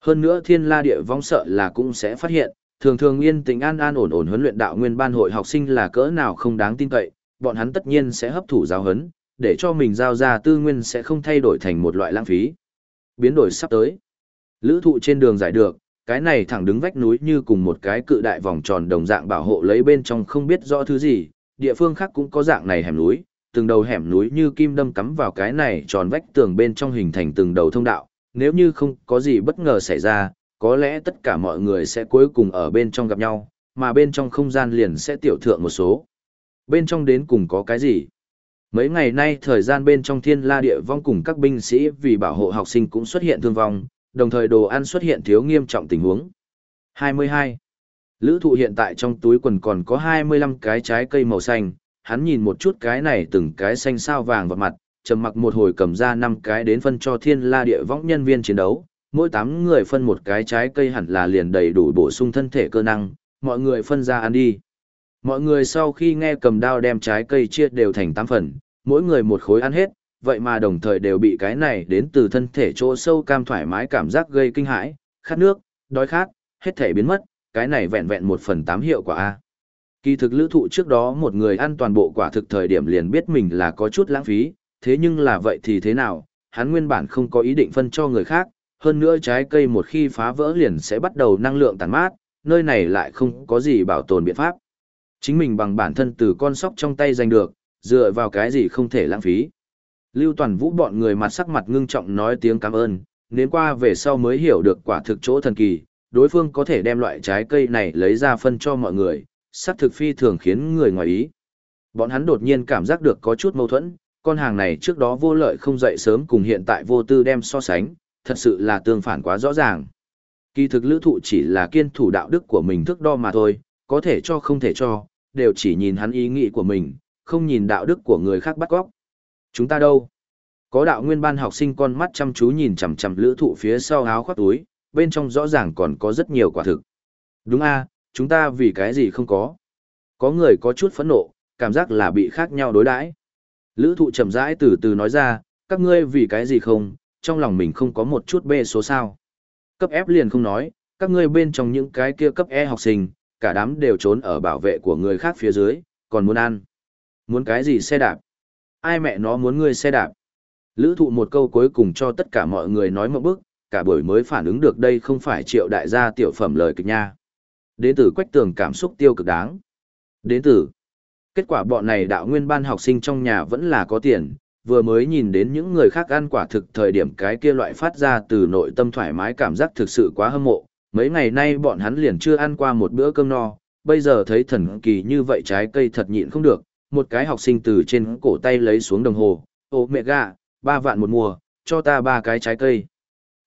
Hơn nữa thiên la địa vong sợ là cũng sẽ phát hiện, thường thường yên tĩnh an an ổn ổn huấn luyện đạo nguyên ban hội học sinh là cỡ nào không đáng tin cậy, bọn hắn tất nhiên sẽ hấp thụ giáo hấn, để cho mình giao ra tư nguyên sẽ không thay đổi thành một loại lãng phí. Biến đổi sắp tới. Lữ thụ trên đường giải được, cái này thẳng đứng vách núi như cùng một cái cự đại vòng tròn đồng dạng bảo hộ lấy bên trong không biết rõ thứ gì, địa phương khác cũng có dạng này hẻm núi, từng đầu hẻm núi như kim đâm cắm vào cái này tròn vách tường bên trong hình thành từng đầu thông đạo, nếu như không có gì bất ngờ xảy ra, có lẽ tất cả mọi người sẽ cuối cùng ở bên trong gặp nhau, mà bên trong không gian liền sẽ tiểu thượng một số. Bên trong đến cùng có cái gì? Mấy ngày nay thời gian bên trong thiên la địa vong cùng các binh sĩ vì bảo hộ học sinh cũng xuất hiện thương vong, đồng thời đồ ăn xuất hiện thiếu nghiêm trọng tình huống. 22. Lữ thụ hiện tại trong túi quần còn có 25 cái trái cây màu xanh, hắn nhìn một chút cái này từng cái xanh sao vàng vào mặt, trầm mặc một hồi cầm ra 5 cái đến phân cho thiên la địa võng nhân viên chiến đấu, mỗi 8 người phân một cái trái cây hẳn là liền đầy đủ bổ sung thân thể cơ năng, mọi người phân ra ăn đi. Mọi người sau khi nghe cầm đao đem trái cây chia đều thành 8 phần, mỗi người một khối ăn hết, vậy mà đồng thời đều bị cái này đến từ thân thể chỗ sâu cam thoải mái cảm giác gây kinh hãi, khát nước, đói khát, hết thể biến mất, cái này vẹn vẹn một phần tám hiệu quả A. Kỳ thực lữ thụ trước đó một người ăn toàn bộ quả thực thời điểm liền biết mình là có chút lãng phí, thế nhưng là vậy thì thế nào, hắn nguyên bản không có ý định phân cho người khác, hơn nữa trái cây một khi phá vỡ liền sẽ bắt đầu năng lượng tàn mát, nơi này lại không có gì bảo tồn biện pháp. Chính mình bằng bản thân từ con sóc trong tay giành được, dựa vào cái gì không thể lãng phí. Lưu Toàn Vũ bọn người mặt sắc mặt ngưng trọng nói tiếng cảm ơn, đến qua về sau mới hiểu được quả thực chỗ thần kỳ, đối phương có thể đem loại trái cây này lấy ra phân cho mọi người, sắc thực phi thường khiến người ngoài ý. Bọn hắn đột nhiên cảm giác được có chút mâu thuẫn, con hàng này trước đó vô lợi không dậy sớm cùng hiện tại vô tư đem so sánh, thật sự là tương phản quá rõ ràng. Kỳ thực lữ thụ chỉ là kiên thủ đạo đức của mình thức đo mà thôi, có thể cho không thể cho, đều chỉ nhìn hắn ý nghĩ của mình, không nhìn đạo đức của người khác bắt góc, Chúng ta đâu? Có đạo nguyên ban học sinh con mắt chăm chú nhìn chằm chằm lữ thụ phía sau áo khoác túi, bên trong rõ ràng còn có rất nhiều quả thực. Đúng a chúng ta vì cái gì không có. Có người có chút phẫn nộ, cảm giác là bị khác nhau đối đãi Lữ thụ chậm rãi từ từ nói ra, các ngươi vì cái gì không, trong lòng mình không có một chút bê số sao. Cấp F liền không nói, các ngươi bên trong những cái kia cấp E học sinh, cả đám đều trốn ở bảo vệ của người khác phía dưới, còn muốn ăn. Muốn cái gì xe đạp? Ai mẹ nó muốn ngươi xe đạp? Lữ thụ một câu cuối cùng cho tất cả mọi người nói một bước, cả buổi mới phản ứng được đây không phải triệu đại gia tiểu phẩm lời kịch nha. Đến từ quách tường cảm xúc tiêu cực đáng. Đến từ. Kết quả bọn này đạo nguyên ban học sinh trong nhà vẫn là có tiền, vừa mới nhìn đến những người khác ăn quả thực thời điểm cái kia loại phát ra từ nội tâm thoải mái cảm giác thực sự quá hâm mộ. Mấy ngày nay bọn hắn liền chưa ăn qua một bữa cơm no, bây giờ thấy thần kỳ như vậy trái cây thật nhịn không được. Một cái học sinh từ trên cổ tay lấy xuống đồng hồ, ô mẹ gà, ba vạn một mùa, cho ta ba cái trái cây.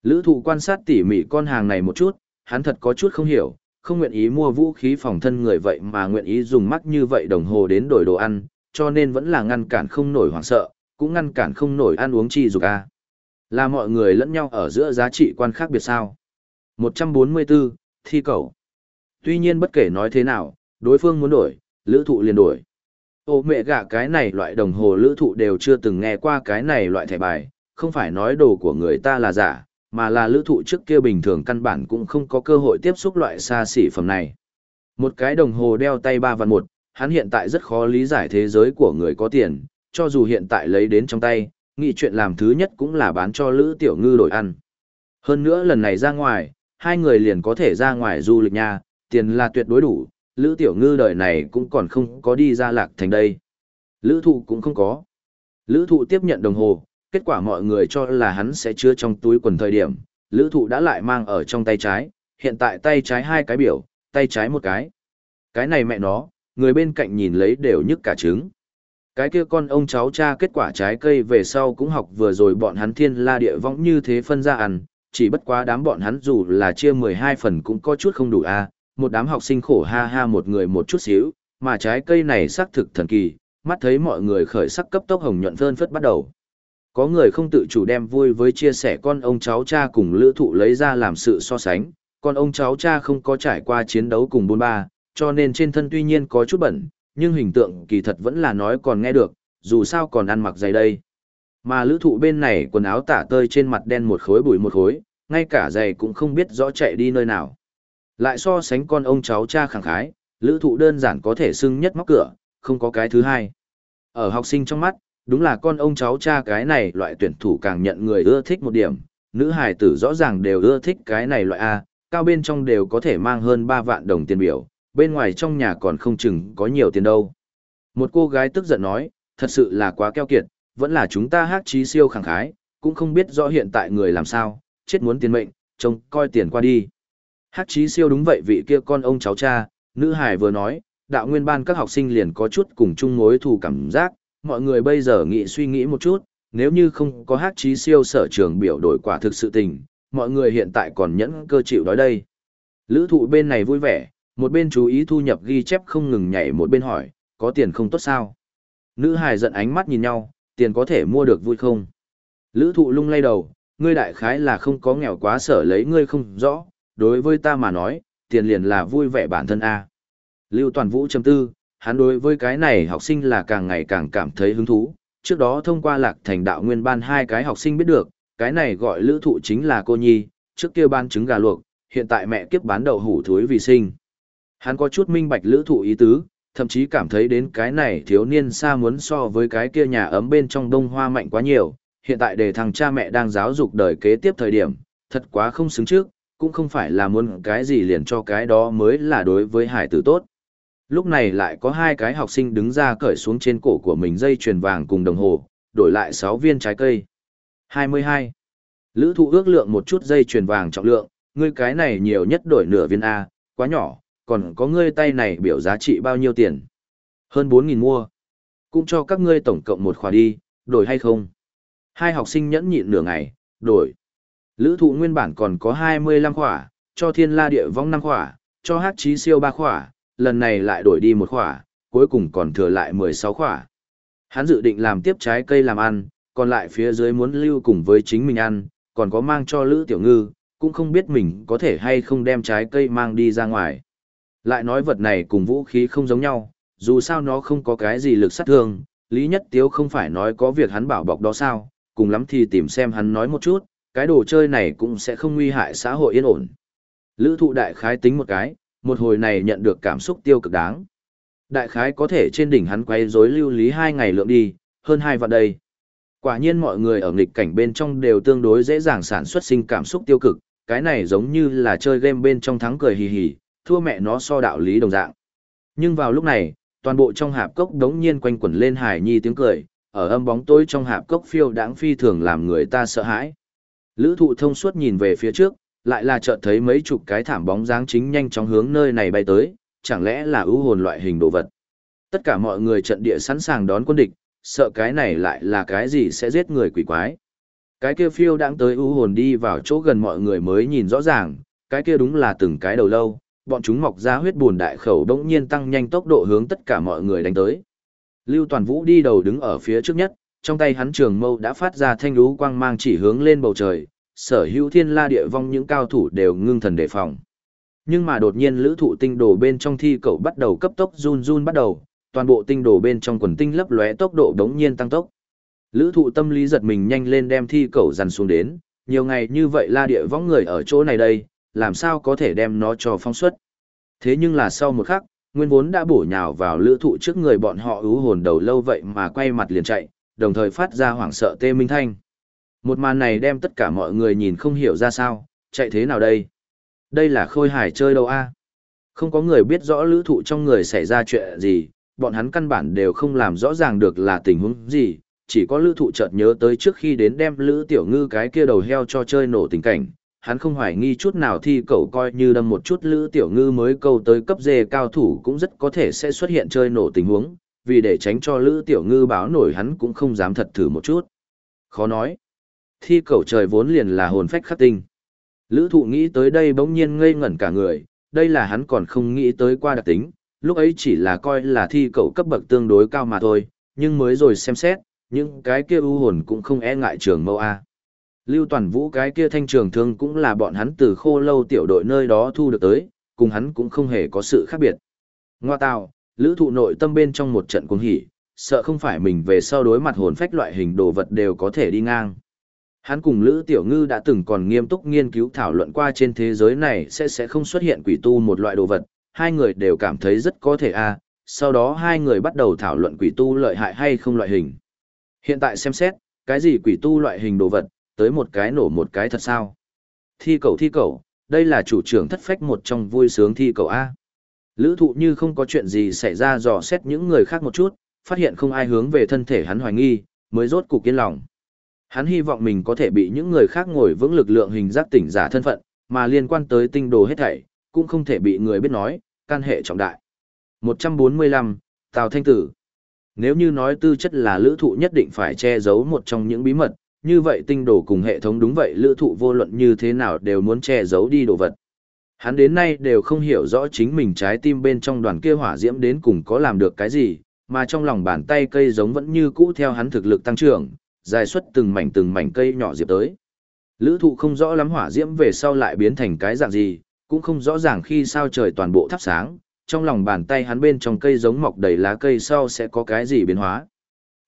Lữ thụ quan sát tỉ mỉ con hàng này một chút, hắn thật có chút không hiểu, không nguyện ý mua vũ khí phòng thân người vậy mà nguyện ý dùng mắt như vậy đồng hồ đến đổi đồ ăn, cho nên vẫn là ngăn cản không nổi hoảng sợ, cũng ngăn cản không nổi ăn uống chi dục a. Là mọi người lẫn nhau ở giữa giá trị quan khác biệt sao? 144, thi cầu. Tuy nhiên bất kể nói thế nào, đối phương muốn đổi, lữ thụ liền đổi. Ô mẹ gạ cái này loại đồng hồ lữ thụ đều chưa từng nghe qua cái này loại thẻ bài, không phải nói đồ của người ta là giả, mà là lữ thụ trước kia bình thường căn bản cũng không có cơ hội tiếp xúc loại xa xỉ phẩm này. Một cái đồng hồ đeo tay 3 vạn 1, hắn hiện tại rất khó lý giải thế giới của người có tiền, cho dù hiện tại lấy đến trong tay, nghĩ chuyện làm thứ nhất cũng là bán cho Lữ Tiểu Ngư đổi ăn. Hơn nữa lần này ra ngoài, hai người liền có thể ra ngoài du lịch nha, tiền là tuyệt đối đủ, Lữ Tiểu Ngư đời này cũng còn không có đi ra lạc thành đây. Lữ thụ cũng không có. Lữ thụ tiếp nhận đồng hồ, kết quả mọi người cho là hắn sẽ chứa trong túi quần thời điểm, lữ thụ đã lại mang ở trong tay trái, hiện tại tay trái hai cái biểu, tay trái một cái. Cái này mẹ nó, người bên cạnh nhìn lấy đều nhức cả trứng. Cái kia con ông cháu cha kết quả trái cây về sau cũng học vừa rồi bọn hắn thiên la địa võng như thế phân ra ăn, chỉ bất quá đám bọn hắn dù là chia 12 phần cũng có chút không đủ a một đám học sinh khổ ha ha một người một chút xíu, mà trái cây này xác thực thần kỳ, mắt thấy mọi người khởi sắc cấp tốc hồng nhuận phơn phất bắt đầu. Có người không tự chủ đem vui với chia sẻ con ông cháu cha cùng lữ thụ lấy ra làm sự so sánh, con ông cháu cha không có trải qua chiến đấu cùng bôn ba, cho nên trên thân tuy nhiên có chút bẩn, nhưng hình tượng kỳ thật vẫn là nói còn nghe được, dù sao còn ăn mặc giày đây. Mà lữ thụ bên này quần áo tả tơi trên mặt đen một khối bụi một khối, ngay cả giày cũng không biết rõ chạy đi nơi nào. Lại so sánh con ông cháu cha khẳng khái, lữ thụ đơn giản có thể xưng nhất móc cửa, không có cái thứ hai. Ở học sinh trong mắt, đúng là con ông cháu cha cái này loại tuyển thủ càng nhận người ưa thích một điểm, nữ hài tử rõ ràng đều ưa thích cái này loại A, cao bên trong đều có thể mang hơn 3 vạn đồng tiền biểu, bên ngoài trong nhà còn không chừng có nhiều tiền đâu. Một cô gái tức giận nói, thật sự là quá keo kiệt, vẫn là chúng ta hát trí siêu khẳng khái, cũng không biết rõ hiện tại người làm sao, chết muốn tiền mệnh, trông coi tiền qua đi. Hát trí siêu đúng vậy vị kia con ông cháu cha, nữ hải vừa nói, đạo nguyên ban các học sinh liền có chút cùng chung mối thù cảm giác, mọi người bây giờ nghĩ suy nghĩ một chút, nếu như không có hát trí siêu sở trường biểu đổi quả thực sự tình, mọi người hiện tại còn nhẫn cơ chịu đói đây. Lữ thụ bên này vui vẻ, một bên chú ý thu nhập ghi chép không ngừng nhảy một bên hỏi, có tiền không tốt sao? Nữ hài giận ánh mắt nhìn nhau, tiền có thể mua được vui không? Lữ thụ lung lay đầu, ngươi đại khái là không có nghèo quá sở lấy ngươi không rõ, đối với ta mà nói, tiền liền là vui vẻ bản thân A. Lưu Toàn Vũ chấm tư, hắn đối với cái này học sinh là càng ngày càng cảm thấy hứng thú. Trước đó thông qua lạc thành đạo nguyên ban hai cái học sinh biết được, cái này gọi lữ thụ chính là cô nhi, trước kia ban trứng gà luộc, hiện tại mẹ kiếp bán đậu hủ thúi vì sinh. Hắn có chút minh bạch lữ thụ ý tứ, thậm chí cảm thấy đến cái này thiếu niên xa muốn so với cái kia nhà ấm bên trong đông hoa mạnh quá nhiều, hiện tại để thằng cha mẹ đang giáo dục đời kế tiếp thời điểm, thật quá không xứng trước, cũng không phải là muốn cái gì liền cho cái đó mới là đối với hải tử tốt. Lúc này lại có hai cái học sinh đứng ra cởi xuống trên cổ của mình dây chuyền vàng cùng đồng hồ, đổi lại 6 viên trái cây. 22. Lữ thụ ước lượng một chút dây chuyền vàng trọng lượng, ngươi cái này nhiều nhất đổi nửa viên A, quá nhỏ, còn có ngươi tay này biểu giá trị bao nhiêu tiền? Hơn 4.000 mua. Cũng cho các ngươi tổng cộng một khóa đi, đổi hay không? Hai học sinh nhẫn nhịn nửa ngày, đổi. Lữ thụ nguyên bản còn có 25 khỏa, cho thiên la địa vong 5 khỏa, cho hát trí siêu 3 khỏa, lần này lại đổi đi một khỏa, cuối cùng còn thừa lại 16 khỏa. Hắn dự định làm tiếp trái cây làm ăn, còn lại phía dưới muốn lưu cùng với chính mình ăn, còn có mang cho Lữ Tiểu Ngư, cũng không biết mình có thể hay không đem trái cây mang đi ra ngoài. Lại nói vật này cùng vũ khí không giống nhau, dù sao nó không có cái gì lực sát thương, Lý Nhất Tiếu không phải nói có việc hắn bảo bọc đó sao, cùng lắm thì tìm xem hắn nói một chút, cái đồ chơi này cũng sẽ không nguy hại xã hội yên ổn. Lữ thụ đại khái tính một cái, một hồi này nhận được cảm xúc tiêu cực đáng. Đại khái có thể trên đỉnh hắn quay rối lưu lý hai ngày lượng đi, hơn hai vạn đây. Quả nhiên mọi người ở nghịch cảnh bên trong đều tương đối dễ dàng sản xuất sinh cảm xúc tiêu cực, cái này giống như là chơi game bên trong thắng cười hì hì, thua mẹ nó so đạo lý đồng dạng. Nhưng vào lúc này, toàn bộ trong hạp cốc đống nhiên quanh quẩn lên hài nhi tiếng cười, ở âm bóng tối trong hạp cốc phiêu đãng phi thường làm người ta sợ hãi. Lữ thụ thông suốt nhìn về phía trước, lại là chợt thấy mấy chục cái thảm bóng dáng chính nhanh chóng hướng nơi này bay tới, chẳng lẽ là ưu hồn loại hình đồ vật. Tất cả mọi người trận địa sẵn sàng đón quân địch, sợ cái này lại là cái gì sẽ giết người quỷ quái. Cái kia phiêu đang tới ưu hồn đi vào chỗ gần mọi người mới nhìn rõ ràng, cái kia đúng là từng cái đầu lâu, bọn chúng mọc ra huyết buồn đại khẩu đống nhiên tăng nhanh tốc độ hướng tất cả mọi người đánh tới. Lưu Toàn Vũ đi đầu đứng ở phía trước nhất, trong tay hắn trường mâu đã phát ra thanh lũ quang mang chỉ hướng lên bầu trời, sở hữu thiên la địa vong những cao thủ đều ngưng thần đề phòng. Nhưng mà đột nhiên lữ thụ tinh đồ bên trong thi cậu bắt đầu cấp tốc run run bắt đầu, toàn bộ tinh đồ bên trong quần tinh lấp lóe tốc độ đống nhiên tăng tốc. Lữ thụ tâm lý giật mình nhanh lên đem thi cậu dằn xuống đến, nhiều ngày như vậy la địa vong người ở chỗ này đây, làm sao có thể đem nó cho phong suất. Thế nhưng là sau một khắc, nguyên vốn đã bổ nhào vào lữ thụ trước người bọn họ ưu hồn đầu lâu vậy mà quay mặt liền chạy, đồng thời phát ra hoảng sợ tê minh thanh. Một màn này đem tất cả mọi người nhìn không hiểu ra sao, chạy thế nào đây? Đây là khôi hải chơi đâu a Không có người biết rõ lữ thụ trong người xảy ra chuyện gì, bọn hắn căn bản đều không làm rõ ràng được là tình huống gì, chỉ có lữ thụ chợt nhớ tới trước khi đến đem lữ tiểu ngư cái kia đầu heo cho chơi nổ tình cảnh. Hắn không hoài nghi chút nào thi cậu coi như đâm một chút lữ tiểu ngư mới câu tới cấp dê cao thủ cũng rất có thể sẽ xuất hiện chơi nổ tình huống, vì để tránh cho lữ tiểu ngư báo nổi hắn cũng không dám thật thử một chút. Khó nói. Thi cậu trời vốn liền là hồn phách khắc tinh. Lữ thụ nghĩ tới đây bỗng nhiên ngây ngẩn cả người, đây là hắn còn không nghĩ tới qua đặc tính, lúc ấy chỉ là coi là thi cậu cấp bậc tương đối cao mà thôi, nhưng mới rồi xem xét, những cái kia ưu hồn cũng không e ngại trường mâu A. Lưu Toàn Vũ cái kia thanh trường thương cũng là bọn hắn từ khô lâu tiểu đội nơi đó thu được tới, cùng hắn cũng không hề có sự khác biệt. Ngoa tào, lữ thụ nội tâm bên trong một trận cuồng hỉ, sợ không phải mình về sau đối mặt hồn phách loại hình đồ vật đều có thể đi ngang. Hắn cùng Lữ Tiểu Ngư đã từng còn nghiêm túc nghiên cứu thảo luận qua trên thế giới này sẽ sẽ không xuất hiện quỷ tu một loại đồ vật, hai người đều cảm thấy rất có thể a. sau đó hai người bắt đầu thảo luận quỷ tu lợi hại hay không loại hình. Hiện tại xem xét, cái gì quỷ tu loại hình đồ vật, tới một cái nổ một cái thật sao. Thi cầu thi cầu, đây là chủ trưởng thất phách một trong vui sướng thi cầu A. Lữ thụ như không có chuyện gì xảy ra dò xét những người khác một chút, phát hiện không ai hướng về thân thể hắn hoài nghi, mới rốt cục yên lòng. Hắn hy vọng mình có thể bị những người khác ngồi vững lực lượng hình giác tỉnh giả thân phận, mà liên quan tới tinh đồ hết thảy, cũng không thể bị người biết nói, can hệ trọng đại. 145, Tào Thanh Tử Nếu như nói tư chất là lữ thụ nhất định phải che giấu một trong những bí mật, như vậy tinh đồ cùng hệ thống đúng vậy lữ thụ vô luận như thế nào đều muốn che giấu đi đồ vật. Hắn đến nay đều không hiểu rõ chính mình trái tim bên trong đoàn kia hỏa diễm đến cùng có làm được cái gì, mà trong lòng bàn tay cây giống vẫn như cũ theo hắn thực lực tăng trưởng, dài xuất từng mảnh từng mảnh cây nhỏ diệp tới. Lữ thụ không rõ lắm hỏa diễm về sau lại biến thành cái dạng gì, cũng không rõ ràng khi sao trời toàn bộ thắp sáng, trong lòng bàn tay hắn bên trong cây giống mọc đầy lá cây sau sẽ có cái gì biến hóa.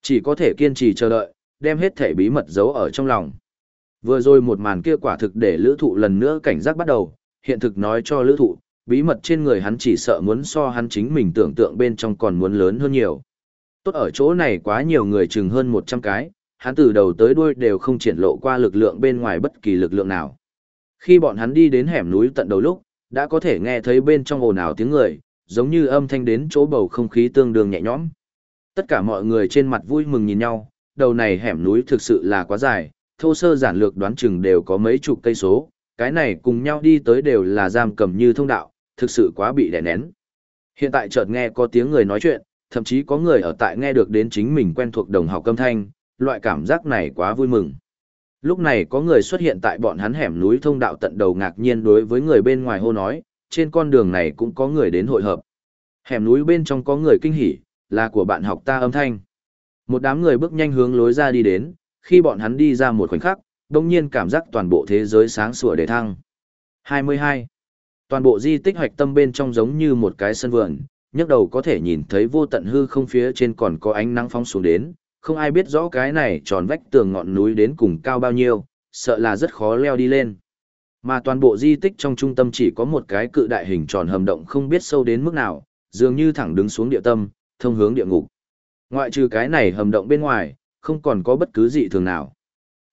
Chỉ có thể kiên trì chờ đợi, đem hết thể bí mật giấu ở trong lòng. Vừa rồi một màn kia quả thực để lữ thụ lần nữa cảnh giác bắt đầu, hiện thực nói cho lữ thụ, bí mật trên người hắn chỉ sợ muốn so hắn chính mình tưởng tượng bên trong còn muốn lớn hơn nhiều. Tốt ở chỗ này quá nhiều người chừng hơn 100 cái, hắn từ đầu tới đuôi đều không triển lộ qua lực lượng bên ngoài bất kỳ lực lượng nào. Khi bọn hắn đi đến hẻm núi tận đầu lúc, đã có thể nghe thấy bên trong ồn ào tiếng người, giống như âm thanh đến chỗ bầu không khí tương đương nhẹ nhõm. Tất cả mọi người trên mặt vui mừng nhìn nhau, đầu này hẻm núi thực sự là quá dài, thô sơ giản lược đoán chừng đều có mấy chục cây số, cái này cùng nhau đi tới đều là giam cầm như thông đạo, thực sự quá bị đè nén. Hiện tại chợt nghe có tiếng người nói chuyện, thậm chí có người ở tại nghe được đến chính mình quen thuộc đồng học âm thanh, loại cảm giác này quá vui mừng. Lúc này có người xuất hiện tại bọn hắn hẻm núi thông đạo tận đầu ngạc nhiên đối với người bên ngoài hô nói, trên con đường này cũng có người đến hội hợp. Hẻm núi bên trong có người kinh hỉ, là của bạn học ta âm thanh. Một đám người bước nhanh hướng lối ra đi đến, khi bọn hắn đi ra một khoảnh khắc, đông nhiên cảm giác toàn bộ thế giới sáng sủa để thăng. 22. Toàn bộ di tích hoạch tâm bên trong giống như một cái sân vườn, nhấc đầu có thể nhìn thấy vô tận hư không phía trên còn có ánh nắng phóng xuống đến, không ai biết rõ cái này tròn vách tường ngọn núi đến cùng cao bao nhiêu, sợ là rất khó leo đi lên. Mà toàn bộ di tích trong trung tâm chỉ có một cái cự đại hình tròn hầm động không biết sâu đến mức nào, dường như thẳng đứng xuống địa tâm, thông hướng địa ngục. Ngoại trừ cái này hầm động bên ngoài, không còn có bất cứ gì thường nào.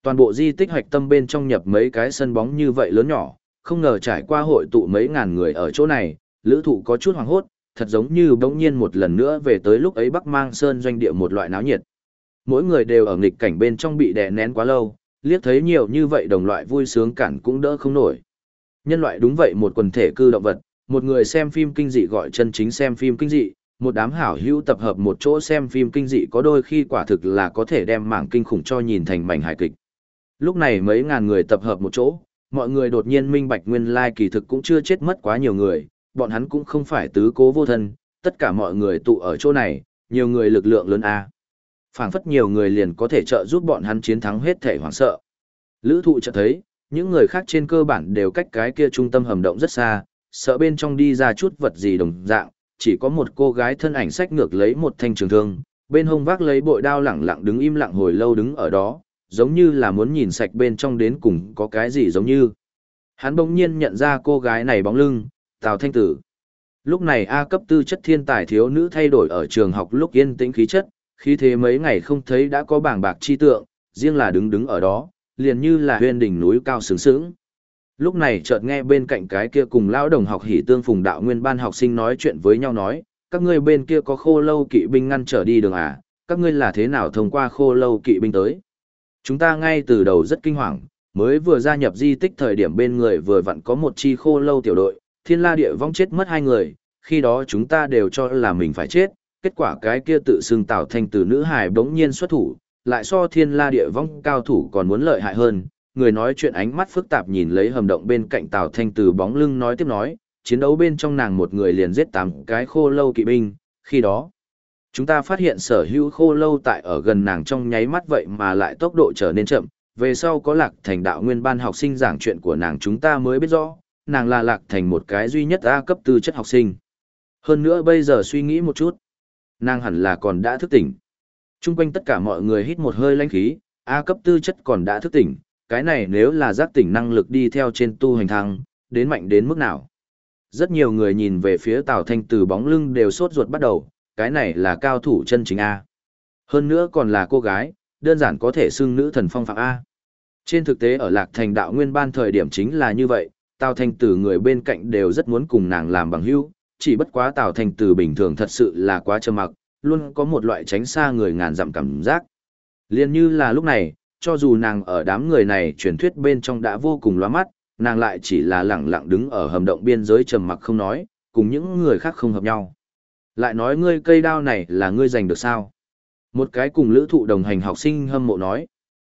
Toàn bộ di tích hoạch tâm bên trong nhập mấy cái sân bóng như vậy lớn nhỏ, không ngờ trải qua hội tụ mấy ngàn người ở chỗ này, lữ thụ có chút hoàng hốt, thật giống như bỗng nhiên một lần nữa về tới lúc ấy Bắc Mang Sơn doanh địa một loại náo nhiệt. Mỗi người đều ở nghịch cảnh bên trong bị đè nén quá lâu, liếc thấy nhiều như vậy đồng loại vui sướng cản cũng đỡ không nổi. Nhân loại đúng vậy một quần thể cư động vật, một người xem phim kinh dị gọi chân chính xem phim kinh dị, một đám hảo hữu tập hợp một chỗ xem phim kinh dị có đôi khi quả thực là có thể đem mảng kinh khủng cho nhìn thành mảnh hài kịch. Lúc này mấy ngàn người tập hợp một chỗ, mọi người đột nhiên minh bạch nguyên lai kỳ thực cũng chưa chết mất quá nhiều người, bọn hắn cũng không phải tứ cố vô thân, tất cả mọi người tụ ở chỗ này, nhiều người lực lượng lớn a. Phảng phất nhiều người liền có thể trợ giúp bọn hắn chiến thắng hết thể hoảng sợ. Lữ thụ chợt thấy, những người khác trên cơ bản đều cách cái kia trung tâm hầm động rất xa, sợ bên trong đi ra chút vật gì đồng dạng, chỉ có một cô gái thân ảnh sách ngược lấy một thanh trường thương, bên hông vác lấy bội đao lẳng lặng đứng im lặng hồi lâu đứng ở đó, giống như là muốn nhìn sạch bên trong đến cùng có cái gì giống như. Hắn bỗng nhiên nhận ra cô gái này bóng lưng, Tào Thanh Tử. Lúc này A cấp tư chất thiên tài thiếu nữ thay đổi ở trường học lúc yên tĩnh khí chất, khí thế mấy ngày không thấy đã có bảng bạc chi tượng, riêng là đứng đứng ở đó, liền như là huyên đỉnh núi cao sướng sướng. Lúc này chợt nghe bên cạnh cái kia cùng lão đồng học hỉ tương phùng đạo nguyên ban học sinh nói chuyện với nhau nói, các ngươi bên kia có khô lâu kỵ binh ngăn trở đi đường à, các ngươi là thế nào thông qua khô lâu kỵ binh tới. Chúng ta ngay từ đầu rất kinh hoàng, mới vừa gia nhập di tích thời điểm bên người vừa vặn có một chi khô lâu tiểu đội, thiên la địa vong chết mất hai người, khi đó chúng ta đều cho là mình phải chết, kết quả cái kia tự xưng tạo thành từ nữ hài bỗng nhiên xuất thủ, lại so thiên la địa vong cao thủ còn muốn lợi hại hơn. Người nói chuyện ánh mắt phức tạp nhìn lấy hầm động bên cạnh Tào Thanh từ bóng lưng nói tiếp nói, chiến đấu bên trong nàng một người liền giết tám cái khô lâu kỵ binh, khi đó, chúng ta phát hiện sở hữu khô lâu tại ở gần nàng trong nháy mắt vậy mà lại tốc độ trở nên chậm, về sau có lạc thành đạo nguyên ban học sinh giảng chuyện của nàng chúng ta mới biết rõ, nàng là lạc thành một cái duy nhất A cấp tư chất học sinh. Hơn nữa bây giờ suy nghĩ một chút, nàng hẳn là còn đã thức tỉnh. Trung quanh tất cả mọi người hít một hơi lãnh khí, A cấp tư chất còn đã thức tỉnh, cái này nếu là giác tỉnh năng lực đi theo trên tu hành thăng, đến mạnh đến mức nào. Rất nhiều người nhìn về phía Tào Thanh từ bóng lưng đều sốt ruột bắt đầu, cái này là cao thủ chân chính A. Hơn nữa còn là cô gái, đơn giản có thể xưng nữ thần phong phạm A. Trên thực tế ở Lạc Thành đạo nguyên ban thời điểm chính là như vậy, Tào Thanh từ người bên cạnh đều rất muốn cùng nàng làm bằng hữu, chỉ bất quá Tào Thanh từ bình thường thật sự là quá trầm mặc, luôn có một loại tránh xa người ngàn dặm cảm giác. Liên như là lúc này, cho dù nàng ở đám người này truyền thuyết bên trong đã vô cùng loa mắt, nàng lại chỉ là lẳng lặng đứng ở hầm động biên giới trầm mặc không nói, cùng những người khác không hợp nhau. Lại nói ngươi cây đao này là ngươi giành được sao? Một cái cùng lữ thụ đồng hành học sinh hâm mộ nói.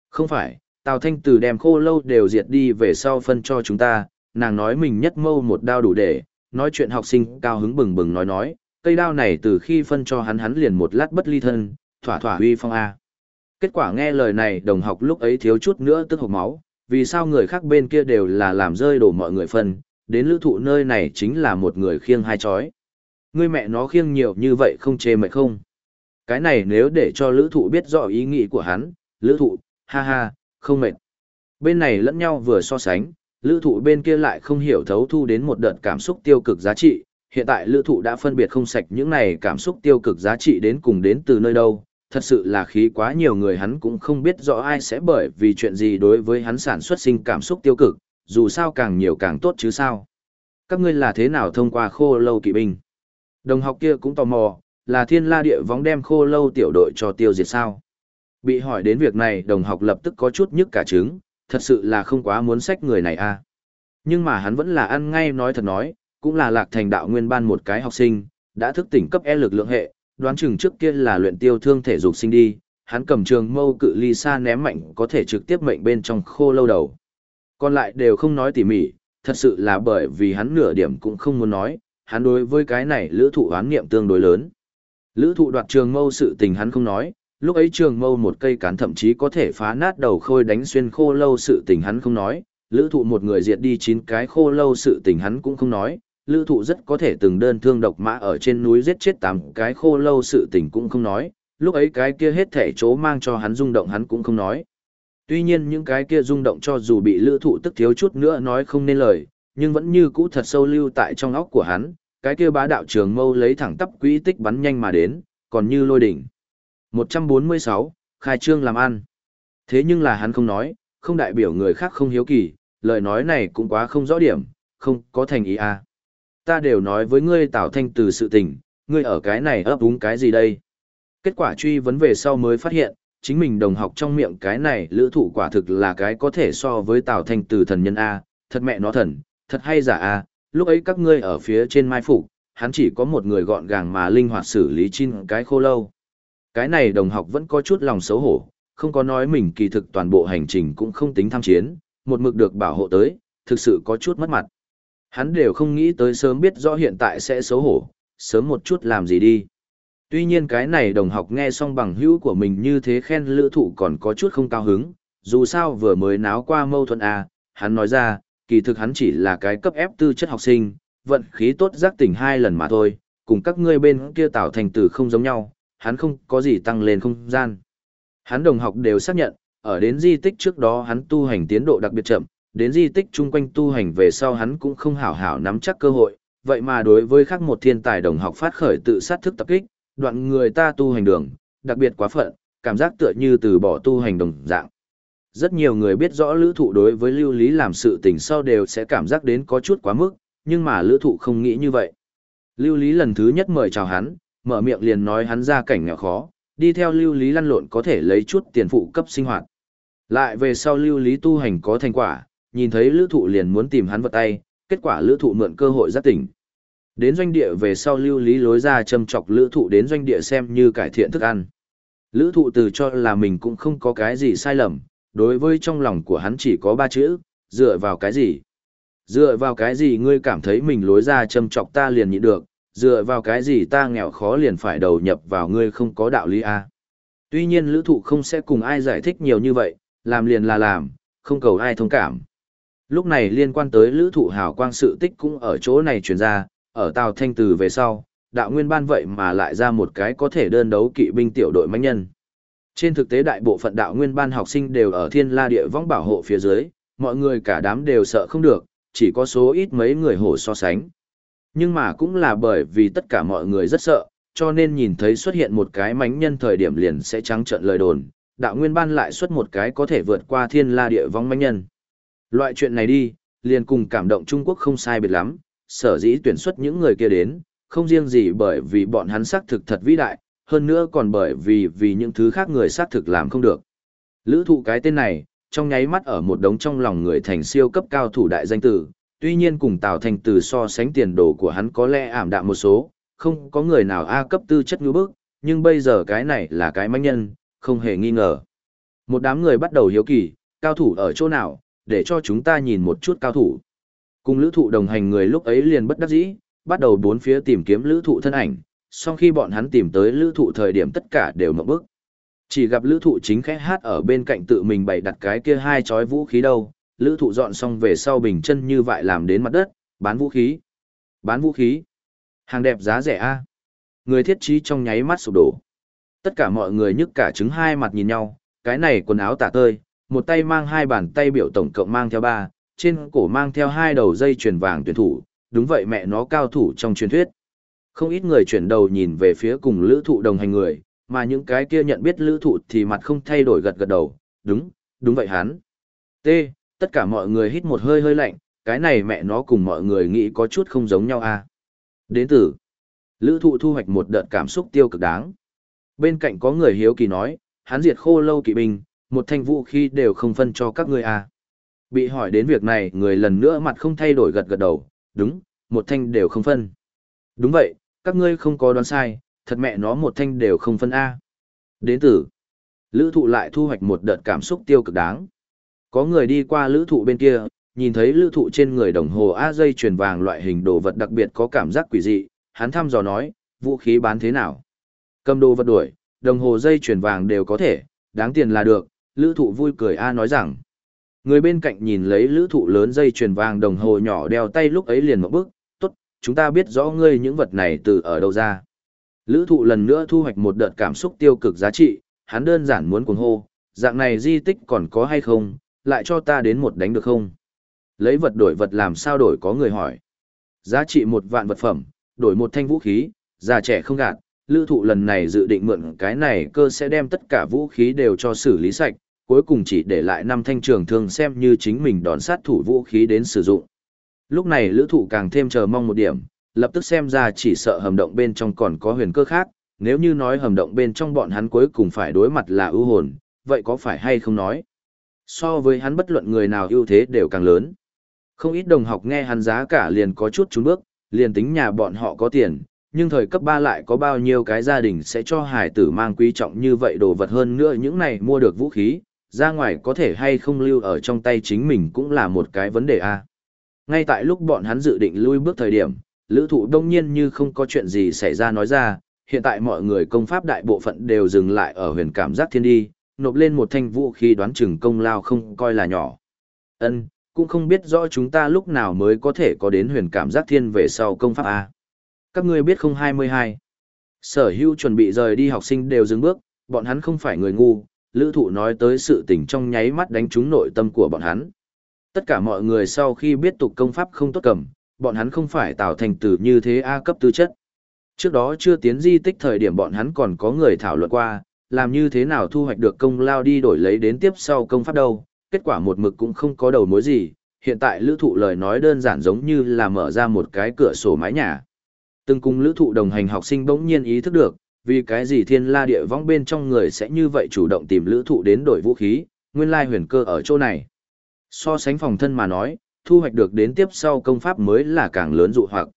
Không phải, Tào Thanh Từ đem khô lâu đều diệt đi về sau phân cho chúng ta, nàng nói mình nhất mâu một đao đủ để, nói chuyện học sinh cao hứng bừng bừng nói nói, cây đao này từ khi phân cho hắn hắn liền một lát bất ly thân, thỏa thỏa uy phong A. Kết quả nghe lời này đồng học lúc ấy thiếu chút nữa tức hộp máu, vì sao người khác bên kia đều là làm rơi đổ mọi người phân, đến lữ thụ nơi này chính là một người khiêng hai chói. Người mẹ nó khiêng nhiều như vậy không chê mệt không? Cái này nếu để cho lữ thụ biết rõ ý nghĩ của hắn, lữ thụ, ha ha, không mệt. Bên này lẫn nhau vừa so sánh, lữ thụ bên kia lại không hiểu thấu thu đến một đợt cảm xúc tiêu cực giá trị. Hiện tại lữ thụ đã phân biệt không sạch những này cảm xúc tiêu cực giá trị đến cùng đến từ nơi đâu. Thật sự là khí quá nhiều người hắn cũng không biết rõ ai sẽ bởi vì chuyện gì đối với hắn sản xuất sinh cảm xúc tiêu cực, dù sao càng nhiều càng tốt chứ sao. Các ngươi là thế nào thông qua khô lâu kỵ binh? Đồng học kia cũng tò mò, là thiên la địa vóng đem khô lâu tiểu đội cho tiêu diệt sao? Bị hỏi đến việc này đồng học lập tức có chút nhức cả trứng, thật sự là không quá muốn sách người này a. À. Nhưng mà hắn vẫn là ăn ngay nói thật nói, cũng là lạc thành đạo nguyên ban một cái học sinh, đã thức tỉnh cấp E lực lượng hệ, đoán chừng trước kia là luyện tiêu thương thể dục sinh đi, hắn cầm trường mâu cự ly xa ném mạnh có thể trực tiếp mệnh bên trong khô lâu đầu. Còn lại đều không nói tỉ mỉ, thật sự là bởi vì hắn nửa điểm cũng không muốn nói, hắn đối với cái này lữ thụ oán niệm tương đối lớn. Lữ thụ đoạt trường mâu sự tình hắn không nói, lúc ấy trường mâu một cây cán thậm chí có thể phá nát đầu khôi đánh xuyên khô lâu sự tình hắn không nói, lữ thụ một người diệt đi 9 cái khô lâu sự tình hắn cũng không nói, lữ thụ rất có thể từng đơn thương độc mã ở trên núi giết chết 8 cái khô lâu sự tình cũng không nói, lúc ấy cái kia hết thể chỗ mang cho hắn rung động hắn cũng không nói. Tuy nhiên những cái kia rung động cho dù bị lữ thụ tức thiếu chút nữa nói không nên lời, nhưng vẫn như cũ thật sâu lưu tại trong óc của hắn, cái kia bá đạo trường mâu lấy thẳng tắp quỹ tích bắn nhanh mà đến, còn như lôi đỉnh. 146, khai trương làm ăn. Thế nhưng là hắn không nói, không đại biểu người khác không hiếu kỳ, lời nói này cũng quá không rõ điểm, không có thành ý à. Ta đều nói với ngươi Tào Thanh từ sự tình, ngươi ở cái này ấp úng cái gì đây? Kết quả truy vấn về sau mới phát hiện, chính mình đồng học trong miệng cái này lữ thụ quả thực là cái có thể so với Tào Thanh từ thần nhân A, thật mẹ nó thần, thật hay giả A, lúc ấy các ngươi ở phía trên mai phục hắn chỉ có một người gọn gàng mà linh hoạt xử lý chín cái khô lâu. Cái này đồng học vẫn có chút lòng xấu hổ, không có nói mình kỳ thực toàn bộ hành trình cũng không tính tham chiến, một mực được bảo hộ tới, thực sự có chút mất mặt. Hắn đều không nghĩ tới sớm biết rõ hiện tại sẽ xấu hổ, sớm một chút làm gì đi. Tuy nhiên cái này đồng học nghe xong bằng hữu của mình như thế khen lữ thụ còn có chút không cao hứng, dù sao vừa mới náo qua mâu thuẫn A, hắn nói ra, kỳ thực hắn chỉ là cái cấp ép tư chất học sinh, vận khí tốt giác tỉnh hai lần mà thôi, cùng các ngươi bên kia tạo thành từ không giống nhau, hắn không có gì tăng lên không gian. Hắn đồng học đều xác nhận, ở đến di tích trước đó hắn tu hành tiến độ đặc biệt chậm, đến di tích chung quanh tu hành về sau hắn cũng không hảo hảo nắm chắc cơ hội, vậy mà đối với khác một thiên tài đồng học phát khởi tự sát thức tập kích, đoạn người ta tu hành đường, đặc biệt quá phận, cảm giác tựa như từ bỏ tu hành đồng dạng. Rất nhiều người biết rõ lữ thụ đối với lưu lý làm sự tình sau đều sẽ cảm giác đến có chút quá mức, nhưng mà lữ thụ không nghĩ như vậy. Lưu lý lần thứ nhất mời chào hắn, mở miệng liền nói hắn ra cảnh nghèo khó, đi theo lưu lý lăn lộn có thể lấy chút tiền phụ cấp sinh hoạt. Lại về sau lưu lý tu hành có thành quả, nhìn thấy lữ thụ liền muốn tìm hắn vật tay, kết quả lữ thụ mượn cơ hội giác tỉnh. Đến doanh địa về sau lưu lý lối ra châm chọc lữ thụ đến doanh địa xem như cải thiện thức ăn. Lữ thụ từ cho là mình cũng không có cái gì sai lầm, đối với trong lòng của hắn chỉ có ba chữ, dựa vào cái gì? Dựa vào cái gì ngươi cảm thấy mình lối ra châm chọc ta liền nhịn được, dựa vào cái gì ta nghèo khó liền phải đầu nhập vào ngươi không có đạo lý a à? Tuy nhiên lữ thụ không sẽ cùng ai giải thích nhiều như vậy, làm liền là làm, không cầu ai thông cảm. Lúc này liên quan tới lữ thụ hào quang sự tích cũng ở chỗ này truyền ra, ở Tào Thanh Từ về sau, đạo nguyên ban vậy mà lại ra một cái có thể đơn đấu kỵ binh tiểu đội mãnh nhân. Trên thực tế đại bộ phận đạo nguyên ban học sinh đều ở thiên la địa vong bảo hộ phía dưới, mọi người cả đám đều sợ không được, chỉ có số ít mấy người hổ so sánh. Nhưng mà cũng là bởi vì tất cả mọi người rất sợ, cho nên nhìn thấy xuất hiện một cái mánh nhân thời điểm liền sẽ trắng trợn lời đồn, đạo nguyên ban lại xuất một cái có thể vượt qua thiên la địa vong mánh nhân. Loại chuyện này đi, liền cùng cảm động Trung Quốc không sai biệt lắm, sở dĩ tuyển xuất những người kia đến, không riêng gì bởi vì bọn hắn xác thực thật vĩ đại, hơn nữa còn bởi vì vì những thứ khác người xác thực làm không được. Lữ thụ cái tên này, trong nháy mắt ở một đống trong lòng người thành siêu cấp cao thủ đại danh tử, tuy nhiên cùng Tào Thành từ so sánh tiền đồ của hắn có lẽ ảm đạm một số, không có người nào A cấp tư chất ngữ bức, nhưng bây giờ cái này là cái manh nhân, không hề nghi ngờ. Một đám người bắt đầu hiếu kỳ, cao thủ ở chỗ nào, để cho chúng ta nhìn một chút cao thủ. Cùng lữ thụ đồng hành người lúc ấy liền bất đắc dĩ, bắt đầu bốn phía tìm kiếm lữ thụ thân ảnh, sau khi bọn hắn tìm tới lữ thụ thời điểm tất cả đều mộng bức. Chỉ gặp lữ thụ chính khẽ hát ở bên cạnh tự mình bày đặt cái kia hai chói vũ khí đâu, lữ thụ dọn xong về sau bình chân như vậy làm đến mặt đất, bán vũ khí. Bán vũ khí. Hàng đẹp giá rẻ a Người thiết trí trong nháy mắt sụp đổ. Tất cả mọi người nhức cả trứng hai mặt nhìn nhau, cái này quần áo tả tơi, một tay mang hai bàn tay biểu tổng cộng mang theo ba, trên cổ mang theo hai đầu dây chuyền vàng tuyển thủ, đúng vậy mẹ nó cao thủ trong truyền thuyết. Không ít người chuyển đầu nhìn về phía cùng lữ thụ đồng hành người, mà những cái kia nhận biết lữ thụ thì mặt không thay đổi gật gật đầu, đúng, đúng vậy hắn. T, tất cả mọi người hít một hơi hơi lạnh, cái này mẹ nó cùng mọi người nghĩ có chút không giống nhau à. Đến từ, lữ thụ thu hoạch một đợt cảm xúc tiêu cực đáng. Bên cạnh có người hiếu kỳ nói, hắn diệt khô lâu kỵ binh, một thanh vũ khí đều không phân cho các ngươi à. Bị hỏi đến việc này, người lần nữa mặt không thay đổi gật gật đầu, đúng, một thanh đều không phân. Đúng vậy, các ngươi không có đoán sai, thật mẹ nó một thanh đều không phân A. Đến tử, lữ thụ lại thu hoạch một đợt cảm xúc tiêu cực đáng. Có người đi qua lữ thụ bên kia, nhìn thấy lữ thụ trên người đồng hồ A dây chuyền vàng loại hình đồ vật đặc biệt có cảm giác quỷ dị, hắn thăm dò nói, vũ khí bán thế nào? Cầm đồ vật đuổi, đồng hồ dây chuyền vàng đều có thể, đáng tiền là được, lữ thụ vui cười A nói rằng. Người bên cạnh nhìn lấy lữ thụ lớn dây chuyền vàng đồng hồ nhỏ đeo tay lúc ấy liền một bước, tốt, chúng ta biết rõ ngươi những vật này từ ở đâu ra. Lữ thụ lần nữa thu hoạch một đợt cảm xúc tiêu cực giá trị, hắn đơn giản muốn cuồng hô, dạng này di tích còn có hay không, lại cho ta đến một đánh được không? Lấy vật đổi vật làm sao đổi có người hỏi. Giá trị một vạn vật phẩm, đổi một thanh vũ khí, già trẻ không gạt, lữ thụ lần này dự định mượn cái này cơ sẽ đem tất cả vũ khí đều cho xử lý sạch, cuối cùng chỉ để lại năm thanh trường thương xem như chính mình đón sát thủ vũ khí đến sử dụng. Lúc này lữ thụ càng thêm chờ mong một điểm, lập tức xem ra chỉ sợ hầm động bên trong còn có huyền cơ khác, nếu như nói hầm động bên trong bọn hắn cuối cùng phải đối mặt là ưu hồn, vậy có phải hay không nói? So với hắn bất luận người nào ưu thế đều càng lớn. Không ít đồng học nghe hắn giá cả liền có chút trúng bước, liền tính nhà bọn họ có tiền, nhưng thời cấp 3 lại có bao nhiêu cái gia đình sẽ cho hải tử mang quý trọng như vậy đồ vật hơn nữa những này mua được vũ khí, ra ngoài có thể hay không lưu ở trong tay chính mình cũng là một cái vấn đề a. Ngay tại lúc bọn hắn dự định lui bước thời điểm, lữ thụ đông nhiên như không có chuyện gì xảy ra nói ra, hiện tại mọi người công pháp đại bộ phận đều dừng lại ở huyền cảm giác thiên đi, nộp lên một thanh vũ khí đoán chừng công lao không coi là nhỏ. ân cũng không biết rõ chúng ta lúc nào mới có thể có đến huyền cảm giác thiên về sau công pháp A. Các ngươi biết không 22. Sở hữu chuẩn bị rời đi học sinh đều dừng bước, bọn hắn không phải người ngu, lữ thụ nói tới sự tình trong nháy mắt đánh trúng nội tâm của bọn hắn. Tất cả mọi người sau khi biết tục công pháp không tốt cầm, bọn hắn không phải tạo thành từ như thế A cấp tư chất. Trước đó chưa tiến di tích thời điểm bọn hắn còn có người thảo luận qua, làm như thế nào thu hoạch được công lao đi đổi lấy đến tiếp sau công pháp đâu, kết quả một mực cũng không có đầu mối gì, hiện tại lữ thụ lời nói đơn giản giống như là mở ra một cái cửa sổ mái nhà. Từng cùng lữ thụ đồng hành học sinh bỗng nhiên ý thức được, vì cái gì thiên la địa vong bên trong người sẽ như vậy chủ động tìm lữ thụ đến đổi vũ khí, nguyên lai huyền cơ ở chỗ này. So sánh phòng thân mà nói, thu hoạch được đến tiếp sau công pháp mới là càng lớn dụ hoặc.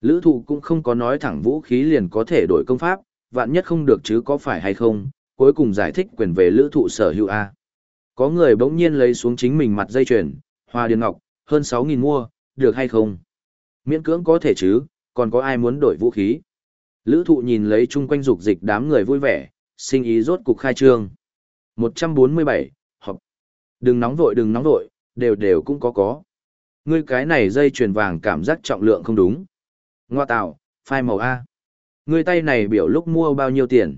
Lữ thụ cũng không có nói thẳng vũ khí liền có thể đổi công pháp, vạn nhất không được chứ có phải hay không, cuối cùng giải thích quyền về lữ thụ sở hữu A. Có người bỗng nhiên lấy xuống chính mình mặt dây chuyền, hoa điền ngọc, hơn 6.000 mua, được hay không? Miễn cưỡng có thể chứ, còn có ai muốn đổi vũ khí? Lữ thụ nhìn lấy chung quanh dục dịch đám người vui vẻ, sinh ý rốt cục khai trương. 147, học. Đừng nóng vội đừng nóng vội, đều đều cũng có có. Ngươi cái này dây chuyền vàng cảm giác trọng lượng không đúng. Ngoa tạo, phai màu A. Ngươi tay này biểu lúc mua bao nhiêu tiền?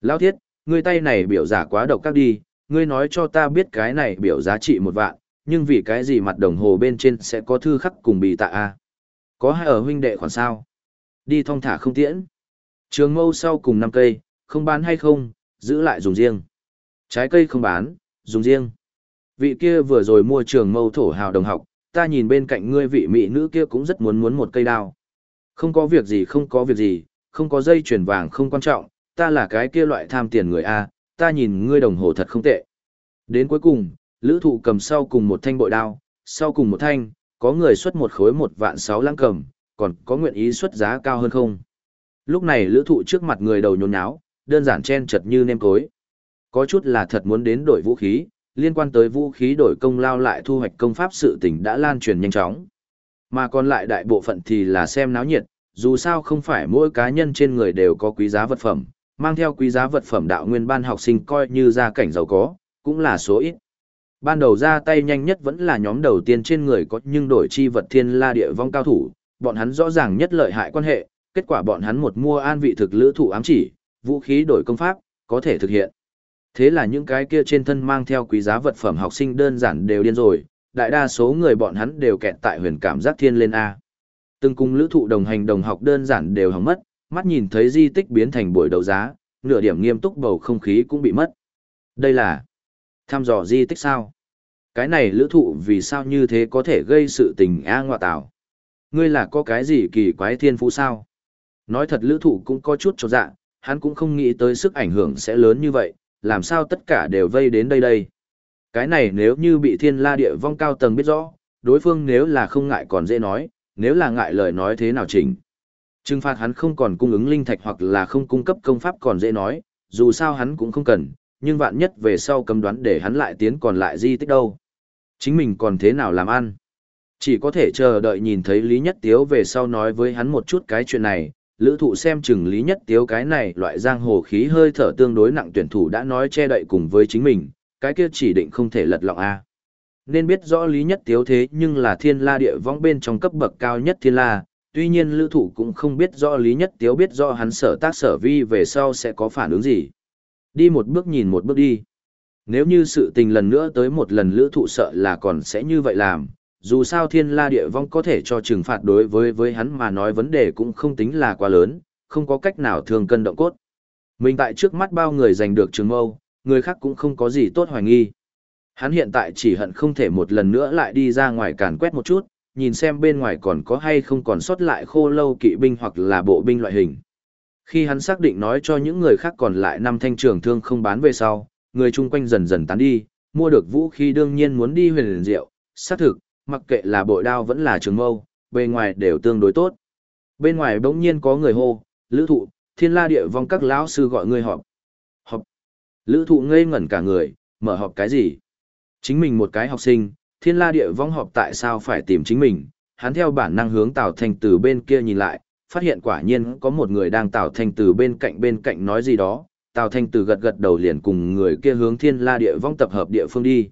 Lao thiết, ngươi tay này biểu giả quá độc các đi, ngươi nói cho ta biết cái này biểu giá trị một vạn, nhưng vì cái gì mặt đồng hồ bên trên sẽ có thư khắc cùng bị tạ A. Có hai ở huynh đệ khoản sao? Đi thong thả không tiễn. Trường mâu sau cùng năm cây, không bán hay không, giữ lại dùng riêng. Trái cây không bán, dùng riêng. Vị kia vừa rồi mua trường mâu thổ hào đồng học, ta nhìn bên cạnh ngươi vị mỹ nữ kia cũng rất muốn muốn một cây đao. Không có việc gì không có việc gì, không có dây chuyền vàng không quan trọng, ta là cái kia loại tham tiền người A, ta nhìn ngươi đồng hồ thật không tệ. Đến cuối cùng, lữ thụ cầm sau cùng một thanh bội đao, sau cùng một thanh, có người xuất một khối một vạn sáu lăng cầm, còn có nguyện ý xuất giá cao hơn không? Lúc này lữ thụ trước mặt người đầu nhốn nháo, đơn giản chen chật như nêm cối. Có chút là thật muốn đến đổi vũ khí, liên quan tới vũ khí đổi công lao lại thu hoạch công pháp sự tình đã lan truyền nhanh chóng. Mà còn lại đại bộ phận thì là xem náo nhiệt, dù sao không phải mỗi cá nhân trên người đều có quý giá vật phẩm, mang theo quý giá vật phẩm đạo nguyên ban học sinh coi như gia cảnh giàu có, cũng là số ít. Ban đầu ra tay nhanh nhất vẫn là nhóm đầu tiên trên người có nhưng đổi chi vật thiên la địa vong cao thủ, bọn hắn rõ ràng nhất lợi hại quan hệ, kết quả bọn hắn một mua an vị thực lữ thủ ám chỉ, vũ khí đổi công pháp, có thể thực hiện. Thế là những cái kia trên thân mang theo quý giá vật phẩm học sinh đơn giản đều điên rồi, đại đa số người bọn hắn đều kẹt tại huyền cảm giác thiên lên A. Từng cùng lữ thụ đồng hành đồng học đơn giản đều hỏng mất, mắt nhìn thấy di tích biến thành buổi đấu giá, nửa điểm nghiêm túc bầu không khí cũng bị mất. Đây là thăm dò di tích sao? Cái này lữ thụ vì sao như thế có thể gây sự tình A ngoại tạo? Ngươi là có cái gì kỳ quái thiên phú sao? Nói thật lữ thụ cũng có chút cho dạ, hắn cũng không nghĩ tới sức ảnh hưởng sẽ lớn như vậy, làm sao tất cả đều vây đến đây đây. Cái này nếu như bị thiên la địa vong cao tầng biết rõ, đối phương nếu là không ngại còn dễ nói, nếu là ngại lời nói thế nào chỉnh. Trừng phạt hắn không còn cung ứng linh thạch hoặc là không cung cấp công pháp còn dễ nói, dù sao hắn cũng không cần, nhưng vạn nhất về sau cấm đoán để hắn lại tiến còn lại di tích đâu. Chính mình còn thế nào làm ăn? Chỉ có thể chờ đợi nhìn thấy Lý Nhất Tiếu về sau nói với hắn một chút cái chuyện này, lữ thụ xem chừng lý nhất tiếu cái này loại giang hồ khí hơi thở tương đối nặng tuyển thủ đã nói che đậy cùng với chính mình, cái kia chỉ định không thể lật lọng A. Nên biết rõ lý nhất tiếu thế nhưng là thiên la địa vong bên trong cấp bậc cao nhất thiên la, tuy nhiên lữ thủ cũng không biết rõ lý nhất tiếu biết rõ hắn sở tác sở vi về sau sẽ có phản ứng gì. Đi một bước nhìn một bước đi. Nếu như sự tình lần nữa tới một lần lữ thụ sợ là còn sẽ như vậy làm, dù sao thiên la địa vong có thể cho trừng phạt đối với với hắn mà nói vấn đề cũng không tính là quá lớn, không có cách nào thường cân động cốt. Mình tại trước mắt bao người giành được trường mâu, người khác cũng không có gì tốt hoài nghi. Hắn hiện tại chỉ hận không thể một lần nữa lại đi ra ngoài càn quét một chút, nhìn xem bên ngoài còn có hay không còn sót lại khô lâu kỵ binh hoặc là bộ binh loại hình. Khi hắn xác định nói cho những người khác còn lại năm thanh trường thương không bán về sau, người chung quanh dần dần tán đi, mua được vũ khí đương nhiên muốn đi huyền liền diệu, xác thực, mặc kệ là bội đao vẫn là trường mâu, bề ngoài đều tương đối tốt. Bên ngoài bỗng nhiên có người hô, lữ thụ, thiên la địa vong các lão sư gọi người họp. Họp. Lữ thụ ngây ngẩn cả người, mở họp cái gì? Chính mình một cái học sinh, thiên la địa vong họp tại sao phải tìm chính mình? Hắn theo bản năng hướng Tào Thanh từ bên kia nhìn lại, phát hiện quả nhiên có một người đang Tào Thanh từ bên cạnh bên cạnh nói gì đó. Tào Thanh từ gật gật đầu liền cùng người kia hướng thiên la địa vong tập hợp địa phương đi.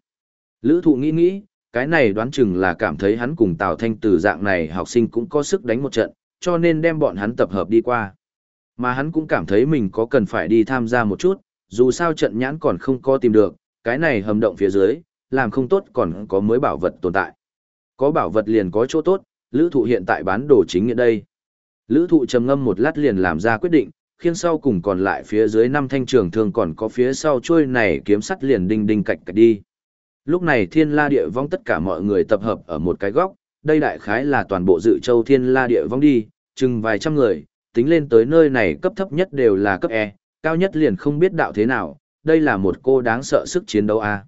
Lữ thụ nghĩ nghĩ, cái này đoán chừng là cảm thấy hắn cùng Tào Thanh từ dạng này học sinh cũng có sức đánh một trận, cho nên đem bọn hắn tập hợp đi qua. Mà hắn cũng cảm thấy mình có cần phải đi tham gia một chút, dù sao trận nhãn còn không có tìm được, cái này hầm động phía dưới, làm không tốt còn có mới bảo vật tồn tại. Có bảo vật liền có chỗ tốt, lữ thụ hiện tại bán đồ chính nghĩa đây. Lữ thụ trầm ngâm một lát liền làm ra quyết định, khiêng sau cùng còn lại phía dưới năm thanh trường thường còn có phía sau trôi này kiếm sắt liền đinh đinh cạch cạch đi. Lúc này thiên la địa vong tất cả mọi người tập hợp ở một cái góc, đây đại khái là toàn bộ dự châu thiên la địa vong đi, chừng vài trăm người, tính lên tới nơi này cấp thấp nhất đều là cấp E, cao nhất liền không biết đạo thế nào, đây là một cô đáng sợ sức chiến đấu A.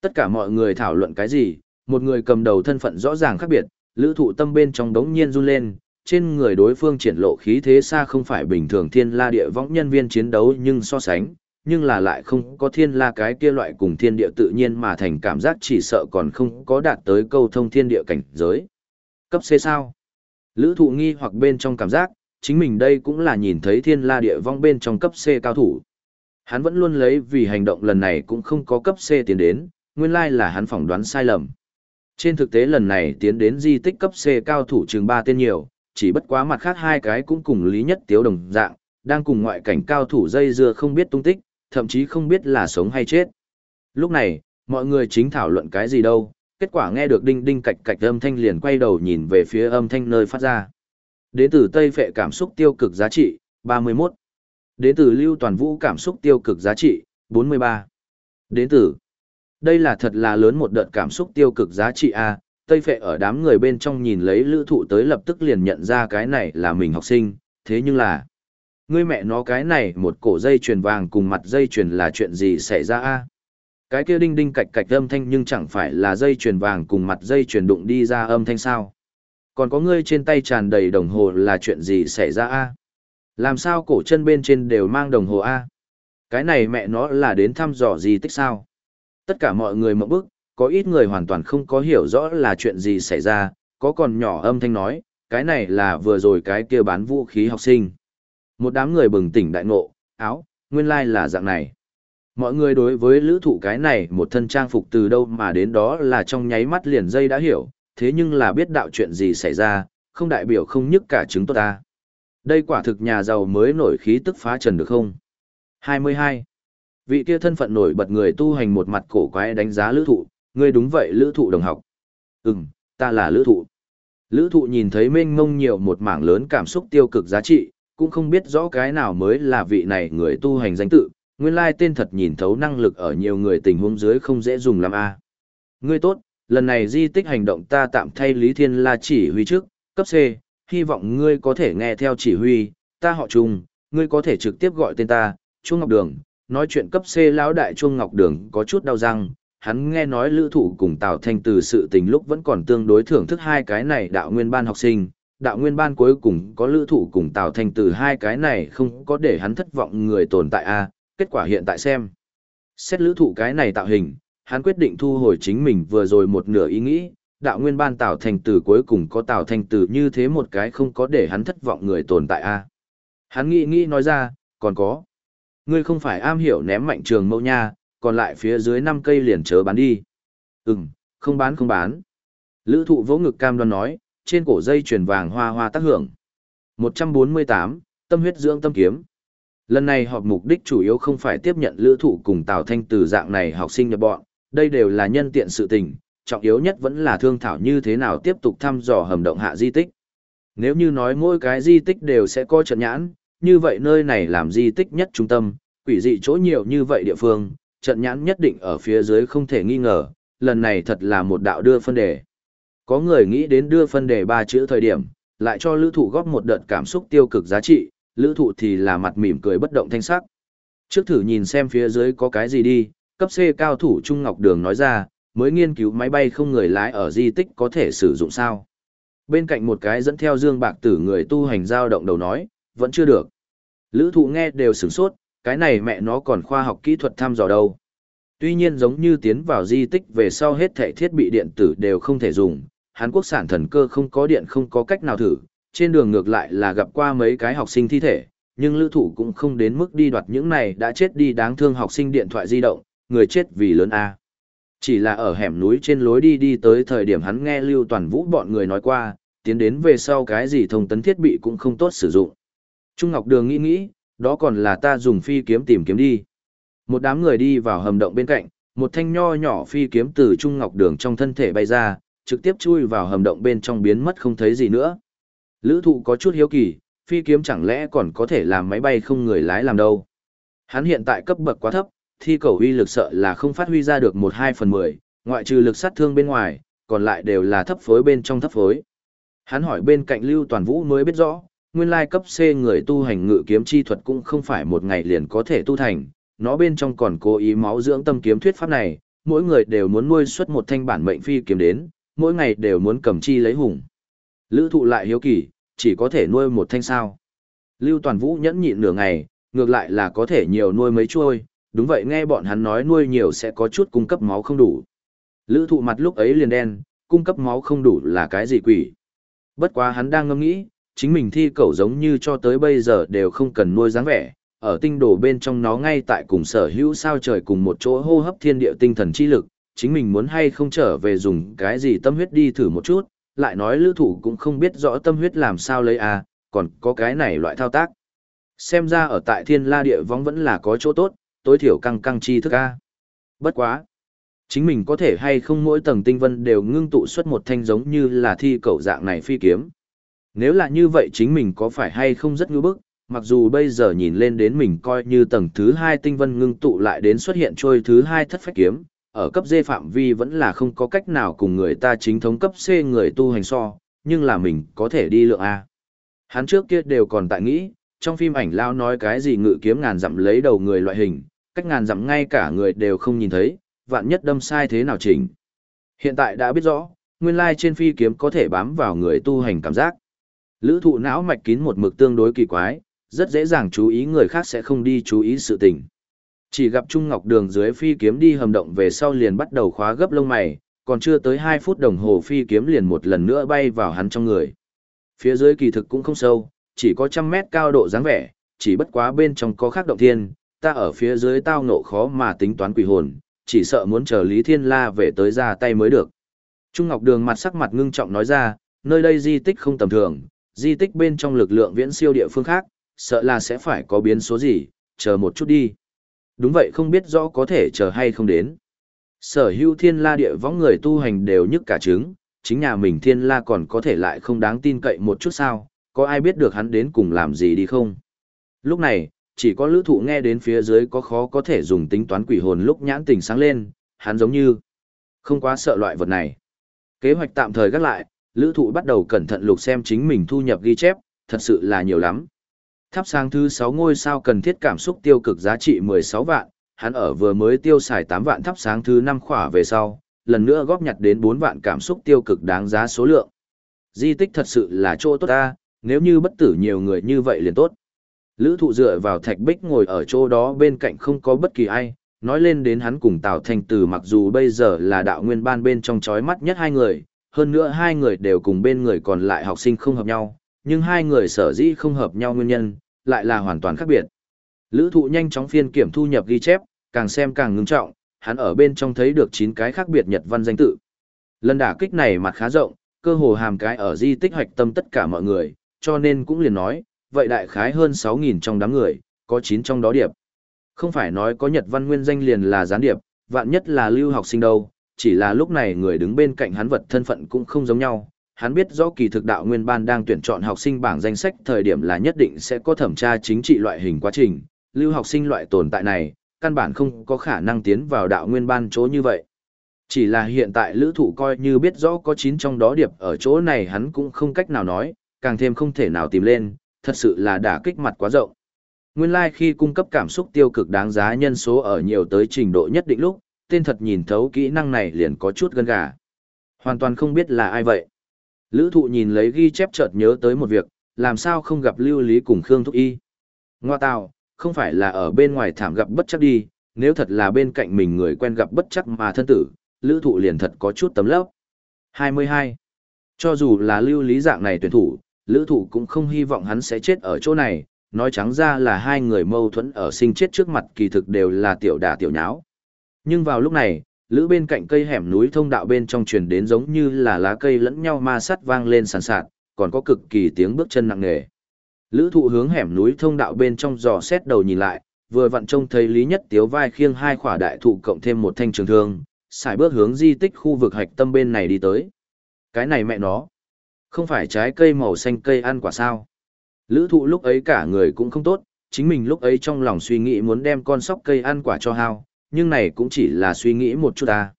Tất cả mọi người thảo luận cái gì, một người cầm đầu thân phận rõ ràng khác biệt, lữ thụ tâm bên trong đống nhiên run lên, trên người đối phương triển lộ khí thế xa không phải bình thường thiên la địa võng nhân viên chiến đấu nhưng so sánh, nhưng là lại không có thiên la cái kia loại cùng thiên địa tự nhiên mà thành cảm giác chỉ sợ còn không có đạt tới câu thông thiên địa cảnh giới. Cấp C sao? Lữ thụ nghi hoặc bên trong cảm giác, chính mình đây cũng là nhìn thấy thiên la địa vong bên trong cấp C cao thủ. Hắn vẫn luôn lấy vì hành động lần này cũng không có cấp C tiến đến, nguyên lai là hắn phỏng đoán sai lầm. Trên thực tế lần này tiến đến di tích cấp C cao thủ trường 3 tên nhiều, chỉ bất quá mặt khác hai cái cũng cùng lý nhất tiếu đồng dạng, đang cùng ngoại cảnh cao thủ dây dưa không biết tung tích, thậm chí không biết là sống hay chết. Lúc này, mọi người chính thảo luận cái gì đâu, kết quả nghe được đinh đinh cạch cạch âm thanh liền quay đầu nhìn về phía âm thanh nơi phát ra. Đến từ Tây Phệ cảm xúc tiêu cực giá trị, 31. Đến từ Lưu Toàn Vũ cảm xúc tiêu cực giá trị, 43. Đến từ. Đây là thật là lớn một đợt cảm xúc tiêu cực giá trị A, Tây Phệ ở đám người bên trong nhìn lấy lữ thụ tới lập tức liền nhận ra cái này là mình học sinh, thế nhưng là... Ngươi mẹ nó cái này một cổ dây chuyền vàng cùng mặt dây chuyền là chuyện gì xảy ra a? Cái kia đinh đinh cạch cạch âm thanh nhưng chẳng phải là dây chuyền vàng cùng mặt dây chuyền đụng đi ra âm thanh sao? Còn có ngươi trên tay tràn đầy đồng hồ là chuyện gì xảy ra a? Làm sao cổ chân bên trên đều mang đồng hồ a? Cái này mẹ nó là đến thăm dò gì tích sao? Tất cả mọi người mộng bức, có ít người hoàn toàn không có hiểu rõ là chuyện gì xảy ra, có còn nhỏ âm thanh nói, cái này là vừa rồi cái kia bán vũ khí học sinh. Một đám người bừng tỉnh đại ngộ, áo, nguyên lai là dạng này. Mọi người đối với lữ thụ cái này một thân trang phục từ đâu mà đến đó là trong nháy mắt liền dây đã hiểu, thế nhưng là biết đạo chuyện gì xảy ra, không đại biểu không nhức cả chứng tốt ta. Đây quả thực nhà giàu mới nổi khí tức phá trần được không? 22. Vị kia thân phận nổi bật người tu hành một mặt cổ quái đánh giá lữ thụ, ngươi đúng vậy lữ thụ đồng học. Ừm, ta là lữ thụ. Lữ thụ nhìn thấy mênh ngông nhiều một mảng lớn cảm xúc tiêu cực giá trị, cũng không biết rõ cái nào mới là vị này người tu hành danh tự, nguyên lai tên thật nhìn thấu năng lực ở nhiều người tình huống dưới không dễ dùng làm a. Ngươi tốt, lần này di tích hành động ta tạm thay Lý Thiên La chỉ huy trước, cấp C, hy vọng ngươi có thể nghe theo chỉ huy, ta họ Trung, ngươi có thể trực tiếp gọi tên ta, chu Ngọc Đường, nói chuyện cấp C lão đại chuông Ngọc Đường có chút đau răng, hắn nghe nói lữ thủ cùng Tào Thanh từ sự tình lúc vẫn còn tương đối thưởng thức hai cái này đạo nguyên ban học sinh, đạo nguyên ban cuối cùng có lữ thủ cùng Tào Thanh từ hai cái này không có để hắn thất vọng người tồn tại a kết quả hiện tại xem. Xét lữ thủ cái này tạo hình, hắn quyết định thu hồi chính mình vừa rồi một nửa ý nghĩ, đạo nguyên ban Tào Thanh từ cuối cùng có Tào Thanh từ như thế một cái không có để hắn thất vọng người tồn tại a Hắn nghĩ nghĩ nói ra, còn có. Ngươi không phải am hiểu ném mạnh trường mâu nha, còn lại phía dưới năm cây liền chớ bán đi. Ừm, không bán không bán. Lữ thụ vỗ ngực cam đoan nói, trên cổ dây chuyền vàng hoa hoa tác hưởng. 148, tâm huyết dưỡng tâm kiếm. Lần này họp mục đích chủ yếu không phải tiếp nhận lữ thụ cùng Tào Thanh từ dạng này học sinh nhập bọn, đây đều là nhân tiện sự tình, trọng yếu nhất vẫn là thương thảo như thế nào tiếp tục thăm dò hầm động hạ di tích. Nếu như nói mỗi cái di tích đều sẽ có trận nhãn, như vậy nơi này làm di tích nhất trung tâm, quỷ dị chỗ nhiều như vậy địa phương, trận nhãn nhất định ở phía dưới không thể nghi ngờ, lần này thật là một đạo đưa phân đề. Có người nghĩ đến đưa phân đề ba chữ thời điểm, lại cho lữ thụ góp một đợt cảm xúc tiêu cực giá trị, lữ thụ thì là mặt mỉm cười bất động thanh sắc. Trước thử nhìn xem phía dưới có cái gì đi, cấp C cao thủ Trung Ngọc Đường nói ra, mới nghiên cứu máy bay không người lái ở di tích có thể sử dụng sao. Bên cạnh một cái dẫn theo dương bạc tử người tu hành giao động đầu nói, vẫn chưa được. Lữ thụ nghe đều sửng sốt, cái này mẹ nó còn khoa học kỹ thuật thăm dò đâu. Tuy nhiên giống như tiến vào di tích về sau hết thể thiết bị điện tử đều không thể dùng, Hàn Quốc sản thần cơ không có điện không có cách nào thử, trên đường ngược lại là gặp qua mấy cái học sinh thi thể, nhưng lữ thủ cũng không đến mức đi đoạt những này đã chết đi đáng thương học sinh điện thoại di động, người chết vì lớn A. Chỉ là ở hẻm núi trên lối đi đi tới thời điểm hắn nghe Lưu Toàn Vũ bọn người nói qua, tiến đến về sau cái gì thông tấn thiết bị cũng không tốt sử dụng. Trung Ngọc Đường nghĩ nghĩ, đó còn là ta dùng phi kiếm tìm kiếm đi. Một đám người đi vào hầm động bên cạnh, một thanh nho nhỏ phi kiếm từ Trung Ngọc Đường trong thân thể bay ra, trực tiếp chui vào hầm động bên trong biến mất không thấy gì nữa. Lữ thụ có chút hiếu kỳ, phi kiếm chẳng lẽ còn có thể làm máy bay không người lái làm đâu. Hắn hiện tại cấp bậc quá thấp, thi cầu huy lực sợ là không phát huy ra được 1-2 phần 10, ngoại trừ lực sát thương bên ngoài, còn lại đều là thấp phối bên trong thấp phối. Hắn hỏi bên cạnh Lưu Toàn Vũ mới biết rõ, nguyên lai cấp C người tu hành ngự kiếm chi thuật cũng không phải một ngày liền có thể tu thành, nó bên trong còn cố ý máu dưỡng tâm kiếm thuyết pháp này, mỗi người đều muốn nuôi xuất một thanh bản mệnh phi kiếm đến, mỗi ngày đều muốn cầm chi lấy hùng. Lữ thụ lại hiếu kỳ, chỉ có thể nuôi một thanh sao. Lưu Toàn Vũ nhẫn nhịn nửa ngày, ngược lại là có thể nhiều nuôi mấy chuôi, đúng vậy nghe bọn hắn nói nuôi nhiều sẽ có chút cung cấp máu không đủ. Lữ thụ mặt lúc ấy liền đen, cung cấp máu không đủ là cái gì quỷ. Bất quá hắn đang ngâm nghĩ, chính mình thi cẩu giống như cho tới bây giờ đều không cần nuôi dáng vẻ, ở tinh đồ bên trong nó ngay tại cùng sở hữu sao trời cùng một chỗ hô hấp thiên địa tinh thần chi lực, chính mình muốn hay không trở về dùng cái gì tâm huyết đi thử một chút, lại nói lữ thủ cũng không biết rõ tâm huyết làm sao lấy à, còn có cái này loại thao tác. Xem ra ở tại thiên la địa vong vẫn là có chỗ tốt, tối thiểu căng căng chi thức a. Bất quá. Chính mình có thể hay không mỗi tầng tinh vân đều ngưng tụ xuất một thanh giống như là thi cẩu dạng này phi kiếm. Nếu là như vậy chính mình có phải hay không rất ngư bức, mặc dù bây giờ nhìn lên đến mình coi như tầng thứ hai tinh vân ngưng tụ lại đến xuất hiện trôi thứ hai thất phách kiếm, ở cấp D phạm vi vẫn là không có cách nào cùng người ta chính thống cấp C người tu hành so, nhưng là mình có thể đi lượng A. Hắn trước kia đều còn tại nghĩ, trong phim ảnh lao nói cái gì ngự kiếm ngàn dặm lấy đầu người loại hình, cách ngàn dặm ngay cả người đều không nhìn thấy, vạn nhất đâm sai thế nào chỉnh. Hiện tại đã biết rõ, nguyên lai trên phi kiếm có thể bám vào người tu hành cảm giác. Lữ thụ não mạch kín một mực tương đối kỳ quái, rất dễ dàng chú ý người khác sẽ không đi chú ý sự tình. Chỉ gặp Trung Ngọc Đường dưới phi kiếm đi hầm động về sau liền bắt đầu khóa gấp lông mày, còn chưa tới 2 phút đồng hồ phi kiếm liền một lần nữa bay vào hắn trong người. Phía dưới kỳ thực cũng không sâu, chỉ có trăm mét cao độ dáng vẻ, chỉ bất quá bên trong có khác động thiên, ta ở phía dưới tao nộ khó mà tính toán quỷ hồn, chỉ sợ muốn chờ Lý Thiên La về tới ra tay mới được. Trung Ngọc Đường mặt sắc mặt ngưng trọng nói ra, nơi đây di tích không tầm thường, di tích bên trong lực lượng viễn siêu địa phương khác, sợ là sẽ phải có biến số gì, chờ một chút đi. Đúng vậy không biết rõ có thể chờ hay không đến. Sở hữu thiên la địa võng người tu hành đều nhức cả trứng, chính nhà mình thiên la còn có thể lại không đáng tin cậy một chút sao, có ai biết được hắn đến cùng làm gì đi không? Lúc này, chỉ có lữ thụ nghe đến phía dưới có khó có thể dùng tính toán quỷ hồn lúc nhãn tình sáng lên, hắn giống như không quá sợ loại vật này. Kế hoạch tạm thời gác lại, lữ thụ bắt đầu cẩn thận lục xem chính mình thu nhập ghi chép, thật sự là nhiều lắm. Thắp sáng thứ 6 ngôi sao cần thiết cảm xúc tiêu cực giá trị 16 vạn, hắn ở vừa mới tiêu xài 8 vạn thắp sáng thứ 5 khỏa về sau, lần nữa góp nhặt đến 4 vạn cảm xúc tiêu cực đáng giá số lượng. Di tích thật sự là chỗ tốt ta, nếu như bất tử nhiều người như vậy liền tốt. Lữ thụ dựa vào thạch bích ngồi ở chỗ đó bên cạnh không có bất kỳ ai, nói lên đến hắn cùng Tào Thanh Từ mặc dù bây giờ là đạo nguyên ban bên trong chói mắt nhất hai người, hơn nữa hai người đều cùng bên người còn lại học sinh không hợp nhau, nhưng hai người sở dĩ không hợp nhau nguyên nhân, lại là hoàn toàn khác biệt. Lữ thụ nhanh chóng phiên kiểm thu nhập ghi chép, càng xem càng ngưng trọng, hắn ở bên trong thấy được 9 cái khác biệt nhật văn danh tự. Lần đả kích này mặt khá rộng, cơ hồ hàm cái ở di tích hoạch tâm tất cả mọi người, cho nên cũng liền nói, vậy đại khái hơn 6.000 trong đám người, có 9 trong đó điệp. Không phải nói có nhật văn nguyên danh liền là gián điệp, vạn nhất là lưu học sinh đâu, chỉ là lúc này người đứng bên cạnh hắn vật thân phận cũng không giống nhau. Hắn biết rõ kỳ thực đạo nguyên ban đang tuyển chọn học sinh bảng danh sách thời điểm là nhất định sẽ có thẩm tra chính trị loại hình quá trình, lưu học sinh loại tồn tại này, căn bản không có khả năng tiến vào đạo nguyên ban chỗ như vậy. Chỉ là hiện tại lữ thụ coi như biết rõ có 9 trong đó điệp ở chỗ này hắn cũng không cách nào nói, càng thêm không thể nào tìm lên, thật sự là đả kích mặt quá rộng. Nguyên lai like khi cung cấp cảm xúc tiêu cực đáng giá nhân số ở nhiều tới trình độ nhất định lúc, tên thật nhìn thấu kỹ năng này liền có chút gân gà. Hoàn toàn không biết là ai vậy. Lữ thụ nhìn lấy ghi chép chợt nhớ tới một việc, làm sao không gặp lưu lý cùng Khương Thúc Y. Ngoa tào, không phải là ở bên ngoài thảm gặp bất chắc đi, nếu thật là bên cạnh mình người quen gặp bất chắc mà thân tử, lữ thụ liền thật có chút tấm lốc. 22. Cho dù là lưu lý dạng này tuyển thủ, lữ thụ cũng không hy vọng hắn sẽ chết ở chỗ này, nói trắng ra là hai người mâu thuẫn ở sinh chết trước mặt kỳ thực đều là tiểu đả tiểu nháo. Nhưng vào lúc này, lữ bên cạnh cây hẻm núi thông đạo bên trong truyền đến giống như là lá cây lẫn nhau ma sắt vang lên sàn sạt, còn có cực kỳ tiếng bước chân nặng nề. Lữ thụ hướng hẻm núi thông đạo bên trong giò xét đầu nhìn lại, vừa vặn trông thấy Lý Nhất Tiếu vai khiêng hai khỏa đại thụ cộng thêm một thanh trường thương, xài bước hướng di tích khu vực hạch tâm bên này đi tới. Cái này mẹ nó, không phải trái cây màu xanh cây ăn quả sao. Lữ thụ lúc ấy cả người cũng không tốt, chính mình lúc ấy trong lòng suy nghĩ muốn đem con sóc cây ăn quả cho hao, nhưng này cũng chỉ là suy nghĩ một chút ta.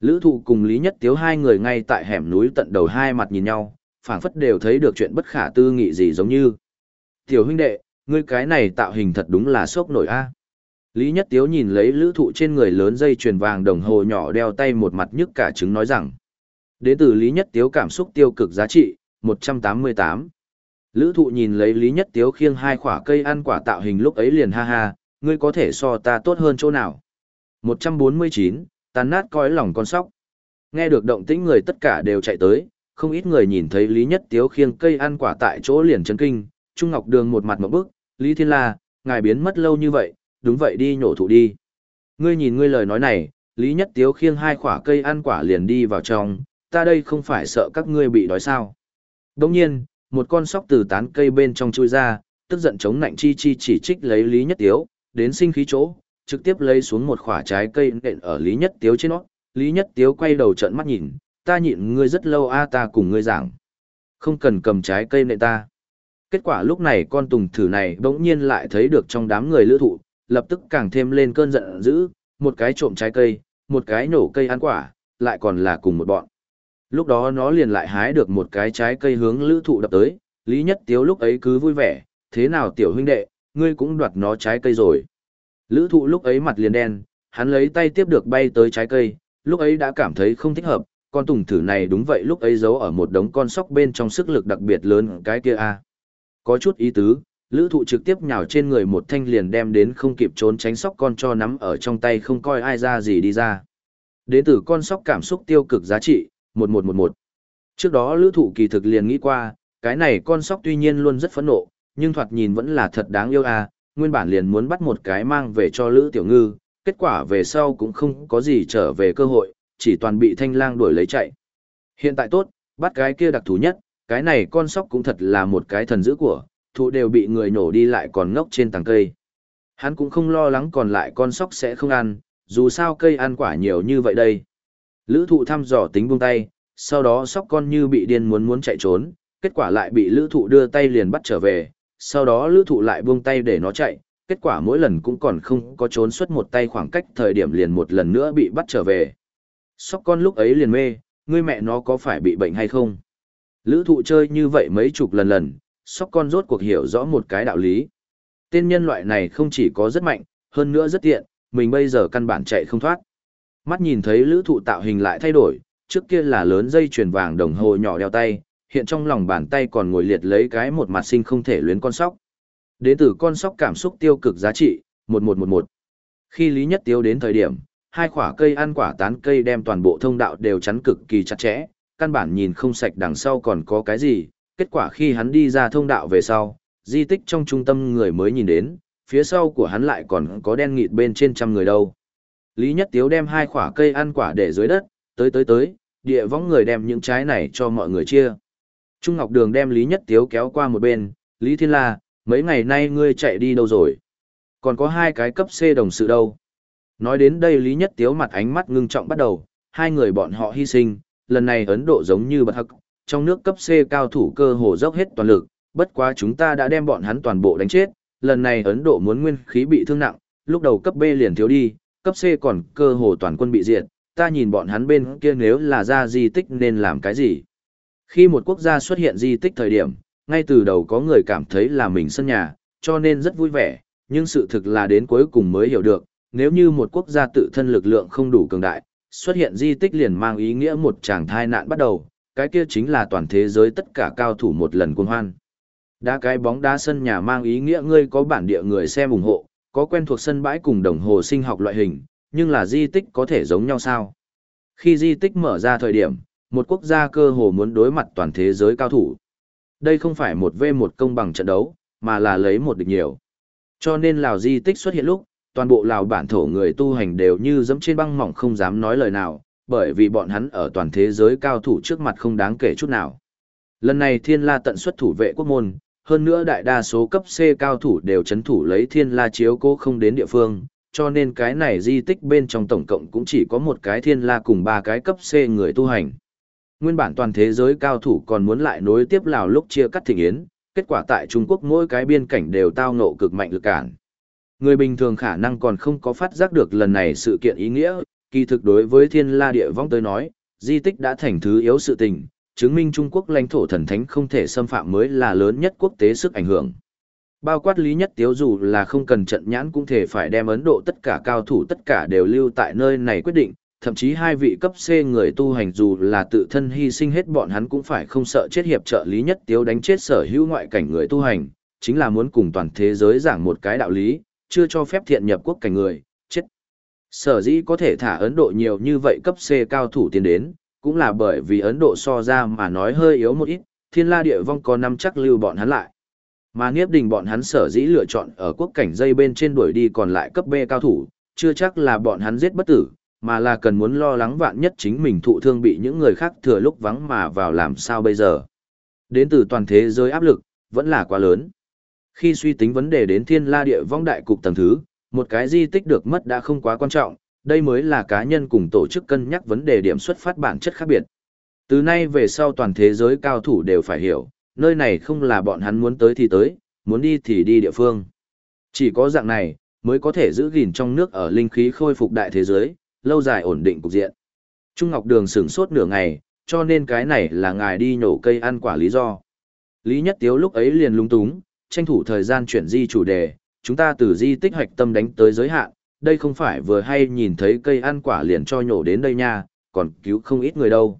Lữ thụ cùng Lý Nhất Tiếu hai người ngay tại hẻm núi tận đầu hai mặt nhìn nhau, phảng phất đều thấy được chuyện bất khả tư nghị gì giống như. Tiểu huynh đệ, ngươi cái này tạo hình thật đúng là sốc nổi a. Lý Nhất Tiếu nhìn lấy lữ thụ trên người lớn dây chuyền vàng đồng hồ nhỏ đeo tay một mặt nhức cả trứng nói rằng. Đến từ Lý Nhất Tiếu cảm xúc tiêu cực giá trị, 188. Lữ thụ nhìn lấy Lý Nhất Tiếu khiêng hai quả cây ăn quả tạo hình lúc ấy liền ha ha, ngươi có thể so ta tốt hơn chỗ nào. 149, tàn nát coi lòng con sóc. Nghe được động tĩnh người tất cả đều chạy tới, không ít người nhìn thấy Lý Nhất Tiếu khiêng cây ăn quả tại chỗ liền chấn kinh, Trung Ngọc Đường một mặt một bức, Lý Thiên La, ngài biến mất lâu như vậy, đúng vậy đi nhổ thụ đi. Ngươi nhìn ngươi lời nói này, Lý Nhất Tiếu khiêng hai quả cây ăn quả liền đi vào trong, ta đây không phải sợ các ngươi bị đói sao. Đồng nhiên, một con sóc từ tán cây bên trong chui ra, tức giận chống nạnh chi chi chỉ trích lấy Lý Nhất Tiếu, đến sinh khí chỗ, trực tiếp lấy xuống một quả trái cây nện ở Lý Nhất Tiếu trên nó. Lý Nhất Tiếu quay đầu trợn mắt nhìn, ta nhịn ngươi rất lâu a ta cùng ngươi giảng. Không cần cầm trái cây nện ta. Kết quả lúc này con tùng thử này bỗng nhiên lại thấy được trong đám người lữ thụ, lập tức càng thêm lên cơn giận dữ, một cái trộm trái cây, một cái nổ cây ăn quả, lại còn là cùng một bọn. Lúc đó nó liền lại hái được một cái trái cây hướng lữ thụ đập tới, Lý Nhất Tiếu lúc ấy cứ vui vẻ, thế nào tiểu huynh đệ, ngươi cũng đoạt nó trái cây rồi. Lữ thụ lúc ấy mặt liền đen, hắn lấy tay tiếp được bay tới trái cây, lúc ấy đã cảm thấy không thích hợp, con tùng thử này đúng vậy lúc ấy giấu ở một đống con sóc bên trong sức lực đặc biệt lớn cái kia a Có chút ý tứ, lữ thụ trực tiếp nhào trên người một thanh liền đem đến không kịp trốn tránh sóc con cho nắm ở trong tay không coi ai ra gì đi ra. Đế tử con sóc cảm xúc tiêu cực giá trị, 1111. Trước đó lữ thụ kỳ thực liền nghĩ qua, cái này con sóc tuy nhiên luôn rất phẫn nộ, nhưng thoạt nhìn vẫn là thật đáng yêu à, nguyên bản liền muốn bắt một cái mang về cho lữ tiểu ngư, kết quả về sau cũng không có gì trở về cơ hội, chỉ toàn bị thanh lang đuổi lấy chạy. Hiện tại tốt, bắt cái kia đặc thù nhất, cái này con sóc cũng thật là một cái thần dữ của, thụ đều bị người nổ đi lại còn ngốc trên tầng cây. Hắn cũng không lo lắng còn lại con sóc sẽ không ăn, dù sao cây ăn quả nhiều như vậy đây. Lữ thụ thăm dò tính buông tay, sau đó sóc con như bị điên muốn muốn chạy trốn, kết quả lại bị lữ thụ đưa tay liền bắt trở về, sau đó lữ thụ lại buông tay để nó chạy, kết quả mỗi lần cũng còn không có trốn suốt một tay khoảng cách thời điểm liền một lần nữa bị bắt trở về. Sóc con lúc ấy liền mê, ngươi mẹ nó có phải bị bệnh hay không? Lữ thụ chơi như vậy mấy chục lần lần, sóc con rốt cuộc hiểu rõ một cái đạo lý. Tên nhân loại này không chỉ có rất mạnh, hơn nữa rất tiện, mình bây giờ căn bản chạy không thoát. Mắt nhìn thấy lữ thụ tạo hình lại thay đổi, trước kia là lớn dây chuyền vàng đồng hồ nhỏ đeo tay, hiện trong lòng bàn tay còn ngồi liệt lấy cái một mặt sinh không thể luyến con sóc. Đến từ con sóc cảm xúc tiêu cực giá trị, 1111. Khi Lý Nhất Tiêu đến thời điểm, hai quả cây ăn quả tán cây đem toàn bộ thông đạo đều chắn cực kỳ chặt chẽ, căn bản nhìn không sạch đằng sau còn có cái gì, kết quả khi hắn đi ra thông đạo về sau, di tích trong trung tâm người mới nhìn đến, phía sau của hắn lại còn có đen nghịt bên trên trăm người đâu. Lý Nhất Tiếu đem hai quả cây ăn quả để dưới đất, tới tới tới, địa võng người đem những trái này cho mọi người chia. Trung Ngọc Đường đem Lý Nhất Tiếu kéo qua một bên, Lý Thiên La, mấy ngày nay ngươi chạy đi đâu rồi? Còn có hai cái cấp C đồng sự đâu? Nói đến đây Lý Nhất Tiếu mặt ánh mắt ngưng trọng bắt đầu, hai người bọn họ hy sinh, lần này Ấn Độ giống như bật hắc, trong nước cấp C cao thủ cơ hồ dốc hết toàn lực, bất quá chúng ta đã đem bọn hắn toàn bộ đánh chết, lần này Ấn Độ muốn nguyên khí bị thương nặng, lúc đầu cấp B liền thiếu đi, cấp C còn cơ hồ toàn quân bị diệt, ta nhìn bọn hắn bên kia nếu là ra di tích nên làm cái gì. Khi một quốc gia xuất hiện di tích thời điểm, ngay từ đầu có người cảm thấy là mình sân nhà, cho nên rất vui vẻ, nhưng sự thực là đến cuối cùng mới hiểu được, nếu như một quốc gia tự thân lực lượng không đủ cường đại, xuất hiện di tích liền mang ý nghĩa một tràng thai nạn bắt đầu, cái kia chính là toàn thế giới tất cả cao thủ một lần cuồng hoan. Đá cái bóng đá sân nhà mang ý nghĩa ngươi có bản địa người xem ủng hộ, có quen thuộc sân bãi cùng đồng hồ sinh học loại hình, nhưng là di tích có thể giống nhau sao? Khi di tích mở ra thời điểm, một quốc gia cơ hồ muốn đối mặt toàn thế giới cao thủ. Đây không phải một v một công bằng trận đấu, mà là lấy một địch nhiều. Cho nên Lào di tích xuất hiện lúc, toàn bộ Lào bản thổ người tu hành đều như dẫm trên băng mỏng không dám nói lời nào, bởi vì bọn hắn ở toàn thế giới cao thủ trước mặt không đáng kể chút nào. Lần này Thiên La tận xuất thủ vệ quốc môn, hơn nữa đại đa số cấp C cao thủ đều chấn thủ lấy Thiên La chiếu cố không đến địa phương, cho nên cái này di tích bên trong tổng cộng cũng chỉ có một cái Thiên La cùng ba cái cấp C người tu hành. Nguyên bản toàn thế giới cao thủ còn muốn lại nối tiếp Lào lúc chia cắt thịnh yến, kết quả tại Trung Quốc mỗi cái biên cảnh đều tao ngộ cực mạnh lực cản. Người bình thường khả năng còn không có phát giác được lần này sự kiện ý nghĩa, kỳ thực đối với thiên la địa vong tới nói, di tích đã thành thứ yếu sự tình, chứng minh Trung Quốc lãnh thổ thần thánh không thể xâm phạm mới là lớn nhất quốc tế sức ảnh hưởng. Bao quát lý nhất tiếu dù là không cần trận nhãn cũng thể phải đem Ấn Độ tất cả cao thủ tất cả đều lưu tại nơi này quyết định, thậm chí hai vị cấp C người tu hành dù là tự thân hy sinh hết bọn hắn cũng phải không sợ chết hiệp trợ lý nhất tiếu đánh chết sở hữu ngoại cảnh người tu hành, chính là muốn cùng toàn thế giới giảng một cái đạo lý, chưa cho phép thiện nhập quốc cảnh người, chết. Sở dĩ có thể thả Ấn Độ nhiều như vậy cấp C cao thủ tiến đến, cũng là bởi vì Ấn Độ so ra mà nói hơi yếu một ít, thiên la địa vong có năm chắc lưu bọn hắn lại. Mà nghiếp đình bọn hắn sở dĩ lựa chọn ở quốc cảnh dây bên trên đuổi đi còn lại cấp B cao thủ, chưa chắc là bọn hắn giết bất tử, mà là cần muốn lo lắng vạn nhất chính mình thụ thương bị những người khác thừa lúc vắng mà vào làm sao bây giờ. Đến từ toàn thế giới áp lực, vẫn là quá lớn. Khi suy tính vấn đề đến thiên la địa vong đại cục tầng thứ, một cái di tích được mất đã không quá quan trọng, đây mới là cá nhân cùng tổ chức cân nhắc vấn đề điểm xuất phát bản chất khác biệt. Từ nay về sau toàn thế giới cao thủ đều phải hiểu, nơi này không là bọn hắn muốn tới thì tới, muốn đi thì đi địa phương. Chỉ có dạng này, mới có thể giữ gìn trong nước ở linh khí khôi phục đại thế giới, lâu dài ổn định cục diện. Trung Ngọc Đường sửng sốt nửa ngày, cho nên cái này là ngài đi nhổ cây ăn quả lý do. Lý Nhất Tiếu lúc ấy liền lung túng, tranh thủ thời gian chuyển di chủ đề, chúng ta từ di tích hoạch tâm đánh tới giới hạn, đây không phải vừa hay nhìn thấy cây ăn quả liền cho nhổ đến đây nha, còn cứu không ít người đâu.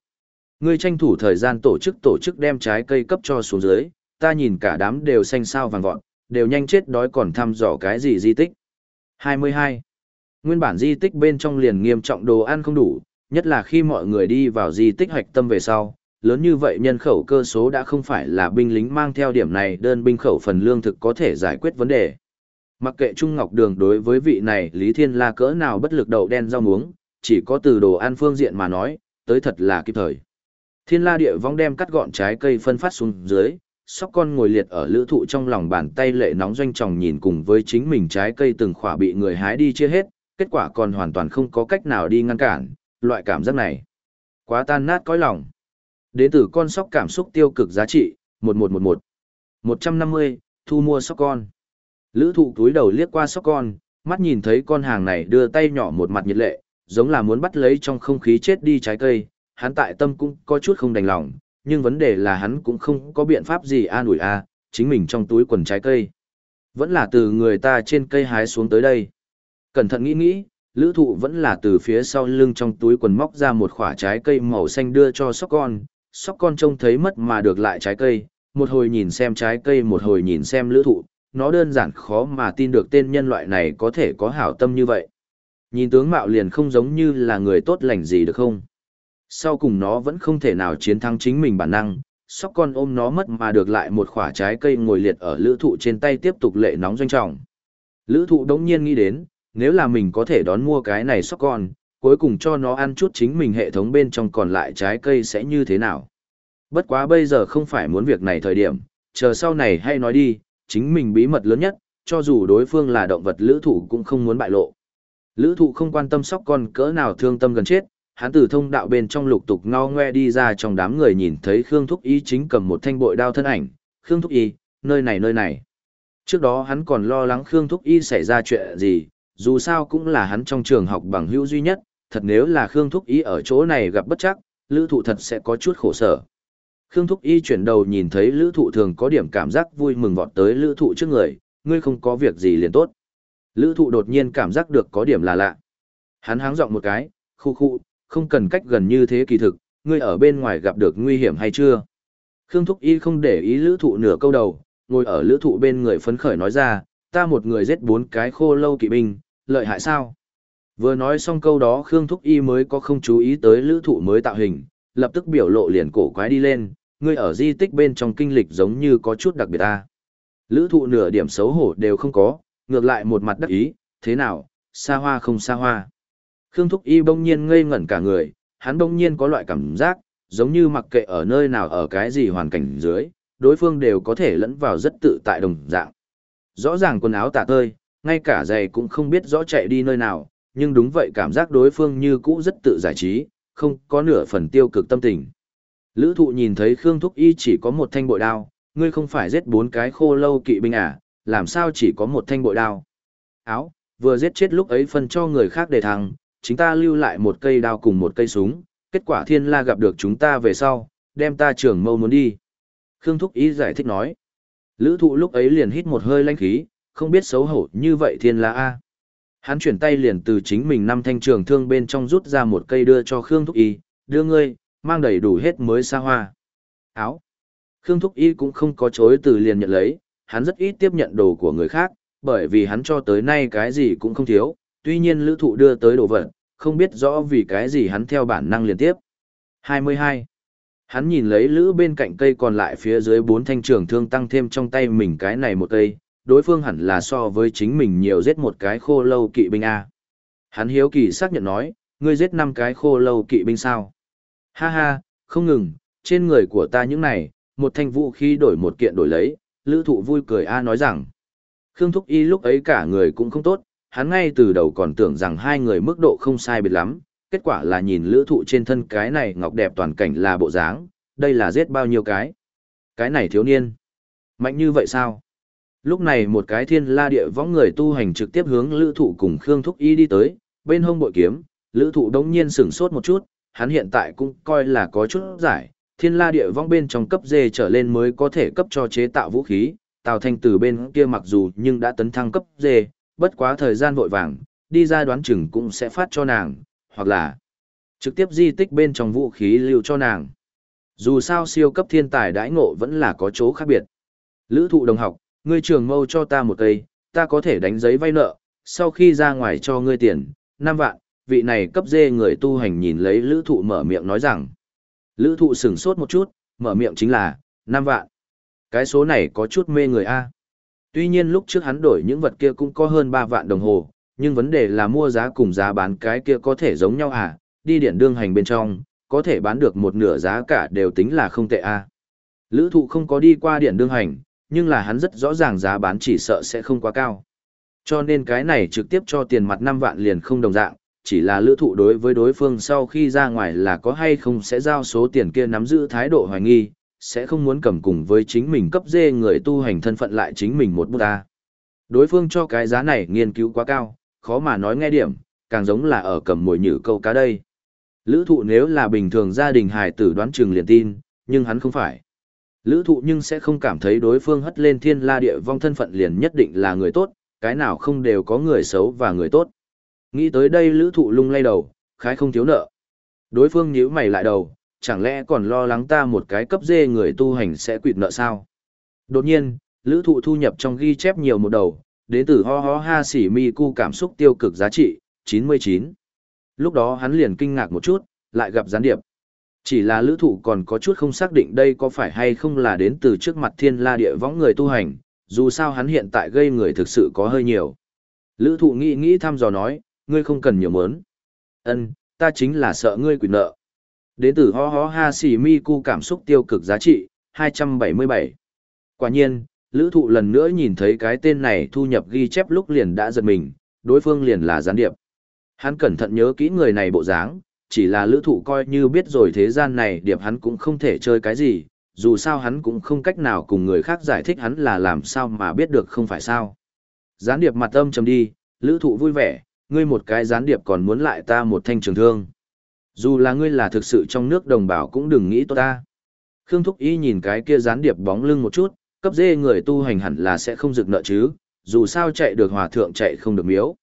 Ngươi tranh thủ thời gian tổ chức tổ chức đem trái cây cấp cho xuống dưới, ta nhìn cả đám đều xanh sao vàng vọt, đều nhanh chết đói còn thăm dò cái gì di tích. 22. Nguyên bản di tích bên trong liền nghiêm trọng đồ ăn không đủ, nhất là khi mọi người đi vào di tích hoạch tâm về sau, lớn như vậy nhân khẩu cơ số đã không phải là binh lính mang theo điểm này đơn binh khẩu phần lương thực có thể giải quyết vấn đề. Mặc kệ Trung Ngọc Đường đối với vị này Lý Thiên La cỡ nào bất lực đầu đen rau muống, chỉ có từ đồ ăn phương diện mà nói, tới thật là kịp thời. Thiên La địa vong đem cắt gọn trái cây phân phát xuống dưới, sóc con ngồi liệt ở lữ thụ trong lòng bàn tay lệ nóng doanh tròng nhìn cùng với chính mình trái cây từng khỏa bị người hái đi chia hết, kết quả còn hoàn toàn không có cách nào đi ngăn cản, loại cảm giác này. Quá tan nát cõi lòng. Đến từ con sóc cảm xúc tiêu cực giá trị, 1111. 150, thu mua sóc con. Lữ thụ túi đầu liếc qua sóc con, mắt nhìn thấy con hàng này đưa tay nhỏ một mặt nhiệt lệ, giống là muốn bắt lấy trong không khí chết đi trái cây, hắn tại tâm cũng có chút không đành lòng, nhưng vấn đề là hắn cũng không có biện pháp gì an ủi a chính mình trong túi quần trái cây. Vẫn là từ người ta trên cây hái xuống tới đây. Cẩn thận nghĩ nghĩ, lữ thụ vẫn là từ phía sau lưng trong túi quần móc ra một quả trái cây màu xanh đưa cho sóc con, sóc con trông thấy mất mà được lại trái cây, một hồi nhìn xem trái cây một hồi nhìn xem lữ thụ, nó đơn giản khó mà tin được tên nhân loại này có thể có hảo tâm như vậy. Nhìn tướng mạo liền không giống như là người tốt lành gì được không? Sau cùng nó vẫn không thể nào chiến thắng chính mình bản năng, sóc con ôm nó mất mà được lại một quả trái cây ngồi liệt ở lữ thụ trên tay tiếp tục lệ nóng doanh trọng. Lữ thụ đống nhiên nghĩ đến, nếu là mình có thể đón mua cái này sóc con, cuối cùng cho nó ăn chút chính mình hệ thống bên trong còn lại trái cây sẽ như thế nào. Bất quá bây giờ không phải muốn việc này thời điểm, chờ sau này hay nói đi, chính mình bí mật lớn nhất, cho dù đối phương là động vật lữ thụ cũng không muốn bại lộ. Lữ thụ không quan tâm sóc con cỡ nào thương tâm gần chết, hắn từ thông đạo bên trong lục tục ngao ngoe đi ra trong đám người nhìn thấy Khương Thúc Y chính cầm một thanh bội đao thân ảnh, Khương Thúc Y, nơi này nơi này. Trước đó hắn còn lo lắng Khương Thúc Y xảy ra chuyện gì, dù sao cũng là hắn trong trường học bằng hữu duy nhất, thật nếu là Khương Thúc Y ở chỗ này gặp bất chắc, lữ thụ thật sẽ có chút khổ sở. Khương Thúc Y chuyển đầu nhìn thấy lữ thụ thường có điểm cảm giác vui mừng vọt tới lữ thụ trước người, ngươi không có việc gì liền tốt. Lữ thụ đột nhiên cảm giác được có điểm là lạ. Hắn háng giọng một cái, khu khu, không cần cách gần như thế kỳ thực, ngươi ở bên ngoài gặp được nguy hiểm hay chưa? Khương Thúc Y không để ý lữ thụ nửa câu đầu, ngồi ở lữ thụ bên người phấn khởi nói ra, ta một người giết bốn cái khô lâu kỵ binh, lợi hại sao? Vừa nói xong câu đó Khương Thúc Y mới có không chú ý tới lữ thụ mới tạo hình, lập tức biểu lộ liền cổ quái đi lên, ngươi ở di tích bên trong kinh lịch giống như có chút đặc biệt ta. Lữ thụ nửa điểm xấu hổ đều không có, ngược lại một mặt đắc ý, thế nào, xa hoa không xa hoa. Khương Thúc Y bỗng nhiên ngây ngẩn cả người, hắn bỗng nhiên có loại cảm giác, giống như mặc kệ ở nơi nào ở cái gì hoàn cảnh dưới, đối phương đều có thể lẫn vào rất tự tại đồng dạng. Rõ ràng quần áo tả tơi, ngay cả giày cũng không biết rõ chạy đi nơi nào, nhưng đúng vậy cảm giác đối phương như cũ rất tự giải trí, không có nửa phần tiêu cực tâm tình. Lữ thụ nhìn thấy Khương Thúc Y chỉ có một thanh bội đao, ngươi không phải giết bốn cái khô lâu kỵ binh à, làm sao chỉ có một thanh bội đao. Áo, vừa giết chết lúc ấy phân cho người khác để thằng, chúng ta lưu lại một cây đao cùng một cây súng, kết quả thiên la gặp được chúng ta về sau, đem ta trưởng mâu muốn đi. Khương Thúc Y giải thích nói. Lữ thụ lúc ấy liền hít một hơi lanh khí, không biết xấu hổ như vậy thiên la A. Hắn chuyển tay liền từ chính mình năm thanh trường thương bên trong rút ra một cây đưa cho Khương Thúc Y, đưa ngươi, mang đầy đủ hết mới xa hoa. Áo. Khương Thúc Y cũng không có chối từ liền nhận lấy, hắn rất ít tiếp nhận đồ của người khác, bởi vì hắn cho tới nay cái gì cũng không thiếu, tuy nhiên lữ thụ đưa tới đồ vật, không biết rõ vì cái gì hắn theo bản năng liên tiếp. 22. Hắn nhìn lấy lữ bên cạnh cây còn lại phía dưới bốn thanh trường thương tăng thêm trong tay mình cái này một cây, đối phương hẳn là so với chính mình nhiều giết một cái khô lâu kỵ binh A. Hắn hiếu kỳ xác nhận nói, ngươi giết năm cái khô lâu kỵ binh sao? Ha ha, không ngừng, trên người của ta những này, một thanh vũ khí đổi một kiện đổi lấy, lữ thụ vui cười A nói rằng. Khương Thúc Y lúc ấy cả người cũng không tốt, hắn ngay từ đầu còn tưởng rằng hai người mức độ không sai biệt lắm, kết quả là nhìn lữ thụ trên thân cái này ngọc đẹp toàn cảnh là bộ dáng, đây là giết bao nhiêu cái. Cái này thiếu niên. Mạnh như vậy sao? Lúc này một cái thiên la địa võng người tu hành trực tiếp hướng lữ thụ cùng Khương Thúc Y đi tới, bên hông bội kiếm, lữ thụ đống nhiên sửng sốt một chút, hắn hiện tại cũng coi là có chút giải, thiên la địa vong bên trong cấp dê trở lên mới có thể cấp cho chế tạo vũ khí, Tào Thanh từ bên kia mặc dù nhưng đã tấn thăng cấp dê, bất quá thời gian vội vàng, đi ra đoán chừng cũng sẽ phát cho nàng, hoặc là trực tiếp di tích bên trong vũ khí lưu cho nàng. Dù sao siêu cấp thiên tài đãi ngộ vẫn là có chỗ khác biệt. Lữ thụ đồng học, ngươi trường mâu cho ta một cây, ta có thể đánh giấy vay nợ, sau khi ra ngoài cho ngươi tiền, 5 vạn, vị này cấp dê người tu hành nhìn lấy lữ thụ mở miệng nói rằng. Lữ thụ sửng sốt một chút, mở miệng chính là, 5 vạn. Cái số này có chút mê người A. Tuy nhiên lúc trước hắn đổi những vật kia cũng có hơn 3 vạn đồng hồ, nhưng vấn đề là mua giá cùng giá bán cái kia có thể giống nhau à, đi điện đương hành bên trong, có thể bán được một nửa giá cả đều tính là không tệ a. Lữ thụ không có đi qua điện đương hành, nhưng là hắn rất rõ ràng giá bán chỉ sợ sẽ không quá cao. Cho nên cái này trực tiếp cho tiền mặt 5 vạn liền không đồng dạng, chỉ là lữ thụ đối với đối phương sau khi ra ngoài là có hay không sẽ giao số tiền kia nắm giữ thái độ hoài nghi, sẽ không muốn cầm cùng với chính mình cấp dê người tu hành thân phận lại chính mình một bút ta. Đối phương cho cái giá này nghiên cứu quá cao, khó mà nói nghe điểm, càng giống là ở cầm mồi nhử câu cá đây. Lữ thụ nếu là bình thường gia đình hài tử đoán chừng liền tin, nhưng hắn không phải. Lữ thụ nhưng sẽ không cảm thấy đối phương hất lên thiên la địa vong thân phận liền nhất định là người tốt, cái nào không đều có người xấu và người tốt. Nghĩ tới đây lữ thụ lung lay đầu, khái không thiếu nợ. Đối phương nhíu mày lại đầu, chẳng lẽ còn lo lắng ta một cái cấp dê người tu hành sẽ quỵt nợ sao? Đột nhiên, lữ thụ thu nhập trong ghi chép nhiều một đầu, đến từ ho ho ha xỉ mi cu cảm xúc tiêu cực giá trị, 99. Lúc đó hắn liền kinh ngạc một chút, lại gặp gián điệp. Chỉ là lữ thụ còn có chút không xác định đây có phải hay không là đến từ trước mặt thiên la địa võng người tu hành, dù sao hắn hiện tại gây người thực sự có hơi nhiều. Lữ thụ nghĩ nghĩ thăm dò nói, ngươi không cần nhiều mớn. ân ta chính là sợ ngươi quyền nợ. Đến từ ho ho ha xì mi cu cảm xúc tiêu cực giá trị, 277. Quả nhiên, lữ thụ lần nữa nhìn thấy cái tên này thu nhập ghi chép lúc liền đã giật mình, đối phương liền là gián điệp. Hắn cẩn thận nhớ kỹ người này bộ dáng, chỉ là lữ thụ coi như biết rồi thế gian này điệp hắn cũng không thể chơi cái gì, dù sao hắn cũng không cách nào cùng người khác giải thích hắn là làm sao mà biết được không phải sao. Gián điệp mặt âm trầm đi, lữ thụ vui vẻ, ngươi một cái gián điệp còn muốn lại ta một thanh trường thương. Dù là ngươi là thực sự trong nước đồng bào cũng đừng nghĩ tốt ta. Khương Thúc Y nhìn cái kia gián điệp bóng lưng một chút, cấp dê người tu hành hẳn là sẽ không rực nợ chứ, dù sao chạy được hòa thượng chạy không được miếu.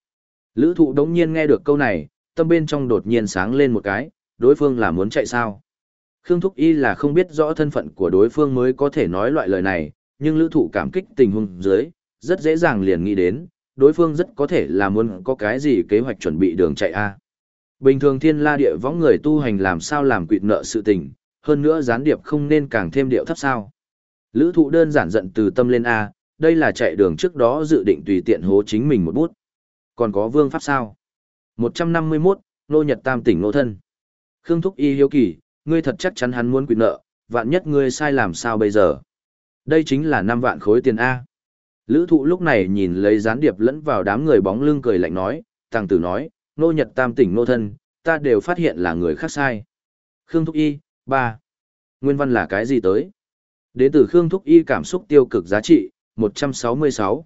Lữ thụ đống nhiên nghe được câu này, tâm bên trong đột nhiên sáng lên một cái, đối phương là muốn chạy sao. Khương Thúc Y là không biết rõ thân phận của đối phương mới có thể nói loại lời này, nhưng lữ thụ cảm kích tình huống dưới, rất dễ dàng liền nghĩ đến, đối phương rất có thể là muốn có cái gì kế hoạch chuẩn bị đường chạy a Bình thường thiên la địa võng người tu hành làm sao làm quỵt nợ sự tình, hơn nữa gián điệp không nên càng thêm điệu thấp sao. Lữ thụ đơn giản giận từ tâm lên A, đây là chạy đường trước đó dự định tùy tiện hố chính mình một bút. Còn có vương pháp sao? 151, nô nhật tam tỉnh nô thân. Khương Thúc Y hiếu kỳ, ngươi thật chắc chắn hắn muốn quyền nợ, vạn nhất ngươi sai làm sao bây giờ? Đây chính là 5 vạn khối tiền A. Lữ thụ lúc này nhìn lấy gián điệp lẫn vào đám người bóng lưng cười lạnh nói, tàng tử nói, nô nhật tam tỉnh nô thân, ta đều phát hiện là người khác sai. Khương Thúc Y, 3. Nguyên văn là cái gì tới? Đến từ Khương Thúc Y cảm xúc tiêu cực giá trị, 166.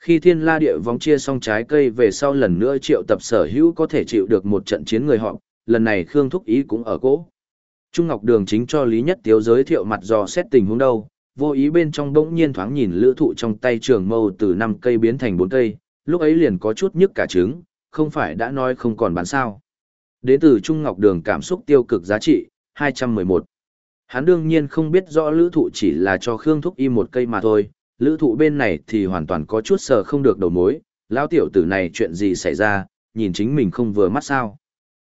Khi thiên la địa vóng chia xong trái cây về sau lần nữa triệu tập sở hữu có thể chịu được một trận chiến người họ, lần này Khương Thúc ý cũng ở cỗ. Trung Ngọc Đường chính cho Lý Nhất Tiếu giới thiệu mặt dò xét tình huống đâu, vô ý bên trong bỗng nhiên thoáng nhìn lữ thụ trong tay trường mâu từ 5 cây biến thành 4 cây, lúc ấy liền có chút nhức cả trứng, không phải đã nói không còn bán sao. Đến từ Trung Ngọc Đường cảm xúc tiêu cực giá trị, 211. Hắn đương nhiên không biết rõ lữ thụ chỉ là cho Khương Thúc Y một cây mà thôi, lữ thụ bên này thì hoàn toàn có chút sờ không được đầu mối, lão tiểu tử này chuyện gì xảy ra, nhìn chính mình không vừa mắt sao.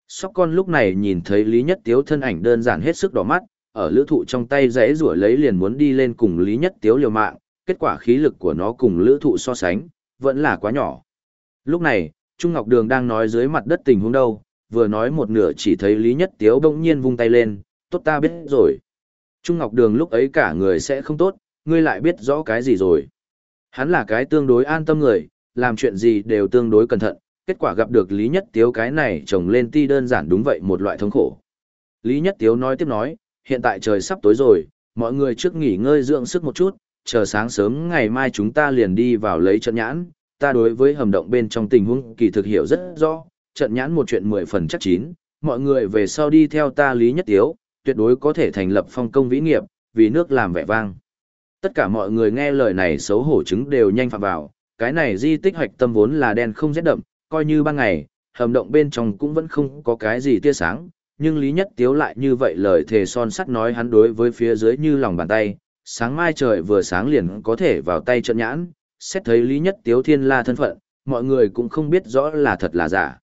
Sóc con lúc này nhìn thấy Lý Nhất Tiếu thân ảnh đơn giản hết sức đỏ mắt, ở lữ thụ trong tay rẽ rủa lấy liền muốn đi lên cùng Lý Nhất Tiếu liều mạng, kết quả khí lực của nó cùng lữ thụ so sánh, vẫn là quá nhỏ. Lúc này, Trung Ngọc Đường đang nói dưới mặt đất tình huống đâu, vừa nói một nửa chỉ thấy Lý Nhất Tiếu bỗng nhiên vung tay lên, tốt ta biết rồi. Trung Ngọc Đường lúc ấy cả người sẽ không tốt, ngươi lại biết rõ cái gì rồi. Hắn là cái tương đối an tâm người, làm chuyện gì đều tương đối cẩn thận, kết quả gặp được Lý Nhất Tiếu cái này trồng lên ti đơn giản đúng vậy một loại thống khổ. Lý Nhất Tiếu nói tiếp nói, hiện tại trời sắp tối rồi, mọi người trước nghỉ ngơi dưỡng sức một chút, chờ sáng sớm ngày mai chúng ta liền đi vào lấy trận nhãn, ta đối với hầm động bên trong tình huống kỳ thực hiểu rất rõ, trận nhãn một chuyện mười phần chắc chín, mọi người về sau đi theo ta Lý Nhất Tiếu, tuyệt đối có thể thành lập phong công vĩ nghiệp, vì nước làm vẻ vang. Tất cả mọi người nghe lời này xấu hổ chứng đều nhanh phạm vào, cái này di tích hoạch tâm vốn là đen không rét đậm, coi như ban ngày, hầm động bên trong cũng vẫn không có cái gì tia sáng, nhưng Lý Nhất Tiếu lại như vậy lời thề son sắt nói hắn đối với phía dưới như lòng bàn tay, sáng mai trời vừa sáng liền có thể vào tay trận nhãn, xét thấy Lý Nhất Tiếu thiên la thân phận, mọi người cũng không biết rõ là thật là giả.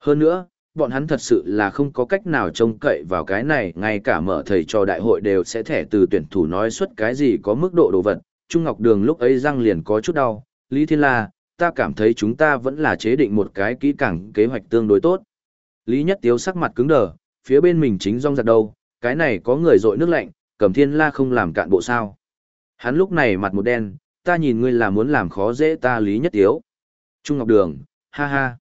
Hơn nữa, bọn hắn thật sự là không có cách nào trông cậy vào cái này, ngay cả mở thầy cho đại hội đều sẽ thẻ từ tuyển thủ nói xuất cái gì có mức độ đồ vật. Trung Ngọc Đường lúc ấy răng liền có chút đau, Lý Thiên La, ta cảm thấy chúng ta vẫn là chế định một cái kỹ càng kế hoạch tương đối tốt. Lý Nhất Tiếu sắc mặt cứng đờ, phía bên mình chính rong giặt đâu, cái này có người dội nước lạnh, cầm Thiên La không làm cạn bộ sao. Hắn lúc này mặt một đen, ta nhìn ngươi là muốn làm khó dễ ta Lý Nhất Tiếu. Trung Ngọc Đường, ha ha.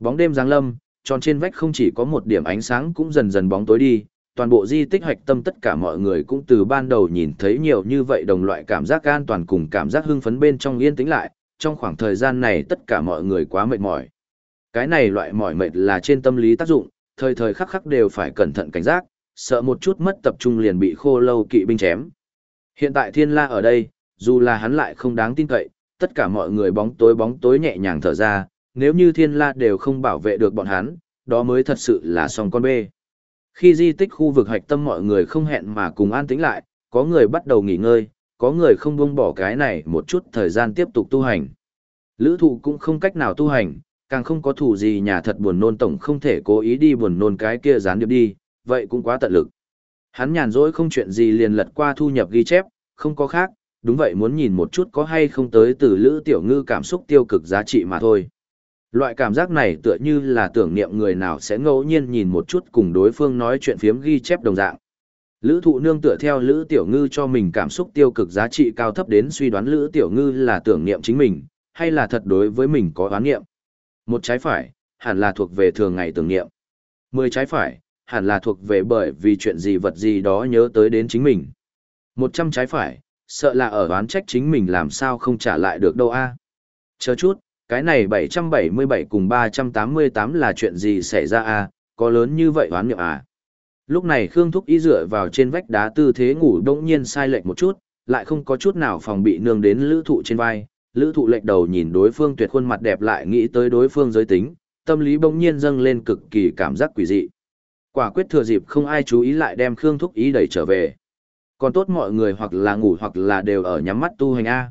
Bóng đêm giáng lâm, tròn trên vách không chỉ có một điểm ánh sáng cũng dần dần bóng tối đi, toàn bộ di tích hoạch tâm tất cả mọi người cũng từ ban đầu nhìn thấy nhiều như vậy đồng loại cảm giác an toàn cùng cảm giác hưng phấn bên trong yên tĩnh lại, trong khoảng thời gian này tất cả mọi người quá mệt mỏi. Cái này loại mỏi mệt là trên tâm lý tác dụng, thời thời khắc khắc đều phải cẩn thận cảnh giác, sợ một chút mất tập trung liền bị khô lâu kỵ binh chém. Hiện tại thiên la ở đây, dù là hắn lại không đáng tin cậy, tất cả mọi người bóng tối bóng tối nhẹ nhàng thở ra, nếu như thiên la đều không bảo vệ được bọn hắn, đó mới thật sự là song con bê. Khi di tích khu vực hạch tâm mọi người không hẹn mà cùng an tĩnh lại, có người bắt đầu nghỉ ngơi, có người không buông bỏ cái này một chút thời gian tiếp tục tu hành. Lữ thụ cũng không cách nào tu hành, càng không có thủ gì nhà thật buồn nôn tổng không thể cố ý đi buồn nôn cái kia gián điệp đi, vậy cũng quá tận lực. Hắn nhàn rỗi không chuyện gì liền lật qua thu nhập ghi chép, không có khác, đúng vậy muốn nhìn một chút có hay không tới từ Lữ Tiểu Ngư cảm xúc tiêu cực giá trị mà thôi. Loại cảm giác này tựa như là tưởng niệm người nào sẽ ngẫu nhiên nhìn một chút cùng đối phương nói chuyện phiếm ghi chép đồng dạng. Lữ thụ nương tựa theo Lữ Tiểu Ngư cho mình cảm xúc tiêu cực giá trị cao thấp đến suy đoán Lữ Tiểu Ngư là tưởng niệm chính mình, hay là thật đối với mình có oán niệm. Một trái phải, hẳn là thuộc về thường ngày tưởng niệm. Mười trái phải, hẳn là thuộc về bởi vì chuyện gì vật gì đó nhớ tới đến chính mình. Một trăm trái phải, sợ là ở oán trách chính mình làm sao không trả lại được đâu a. Chờ chút, cái này 777 cùng 388 là chuyện gì xảy ra a, có lớn như vậy hoán niệm à? Lúc này Khương Thúc y dựa vào trên vách đá tư thế ngủ đông nhiên sai lệch một chút, lại không có chút nào phòng bị nương đến lữ thụ trên vai. Lữ thụ lệch đầu nhìn đối phương tuyệt khuôn mặt đẹp lại nghĩ tới đối phương giới tính, tâm lý bỗng nhiên dâng lên cực kỳ cảm giác quỷ dị. Quả quyết thừa dịp không ai chú ý lại đem Khương Thúc ý đẩy trở về. Còn tốt mọi người hoặc là ngủ hoặc là đều ở nhắm mắt tu hành A.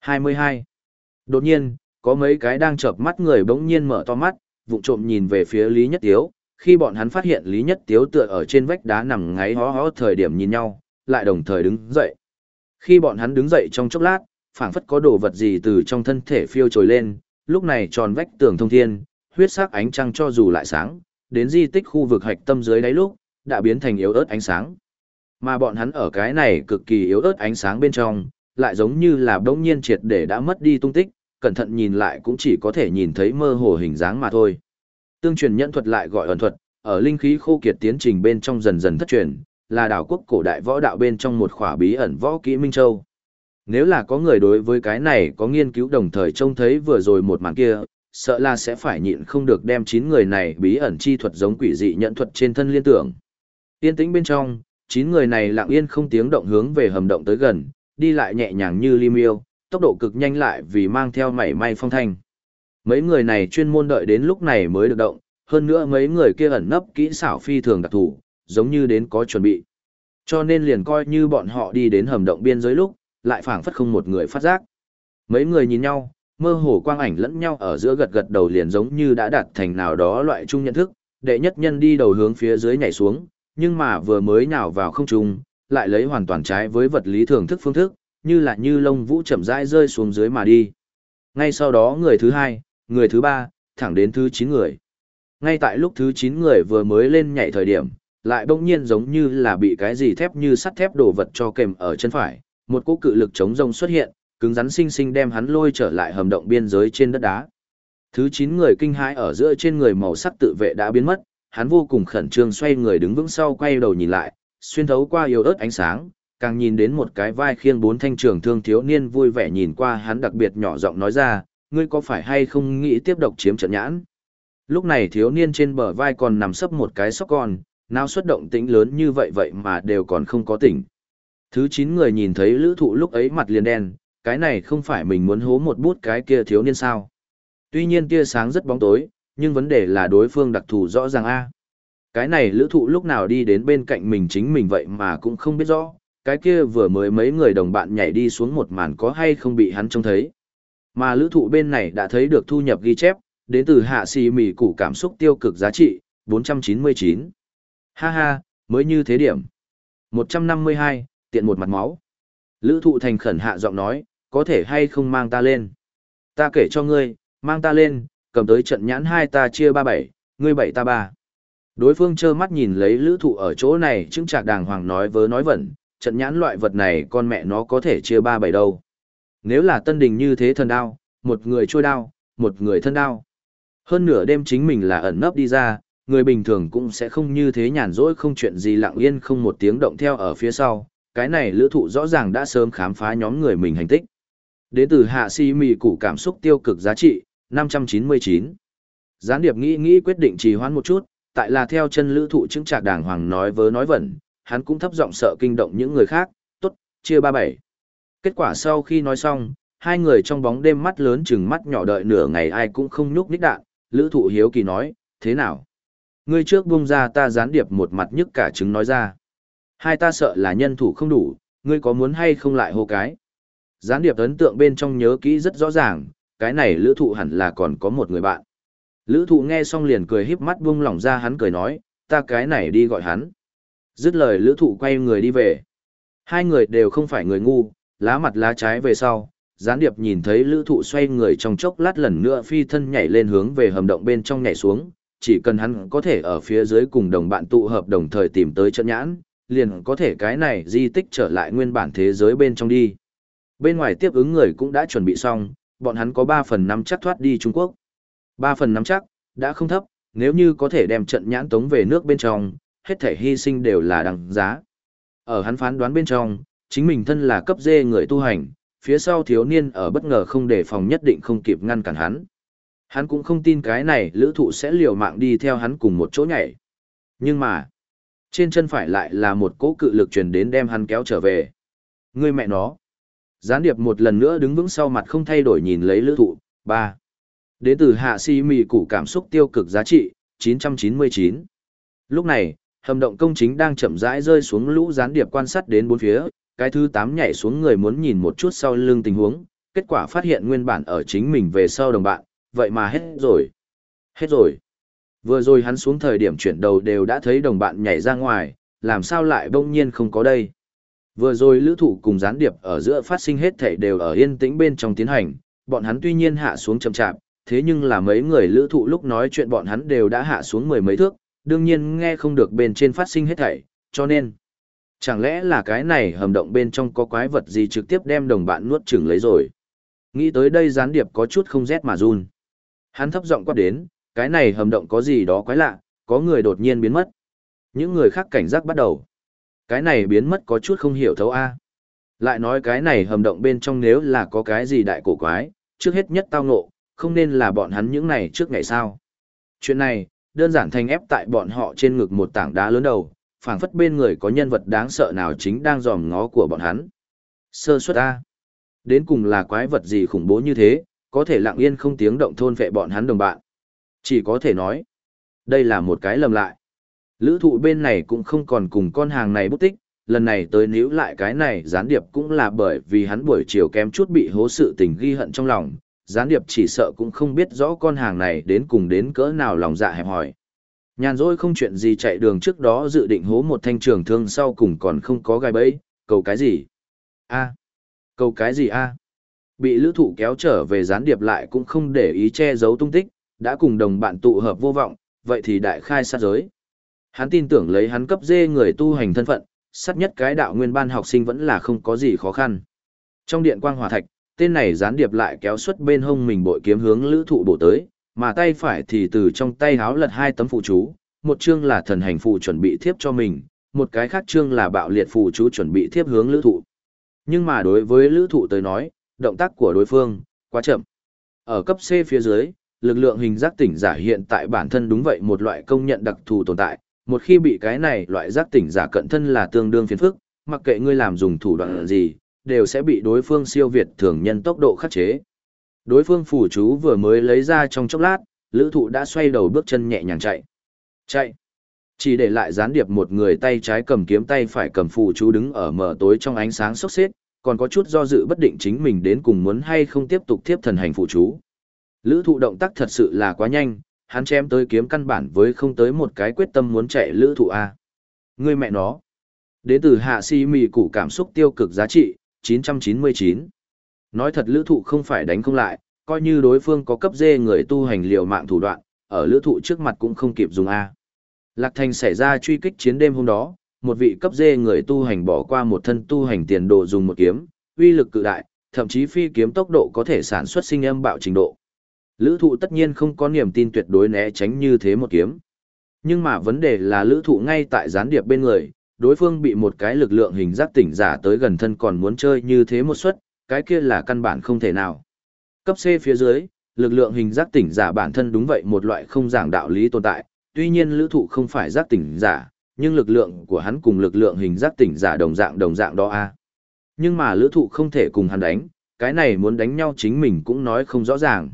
22. Đột nhiên, có mấy cái đang chợp mắt người bỗng nhiên mở to mắt, vụng trộm nhìn về phía Lý Nhất Tiếu, khi bọn hắn phát hiện Lý Nhất Tiếu tựa ở trên vách đá nằm ngáy hó hó thời điểm nhìn nhau, lại đồng thời đứng dậy. Khi bọn hắn đứng dậy trong chốc lát, phảng phất có đồ vật gì từ trong thân thể phiêu trồi lên, lúc này tròn vách tường thông thiên, huyết sắc ánh trăng cho dù lại sáng, đến di tích khu vực hạch tâm dưới đáy lúc, đã biến thành yếu ớt ánh sáng. Mà bọn hắn ở cái này cực kỳ yếu ớt ánh sáng bên trong, lại giống như là đống nhiên triệt để đã mất đi tung tích, cẩn thận nhìn lại cũng chỉ có thể nhìn thấy mơ hồ hình dáng mà thôi. Tương truyền nhận thuật lại gọi ẩn thuật, ở linh khí khô kiệt tiến trình bên trong dần dần thất truyền, là đảo quốc cổ đại võ đạo bên trong một khỏa bí ẩn võ kỹ Minh Châu. Nếu là có người đối với cái này có nghiên cứu đồng thời trông thấy vừa rồi một màn kia, sợ là sẽ phải nhịn không được đem chín người này bí ẩn chi thuật giống quỷ dị nhận thuật trên thân liên tưởng. Yên tĩnh bên trong, chín người này lặng yên không tiếng động hướng về hầm động tới gần, đi lại nhẹ nhàng như li miêu, tốc độ cực nhanh lại vì mang theo mảy may phong thanh. Mấy người này chuyên môn đợi đến lúc này mới được động, hơn nữa mấy người kia ẩn nấp kỹ xảo phi thường đặc thủ, giống như đến có chuẩn bị. Cho nên liền coi như bọn họ đi đến hầm động biên giới lúc, lại phảng phất không một người phát giác. Mấy người nhìn nhau, mơ hồ quang ảnh lẫn nhau ở giữa gật gật đầu liền giống như đã đạt thành nào đó loại chung nhận thức, đệ nhất nhân đi đầu hướng phía dưới nhảy xuống, nhưng mà vừa mới nhào vào không trung, lại lấy hoàn toàn trái với vật lý thường thức phương thức, như là như lông vũ chậm rãi rơi xuống dưới mà đi. Ngay sau đó người thứ hai, người thứ ba, thẳng đến thứ chín người. Ngay tại lúc thứ chín người vừa mới lên nhảy thời điểm, lại bỗng nhiên giống như là bị cái gì thép như sắt thép đổ vật cho kèm ở chân phải, một cỗ cự lực chống rông xuất hiện, cứng rắn sinh sinh đem hắn lôi trở lại hầm động biên giới trên đất đá. Thứ 9 người kinh hãi ở giữa trên người màu sắc tự vệ đã biến mất, hắn vô cùng khẩn trương xoay người đứng vững sau quay đầu nhìn lại, xuyên thấu qua yếu ớt ánh sáng, càng nhìn đến một cái vai khiêng bốn thanh trường thương thiếu niên vui vẻ nhìn qua hắn đặc biệt nhỏ giọng nói ra, ngươi có phải hay không nghĩ tiếp độc chiếm trận nhãn? Lúc này thiếu niên trên bờ vai còn nằm sấp một cái sóc con, nào xuất động tĩnh lớn như vậy vậy mà đều còn không có tỉnh. Thứ 9 người nhìn thấy lữ thụ lúc ấy mặt liền đen, cái này không phải mình muốn hố một bút cái kia thiếu niên sao. Tuy nhiên tia sáng rất bóng tối, nhưng vấn đề là đối phương đặc thù rõ ràng a. Cái này lữ thụ lúc nào đi đến bên cạnh mình chính mình vậy mà cũng không biết rõ, cái kia vừa mới mấy người đồng bạn nhảy đi xuống một màn có hay không bị hắn trông thấy. Mà lữ thụ bên này đã thấy được thu nhập ghi chép, đến từ hạ xì mỉ củ cảm xúc tiêu cực giá trị, 499. Ha ha, mới như thế điểm. 152, tiện một mặt máu. Lữ thụ thành khẩn hạ giọng nói, có thể hay không mang ta lên. Ta kể cho ngươi, mang ta lên, cầm tới trận nhãn hai ta chia ba bảy, ngươi bảy ta ba. Đối phương trơ mắt nhìn lấy lữ thụ ở chỗ này chứng trạc đàng hoàng nói vớ nói vẩn, trận nhãn loại vật này con mẹ nó có thể chia ba bảy đâu. Nếu là tân đình như thế thần đao, một người trôi đao, một người thân đao. Hơn nửa đêm chính mình là ẩn nấp đi ra, người bình thường cũng sẽ không như thế nhàn rỗi không chuyện gì lặng yên không một tiếng động theo ở phía sau. Cái này lữ thụ rõ ràng đã sớm khám phá nhóm người mình hành tích. Đến từ hạ si mì củ cảm xúc tiêu cực giá trị, 599. Gián điệp nghĩ nghĩ quyết định trì hoãn một chút, tại là theo chân lữ thụ chứng trạc đàng hoàng nói vớ nói vẩn, hắn cũng thấp giọng sợ kinh động những người khác, tốt, chia 37. Kết quả sau khi nói xong, hai người trong bóng đêm mắt lớn chừng mắt nhỏ đợi nửa ngày ai cũng không nhúc nhích đạn, lữ thụ hiếu kỳ nói, thế nào? Ngươi trước buông ra ta gián điệp một mặt nhức cả trứng nói ra. Hai ta sợ là nhân thủ không đủ, ngươi có muốn hay không lại hô cái? Gián điệp ấn tượng bên trong nhớ kỹ rất rõ ràng, cái này lữ thụ hẳn là còn có một người bạn. Lữ thụ nghe xong liền cười híp mắt buông lỏng ra hắn cười nói, ta cái này đi gọi hắn. Dứt lời lữ thụ quay người đi về. Hai người đều không phải người ngu, lá mặt lá trái về sau, gián điệp nhìn thấy lữ thụ xoay người trong chốc lát lần nữa phi thân nhảy lên hướng về hầm động bên trong nhảy xuống, chỉ cần hắn có thể ở phía dưới cùng đồng bạn tụ hợp đồng thời tìm tới trận nhãn, liền có thể cái này di tích trở lại nguyên bản thế giới bên trong đi. Bên ngoài tiếp ứng người cũng đã chuẩn bị xong, bọn hắn có 3 phần 5 chắc thoát đi Trung Quốc. 3 phần 5 chắc, đã không thấp, nếu như có thể đem trận nhãn tống về nước bên trong, hết thể hy sinh đều là đằng giá. Ở hắn phán đoán bên trong, chính mình thân là cấp dê người tu hành, phía sau thiếu niên ở bất ngờ không đề phòng nhất định không kịp ngăn cản hắn. Hắn cũng không tin cái này lữ thụ sẽ liều mạng đi theo hắn cùng một chỗ nhảy. Nhưng mà, trên chân phải lại là một cỗ cự lực truyền đến đem hắn kéo trở về. Người mẹ nó. Gián điệp một lần nữa đứng vững sau mặt không thay đổi nhìn lấy lữ thụ. 3. Đến từ hạ si mì củ cảm xúc tiêu cực giá trị, 999. Lúc này, hầm động công chính đang chậm rãi rơi xuống lũ gián điệp quan sát đến bốn phía, cái thứ tám nhảy xuống người muốn nhìn một chút sau lưng tình huống, kết quả phát hiện nguyên bản ở chính mình về sau đồng bạn, vậy mà hết rồi. Hết rồi. Vừa rồi hắn xuống thời điểm chuyển đầu đều đã thấy đồng bạn nhảy ra ngoài, làm sao lại bỗng nhiên không có đây. Vừa rồi lữ thủ cùng gián điệp ở giữa phát sinh hết thảy đều ở yên tĩnh bên trong tiến hành, bọn hắn tuy nhiên hạ xuống chậm chạp, thế nhưng là mấy người lữ thụ lúc nói chuyện bọn hắn đều đã hạ xuống mười mấy thước, đương nhiên nghe không được bên trên phát sinh hết thảy, cho nên, chẳng lẽ là cái này hầm động bên trong có quái vật gì trực tiếp đem đồng bạn nuốt chửng lấy rồi. Nghĩ tới đây gián điệp có chút không rét mà run. Hắn thấp giọng quát đến, cái này hầm động có gì đó quái lạ, có người đột nhiên biến mất. Những người khác cảnh giác bắt đầu. Cái này biến mất có chút không hiểu thấu a. Lại nói cái này hầm động bên trong nếu là có cái gì đại cổ quái, trước hết nhất tao ngộ, không nên là bọn hắn những này trước ngày sao. Chuyện này, đơn giản thành ép tại bọn họ trên ngực một tảng đá lớn đầu, phảng phất bên người có nhân vật đáng sợ nào chính đang dòm ngó của bọn hắn. Sơ suất A. Đến cùng là quái vật gì khủng bố như thế, có thể lặng yên không tiếng động thôn vệ bọn hắn đồng bạn. Chỉ có thể nói, đây là một cái lầm lại. Lữ thụ bên này cũng không còn cùng con hàng này bút tích, lần này tới níu lại cái này gián điệp cũng là bởi vì hắn buổi chiều kém chút bị hố sự tình ghi hận trong lòng, gián điệp chỉ sợ cũng không biết rõ con hàng này đến cùng đến cỡ nào lòng dạ hẹp hòi. Nhàn rỗi không chuyện gì chạy đường trước đó dự định hố một thanh trường thương sau cùng còn không có gai bẫy, cầu cái gì? a cầu cái gì a Bị lữ thụ kéo trở về gián điệp lại cũng không để ý che giấu tung tích, đã cùng đồng bạn tụ hợp vô vọng, vậy thì đại khai sát giới. Hắn tin tưởng lấy hắn cấp dê người tu hành thân phận, sát nhất cái đạo nguyên ban học sinh vẫn là không có gì khó khăn. Trong điện quang hòa thạch, tên này gián điệp lại kéo xuất bên hông mình bội kiếm hướng lữ thụ bổ tới, mà tay phải thì từ trong tay háo lật hai tấm phụ chú, một chương là thần hành phụ chuẩn bị thiếp cho mình, một cái khác chương là bạo liệt phụ chú chuẩn bị thiếp hướng lữ thụ. Nhưng mà đối với lữ thụ tới nói, động tác của đối phương, quá chậm. Ở cấp C phía dưới, lực lượng hình giác tỉnh giả hiện tại bản thân đúng vậy một loại công nhận đặc thù tồn tại, một khi bị cái này loại giác tỉnh giả cận thân là tương đương phiền phức, mặc kệ ngươi làm dùng thủ đoạn gì, đều sẽ bị đối phương siêu việt thường nhân tốc độ khắc chế. Đối phương phủ chú vừa mới lấy ra trong chốc lát, lữ thụ đã xoay đầu bước chân nhẹ nhàng chạy. Chạy. Chỉ để lại gián điệp một người tay trái cầm kiếm tay phải cầm phù chú đứng ở mở tối trong ánh sáng sốc xếp, còn có chút do dự bất định chính mình đến cùng muốn hay không tiếp tục tiếp thần hành phù chú. Lữ thụ động tác thật sự là quá nhanh, hắn chém tới kiếm căn bản với không tới một cái quyết tâm muốn chạy lữ thụ A. Người mẹ nó. Đến từ hạ si mì củ cảm xúc tiêu cực giá trị, 999. Nói thật lữ thụ không phải đánh không lại, coi như đối phương có cấp dê người tu hành liều mạng thủ đoạn, ở lữ thụ trước mặt cũng không kịp dùng A. Lạc Thành xảy ra truy kích chiến đêm hôm đó, một vị cấp dê người tu hành bỏ qua một thân tu hành tiền đồ dùng một kiếm, uy lực cự đại, thậm chí phi kiếm tốc độ có thể sản xuất sinh âm bạo trình độ. Lữ thụ tất nhiên không có niềm tin tuyệt đối né tránh như thế một kiếm. Nhưng mà vấn đề là lữ thụ ngay tại gián điệp bên người, đối phương bị một cái lực lượng hình giác tỉnh giả tới gần thân còn muốn chơi như thế một suất, cái kia là căn bản không thể nào. Cấp C phía dưới, lực lượng hình giác tỉnh giả bản thân đúng vậy một loại không giảng đạo lý tồn tại, tuy nhiên lữ thụ không phải giác tỉnh giả, nhưng lực lượng của hắn cùng lực lượng hình giác tỉnh giả đồng dạng đồng dạng đó a Nhưng mà lữ thụ không thể cùng hắn đánh, cái này muốn đánh nhau chính mình cũng nói không rõ ràng.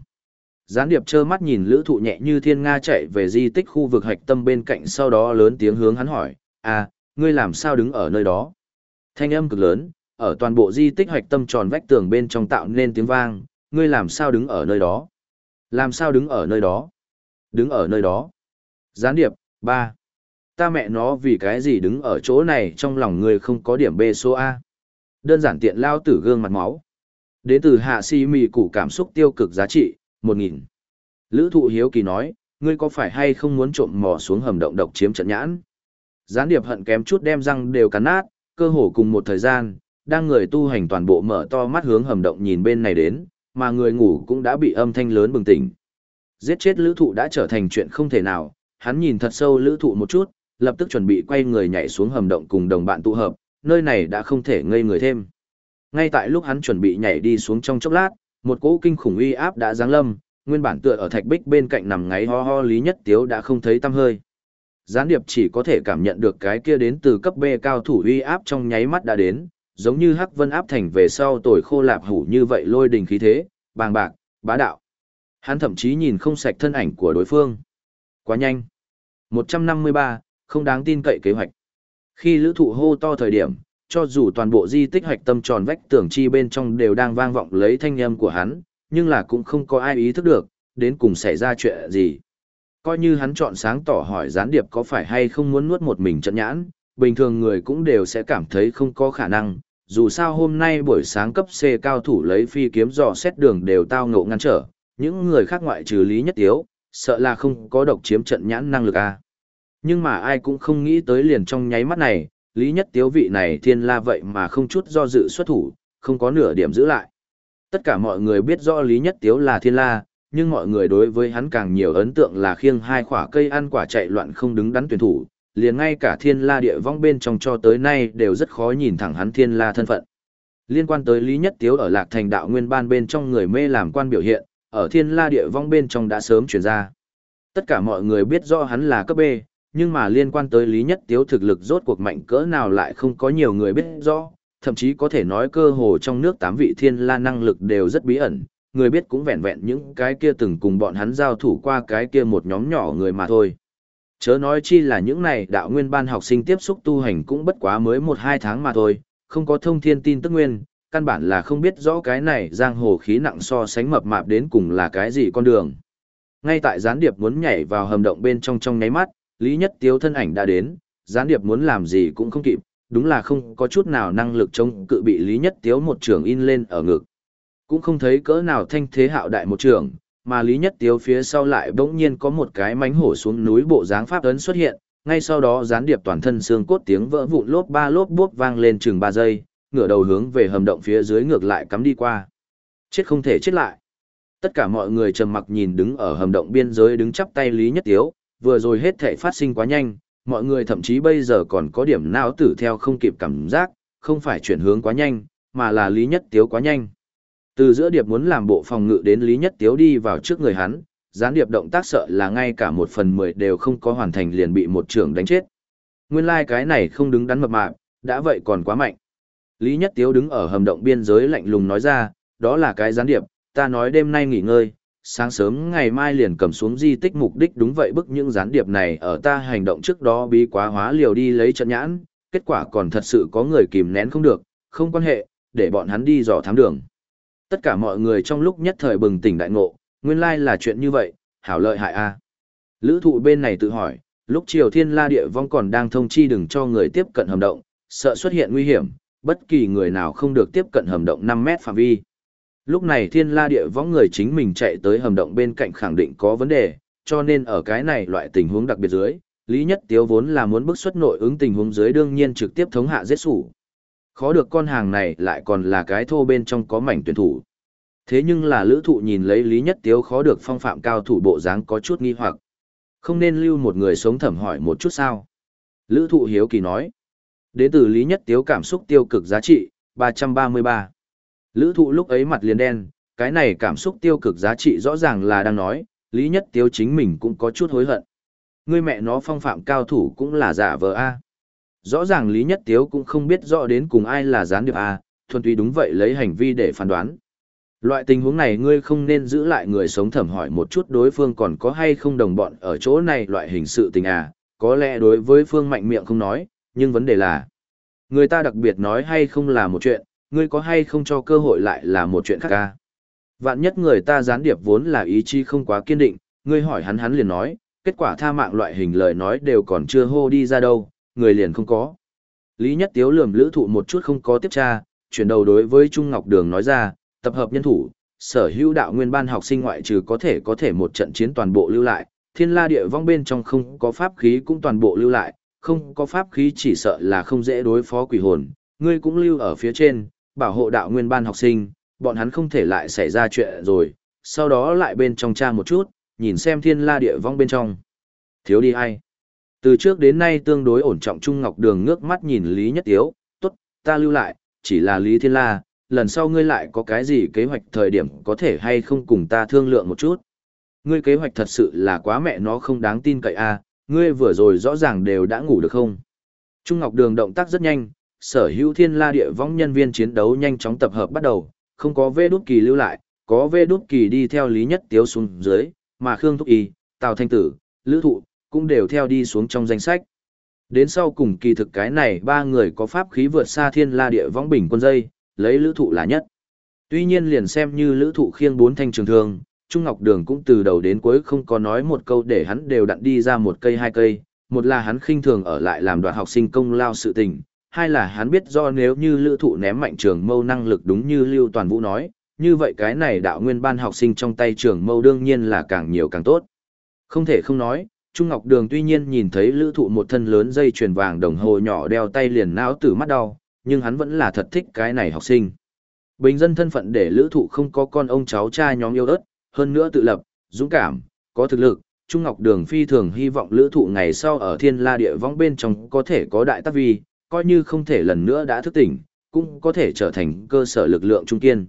Gián điệp trơ mắt nhìn lữ thụ nhẹ như thiên nga chạy về di tích khu vực hạch tâm bên cạnh sau đó lớn tiếng hướng hắn hỏi, à, ngươi làm sao đứng ở nơi đó? Thanh âm cực lớn, ở toàn bộ di tích hạch tâm tròn vách tường bên trong tạo nên tiếng vang, ngươi làm sao đứng ở nơi đó? Làm sao đứng ở nơi đó? Đứng ở nơi đó. Gián điệp, ba Ta mẹ nó vì cái gì đứng ở chỗ này trong lòng ngươi không có điểm B số A. Đơn giản tiện lao tử gương mặt máu. Đến từ hạ si mì củ cảm xúc tiêu cực giá trị, 1.000. Lữ thụ hiếu kỳ nói, ngươi có phải hay không muốn trộm mò xuống hầm động độc chiếm trận nhãn? Gián điệp hận kém chút đem răng đều cắn nát, cơ hồ cùng một thời gian, đang người tu hành toàn bộ mở to mắt hướng hầm động nhìn bên này đến, mà người ngủ cũng đã bị âm thanh lớn bừng tỉnh. Giết chết lữ thụ đã trở thành chuyện không thể nào, hắn nhìn thật sâu lữ thụ một chút, lập tức chuẩn bị quay người nhảy xuống hầm động cùng đồng bạn tụ hợp, nơi này đã không thể ngây người thêm. Ngay tại lúc hắn chuẩn bị nhảy đi xuống trong chốc lát, một cỗ kinh khủng uy áp đã giáng lâm, nguyên bản tựa ở thạch bích bên cạnh nằm ngáy ho ho Lý Nhất Tiếu đã không thấy tăm hơi. Gián điệp chỉ có thể cảm nhận được cái kia đến từ cấp B cao thủ uy áp trong nháy mắt đã đến, giống như Hắc Vân áp thành về sau tồi khô lạp hủ như vậy lôi đình khí thế, bàng bạc, bá đạo. Hắn thậm chí nhìn không sạch thân ảnh của đối phương. Quá nhanh. 153, không đáng tin cậy kế hoạch. Khi lữ thụ hô to thời điểm, cho dù toàn bộ di tích hoạch tâm tròn vách tưởng chi bên trong đều đang vang vọng lấy thanh âm của hắn, nhưng là cũng không có ai ý thức được, đến cùng xảy ra chuyện gì. Coi như hắn chọn sáng tỏ hỏi gián điệp có phải hay không muốn nuốt một mình trận nhãn, bình thường người cũng đều sẽ cảm thấy không có khả năng, dù sao hôm nay buổi sáng cấp C cao thủ lấy phi kiếm dò xét đường đều tao ngộ ngăn trở, những người khác ngoại trừ Lý Nhất Tiếu, sợ là không có độc chiếm trận nhãn năng lực a. Nhưng mà ai cũng không nghĩ tới liền trong nháy mắt này, Lý Nhất Tiếu vị này thiên la vậy mà không chút do dự xuất thủ, không có nửa điểm giữ lại. Tất cả mọi người biết rõ Lý Nhất Tiếu là thiên la, nhưng mọi người đối với hắn càng nhiều ấn tượng là khiêng hai quả cây ăn quả chạy loạn không đứng đắn tuyển thủ, liền ngay cả thiên la địa vong bên trong cho tới nay đều rất khó nhìn thẳng hắn thiên la thân phận. Liên quan tới Lý Nhất Tiếu ở Lạc Thành đạo nguyên ban bên trong người mê làm quan biểu hiện, ở thiên la địa vong bên trong đã sớm chuyển ra. Tất cả mọi người biết rõ hắn là cấp B, nhưng mà liên quan tới Lý Nhất Tiếu thực lực rốt cuộc mạnh cỡ nào lại không có nhiều người biết rõ, thậm chí có thể nói cơ hồ trong nước tám vị thiên la năng lực đều rất bí ẩn, người biết cũng vẹn vẹn những cái kia từng cùng bọn hắn giao thủ qua cái kia một nhóm nhỏ người mà thôi. Chớ nói chi là những này đạo nguyên ban học sinh tiếp xúc tu hành cũng bất quá mới một hai tháng mà thôi, không có thông thiên tin tức nguyên, căn bản là không biết rõ cái này giang hồ khí nặng so sánh mập mạp đến cùng là cái gì con đường. Ngay tại gián điệp muốn nhảy vào hầm động bên trong trong nháy mắt, Lý Nhất Tiếu thân ảnh đã đến, gián điệp muốn làm gì cũng không kịp, đúng là không có chút nào năng lực chống cự bị Lý Nhất Tiếu một trường in lên ở ngực. Cũng không thấy cỡ nào thanh thế hạo đại một trường, mà Lý Nhất Tiếu phía sau lại bỗng nhiên có một cái mánh hổ xuống núi bộ dáng pháp ấn xuất hiện, ngay sau đó gián điệp toàn thân xương cốt tiếng vỡ vụn lốp ba lốp bốp vang lên chừng 3 giây, ngửa đầu hướng về hầm động phía dưới ngược lại cắm đi qua. Chết không thể chết lại. Tất cả mọi người trầm mặc nhìn đứng ở hầm động biên giới đứng chắp tay Lý Nhất Tiếu, vừa rồi hết thể phát sinh quá nhanh, mọi người thậm chí bây giờ còn có điểm não tử theo không kịp cảm giác, không phải chuyển hướng quá nhanh, mà là Lý Nhất Tiếu quá nhanh. Từ giữa điệp muốn làm bộ phòng ngự đến Lý Nhất Tiếu đi vào trước người hắn, gián điệp động tác sợ là ngay cả một phần mười đều không có hoàn thành liền bị một trưởng đánh chết. Nguyên lai like cái này không đứng đắn mập mạp, đã vậy còn quá mạnh. Lý Nhất Tiếu đứng ở hầm động biên giới lạnh lùng nói ra, đó là cái gián điệp, ta nói đêm nay nghỉ ngơi, sáng sớm ngày mai liền cầm xuống di tích mục đích đúng vậy bức những gián điệp này ở ta hành động trước đó bí quá hóa liều đi lấy trận nhãn, kết quả còn thật sự có người kìm nén không được, không quan hệ, để bọn hắn đi dò thám đường. Tất cả mọi người trong lúc nhất thời bừng tỉnh đại ngộ, nguyên lai là chuyện như vậy, hảo lợi hại a. Lữ thụ bên này tự hỏi, lúc Triều Thiên La Địa Vong còn đang thông chi đừng cho người tiếp cận hầm động, sợ xuất hiện nguy hiểm, bất kỳ người nào không được tiếp cận hầm động 5 mét phạm vi. Lúc này thiên la địa võng người chính mình chạy tới hầm động bên cạnh khẳng định có vấn đề, cho nên ở cái này loại tình huống đặc biệt dưới, Lý Nhất Tiếu vốn là muốn bức xuất nội ứng tình huống dưới đương nhiên trực tiếp thống hạ giết sủ. Khó được con hàng này lại còn là cái thô bên trong có mảnh tuyển thủ. Thế nhưng là lữ thụ nhìn lấy Lý Nhất Tiếu khó được phong phạm cao thủ bộ dáng có chút nghi hoặc. Không nên lưu một người sống thẩm hỏi một chút sao. Lữ thụ hiếu kỳ nói. Đến từ Lý Nhất Tiếu cảm xúc tiêu cực giá trị, 333. Lữ thụ lúc ấy mặt liền đen, cái này cảm xúc tiêu cực giá trị rõ ràng là đang nói, Lý Nhất Tiếu chính mình cũng có chút hối hận. Người mẹ nó phong phạm cao thủ cũng là giả vờ A. Rõ ràng Lý Nhất Tiếu cũng không biết rõ đến cùng ai là gián điệp A, thuần túy đúng vậy lấy hành vi để phán đoán. Loại tình huống này ngươi không nên giữ lại người sống thẩm hỏi một chút đối phương còn có hay không đồng bọn ở chỗ này loại hình sự tình à, có lẽ đối với phương mạnh miệng không nói, nhưng vấn đề là người ta đặc biệt nói hay không là một chuyện, ngươi có hay không cho cơ hội lại là một chuyện khác ca. Vạn nhất người ta gián điệp vốn là ý chí không quá kiên định, ngươi hỏi hắn hắn liền nói, kết quả tha mạng loại hình lời nói đều còn chưa hô đi ra đâu, người liền không có. Lý Nhất Tiếu lườm lữ thụ một chút không có tiếp tra, chuyển đầu đối với Trung Ngọc Đường nói ra, tập hợp nhân thủ, sở hữu đạo nguyên ban học sinh ngoại trừ có thể có thể một trận chiến toàn bộ lưu lại, thiên la địa vong bên trong không có pháp khí cũng toàn bộ lưu lại, không có pháp khí chỉ sợ là không dễ đối phó quỷ hồn, ngươi cũng lưu ở phía trên, bảo hộ đạo nguyên ban học sinh, bọn hắn không thể lại xảy ra chuyện rồi, sau đó lại bên trong tra một chút, nhìn xem thiên la địa vong bên trong. Thiếu đi ai? Từ trước đến nay tương đối ổn trọng Trung Ngọc Đường ngước mắt nhìn Lý Nhất Tiếu, tốt, ta lưu lại, chỉ là Lý Thiên La, lần sau ngươi lại có cái gì kế hoạch thời điểm có thể hay không cùng ta thương lượng một chút. Ngươi kế hoạch thật sự là quá mẹ nó không đáng tin cậy a, à, ngươi vừa rồi rõ ràng đều đã ngủ được không? Trung Ngọc Đường động tác rất nhanh, sở hữu thiên la địa võng nhân viên chiến đấu nhanh chóng tập hợp bắt đầu, không có vê đút kỳ lưu lại, có vê đút kỳ đi theo Lý Nhất Tiếu xuống dưới, mà Khương Thúc Y, Tào Thanh Tử, Lữ Thụ, cũng đều theo đi xuống trong danh sách. Đến sau cùng kỳ thực cái này ba người có pháp khí vượt xa thiên la địa võng bình quân dây, lấy lữ thụ là nhất. Tuy nhiên liền xem như lữ thụ khiêng bốn thanh trường thương, Trung Ngọc Đường cũng từ đầu đến cuối không có nói một câu để hắn đều đặn đi ra một cây hai cây, một là hắn khinh thường ở lại làm đoạn học sinh công lao sự tình, hai là hắn biết do nếu như lữ thụ ném mạnh trường mâu năng lực đúng như Lưu Toàn Vũ nói, như vậy cái này đạo nguyên ban học sinh trong tay trường mâu đương nhiên là càng nhiều càng tốt. Không thể không nói, Trung Ngọc Đường tuy nhiên nhìn thấy lữ thụ một thân lớn dây chuyền vàng đồng hồ nhỏ đeo tay liền não tử mắt đau, nhưng hắn vẫn là thật thích cái này học sinh. Bình dân thân phận để lữ thụ không có con ông cháu trai nhóm yêu ớt, hơn nữa tự lập, dũng cảm, có thực lực. Trung Ngọc Đường phi thường hy vọng lữ thụ ngày sau ở thiên la địa vong bên trong có thể có đại tác vi, coi như không thể lần nữa đã thức tỉnh, cũng có thể trở thành cơ sở lực lượng trung kiên.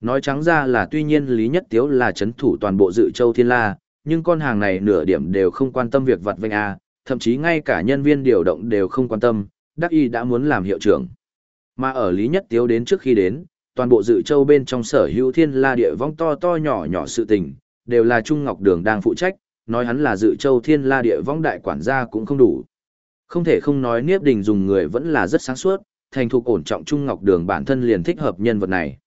Nói trắng ra là tuy nhiên Lý Nhất Tiếu là chấn thủ toàn bộ dự châu thiên la, nhưng con hàng này nửa điểm đều không quan tâm việc vặt vanh A, thậm chí ngay cả nhân viên điều động đều không quan tâm, đắc y đã muốn làm hiệu trưởng. Mà ở Lý Nhất Tiếu đến trước khi đến, toàn bộ dự châu bên trong sở hữu thiên la địa vong to to nhỏ nhỏ sự tình, đều là Trung Ngọc Đường đang phụ trách, nói hắn là dự châu thiên la địa vong đại quản gia cũng không đủ. Không thể không nói Niếp Đình dùng người vẫn là rất sáng suốt, thành thục ổn trọng Trung Ngọc Đường bản thân liền thích hợp nhân vật này.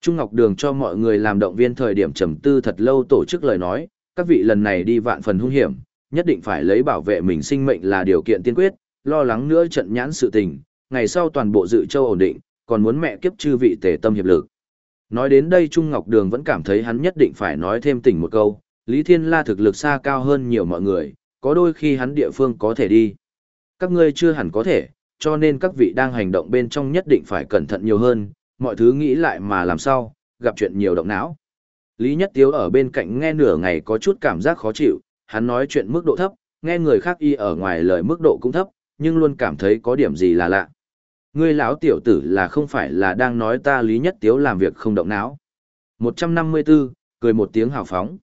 Trung Ngọc Đường cho mọi người làm động viên thời điểm trầm tư thật lâu tổ chức lời nói, các vị lần này đi vạn phần hung hiểm, nhất định phải lấy bảo vệ mình sinh mệnh là điều kiện tiên quyết, lo lắng nữa trận nhãn sự tình, ngày sau toàn bộ dự châu ổn định, còn muốn mẹ kiếp chư vị tề tâm hiệp lực. Nói đến đây Trung Ngọc Đường vẫn cảm thấy hắn nhất định phải nói thêm tỉnh một câu, Lý Thiên La thực lực xa cao hơn nhiều mọi người, có đôi khi hắn địa phương có thể đi. Các ngươi chưa hẳn có thể, cho nên các vị đang hành động bên trong nhất định phải cẩn thận nhiều hơn, mọi thứ nghĩ lại mà làm sao, gặp chuyện nhiều động não. Lý Nhất Tiếu ở bên cạnh nghe nửa ngày có chút cảm giác khó chịu, hắn nói chuyện mức độ thấp, nghe người khác y ở ngoài lời mức độ cũng thấp, nhưng luôn cảm thấy có điểm gì là lạ. Ngươi lão tiểu tử là không phải là đang nói ta Lý Nhất Tiếu làm việc không động não. 154, cười một tiếng hào phóng.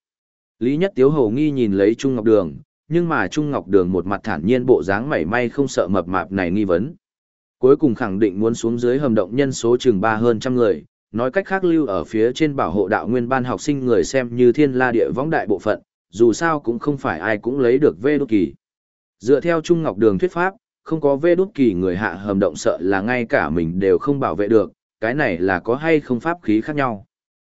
Lý Nhất Tiếu hầu nghi nhìn lấy Trung Ngọc Đường, nhưng mà Trung Ngọc Đường một mặt thản nhiên bộ dáng mảy may không sợ mập mạp này nghi vấn. Cuối cùng khẳng định muốn xuống dưới hầm động nhân số chừng ba hơn trăm người, nói cách khác lưu ở phía trên bảo hộ đạo nguyên ban học sinh người xem như thiên la địa võng đại bộ phận, dù sao cũng không phải ai cũng lấy được vê đốt kỳ. Dựa theo Trung Ngọc Đường thuyết pháp, không có vê đốt kỳ người hạ hầm động sợ là ngay cả mình đều không bảo vệ được, cái này là có hay không pháp khí khác nhau.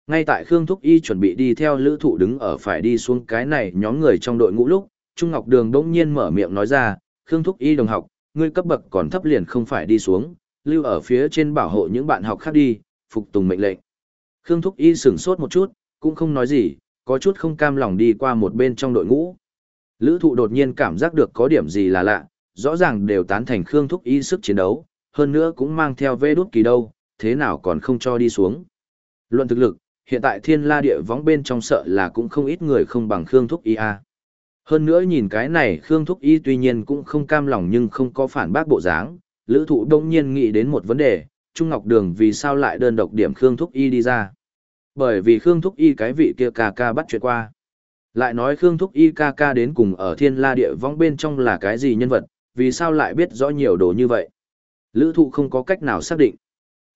Ngay tại Khương Thúc Y chuẩn bị đi theo lữ thụ đứng ở phải đi xuống cái này nhóm người trong đội ngũ lúc, Trung Ngọc Đường đỗng nhiên mở miệng nói ra, Khương Thúc Y đồng học, ngươi cấp bậc còn thấp liền không phải đi xuống, lưu ở phía trên bảo hộ những bạn học khác đi, phục tùng mệnh lệnh. Khương Thúc Y sửng sốt một chút, cũng không nói gì, có chút không cam lòng đi qua một bên trong đội ngũ. Lữ thụ đột nhiên cảm giác được có điểm gì là lạ, rõ ràng đều tán thành Khương Thúc Y sức chiến đấu, hơn nữa cũng mang theo vê đút kỳ đâu, thế nào còn không cho đi xuống. Luận thực lực, hiện tại thiên la địa võng bên trong sợ là cũng không ít người không bằng Khương Thúc Y a. Hơn nữa nhìn cái này Khương Thúc Y tuy nhiên cũng không cam lòng nhưng không có phản bác bộ dáng, lữ thụ đông nhiên nghĩ đến một vấn đề, Trung Ngọc Đường vì sao lại đơn độc điểm Khương Thúc Y đi ra. Bởi vì Khương Thúc Y cái vị kia ca ca bắt chuyện qua. Lại nói Khương Thúc Y ca ca đến cùng ở thiên la địa vong bên trong là cái gì nhân vật, vì sao lại biết rõ nhiều đồ như vậy. Lữ thụ không có cách nào xác định.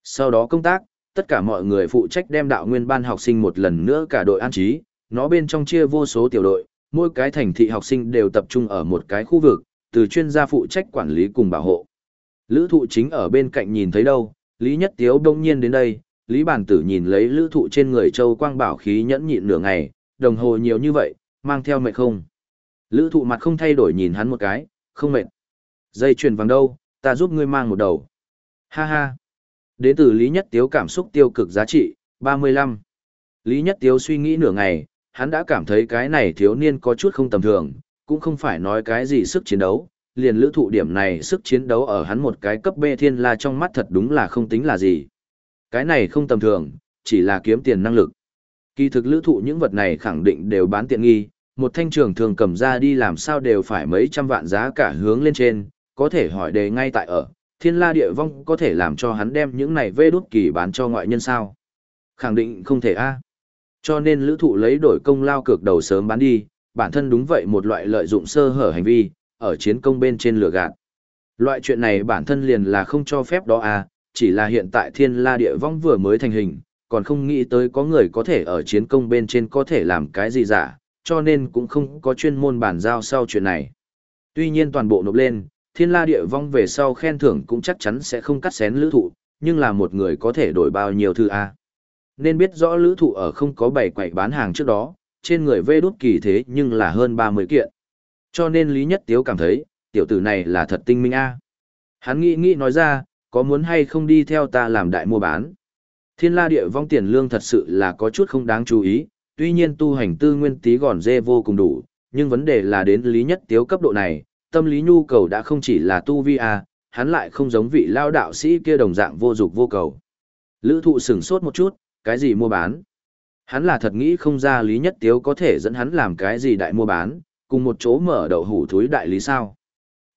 Sau đó công tác, tất cả mọi người phụ trách đem đạo nguyên ban học sinh một lần nữa cả đội an trí, nó bên trong chia vô số tiểu đội, mỗi cái thành thị học sinh đều tập trung ở một cái khu vực, từ chuyên gia phụ trách quản lý cùng bảo hộ. Lữ thụ chính ở bên cạnh nhìn thấy đâu, Lý Nhất Tiếu đông nhiên đến đây, Lý Bản Tử nhìn lấy lữ thụ trên người châu quang bảo khí nhẫn nhịn nửa ngày, đồng hồ nhiều như vậy, mang theo mệt không. Lữ thụ mặt không thay đổi nhìn hắn một cái, không mệt. Dây chuyền vàng đâu, ta giúp ngươi mang một đầu. Ha ha. Đến từ Lý Nhất Tiếu cảm xúc tiêu cực giá trị, 35. Lý Nhất Tiếu suy nghĩ nửa ngày, hắn đã cảm thấy cái này thiếu niên có chút không tầm thường, cũng không phải nói cái gì sức chiến đấu, liền lữ thụ điểm này sức chiến đấu ở hắn một cái cấp B thiên la trong mắt thật đúng là không tính là gì. Cái này không tầm thường, chỉ là kiếm tiền năng lực. Kỳ thực lữ thụ những vật này khẳng định đều bán tiện nghi, một thanh trường thường cầm ra đi làm sao đều phải mấy trăm vạn giá cả hướng lên trên, có thể hỏi đề ngay tại ở, thiên la địa vong có thể làm cho hắn đem những này vê đút kỳ bán cho ngoại nhân sao. Khẳng định không thể a Cho nên lữ thụ lấy đổi công lao cược đầu sớm bán đi, bản thân đúng vậy một loại lợi dụng sơ hở hành vi, ở chiến công bên trên lửa gạt. Loại chuyện này bản thân liền là không cho phép đó à, chỉ là hiện tại thiên la địa vong vừa mới thành hình, còn không nghĩ tới có người có thể ở chiến công bên trên có thể làm cái gì giả, cho nên cũng không có chuyên môn bản giao sau chuyện này. Tuy nhiên toàn bộ nộp lên, thiên la địa vong về sau khen thưởng cũng chắc chắn sẽ không cắt xén lữ thụ, nhưng là một người có thể đổi bao nhiêu thư A. À. Nên biết rõ lữ thụ ở không có bảy quậy bán hàng trước đó, trên người vê đút kỳ thế nhưng là hơn 30 kiện. Cho nên Lý Nhất Tiếu cảm thấy, tiểu tử này là thật tinh minh A. Hắn nghĩ nghĩ nói ra, có muốn hay không đi theo ta làm đại mua bán. Thiên la địa vong tiền lương thật sự là có chút không đáng chú ý, tuy nhiên tu hành tư nguyên tí gòn dê vô cùng đủ, nhưng vấn đề là đến Lý Nhất Tiếu cấp độ này, tâm lý nhu cầu đã không chỉ là tu vi A, hắn lại không giống vị lao đạo sĩ kia đồng dạng vô dục vô cầu. Lữ thụ sửng sốt một chút, cái gì mua bán? Hắn là thật nghĩ không ra Lý Nhất Tiếu có thể dẫn hắn làm cái gì đại mua bán, cùng một chỗ mở đậu hủ thúi đại lý sao.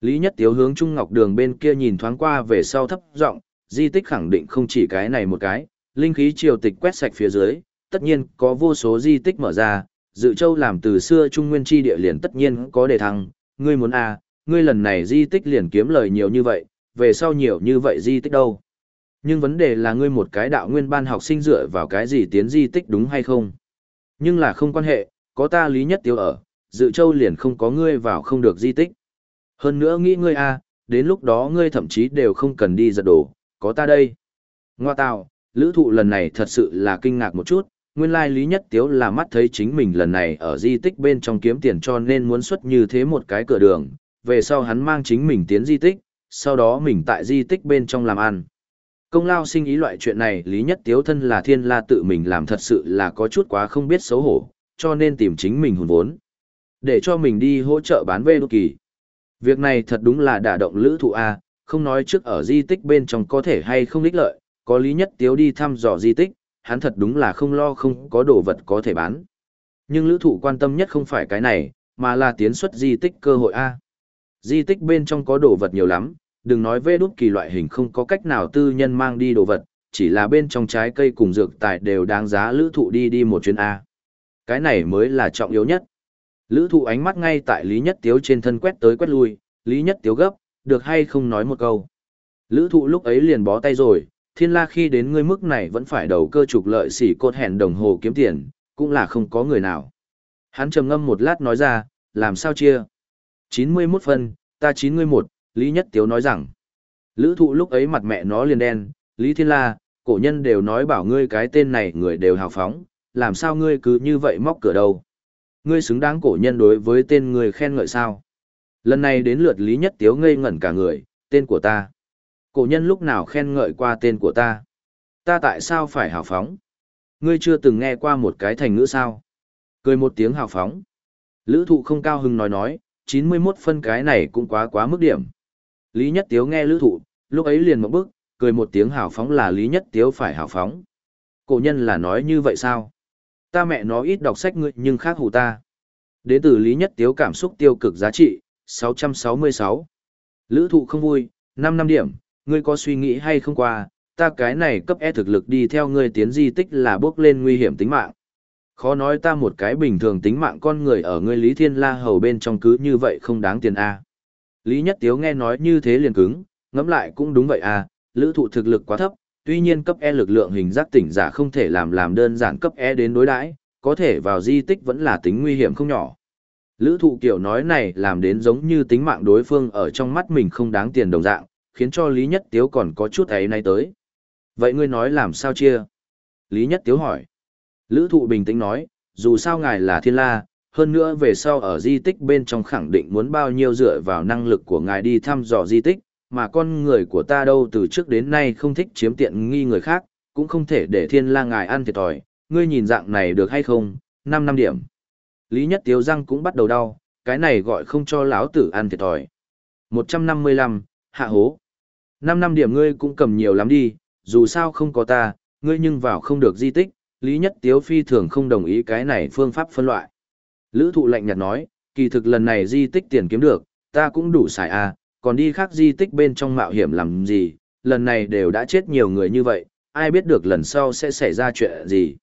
Lý Nhất Tiếu hướng Trung Ngọc Đường bên kia nhìn thoáng qua về sau thấp giọng di tích khẳng định không chỉ cái này một cái, linh khí triều tịch quét sạch phía dưới, tất nhiên có vô số di tích mở ra, dự châu làm từ xưa Trung Nguyên chi địa liền tất nhiên có đề thăng, ngươi muốn à, ngươi lần này di tích liền kiếm lời nhiều như vậy, về sau nhiều như vậy di tích đâu. Nhưng vấn đề là ngươi một cái đạo nguyên ban học sinh dựa vào cái gì tiến di tích đúng hay không? Nhưng là không quan hệ, có ta lý nhất tiêu ở, dự châu liền không có ngươi vào không được di tích. Hơn nữa nghĩ ngươi a, đến lúc đó ngươi thậm chí đều không cần đi giật đồ, có ta đây. Ngoa tạo, lữ thụ lần này thật sự là kinh ngạc một chút, nguyên lai lý nhất tiếu là mắt thấy chính mình lần này ở di tích bên trong kiếm tiền cho nên muốn xuất như thế một cái cửa đường, về sau hắn mang chính mình tiến di tích, sau đó mình tại di tích bên trong làm ăn. Công lao sinh ý loại chuyện này lý nhất tiếu thân là thiên la tự mình làm thật sự là có chút quá không biết xấu hổ, cho nên tìm chính mình hùn vốn. Để cho mình đi hỗ trợ bán về đô kỳ. Việc này thật đúng là đả động lữ thụ A, không nói trước ở di tích bên trong có thể hay không ích lợi, có lý nhất tiếu đi thăm dò di tích, hắn thật đúng là không lo không có đồ vật có thể bán. Nhưng lữ thụ quan tâm nhất không phải cái này, mà là tiến xuất di tích cơ hội A. Di tích bên trong có đồ vật nhiều lắm, đừng nói về đúc kỳ loại hình không có cách nào tư nhân mang đi đồ vật, chỉ là bên trong trái cây cùng dược tài đều đáng giá lữ thụ đi đi một chuyến A. Cái này mới là trọng yếu nhất. Lữ thụ ánh mắt ngay tại Lý Nhất Tiếu trên thân quét tới quét lui, Lý Nhất Tiếu gấp, được hay không nói một câu. Lữ thụ lúc ấy liền bó tay rồi, thiên la khi đến ngươi mức này vẫn phải đầu cơ trục lợi xỉ cột hẹn đồng hồ kiếm tiền, cũng là không có người nào. Hắn trầm ngâm một lát nói ra, làm sao chia? 91 phân, ta 91, Lý Nhất Tiếu nói rằng. Lữ thụ lúc ấy mặt mẹ nó liền đen, Lý Thiên La, cổ nhân đều nói bảo ngươi cái tên này người đều hào phóng, làm sao ngươi cứ như vậy móc cửa đầu ngươi xứng đáng cổ nhân đối với tên người khen ngợi sao. Lần này đến lượt Lý Nhất Tiếu ngây ngẩn cả người, tên của ta. Cổ nhân lúc nào khen ngợi qua tên của ta. Ta tại sao phải hào phóng? Ngươi chưa từng nghe qua một cái thành ngữ sao? Cười một tiếng hào phóng. Lữ thụ không cao hứng nói nói, 91 phân cái này cũng quá quá mức điểm. Lý Nhất Tiếu nghe lữ thụ, lúc ấy liền một bước, cười một tiếng hào phóng là Lý Nhất Tiếu phải hào phóng. Cổ nhân là nói như vậy sao? Ta mẹ nó ít đọc sách ngươi nhưng khác hù ta. Đến từ Lý Nhất Tiếu cảm xúc tiêu cực giá trị, 666. Lữ thụ không vui, 5 năm điểm, ngươi có suy nghĩ hay không qua, ta cái này cấp E thực lực đi theo ngươi tiến di tích là bước lên nguy hiểm tính mạng. Khó nói ta một cái bình thường tính mạng con người ở ngươi Lý Thiên La hầu bên trong cứ như vậy không đáng tiền A. Lý Nhất Tiếu nghe nói như thế liền cứng, ngẫm lại cũng đúng vậy à, lữ thụ thực lực quá thấp, tuy nhiên cấp E lực lượng hình giác tỉnh giả không thể làm làm đơn giản cấp E đến đối đãi, có thể vào di tích vẫn là tính nguy hiểm không nhỏ. Lữ thụ kiểu nói này làm đến giống như tính mạng đối phương ở trong mắt mình không đáng tiền đồng dạng, khiến cho Lý Nhất Tiếu còn có chút ấy nay tới. Vậy ngươi nói làm sao chia? Lý Nhất Tiếu hỏi. Lữ thụ bình tĩnh nói, dù sao ngài là thiên la, hơn nữa về sau ở di tích bên trong khẳng định muốn bao nhiêu dựa vào năng lực của ngài đi thăm dò di tích, mà con người của ta đâu từ trước đến nay không thích chiếm tiện nghi người khác, cũng không thể để thiên la ngài ăn thiệt thòi, ngươi nhìn dạng này được hay không, 5 năm điểm. Lý Nhất Tiếu răng cũng bắt đầu đau, cái này gọi không cho lão tử ăn thiệt thòi. 155, hạ hố. 5 năm điểm ngươi cũng cầm nhiều lắm đi, dù sao không có ta, ngươi nhưng vào không được di tích, Lý Nhất Tiếu phi thường không đồng ý cái này phương pháp phân loại. Lữ thụ lạnh nhạt nói, kỳ thực lần này di tích tiền kiếm được, ta cũng đủ xài à, còn đi khác di tích bên trong mạo hiểm làm gì, lần này đều đã chết nhiều người như vậy, ai biết được lần sau sẽ xảy ra chuyện gì.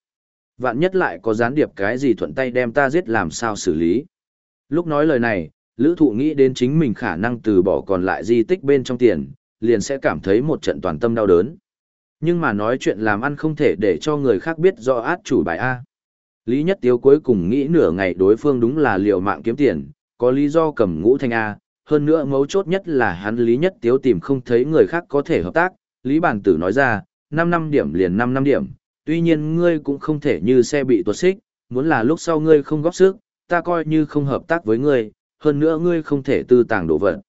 Vạn nhất lại có gián điệp cái gì thuận tay đem ta giết làm sao xử lý. Lúc nói lời này, lữ thụ nghĩ đến chính mình khả năng từ bỏ còn lại di tích bên trong tiền, liền sẽ cảm thấy một trận toàn tâm đau đớn. Nhưng mà nói chuyện làm ăn không thể để cho người khác biết do át chủ bài A. Lý Nhất Tiếu cuối cùng nghĩ nửa ngày đối phương đúng là liều mạng kiếm tiền, có lý do cầm ngũ thanh A, hơn nữa mấu chốt nhất là hắn Lý Nhất Tiếu tìm không thấy người khác có thể hợp tác, Lý Bản Tử nói ra, 5 năm điểm liền 5 năm điểm, tuy nhiên ngươi cũng không thể như xe bị tuột xích, muốn là lúc sau ngươi không góp sức, ta coi như không hợp tác với ngươi, hơn nữa ngươi không thể tư tàng đồ vật.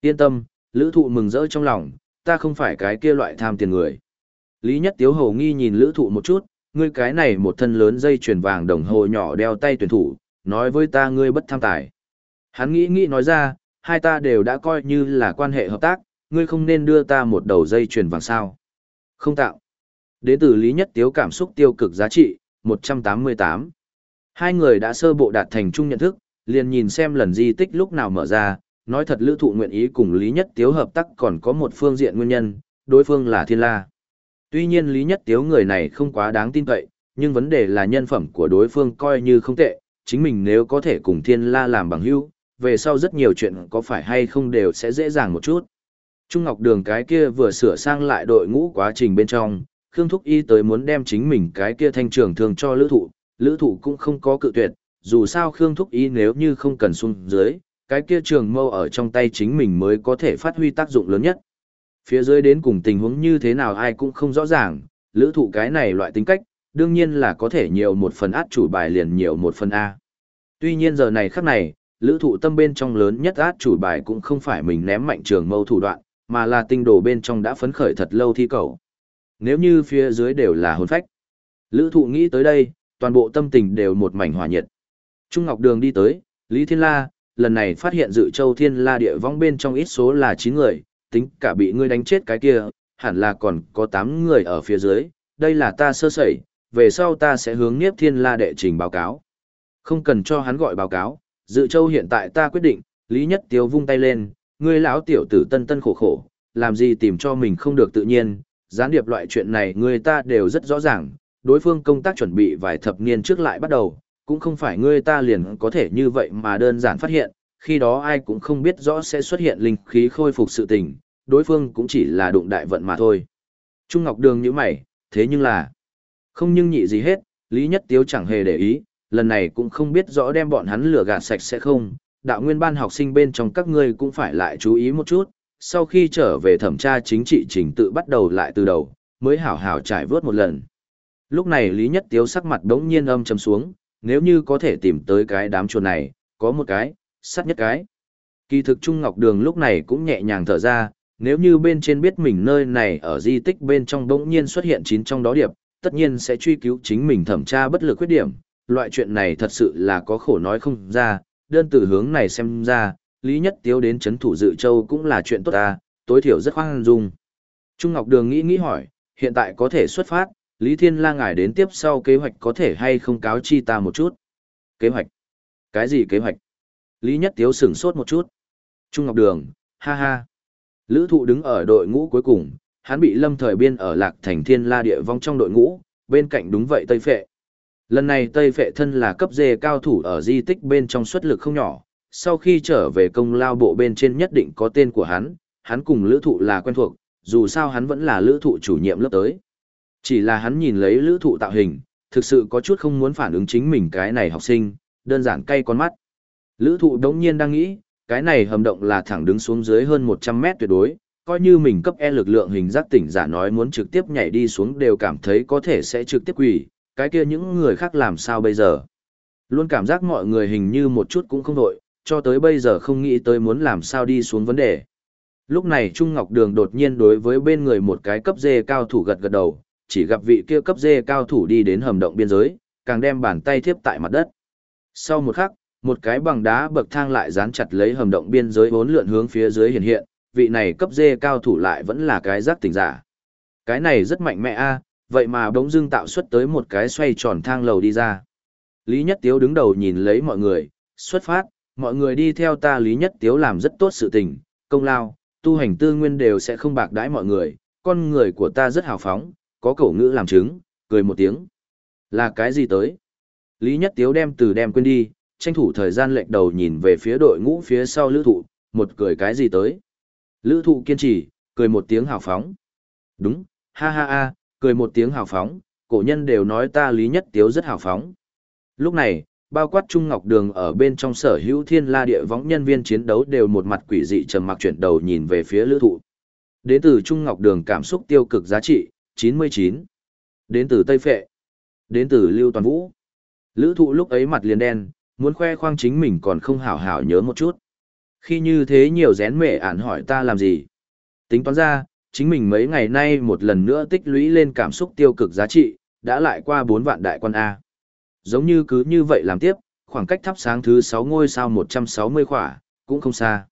Yên tâm, lữ thụ mừng rỡ trong lòng, ta không phải cái kia loại tham tiền người. Lý Nhất Tiếu hầu nghi nhìn lữ thụ một chút, ngươi cái này một thân lớn dây chuyền vàng đồng hồ nhỏ đeo tay tuyển thủ, nói với ta ngươi bất tham tài. Hắn nghĩ nghĩ nói ra, hai ta đều đã coi như là quan hệ hợp tác, ngươi không nên đưa ta một đầu dây chuyền vàng sao. Không tạo. Đến từ Lý Nhất Tiếu cảm xúc tiêu cực giá trị, 188. Hai người đã sơ bộ đạt thành chung nhận thức, liền nhìn xem lần di tích lúc nào mở ra, nói thật lữ thụ nguyện ý cùng Lý Nhất Tiếu hợp tác còn có một phương diện nguyên nhân, đối phương là Thiên La. Tuy nhiên Lý Nhất Tiếu người này không quá đáng tin cậy, nhưng vấn đề là nhân phẩm của đối phương coi như không tệ, chính mình nếu có thể cùng Thiên La làm bằng hữu, về sau rất nhiều chuyện có phải hay không đều sẽ dễ dàng một chút. Trung Ngọc Đường cái kia vừa sửa sang lại đội ngũ quá trình bên trong, Khương Thúc Y tới muốn đem chính mình cái kia thanh trường thường cho lữ thụ, lữ thụ cũng không có cự tuyệt, dù sao Khương Thúc Y nếu như không cần xuống dưới, cái kia trường mâu ở trong tay chính mình mới có thể phát huy tác dụng lớn nhất. Phía dưới đến cùng tình huống như thế nào ai cũng không rõ ràng, lữ thụ cái này loại tính cách, đương nhiên là có thể nhiều một phần át chủ bài liền nhiều một phần A. Tuy nhiên giờ này khắc này, lữ thụ tâm bên trong lớn nhất át chủ bài cũng không phải mình ném mạnh trường mâu thủ đoạn, mà là tinh đồ bên trong đã phấn khởi thật lâu thi cầu. Nếu như phía dưới đều là hồn phách. Lữ thụ nghĩ tới đây, toàn bộ tâm tình đều một mảnh hòa nhiệt. Trung Ngọc Đường đi tới, Lý Thiên La, lần này phát hiện dự châu Thiên La địa vong bên trong ít số là 9 người, tính cả bị ngươi đánh chết cái kia, hẳn là còn có 8 người ở phía dưới, đây là ta sơ sẩy, về sau ta sẽ hướng Niếp Thiên La đệ trình báo cáo. Không cần cho hắn gọi báo cáo, dự châu hiện tại ta quyết định, Lý Nhất Tiếu vung tay lên, ngươi lão tiểu tử tân tân khổ khổ, làm gì tìm cho mình không được tự nhiên, gián điệp loại chuyện này người ta đều rất rõ ràng, đối phương công tác chuẩn bị vài thập niên trước lại bắt đầu, cũng không phải ngươi ta liền có thể như vậy mà đơn giản phát hiện, khi đó ai cũng không biết rõ sẽ xuất hiện linh khí khôi phục sự tình, đối phương cũng chỉ là đụng đại vận mà thôi. Trung Ngọc Đường như mày, thế nhưng là, không nhưng nhị gì hết, Lý Nhất Tiếu chẳng hề để ý, lần này cũng không biết rõ đem bọn hắn lửa gạt sạch sẽ không, đạo nguyên ban học sinh bên trong các ngươi cũng phải lại chú ý một chút, sau khi trở về thẩm tra chính trị trình tự bắt đầu lại từ đầu, mới hảo hảo trải vớt một lần. Lúc này Lý Nhất Tiếu sắc mặt đống nhiên âm trầm xuống, nếu như có thể tìm tới cái đám chuột này, có một cái, sắt nhất cái. Kỳ thực Trung Ngọc Đường lúc này cũng nhẹ nhàng thở ra, nếu như bên trên biết mình nơi này ở di tích bên trong đống nhiên xuất hiện chín trong đó điệp, tất nhiên sẽ truy cứu chính mình thẩm tra bất lực khuyết điểm, loại chuyện này thật sự là có khổ nói không ra, đơn từ hướng này xem ra, Lý Nhất Tiếu đến chấn thủ dự châu cũng là chuyện tốt ta, tối thiểu rất khoan dung. Trung Ngọc Đường nghĩ nghĩ hỏi, hiện tại có thể xuất phát, Lý Thiên La ngài đến tiếp sau kế hoạch có thể hay không cáo chi ta một chút. Kế hoạch? Cái gì kế hoạch? Lý Nhất Tiếu sửng sốt một chút. Trung Ngọc Đường, ha ha. Lữ thụ đứng ở đội ngũ cuối cùng, hắn bị lâm thời biên ở lạc thành thiên la địa vong trong đội ngũ, bên cạnh đúng vậy Tây Phệ. Lần này Tây Phệ thân là cấp dê cao thủ ở di tích bên trong xuất lực không nhỏ, sau khi trở về công lao bộ bên trên nhất định có tên của hắn, hắn cùng lữ thụ là quen thuộc, dù sao hắn vẫn là lữ thụ chủ nhiệm lớp tới. Chỉ là hắn nhìn lấy lữ thụ tạo hình, thực sự có chút không muốn phản ứng chính mình cái này học sinh, đơn giản cay con mắt. Lữ thụ đống nhiên đang nghĩ, cái này hầm động là thẳng đứng xuống dưới hơn 100 mét tuyệt đối, coi như mình cấp E lực lượng hình giác tỉnh giả nói muốn trực tiếp nhảy đi xuống đều cảm thấy có thể sẽ trực tiếp quỷ, cái kia những người khác làm sao bây giờ. Luôn cảm giác mọi người hình như một chút cũng không đội, cho tới bây giờ không nghĩ tới muốn làm sao đi xuống vấn đề. Lúc này Trung Ngọc Đường đột nhiên đối với bên người một cái cấp dê cao thủ gật gật đầu, chỉ gặp vị kia cấp dê cao thủ đi đến hầm động biên giới, càng đem bàn tay thiếp tại mặt đất. Sau một khắc, một cái bằng đá bậc thang lại dán chặt lấy hầm động biên giới bốn lượn hướng phía dưới hiện hiện, vị này cấp dê cao thủ lại vẫn là cái giác tỉnh giả. Cái này rất mạnh mẽ a, vậy mà bỗng dưng tạo xuất tới một cái xoay tròn thang lầu đi ra. Lý Nhất Tiếu đứng đầu nhìn lấy mọi người, xuất phát, mọi người đi theo ta Lý Nhất Tiếu làm rất tốt sự tình, công lao, tu hành tư nguyên đều sẽ không bạc đãi mọi người, con người của ta rất hào phóng, có cổ ngữ làm chứng, cười một tiếng. Là cái gì tới? Lý Nhất Tiếu đem từ đem quên đi, tranh thủ thời gian lệch đầu nhìn về phía đội ngũ phía sau lữ thụ, một cười cái gì tới? Lữ thụ kiên trì, cười một tiếng hào phóng. Đúng, ha ha ha, cười một tiếng hào phóng, cổ nhân đều nói ta Lý Nhất Tiếu rất hào phóng. Lúc này, bao quát Trung Ngọc Đường ở bên trong sở hữu thiên la địa võng nhân viên chiến đấu đều một mặt quỷ dị trầm mặc chuyển đầu nhìn về phía lữ thụ. Đến từ Trung Ngọc Đường cảm xúc tiêu cực giá trị, 99. Đến từ Tây Phệ. Đến từ Lưu Toàn Vũ. Lữ thụ lúc ấy mặt liền đen, muốn khoe khoang chính mình còn không hảo hảo nhớ một chút. Khi như thế nhiều rén mệ ản hỏi ta làm gì? Tính toán ra, chính mình mấy ngày nay một lần nữa tích lũy lên cảm xúc tiêu cực giá trị, đã lại qua 4 vạn đại quan A. Giống như cứ như vậy làm tiếp, khoảng cách thắp sáng thứ 6 ngôi sao 160 khỏa, cũng không xa.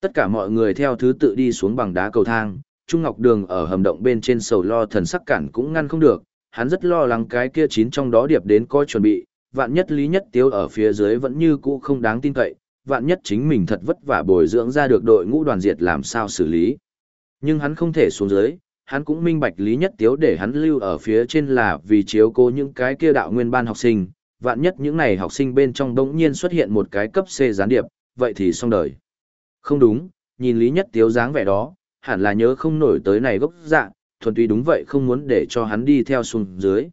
Tất cả mọi người theo thứ tự đi xuống bằng đá cầu thang, Trung Ngọc Đường ở hầm động bên trên sầu lo thần sắc cản cũng ngăn không được, hắn rất lo lắng cái kia chín trong đó điệp đến coi chuẩn bị, vạn nhất Lý Nhất Tiếu ở phía dưới vẫn như cũ không đáng tin cậy, vạn nhất chính mình thật vất vả bồi dưỡng ra được đội ngũ đoàn diệt làm sao xử lý. Nhưng hắn không thể xuống dưới, hắn cũng minh bạch Lý Nhất Tiếu để hắn lưu ở phía trên là vì chiếu cố những cái kia đạo nguyên ban học sinh, vạn nhất những này học sinh bên trong đống nhiên xuất hiện một cái cấp C gián điệp, vậy thì xong đời. Không đúng, nhìn Lý Nhất Tiếu dáng vẻ đó, hẳn là nhớ không nổi tới này gốc dạng, thuần túy đúng vậy không muốn để cho hắn đi theo xuống dưới.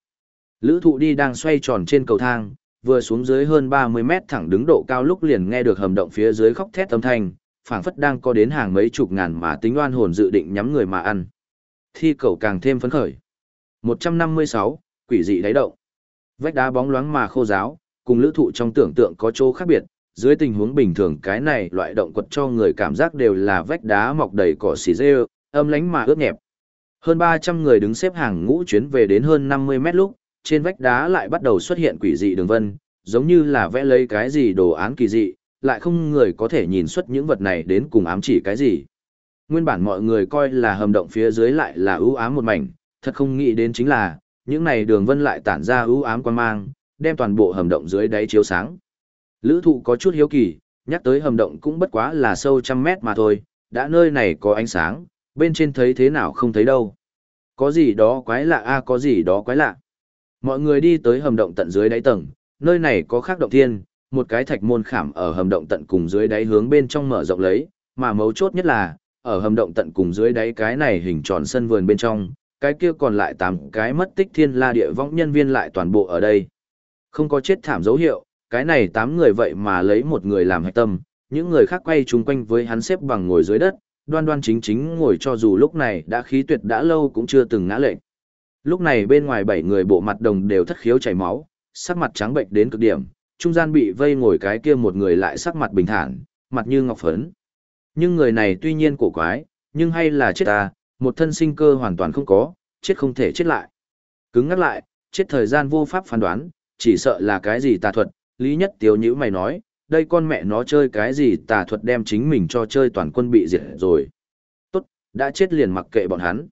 Lữ thụ đi đang xoay tròn trên cầu thang, vừa xuống dưới hơn 30 mét thẳng đứng độ cao lúc liền nghe được hầm động phía dưới khóc thét âm thanh, phảng phất đang có đến hàng mấy chục ngàn mà tính oan hồn dự định nhắm người mà ăn. Thi cầu càng thêm phấn khởi. 156, quỷ dị đáy động. Vách đá bóng loáng mà khô giáo, cùng lữ thụ trong tưởng tượng có chỗ khác biệt, dưới tình huống bình thường cái này loại động quật cho người cảm giác đều là vách đá mọc đầy cỏ xì rêu, âm lánh mà ướt nhẹp. Hơn 300 người đứng xếp hàng ngũ chuyến về đến hơn 50 mét lúc, trên vách đá lại bắt đầu xuất hiện quỷ dị đường vân, giống như là vẽ lấy cái gì đồ án kỳ dị, lại không người có thể nhìn xuất những vật này đến cùng ám chỉ cái gì. Nguyên bản mọi người coi là hầm động phía dưới lại là ưu ám một mảnh, thật không nghĩ đến chính là, những này đường vân lại tản ra ưu ám quan mang, đem toàn bộ hầm động dưới đáy chiếu sáng. Lữ thụ có chút hiếu kỳ, nhắc tới hầm động cũng bất quá là sâu trăm mét mà thôi, đã nơi này có ánh sáng, bên trên thấy thế nào không thấy đâu. Có gì đó quái lạ a có gì đó quái lạ. Mọi người đi tới hầm động tận dưới đáy tầng, nơi này có khác động thiên, một cái thạch môn khảm ở hầm động tận cùng dưới đáy hướng bên trong mở rộng lấy, mà mấu chốt nhất là, ở hầm động tận cùng dưới đáy cái này hình tròn sân vườn bên trong, cái kia còn lại tám cái mất tích thiên la địa vong nhân viên lại toàn bộ ở đây. Không có chết thảm dấu hiệu, cái này tám người vậy mà lấy một người làm hạch tâm, những người khác quay chung quanh với hắn xếp bằng ngồi dưới đất, đoan đoan chính chính ngồi cho dù lúc này đã khí tuyệt đã lâu cũng chưa từng ngã lệnh. Lúc này bên ngoài bảy người bộ mặt đồng đều thất khiếu chảy máu, sắc mặt trắng bệnh đến cực điểm, trung gian bị vây ngồi cái kia một người lại sắc mặt bình thản, mặt như ngọc phấn. Nhưng người này tuy nhiên cổ quái, nhưng hay là chết ta, một thân sinh cơ hoàn toàn không có, chết không thể chết lại. Cứng ngắt lại, chết thời gian vô pháp phán đoán, chỉ sợ là cái gì tà thuật, lý nhất tiếu nhữ mày nói, đây con mẹ nó chơi cái gì tà thuật đem chính mình cho chơi toàn quân bị diệt rồi. Tốt, đã chết liền mặc kệ bọn hắn.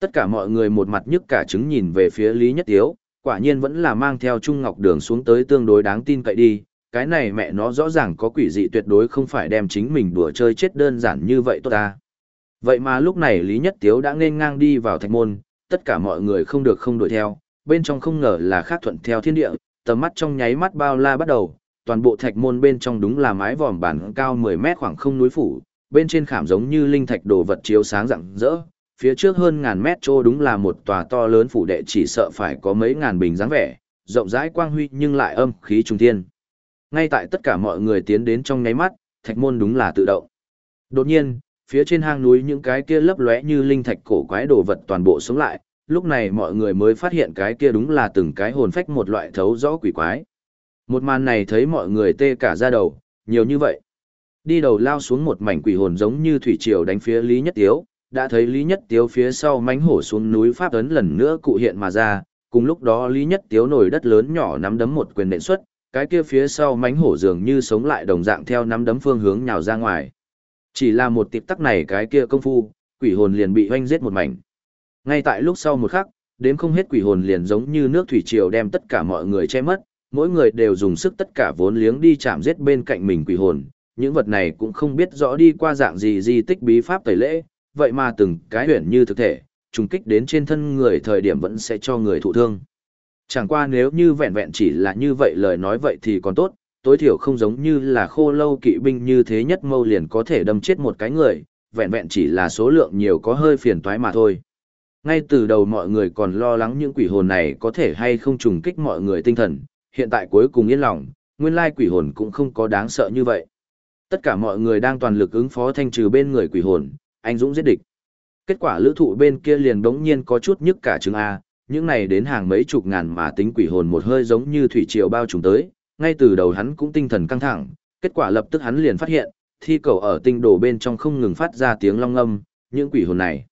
Tất cả mọi người một mặt nhức cả trứng nhìn về phía Lý Nhất Tiếu, quả nhiên vẫn là mang theo Trung Ngọc Đường xuống tới tương đối đáng tin cậy đi. Cái này mẹ nó rõ ràng có quỷ dị tuyệt đối không phải đem chính mình đùa chơi chết đơn giản như vậy tốt ta. Vậy mà lúc này Lý Nhất Tiếu đã nên ngang đi vào thạch môn, tất cả mọi người không được không đuổi theo, bên trong không ngờ là khác thuận theo thiên địa, tầm mắt trong nháy mắt bao la bắt đầu, toàn bộ thạch môn bên trong đúng là mái vòm bản cao 10 mét khoảng không núi phủ, bên trên khảm giống như linh thạch đồ vật chiếu sáng rạng rỡ, phía trước hơn ngàn mét chỗ đúng là một tòa to lớn phủ đệ chỉ sợ phải có mấy ngàn bình dáng vẻ, rộng rãi quang huy nhưng lại âm khí trung thiên. Ngay tại tất cả mọi người tiến đến trong nháy mắt, thạch môn đúng là tự động. Đột nhiên, phía trên hang núi những cái kia lấp lóe như linh thạch cổ quái đồ vật toàn bộ sống lại, lúc này mọi người mới phát hiện cái kia đúng là từng cái hồn phách một loại thấu rõ quỷ quái. Một màn này thấy mọi người tê cả ra đầu, nhiều như vậy. Đi đầu lao xuống một mảnh quỷ hồn giống như thủy triều đánh phía Lý Nhất Tiếu, đã thấy Lý Nhất Tiếu phía sau mánh hổ xuống núi Pháp ấn lần nữa cụ hiện mà ra, cùng lúc đó Lý Nhất Tiếu nổi đất lớn nhỏ nắm đấm một quyền nện xuất, cái kia phía sau mánh hổ dường như sống lại đồng dạng theo nắm đấm phương hướng nhào ra ngoài. Chỉ là một tịp tắc này cái kia công phu, quỷ hồn liền bị hoanh giết một mảnh. Ngay tại lúc sau một khắc, đến không hết quỷ hồn liền giống như nước thủy triều đem tất cả mọi người che mất, mỗi người đều dùng sức tất cả vốn liếng đi chạm giết bên cạnh mình quỷ hồn, những vật này cũng không biết rõ đi qua dạng gì di tích bí pháp tẩy lễ, vậy mà từng cái huyền như thực thể, trùng kích đến trên thân người thời điểm vẫn sẽ cho người thụ thương. Chẳng qua nếu như vẹn vẹn chỉ là như vậy lời nói vậy thì còn tốt, tối thiểu không giống như là khô lâu kỵ binh như thế nhất mâu liền có thể đâm chết một cái người, vẹn vẹn chỉ là số lượng nhiều có hơi phiền toái mà thôi. Ngay từ đầu mọi người còn lo lắng những quỷ hồn này có thể hay không trùng kích mọi người tinh thần, hiện tại cuối cùng yên lòng, nguyên lai quỷ hồn cũng không có đáng sợ như vậy. Tất cả mọi người đang toàn lực ứng phó thanh trừ bên người quỷ hồn, anh Dũng giết địch. Kết quả lữ thụ bên kia liền đống nhiên có chút nhức cả chứng A, những này đến hàng mấy chục ngàn mà tính quỷ hồn một hơi giống như thủy triều bao trùm tới, ngay từ đầu hắn cũng tinh thần căng thẳng, kết quả lập tức hắn liền phát hiện, thi cầu ở tinh đồ bên trong không ngừng phát ra tiếng long âm, những quỷ hồn này.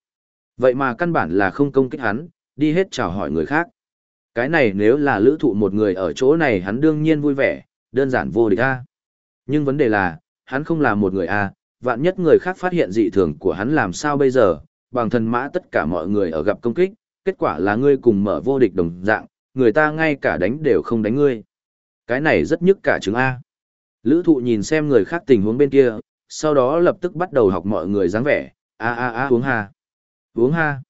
Vậy mà căn bản là không công kích hắn, đi hết chào hỏi người khác. Cái này nếu là lữ thụ một người ở chỗ này hắn đương nhiên vui vẻ, đơn giản vô địch A. Nhưng vấn đề là, hắn không là một người A, vạn nhất người khác phát hiện dị thường của hắn làm sao bây giờ, bằng thần mã tất cả mọi người ở gặp công kích, kết quả là ngươi cùng mở vô địch đồng dạng, người ta ngay cả đánh đều không đánh ngươi. Cái này rất nhức cả chứng A. Lữ thụ nhìn xem người khác tình huống bên kia, sau đó lập tức bắt đầu học mọi người dáng vẻ, a a a uống ha. Uống ha.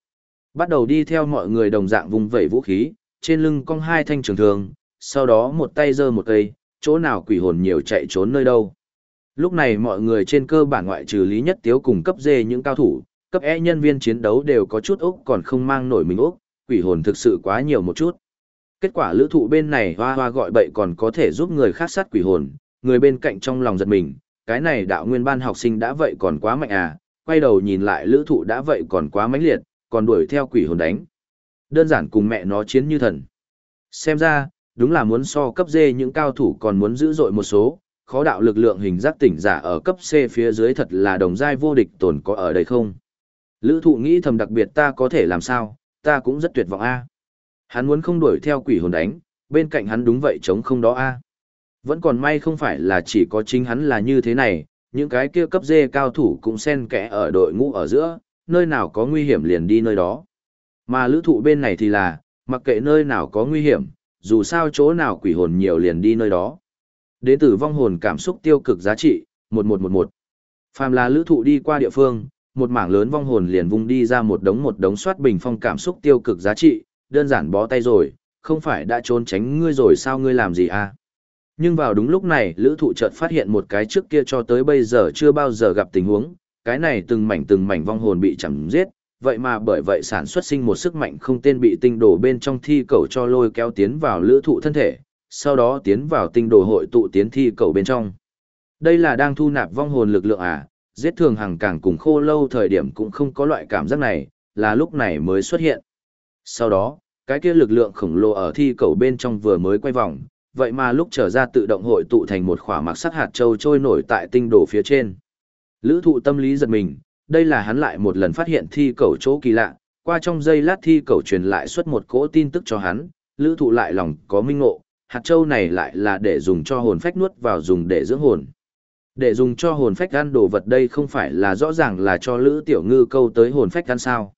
Bắt đầu đi theo mọi người đồng dạng vùng vẩy vũ khí, trên lưng cong hai thanh trường thường, sau đó một tay giơ một cây, chỗ nào quỷ hồn nhiều chạy trốn nơi đâu. Lúc này mọi người trên cơ bản ngoại trừ lý nhất tiếu cùng cấp dê những cao thủ, cấp E nhân viên chiến đấu đều có chút ốc còn không mang nổi mình ốc, quỷ hồn thực sự quá nhiều một chút. Kết quả lữ thụ bên này hoa hoa gọi bậy còn có thể giúp người khác sát quỷ hồn, người bên cạnh trong lòng giật mình, cái này đạo nguyên ban học sinh đã vậy còn quá mạnh à, quay đầu nhìn lại lữ thụ đã vậy còn quá mãnh liệt, còn đuổi theo quỷ hồn đánh. Đơn giản cùng mẹ nó chiến như thần. Xem ra, đúng là muốn so cấp D những cao thủ còn muốn giữ dội một số, khó đạo lực lượng hình giác tỉnh giả ở cấp C phía dưới thật là đồng giai vô địch tồn có ở đây không? Lữ thụ nghĩ thầm đặc biệt ta có thể làm sao, ta cũng rất tuyệt vọng a Hắn muốn không đuổi theo quỷ hồn đánh, bên cạnh hắn đúng vậy chống không đó a Vẫn còn may không phải là chỉ có chính hắn là như thế này, những cái kia cấp D cao thủ cũng xen kẽ ở đội ngũ ở giữa, nơi nào có nguy hiểm liền đi nơi đó. Mà lữ thụ bên này thì là, mặc kệ nơi nào có nguy hiểm, dù sao chỗ nào quỷ hồn nhiều liền đi nơi đó. Đến từ vong hồn cảm xúc tiêu cực giá trị, 1111. Phàm là lữ thụ đi qua địa phương, một mảng lớn vong hồn liền vung đi ra một đống một đống soát bình phong cảm xúc tiêu cực giá trị, đơn giản bó tay rồi, không phải đã trốn tránh ngươi rồi sao ngươi làm gì à? Nhưng vào đúng lúc này, lữ thụ chợt phát hiện một cái trước kia cho tới bây giờ chưa bao giờ gặp tình huống, cái này từng mảnh từng mảnh vong hồn bị chẳng giết, vậy mà bởi vậy sản xuất sinh một sức mạnh không tên bị tinh đổ bên trong thi cầu cho lôi kéo tiến vào lữ thụ thân thể, sau đó tiến vào tinh đồ hội tụ tiến thi cầu bên trong. Đây là đang thu nạp vong hồn lực lượng à, giết thường hàng càng cùng khô lâu thời điểm cũng không có loại cảm giác này, là lúc này mới xuất hiện. Sau đó, cái kia lực lượng khổng lồ ở thi cầu bên trong vừa mới quay vòng, vậy mà lúc trở ra tự động hội tụ thành một khỏa mặc sắc hạt châu trôi nổi tại tinh đồ phía trên. Lữ thụ tâm lý giật mình, đây là hắn lại một lần phát hiện thi cầu chỗ kỳ lạ, qua trong giây lát thi cầu truyền lại xuất một cỗ tin tức cho hắn, lữ thụ lại lòng có minh ngộ, hạt châu này lại là để dùng cho hồn phách nuốt vào dùng để dưỡng hồn. Để dùng cho hồn phách ăn đồ vật đây không phải là rõ ràng là cho lữ tiểu ngư câu tới hồn phách ăn sao.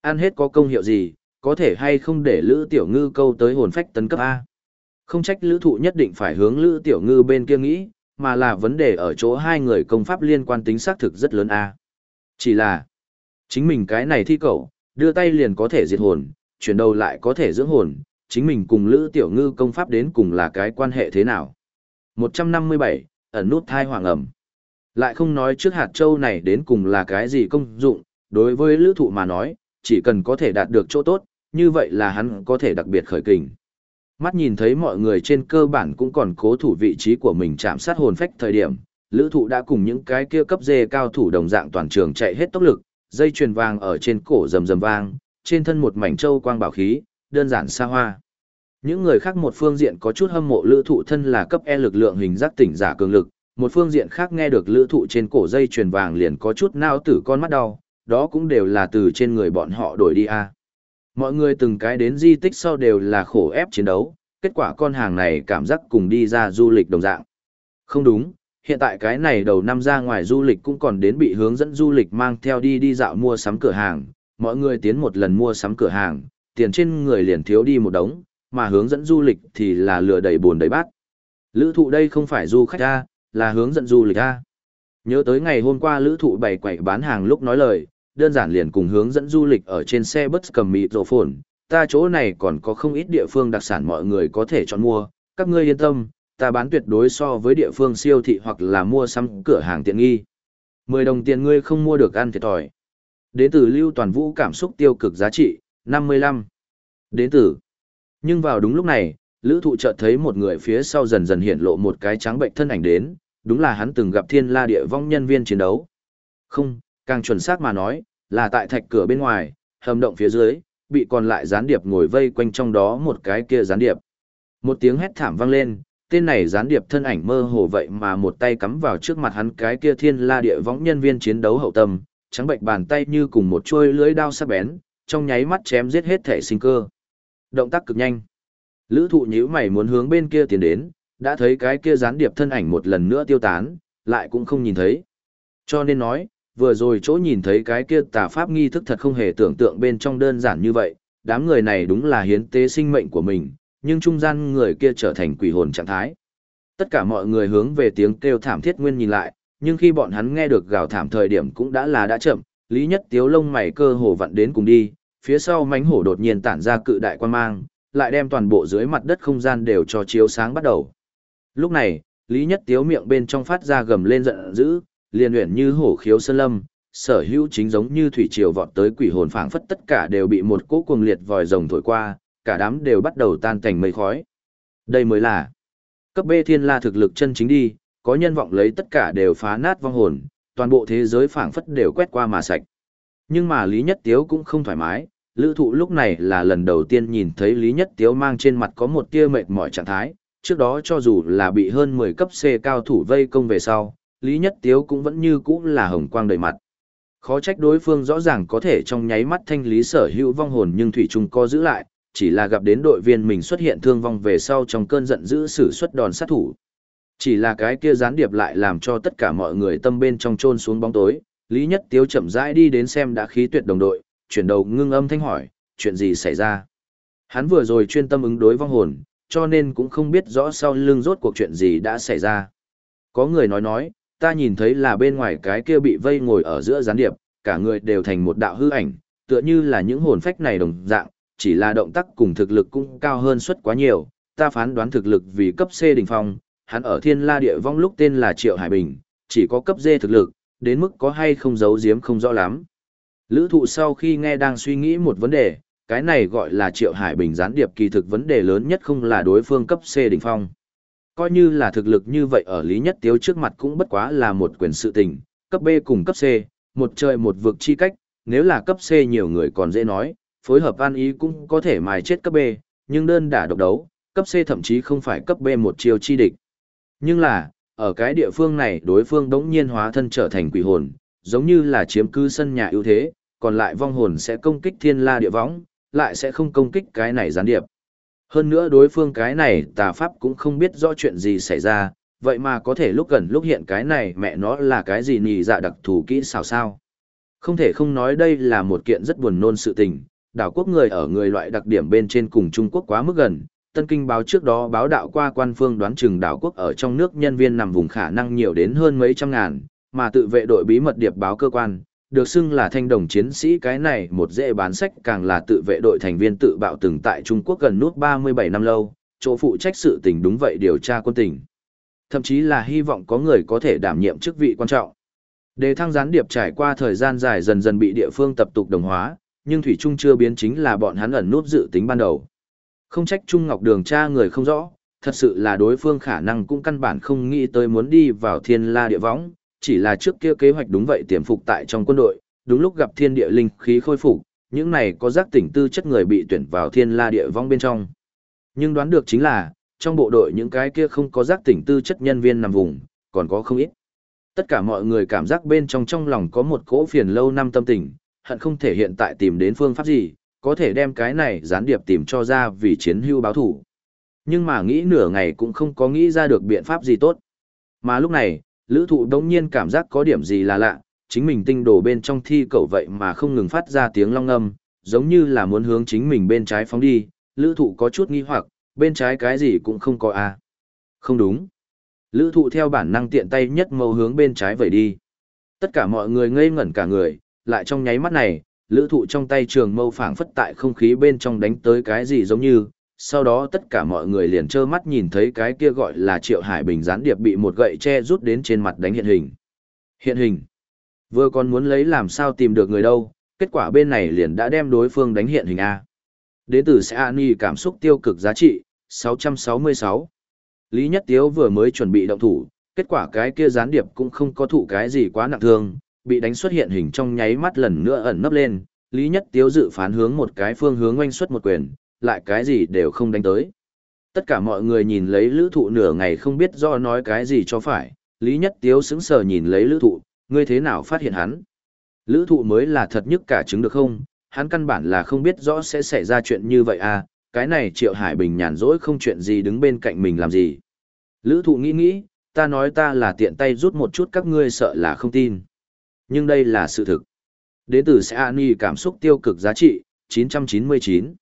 Ăn hết có công hiệu gì, có thể hay không để lữ tiểu ngư câu tới hồn phách tấn cấp A. Không trách lữ thụ nhất định phải hướng lữ tiểu ngư bên kia nghĩ, mà là vấn đề ở chỗ hai người công pháp liên quan tính xác thực rất lớn a. Chỉ là, chính mình cái này thi cậu, đưa tay liền có thể diệt hồn, chuyển đầu lại có thể dưỡng hồn, chính mình cùng lữ tiểu ngư công pháp đến cùng là cái quan hệ thế nào. 157, ẩn nút thai hoàng ẩm. Lại không nói trước hạt châu này đến cùng là cái gì công dụng, đối với lữ thụ mà nói, chỉ cần có thể đạt được chỗ tốt, như vậy là hắn có thể đặc biệt khởi kình. Mắt nhìn thấy mọi người trên cơ bản cũng còn cố thủ vị trí của mình chạm sát hồn phách thời điểm, lữ thụ đã cùng những cái kia cấp dê cao thủ đồng dạng toàn trường chạy hết tốc lực, dây chuyền vàng ở trên cổ rầm rầm vang, trên thân một mảnh châu quang bảo khí, đơn giản xa hoa. Những người khác một phương diện có chút hâm mộ lữ thụ thân là cấp E lực lượng hình giác tỉnh giả cường lực, một phương diện khác nghe được lữ thụ trên cổ dây chuyền vàng liền có chút nao tử con mắt đau, đó cũng đều là từ trên người bọn họ đổi đi a Mọi người từng cái đến di tích sau đều là khổ ép chiến đấu, kết quả con hàng này cảm giác cùng đi ra du lịch đồng dạng. Không đúng, hiện tại cái này đầu năm ra ngoài du lịch cũng còn đến bị hướng dẫn du lịch mang theo đi đi dạo mua sắm cửa hàng, mọi người tiến một lần mua sắm cửa hàng, tiền trên người liền thiếu đi một đống, mà hướng dẫn du lịch thì là lừa đầy buồn đầy bát. Lữ thụ đây không phải du khách ra, là hướng dẫn du lịch ra. Nhớ tới ngày hôm qua lữ thụ bày quẩy bán hàng lúc nói lời, đơn giản liền cùng hướng dẫn du lịch ở trên xe bus cầm mịt rổ phồn, ta chỗ này còn có không ít địa phương đặc sản mọi người có thể chọn mua, các ngươi yên tâm, ta bán tuyệt đối so với địa phương siêu thị hoặc là mua sắm cửa hàng tiện nghi. 10 đồng tiền ngươi không mua được ăn thiệt thòi. Đến từ lưu toàn vũ cảm xúc tiêu cực giá trị, 55. Đến từ. Nhưng vào đúng lúc này, lữ thụ chợt thấy một người phía sau dần dần hiện lộ một cái trắng bệnh thân ảnh đến, đúng là hắn từng gặp thiên la địa vong nhân viên chiến đấu. Không, càng chuẩn xác mà nói, là tại thạch cửa bên ngoài, hầm động phía dưới, bị còn lại gián điệp ngồi vây quanh trong đó một cái kia gián điệp. Một tiếng hét thảm vang lên, tên này gián điệp thân ảnh mơ hồ vậy mà một tay cắm vào trước mặt hắn cái kia thiên la địa võng nhân viên chiến đấu hậu tâm, trắng bệnh bàn tay như cùng một chuôi lưỡi đao sắc bén, trong nháy mắt chém giết hết thể sinh cơ. Động tác cực nhanh. Lữ thụ nhíu mày muốn hướng bên kia tiến đến, đã thấy cái kia gián điệp thân ảnh một lần nữa tiêu tán, lại cũng không nhìn thấy. Cho nên nói, vừa rồi chỗ nhìn thấy cái kia tà pháp nghi thức thật không hề tưởng tượng bên trong đơn giản như vậy, đám người này đúng là hiến tế sinh mệnh của mình, nhưng trung gian người kia trở thành quỷ hồn trạng thái. Tất cả mọi người hướng về tiếng kêu thảm thiết nguyên nhìn lại, nhưng khi bọn hắn nghe được gào thảm thời điểm cũng đã là đã chậm, Lý Nhất Tiếu lông mày cơ hồ vặn đến cùng đi, phía sau mánh hổ đột nhiên tản ra cự đại quan mang, lại đem toàn bộ dưới mặt đất không gian đều cho chiếu sáng bắt đầu. Lúc này, Lý Nhất Tiếu miệng bên trong phát ra gầm lên giận dữ, liền luyện như hổ khiếu sơn lâm, sở hữu chính giống như thủy triều vọt tới quỷ hồn phảng phất tất cả đều bị một cỗ cuồng liệt vòi rồng thổi qua, cả đám đều bắt đầu tan thành mây khói. Đây mới là cấp B thiên la thực lực chân chính đi, có nhân vọng lấy tất cả đều phá nát vong hồn, toàn bộ thế giới phảng phất đều quét qua mà sạch. Nhưng mà Lý Nhất Tiếu cũng không thoải mái, lữ thụ lúc này là lần đầu tiên nhìn thấy Lý Nhất Tiếu mang trên mặt có một tia mệt mỏi trạng thái, trước đó cho dù là bị hơn 10 cấp C cao thủ vây công về sau, Lý Nhất Tiếu cũng vẫn như cũ là hồng quang đầy mặt. Khó trách đối phương rõ ràng có thể trong nháy mắt thanh lý sở hữu vong hồn nhưng Thủy Trung co giữ lại, chỉ là gặp đến đội viên mình xuất hiện thương vong về sau trong cơn giận dữ sử xuất đòn sát thủ. Chỉ là cái kia gián điệp lại làm cho tất cả mọi người tâm bên trong chôn xuống bóng tối, Lý Nhất Tiếu chậm rãi đi đến xem đã khí tuyệt đồng đội, chuyển đầu ngưng âm thanh hỏi, chuyện gì xảy ra. Hắn vừa rồi chuyên tâm ứng đối vong hồn, cho nên cũng không biết rõ sau lưng rốt cuộc chuyện gì đã xảy ra. Có người nói nói, ta nhìn thấy là bên ngoài cái kia bị vây ngồi ở giữa gián điệp, cả người đều thành một đạo hư ảnh, tựa như là những hồn phách này đồng dạng, chỉ là động tác cùng thực lực cũng cao hơn suất quá nhiều, ta phán đoán thực lực vì cấp C đỉnh phong, hắn ở thiên la địa vong lúc tên là Triệu Hải Bình, chỉ có cấp D thực lực, đến mức có hay không giấu giếm không rõ lắm. Lữ thụ sau khi nghe đang suy nghĩ một vấn đề, cái này gọi là Triệu Hải Bình gián điệp kỳ thực vấn đề lớn nhất không là đối phương cấp C đỉnh phong. Coi như là thực lực như vậy ở Lý Nhất Tiếu trước mặt cũng bất quá là một quyền sự tình, cấp B cùng cấp C, một trời một vực chi cách, nếu là cấp C nhiều người còn dễ nói, phối hợp an ý cũng có thể mài chết cấp B, nhưng đơn đả độc đấu, cấp C thậm chí không phải cấp B một chiều chi địch. Nhưng là, ở cái địa phương này đối phương đống nhiên hóa thân trở thành quỷ hồn, giống như là chiếm cứ sân nhà ưu thế, còn lại vong hồn sẽ công kích thiên la địa võng, lại sẽ không công kích cái này gián điệp. Hơn nữa đối phương cái này tà pháp cũng không biết rõ chuyện gì xảy ra, vậy mà có thể lúc gần lúc hiện cái này mẹ nó là cái gì nhì dạ đặc thù kỹ xào sao. Không thể không nói đây là một kiện rất buồn nôn sự tình, đảo quốc người ở người loại đặc điểm bên trên cùng Trung Quốc quá mức gần. Tân Kinh báo trước đó báo đạo qua quan phương đoán chừng đảo quốc ở trong nước nhân viên nằm vùng khả năng nhiều đến hơn mấy trăm ngàn, mà tự vệ đội bí mật điệp báo cơ quan, được xưng là thanh đồng chiến sĩ cái này một dễ bán sách càng là tự vệ đội thành viên tự bạo từng tại Trung Quốc gần nút 37 năm lâu, chỗ phụ trách sự tình đúng vậy điều tra quân tình. Thậm chí là hy vọng có người có thể đảm nhiệm chức vị quan trọng. Đề thăng gián điệp trải qua thời gian dài dần dần bị địa phương tập tục đồng hóa, nhưng Thủy Trung chưa biến chính là bọn hắn ẩn nút dự tính ban đầu. Không trách Trung Ngọc Đường cha người không rõ, thật sự là đối phương khả năng cũng căn bản không nghĩ tới muốn đi vào thiên la địa võng, chỉ là trước kia kế hoạch đúng vậy tiềm phục tại trong quân đội, đúng lúc gặp thiên địa linh khí khôi phục, những này có giác tỉnh tư chất người bị tuyển vào thiên la địa vong bên trong. Nhưng đoán được chính là, trong bộ đội những cái kia không có giác tỉnh tư chất nhân viên nằm vùng, còn có không ít. Tất cả mọi người cảm giác bên trong trong lòng có một cỗ phiền lâu năm tâm tình, hận không thể hiện tại tìm đến phương pháp gì, có thể đem cái này gián điệp tìm cho ra vì chiến hưu báo thủ. Nhưng mà nghĩ nửa ngày cũng không có nghĩ ra được biện pháp gì tốt. Mà lúc này, lữ thụ đống nhiên cảm giác có điểm gì là lạ, chính mình tinh đồ bên trong thi cầu vậy mà không ngừng phát ra tiếng long âm, giống như là muốn hướng chính mình bên trái phóng đi, lữ thụ có chút nghi hoặc, bên trái cái gì cũng không có à. Không đúng. Lữ thụ theo bản năng tiện tay nhất mâu hướng bên trái vậy đi. Tất cả mọi người ngây ngẩn cả người, lại trong nháy mắt này, lữ thụ trong tay trường mâu phảng phất tại không khí bên trong đánh tới cái gì giống như, sau đó tất cả mọi người liền trơ mắt nhìn thấy cái kia gọi là Triệu Hải Bình gián điệp bị một gậy che rút đến trên mặt đánh hiện hình. Hiện hình. Vừa còn muốn lấy làm sao tìm được người đâu, kết quả bên này liền đã đem đối phương đánh hiện hình A. Đến từ sẽ an cảm xúc tiêu cực giá trị, 666. Lý Nhất Tiếu vừa mới chuẩn bị động thủ, kết quả cái kia gián điệp cũng không có thụ cái gì quá nặng thương, bị đánh xuất hiện hình trong nháy mắt lần nữa ẩn nấp lên, Lý Nhất Tiếu dự phán hướng một cái phương hướng oanh xuất một quyền, lại cái gì đều không đánh tới. Tất cả mọi người nhìn lấy lữ thụ nửa ngày không biết do nói cái gì cho phải, Lý Nhất Tiếu sững sờ nhìn lấy lữ thụ, ngươi thế nào phát hiện hắn? Lữ thụ mới là thật nhất cả chứng được không? Hắn căn bản là không biết rõ sẽ xảy ra chuyện như vậy à, cái này Triệu Hải Bình nhàn rỗi không chuyện gì đứng bên cạnh mình làm gì. Lữ thụ nghĩ nghĩ, ta nói ta là tiện tay rút một chút các ngươi sợ là không tin. Nhưng đây là sự thực. Đến từ sẽ Ani cảm xúc tiêu cực giá trị, 999.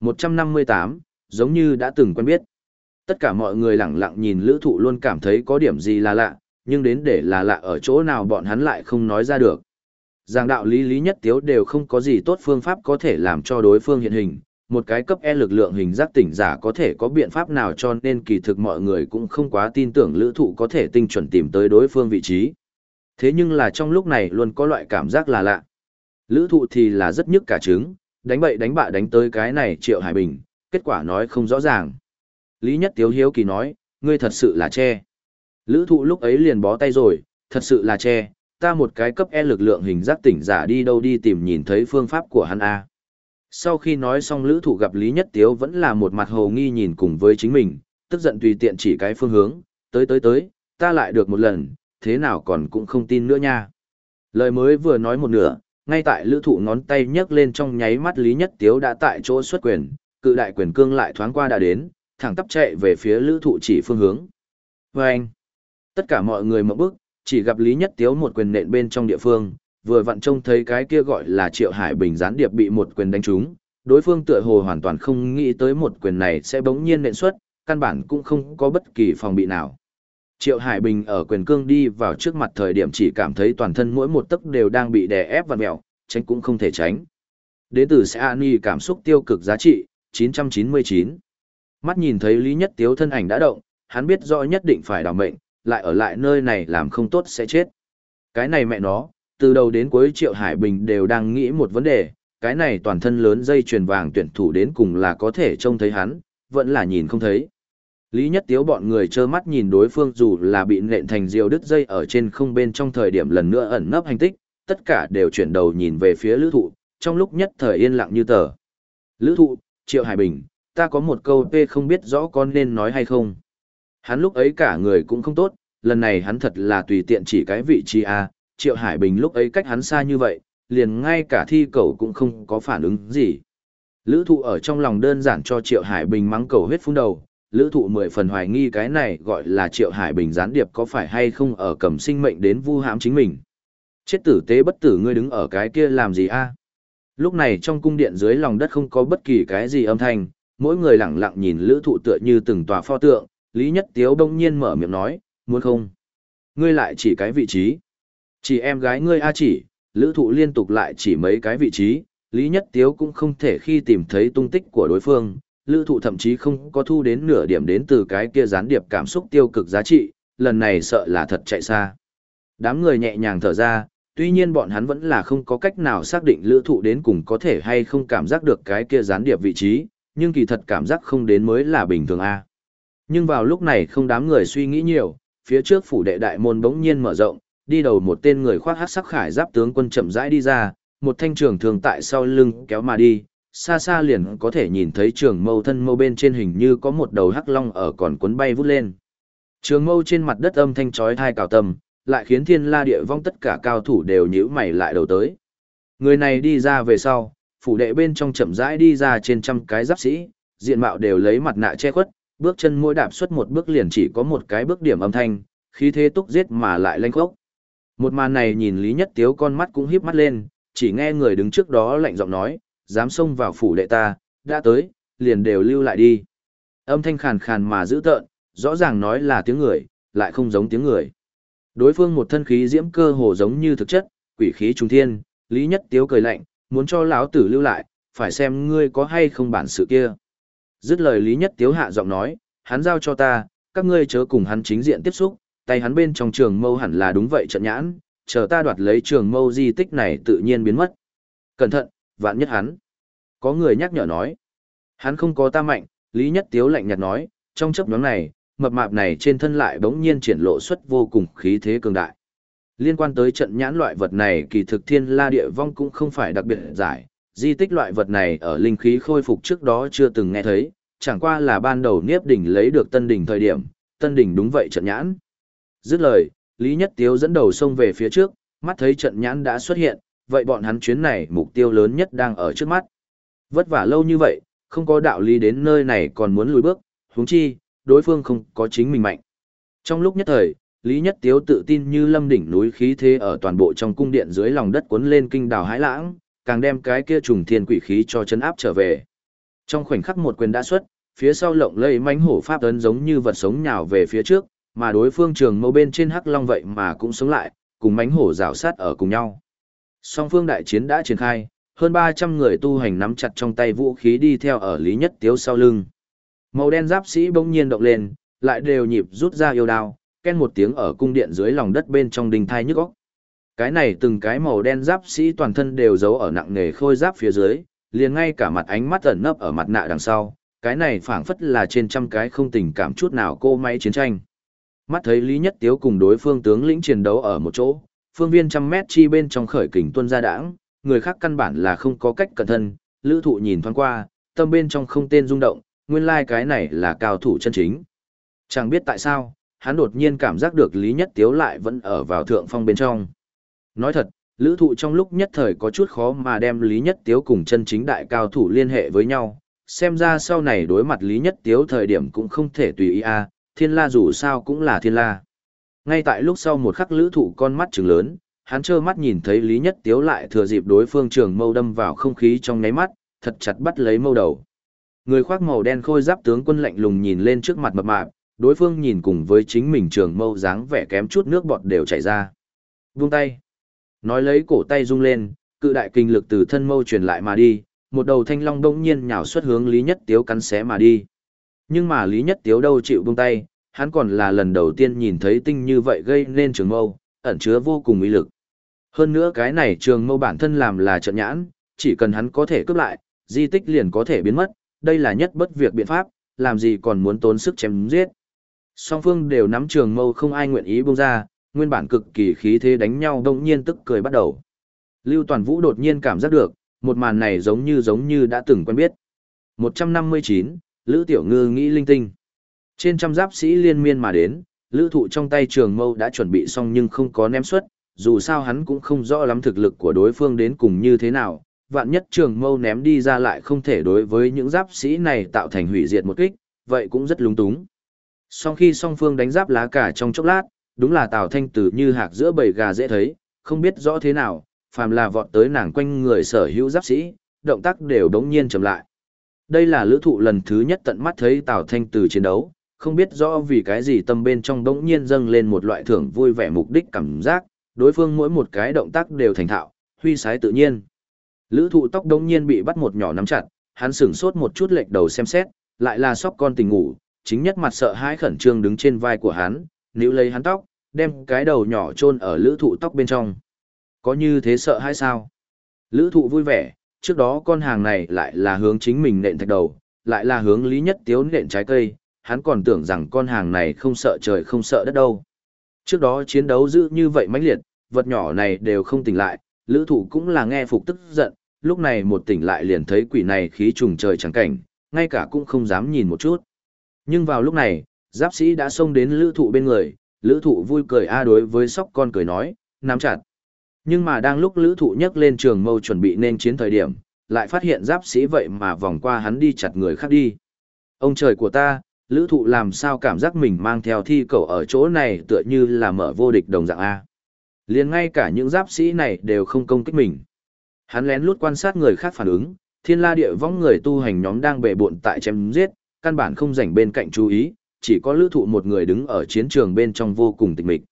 158, giống như đã từng quen biết. Tất cả mọi người lặng lặng nhìn lữ thụ luôn cảm thấy có điểm gì là lạ, nhưng đến để là lạ ở chỗ nào bọn hắn lại không nói ra được. Giảng đạo lý lý nhất tiếu đều không có gì tốt phương pháp có thể làm cho đối phương hiện hình, một cái cấp E lực lượng hình giác tỉnh giả có thể có biện pháp nào cho nên kỳ thực mọi người cũng không quá tin tưởng lữ thụ có thể tinh chuẩn tìm tới đối phương vị trí. Thế nhưng là trong lúc này luôn có loại cảm giác là lạ. Lữ thụ thì là rất nhức cả trứng, đánh bậy đánh bạ đánh tới cái này Triệu Hải Bình, kết quả nói không rõ ràng. Lý Nhất Tiếu Hiếu Kỳ nói, ngươi thật sự là che. Lữ thụ lúc ấy liền bó tay rồi, thật sự là che, ta một cái cấp E lực lượng hình giác tỉnh giả đi đâu đi tìm nhìn thấy phương pháp của hắn A. Sau khi nói xong lữ thụ gặp Lý Nhất Tiếu vẫn là một mặt hồ nghi nhìn cùng với chính mình, tức giận tùy tiện chỉ cái phương hướng, tới tới tới, ta lại được một lần, thế nào còn cũng không tin nữa nha. Lời mới vừa nói một nửa, ngay tại lữ thụ ngón tay nhấc lên trong nháy mắt Lý Nhất Tiếu đã tại chỗ xuất quyền, cự đại quyền cương lại thoáng qua đã đến, thẳng tắp chạy về phía lữ thụ chỉ phương hướng. Và anh, tất cả mọi người mở bước chỉ gặp Lý Nhất Tiếu một quyền nện bên trong địa phương, vừa vặn trông thấy cái kia gọi là Triệu Hải Bình gián điệp bị một quyền đánh trúng, đối phương tựa hồ hoàn toàn không nghĩ tới một quyền này sẽ bỗng nhiên nện xuất, căn bản cũng không có bất kỳ phòng bị nào. Triệu Hải Bình ở quyền cương đi vào trước mặt thời điểm chỉ cảm thấy toàn thân mỗi một tấc đều đang bị đè ép và mèo, tránh cũng không thể tránh. Đến từ sẽ Ani cảm xúc tiêu cực giá trị, 999. Mắt nhìn thấy Lý Nhất Tiếu thân ảnh đã động, hắn biết rõ nhất định phải đào mệnh, lại ở lại nơi này làm không tốt sẽ chết. Cái này mẹ nó, từ đầu đến cuối Triệu Hải Bình đều đang nghĩ một vấn đề, cái này toàn thân lớn dây chuyền vàng tuyển thủ đến cùng là có thể trông thấy hắn, vẫn là nhìn không thấy. Lý Nhất Tiếu bọn người trơ mắt nhìn đối phương dù là bị nện thành diều đứt dây ở trên không bên trong thời điểm lần nữa ẩn nấp hành tích, tất cả đều chuyển đầu nhìn về phía lữ thụ, trong lúc nhất thời yên lặng như tờ. Lữ thụ, Triệu Hải Bình, ta có một câu tê không biết rõ con nên nói hay không. Hắn lúc ấy cả người cũng không tốt, lần này hắn thật là tùy tiện chỉ cái vị trí A, Triệu Hải Bình lúc ấy cách hắn xa như vậy, liền ngay cả thi cầu cũng không có phản ứng gì. Lữ thụ ở trong lòng đơn giản cho Triệu Hải Bình mắng cầu huyết phun đầu, lữ thụ mười phần hoài nghi cái này gọi là Triệu Hải Bình gián điệp có phải hay không ở cầm sinh mệnh đến vu hãm chính mình. Chết tử tế bất tử ngươi đứng ở cái kia làm gì a Lúc này trong cung điện dưới lòng đất không có bất kỳ cái gì âm thanh, mỗi người lặng lặng nhìn lữ thụ tựa như từng tòa pho tượng, Lý Nhất Tiếu đông nhiên mở miệng nói, muốn không? Ngươi lại chỉ cái vị trí. Chỉ em gái ngươi a chỉ, lữ thụ liên tục lại chỉ mấy cái vị trí, Lý Nhất Tiếu cũng không thể khi tìm thấy tung tích của đối phương, lữ thụ thậm chí không có thu đến nửa điểm đến từ cái kia gián điệp cảm xúc tiêu cực giá trị, lần này sợ là thật chạy xa. Đám người nhẹ nhàng thở ra, tuy nhiên bọn hắn vẫn là không có cách nào xác định lữ thụ đến cùng có thể hay không cảm giác được cái kia gián điệp vị trí, nhưng kỳ thật cảm giác không đến mới là bình thường A. Nhưng vào lúc này không đám người suy nghĩ nhiều, phía trước phủ đệ đại môn bỗng nhiên mở rộng, đi đầu một tên người khoác hát sắc khải giáp tướng quân chậm rãi đi ra, một thanh trường thường tại sau lưng kéo mà đi, xa xa liền có thể nhìn thấy trường mâu thân mâu bên trên hình như có một đầu hắc long ở còn cuốn bay vút lên. Trường mâu trên mặt đất âm thanh chói thai cào tâm, lại khiến thiên la địa vong tất cả cao thủ đều nhíu mày lại đầu tới. Người này đi ra về sau, phủ đệ bên trong chậm rãi đi ra trên trăm cái giáp sĩ, diện mạo đều lấy mặt nạ che khuất, bước chân mỗi đạp xuất một bước liền chỉ có một cái bước điểm âm thanh, khí thế túc giết mà lại lanh khốc. Một màn này nhìn Lý Nhất Tiếu con mắt cũng híp mắt lên, chỉ nghe người đứng trước đó lạnh giọng nói, dám xông vào phủ đệ ta, đã tới, liền đều lưu lại đi. Âm thanh khàn khàn mà dữ tợn, rõ ràng nói là tiếng người, lại không giống tiếng người. Đối phương một thân khí diễm cơ hồ giống như thực chất, quỷ khí trung thiên, Lý Nhất Tiếu cười lạnh, muốn cho lão tử lưu lại, phải xem ngươi có hay không bản sự kia. Dứt lời Lý Nhất Tiếu hạ giọng nói, hắn giao cho ta, các ngươi chớ cùng hắn chính diện tiếp xúc, tay hắn bên trong trường mâu hẳn là đúng vậy trận nhãn, chờ ta đoạt lấy trường mâu di tích này tự nhiên biến mất. Cẩn thận, vạn nhất hắn. Có người nhắc nhở nói. Hắn không có ta mạnh, Lý Nhất Tiếu lạnh nhạt nói, trong chấp nhóm này, mập mạp này trên thân lại bỗng nhiên triển lộ xuất vô cùng khí thế cường đại. Liên quan tới trận nhãn loại vật này kỳ thực thiên la địa vong cũng không phải đặc biệt giải, di tích loại vật này ở linh khí khôi phục trước đó chưa từng nghe thấy, chẳng qua là ban đầu Niếp Đỉnh lấy được Tân Đỉnh thời điểm, Tân Đỉnh đúng vậy trận nhãn. Dứt lời, Lý Nhất Tiếu dẫn đầu xông về phía trước, mắt thấy trận nhãn đã xuất hiện, vậy bọn hắn chuyến này mục tiêu lớn nhất đang ở trước mắt. Vất vả lâu như vậy, không có đạo lý đến nơi này còn muốn lùi bước, huống chi, đối phương không có chính mình mạnh. Trong lúc nhất thời, Lý Nhất Tiếu tự tin như lâm đỉnh núi khí thế ở toàn bộ trong cung điện dưới lòng đất cuốn lên kinh đảo hãi lãng, càng đem cái kia trùng thiên quỷ khí cho chấn áp trở về. Trong khoảnh khắc một quyền đã xuất, phía sau lộng lây mánh hổ pháp tấn giống như vật sống nhào về phía trước, mà đối phương trường mâu bên trên hắc long vậy mà cũng sống lại, cùng mánh hổ rào sát ở cùng nhau. Song phương đại chiến đã triển khai, hơn 300 người tu hành nắm chặt trong tay vũ khí đi theo ở Lý Nhất Tiếu sau lưng. Màu đen giáp sĩ bỗng nhiên động lên, lại đều nhịp rút ra yêu đao, ken một tiếng ở cung điện dưới lòng đất bên trong đình thai nhức óc. Cái này từng cái màu đen giáp sĩ toàn thân đều giấu ở nặng nghề khôi giáp phía dưới, liền ngay cả mặt ánh mắt ẩn nấp ở mặt nạ đằng sau, cái này phảng phất là trên trăm cái không tình cảm chút nào cô máy chiến tranh. Mắt thấy Lý Nhất Tiếu cùng đối phương tướng lĩnh chiến đấu ở một chỗ, phương viên trăm mét chi bên trong khởi kình tuân ra đãng, người khác căn bản là không có cách cẩn thân, lữ thụ nhìn thoáng qua, tâm bên trong không tên rung động, nguyên lai like cái này là cao thủ chân chính. Chẳng biết tại sao, hắn đột nhiên cảm giác được Lý Nhất Tiếu lại vẫn ở vào thượng phong bên trong. Nói thật, lữ thụ trong lúc nhất thời có chút khó mà đem Lý Nhất Tiếu cùng chân chính đại cao thủ liên hệ với nhau, xem ra sau này đối mặt Lý Nhất Tiếu thời điểm cũng không thể tùy ý a thiên la dù sao cũng là thiên la. Ngay tại lúc sau một khắc lữ thụ con mắt trừng lớn, hắn trơ mắt nhìn thấy Lý Nhất Tiếu lại thừa dịp đối phương trường mâu đâm vào không khí trong nháy mắt, thật chặt bắt lấy mâu đầu. Người khoác màu đen khôi giáp tướng quân lạnh lùng nhìn lên trước mặt mập mạp, đối phương nhìn cùng với chính mình trường mâu dáng vẻ kém chút nước bọt đều chảy ra. Vung tay. Nói lấy cổ tay rung lên, cự đại kinh lực từ thân mâu truyền lại mà đi, một đầu thanh long đông nhiên nhào xuất hướng Lý Nhất Tiếu cắn xé mà đi. Nhưng mà Lý Nhất Tiếu đâu chịu buông tay, hắn còn là lần đầu tiên nhìn thấy tinh như vậy gây nên trường mâu, ẩn chứa vô cùng uy lực. Hơn nữa cái này trường mâu bản thân làm là trận nhãn, chỉ cần hắn có thể cướp lại, di tích liền có thể biến mất, đây là nhất bất việc biện pháp, làm gì còn muốn tốn sức chém giết. Song phương đều nắm trường mâu không ai nguyện ý buông ra, nguyên bản cực kỳ khí thế đánh nhau đông nhiên tức cười bắt đầu. Lưu Toàn Vũ đột nhiên cảm giác được, một màn này giống như giống như đã từng quen biết. 159, Lữ Tiểu Ngư nghĩ linh tinh. Trên trăm giáp sĩ liên miên mà đến, Lữ Thụ trong tay trường mâu đã chuẩn bị xong nhưng không có ném xuất, dù sao hắn cũng không rõ lắm thực lực của đối phương đến cùng như thế nào, vạn nhất trường mâu ném đi ra lại không thể đối với những giáp sĩ này tạo thành hủy diệt một kích, vậy cũng rất lúng túng. Sau khi song phương đánh giáp lá cả trong chốc lát, đúng là Tào Thanh Tử như hạc giữa bầy gà dễ thấy, không biết rõ thế nào, phàm là vọt tới nàng quanh người sở hữu giáp sĩ, động tác đều đống nhiên chậm lại. Đây là lữ thụ lần thứ nhất tận mắt thấy Tào Thanh Tử chiến đấu, không biết rõ vì cái gì tâm bên trong đống nhiên dâng lên một loại thưởng vui vẻ mục đích cảm giác, đối phương mỗi một cái động tác đều thành thạo, huy sái tự nhiên. Lữ thụ tóc đống nhiên bị bắt một nhỏ nắm chặt, hắn sửng sốt một chút lệch đầu xem xét, lại là sóc con tình ngủ, chính nhất mặt sợ hãi khẩn trương đứng trên vai của hắn, níu lấy hắn tóc, đem cái đầu nhỏ chôn ở lữ thụ tóc bên trong. Có như thế sợ hay sao? Lữ thụ vui vẻ, trước đó con hàng này lại là hướng chính mình nện thạch đầu, lại là hướng lý nhất tiếu nện trái cây, hắn còn tưởng rằng con hàng này không sợ trời không sợ đất đâu. Trước đó chiến đấu dữ như vậy mãnh liệt, vật nhỏ này đều không tỉnh lại, lữ thụ cũng là nghe phục tức giận, lúc này một tỉnh lại liền thấy quỷ này khí trùng trời trắng cảnh, ngay cả cũng không dám nhìn một chút. Nhưng vào lúc này, giáp sĩ đã xông đến lữ thụ bên người, lữ thụ vui cười a đối với sóc con cười nói, nắm chặt. Nhưng mà đang lúc lữ thụ nhấc lên trường mâu chuẩn bị nên chiến thời điểm, lại phát hiện giáp sĩ vậy mà vòng qua hắn đi chặt người khác đi. Ông trời của ta, lữ thụ làm sao cảm giác mình mang theo thi cầu ở chỗ này tựa như là mở vô địch đồng dạng A. liền ngay cả những giáp sĩ này đều không công kích mình. Hắn lén lút quan sát người khác phản ứng, thiên la địa vong người tu hành nhóm đang bề buộn tại chém giết, căn bản không dành bên cạnh chú ý, chỉ có lữ thụ một người đứng ở chiến trường bên trong vô cùng tịch mịch.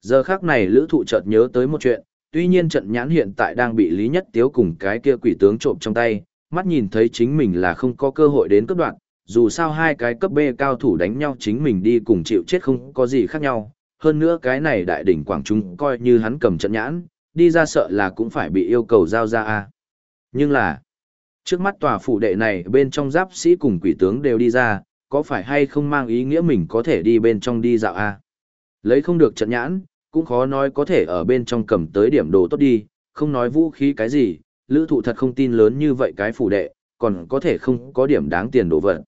Giờ khác này lữ thụ chợt nhớ tới một chuyện, tuy nhiên trận nhãn hiện tại đang bị Lý Nhất Tiếu cùng cái kia quỷ tướng trộm trong tay, mắt nhìn thấy chính mình là không có cơ hội đến cấp đoạn, dù sao hai cái cấp B cao thủ đánh nhau chính mình đi cùng chịu chết không có gì khác nhau, hơn nữa cái này đại đỉnh Quảng Trung coi như hắn cầm trận nhãn, đi ra sợ là cũng phải bị yêu cầu giao ra a. Nhưng là, trước mắt tòa phủ đệ này bên trong giáp sĩ cùng quỷ tướng đều đi ra, có phải hay không mang ý nghĩa mình có thể đi bên trong đi dạo a? Lấy không được trận nhãn, cũng khó nói có thể ở bên trong cầm tới điểm đồ tốt đi, không nói vũ khí cái gì, lữ thụ thật không tin lớn như vậy cái phủ đệ, còn có thể không có điểm đáng tiền đồ vật.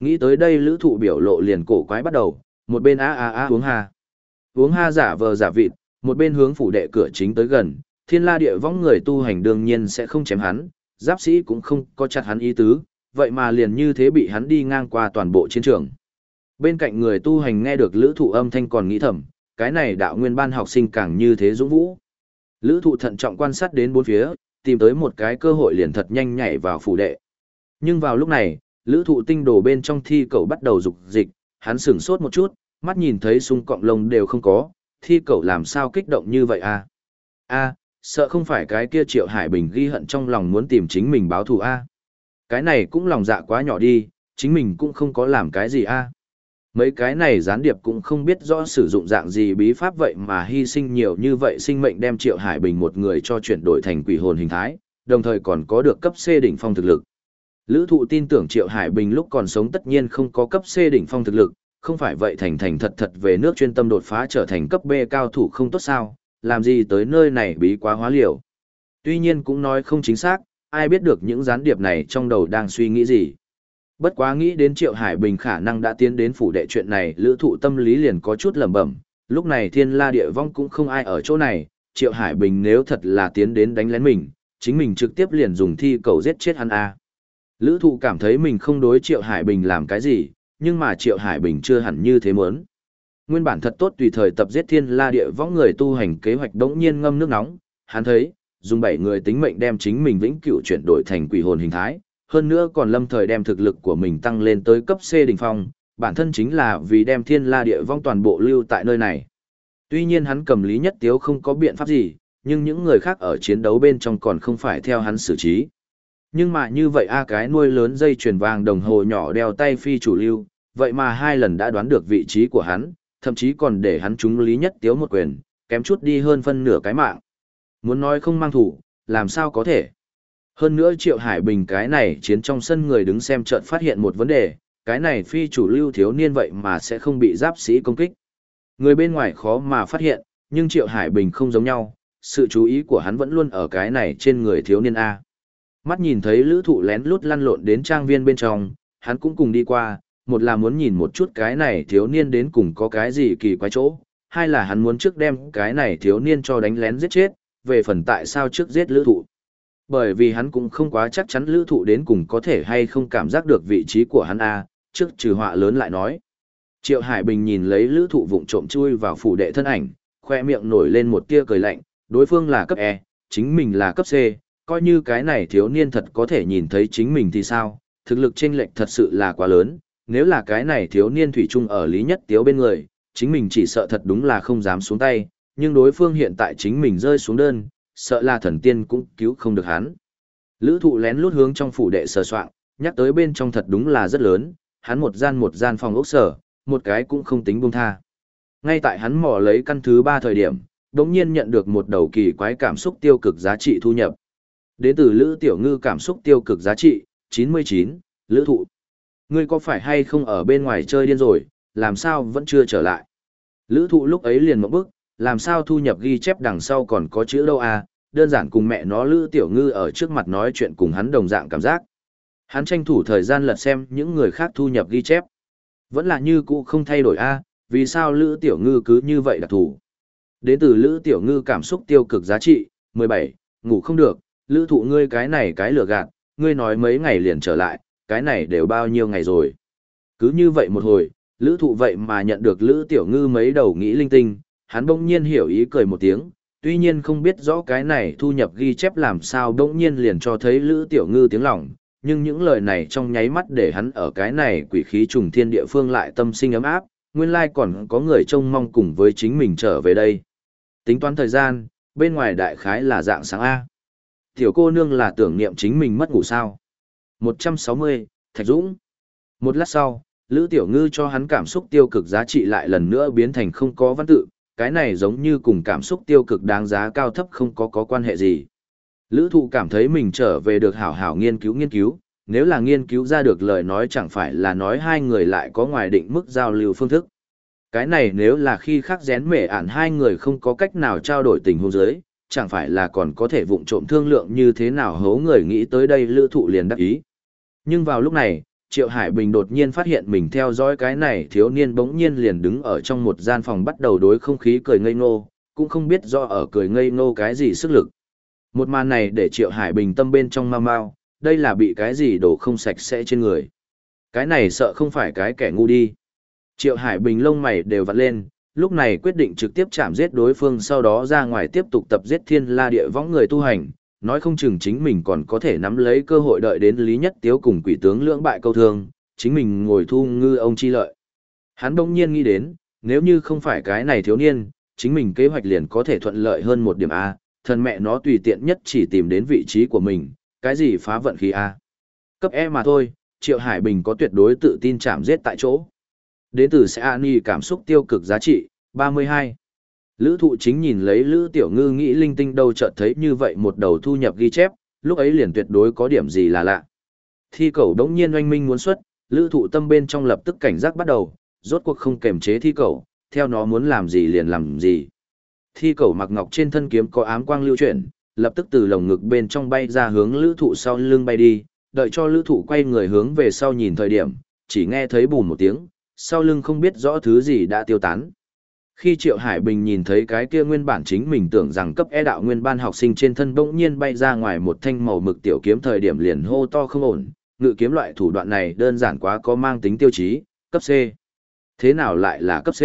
Nghĩ tới đây lữ thụ biểu lộ liền cổ quái bắt đầu, một bên a a a uống ha. Uống ha giả vờ giả vịt, một bên hướng phủ đệ cửa chính tới gần, thiên la địa vong người tu hành đương nhiên sẽ không chém hắn, giáp sĩ cũng không có chặt hắn ý tứ, vậy mà liền như thế bị hắn đi ngang qua toàn bộ chiến trường. Bên cạnh người tu hành nghe được lữ thụ âm thanh còn nghĩ thầm, cái này đạo nguyên ban học sinh càng như thế dũng vũ. Lữ thụ thận trọng quan sát đến bốn phía, tìm tới một cái cơ hội liền thật nhanh nhảy vào phủ đệ. Nhưng vào lúc này, lữ thụ tinh đồ bên trong thi cậu bắt đầu dục dịch, hắn sửng sốt một chút, mắt nhìn thấy sung cọng lông đều không có, thi cậu làm sao kích động như vậy à? a sợ không phải cái kia triệu hải bình ghi hận trong lòng muốn tìm chính mình báo thù a Cái này cũng lòng dạ quá nhỏ đi, chính mình cũng không có làm cái gì a Mấy cái này gián điệp cũng không biết rõ sử dụng dạng gì bí pháp vậy mà hy sinh nhiều như vậy sinh mệnh đem Triệu Hải Bình một người cho chuyển đổi thành quỷ hồn hình thái, đồng thời còn có được cấp C đỉnh phong thực lực. Lữ thụ tin tưởng Triệu Hải Bình lúc còn sống tất nhiên không có cấp C đỉnh phong thực lực, không phải vậy thành thành thật thật về nước chuyên tâm đột phá trở thành cấp B cao thủ không tốt sao, làm gì tới nơi này bí quá hóa liều. Tuy nhiên cũng nói không chính xác, ai biết được những gián điệp này trong đầu đang suy nghĩ gì. Bất quá nghĩ đến Triệu Hải Bình khả năng đã tiến đến phủ đệ chuyện này, lữ thụ tâm lý liền có chút lầm bẩm lúc này thiên la địa vong cũng không ai ở chỗ này, Triệu Hải Bình nếu thật là tiến đến đánh lén mình, chính mình trực tiếp liền dùng thi cầu giết chết hắn a Lữ thụ cảm thấy mình không đối Triệu Hải Bình làm cái gì, nhưng mà Triệu Hải Bình chưa hẳn như thế muốn. Nguyên bản thật tốt tùy thời tập giết thiên la địa vong người tu hành kế hoạch đống nhiên ngâm nước nóng, hắn thấy, dùng 7 người tính mệnh đem chính mình vĩnh cửu chuyển đổi thành quỷ hồn hình thái, hơn nữa còn lâm thời đem thực lực của mình tăng lên tới cấp C đỉnh phong, bản thân chính là vì đem thiên la địa vong toàn bộ lưu tại nơi này. Tuy nhiên hắn cầm lý nhất tiếu không có biện pháp gì, nhưng những người khác ở chiến đấu bên trong còn không phải theo hắn xử trí. Nhưng mà như vậy a cái nuôi lớn dây chuyền vàng đồng hồ nhỏ đeo tay phi chủ lưu, vậy mà hai lần đã đoán được vị trí của hắn, thậm chí còn để hắn trúng lý nhất tiếu một quyền, kém chút đi hơn phân nửa cái mạng. Muốn nói không mang thủ, làm sao có thể? Hơn nữa Triệu Hải Bình cái này chiến trong sân người đứng xem trận phát hiện một vấn đề, cái này phi chủ lưu thiếu niên vậy mà sẽ không bị giáp sĩ công kích. Người bên ngoài khó mà phát hiện, nhưng Triệu Hải Bình không giống nhau, sự chú ý của hắn vẫn luôn ở cái này trên người thiếu niên A. Mắt nhìn thấy lữ thụ lén lút lăn lộn đến trang viên bên trong, hắn cũng cùng đi qua, một là muốn nhìn một chút cái này thiếu niên đến cùng có cái gì kỳ quái chỗ, hai là hắn muốn trước đem cái này thiếu niên cho đánh lén giết chết, về phần tại sao trước giết lữ thụ. Bởi vì hắn cũng không quá chắc chắn lữ thụ đến cùng có thể hay không cảm giác được vị trí của hắn A, trước trừ họa lớn lại nói. Triệu Hải Bình nhìn lấy lữ thụ vụng trộm chui vào phủ đệ thân ảnh, khoe miệng nổi lên một tia cười lạnh, đối phương là cấp E, chính mình là cấp C, coi như cái này thiếu niên thật có thể nhìn thấy chính mình thì sao, thực lực chênh lệch thật sự là quá lớn, nếu là cái này thiếu niên thủy chung ở lý nhất tiếu bên người, chính mình chỉ sợ thật đúng là không dám xuống tay, nhưng đối phương hiện tại chính mình rơi xuống đơn, sợ là thần tiên cũng cứu không được hắn. Lữ thụ lén lút hướng trong phủ đệ sờ soạn, nhắc tới bên trong thật đúng là rất lớn, hắn một gian một gian phòng ốc sở, một cái cũng không tính buông tha. Ngay tại hắn mò lấy căn thứ ba thời điểm, đống nhiên nhận được một đầu kỳ quái cảm xúc tiêu cực giá trị thu nhập. Đến từ Lữ Tiểu Ngư cảm xúc tiêu cực giá trị, 99, Lữ Thụ. Ngươi có phải hay không ở bên ngoài chơi điên rồi, làm sao vẫn chưa trở lại? Lữ Thụ lúc ấy liền một bước, làm sao thu nhập ghi chép đằng sau còn có chữ đâu à, đơn giản cùng mẹ nó Lữ Tiểu Ngư ở trước mặt nói chuyện cùng hắn đồng dạng cảm giác. Hắn tranh thủ thời gian lật xem những người khác thu nhập ghi chép. Vẫn là như cũ không thay đổi a, vì sao Lữ Tiểu Ngư cứ như vậy đặc thủ. Đến từ Lữ Tiểu Ngư cảm xúc tiêu cực giá trị, 17, ngủ không được, Lữ thụ ngươi cái này cái lừa gạt, ngươi nói mấy ngày liền trở lại, cái này đều bao nhiêu ngày rồi. Cứ như vậy một hồi, Lữ thụ vậy mà nhận được Lữ Tiểu Ngư mấy đầu nghĩ linh tinh, hắn bỗng nhiên hiểu ý cười một tiếng, tuy nhiên không biết rõ cái này thu nhập ghi chép làm sao bỗng nhiên liền cho thấy Lữ Tiểu Ngư tiếng lòng, nhưng những lời này trong nháy mắt để hắn ở cái này quỷ khí trùng thiên địa phương lại tâm sinh ấm áp, nguyên lai còn có người trông mong cùng với chính mình trở về đây. Tính toán thời gian, bên ngoài đại khái là dạng sáng A. Tiểu cô nương là tưởng niệm chính mình mất ngủ sao. 160, Thạch Dũng. Một lát sau, Lữ Tiểu Ngư cho hắn cảm xúc tiêu cực giá trị lại lần nữa biến thành không có văn tự, cái này giống như cùng cảm xúc tiêu cực đáng giá cao thấp không có có quan hệ gì. Lữ thụ cảm thấy mình trở về được hảo hảo nghiên cứu nghiên cứu, nếu là nghiên cứu ra được lời nói chẳng phải là nói hai người lại có ngoài định mức giao lưu phương thức. Cái này nếu là khi khắc rén mể ản hai người không có cách nào trao đổi tình hôn giới, chẳng phải là còn có thể vụng trộm thương lượng như thế nào hấu người nghĩ tới đây lữ thụ liền đắc ý. Nhưng vào lúc này, Triệu Hải Bình đột nhiên phát hiện mình theo dõi cái này thiếu niên bỗng nhiên liền đứng ở trong một gian phòng bắt đầu đối không khí cười ngây ngô, cũng không biết do ở cười ngây ngô cái gì sức lực. Một màn này để Triệu Hải Bình tâm bên trong mau mau, đây là bị cái gì đổ không sạch sẽ trên người. Cái này sợ không phải cái kẻ ngu đi. Triệu Hải Bình lông mày đều vặn lên, lúc này quyết định trực tiếp chạm giết đối phương sau đó ra ngoài tiếp tục tập giết thiên la địa võng người tu hành, nói không chừng chính mình còn có thể nắm lấy cơ hội đợi đến Lý Nhất Tiếu cùng quỷ tướng lưỡng bại câu thương, chính mình ngồi thu ngư ông chi lợi. Hắn bỗng nhiên nghĩ đến, nếu như không phải cái này thiếu niên, chính mình kế hoạch liền có thể thuận lợi hơn một điểm A, thần mẹ nó tùy tiện nhất chỉ tìm đến vị trí của mình, cái gì phá vận khí A. Cấp E mà thôi, Triệu Hải Bình có tuyệt đối tự tin chạm giết tại chỗ. Đến từ sẽ y cảm xúc tiêu cực giá trị, 32. Lữ thụ chính nhìn lấy Lữ Tiểu Ngư nghĩ linh tinh đâu chợt thấy như vậy một đầu thu nhập ghi chép, lúc ấy liền tuyệt đối có điểm gì là lạ. Thi cầu đống nhiên oanh minh muốn xuất, Lữ thụ tâm bên trong lập tức cảnh giác bắt đầu, rốt cuộc không kềm chế thi cầu, theo nó muốn làm gì liền làm gì. Thi cầu mặc ngọc trên thân kiếm có ám quang lưu chuyển, lập tức từ lồng ngực bên trong bay ra hướng lữ thụ sau lưng bay đi, đợi cho lữ thụ quay người hướng về sau nhìn thời điểm, chỉ nghe thấy bùn một tiếng, sau lưng không biết rõ thứ gì đã tiêu tán. Khi Triệu Hải Bình nhìn thấy cái kia nguyên bản chính mình tưởng rằng cấp e đạo nguyên ban học sinh trên thân bỗng nhiên bay ra ngoài một thanh màu mực tiểu kiếm thời điểm liền hô to không ổn, ngự kiếm loại thủ đoạn này đơn giản quá có mang tính tiêu chí, cấp C. Thế nào lại là cấp C?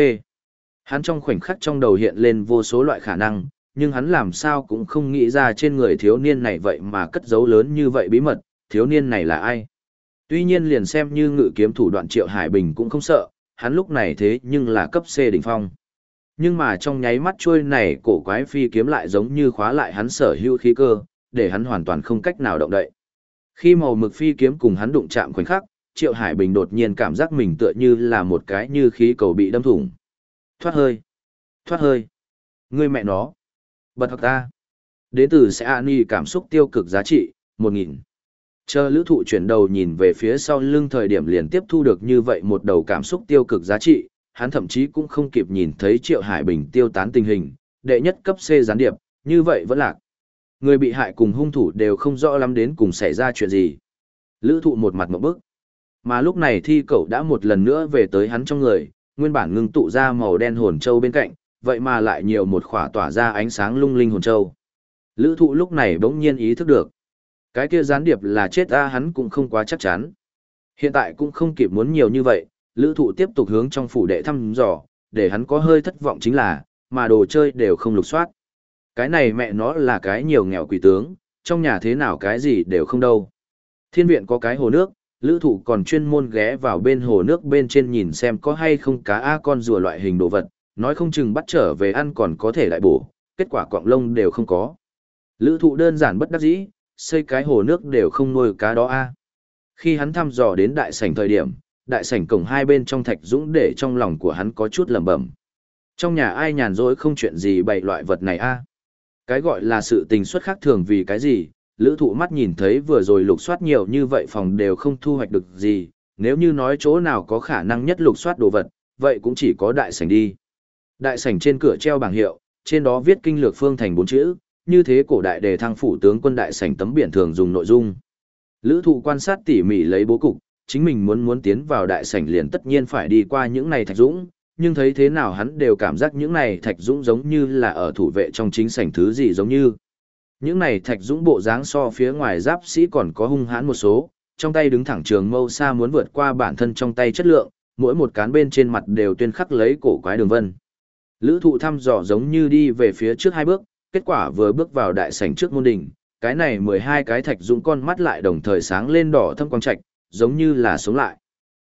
Hắn trong khoảnh khắc trong đầu hiện lên vô số loại khả năng, nhưng hắn làm sao cũng không nghĩ ra trên người thiếu niên này vậy mà cất giấu lớn như vậy bí mật, thiếu niên này là ai? Tuy nhiên liền xem như ngự kiếm thủ đoạn Triệu Hải Bình cũng không sợ, hắn lúc này thế nhưng là cấp C đỉnh phong. Nhưng mà trong nháy mắt trôi này cổ quái phi kiếm lại giống như khóa lại hắn sở hữu khí cơ, để hắn hoàn toàn không cách nào động đậy. Khi màu mực phi kiếm cùng hắn đụng chạm khoảnh khắc, Triệu Hải Bình đột nhiên cảm giác mình tựa như là một cái như khí cầu bị đâm thủng. Thoát hơi. Thoát hơi. người mẹ nó. Bật học ta. Đến từ sẽ Ani cảm xúc tiêu cực giá trị, 1.000. Chờ lữ thụ chuyển đầu nhìn về phía sau lưng thời điểm liền tiếp thu được như vậy một đầu cảm xúc tiêu cực giá trị, hắn thậm chí cũng không kịp nhìn thấy Triệu Hải Bình tiêu tán tình hình, đệ nhất cấp C gián điệp, như vậy vẫn lạc. Người bị hại cùng hung thủ đều không rõ lắm đến cùng xảy ra chuyện gì. Lữ thụ một mặt một bức. Mà lúc này thi cậu đã một lần nữa về tới hắn trong người, nguyên bản ngưng tụ ra màu đen hồn châu bên cạnh, vậy mà lại nhiều một khỏa tỏa ra ánh sáng lung linh hồn châu. Lữ thụ lúc này bỗng nhiên ý thức được. Cái kia gián điệp là chết ra hắn cũng không quá chắc chắn. Hiện tại cũng không kịp muốn nhiều như vậy, lữ thụ tiếp tục hướng trong phủ đệ thăm dò, để hắn có hơi thất vọng chính là, mà đồ chơi đều không lục soát. Cái này mẹ nó là cái nhiều nghèo quỷ tướng, trong nhà thế nào cái gì đều không đâu. Thiên viện có cái hồ nước, lữ thụ còn chuyên môn ghé vào bên hồ nước bên trên nhìn xem có hay không cá A con rùa loại hình đồ vật, nói không chừng bắt trở về ăn còn có thể lại bổ, kết quả quạng lông đều không có. Lữ thụ đơn giản bất đắc dĩ, xây cái hồ nước đều không nuôi cá đó A. À. Khi hắn thăm dò đến đại sảnh thời điểm, đại sảnh cổng hai bên trong thạch dũng để trong lòng của hắn có chút lẩm bẩm. Trong nhà ai nhàn rỗi không chuyện gì bày loại vật này a? À? Cái gọi là sự tình xuất khác thường vì cái gì? Lữ thụ mắt nhìn thấy vừa rồi lục soát nhiều như vậy phòng đều không thu hoạch được gì. Nếu như nói chỗ nào có khả năng nhất lục soát đồ vật vậy cũng chỉ có đại sảnh đi. Đại sảnh trên cửa treo bảng hiệu trên đó viết kinh lược phương thành bốn chữ như thế cổ đại đề thăng phủ tướng quân đại sảnh tấm biển thường dùng nội dung. Lữ thụ quan sát tỉ mỉ lấy bố cục, chính mình muốn muốn tiến vào đại sảnh liền tất nhiên phải đi qua những này thạch dũng, nhưng thấy thế nào hắn đều cảm giác những này thạch dũng giống như là ở thủ vệ trong chính sảnh thứ gì giống như. Những này thạch dũng bộ dáng so phía ngoài giáp sĩ còn có hung hãn một số, trong tay đứng thẳng trường mâu xa muốn vượt qua bản thân trong tay chất lượng, mỗi một cán bên trên mặt đều tuyên khắc lấy cổ quái đường vân. Lữ thụ thăm dò giống như đi về phía trước hai bước, kết quả vừa bước vào đại sảnh trước môn đỉnh, cái này 12 cái thạch dũng con mắt lại đồng thời sáng lên đỏ thâm quang trạch, giống như là sống lại.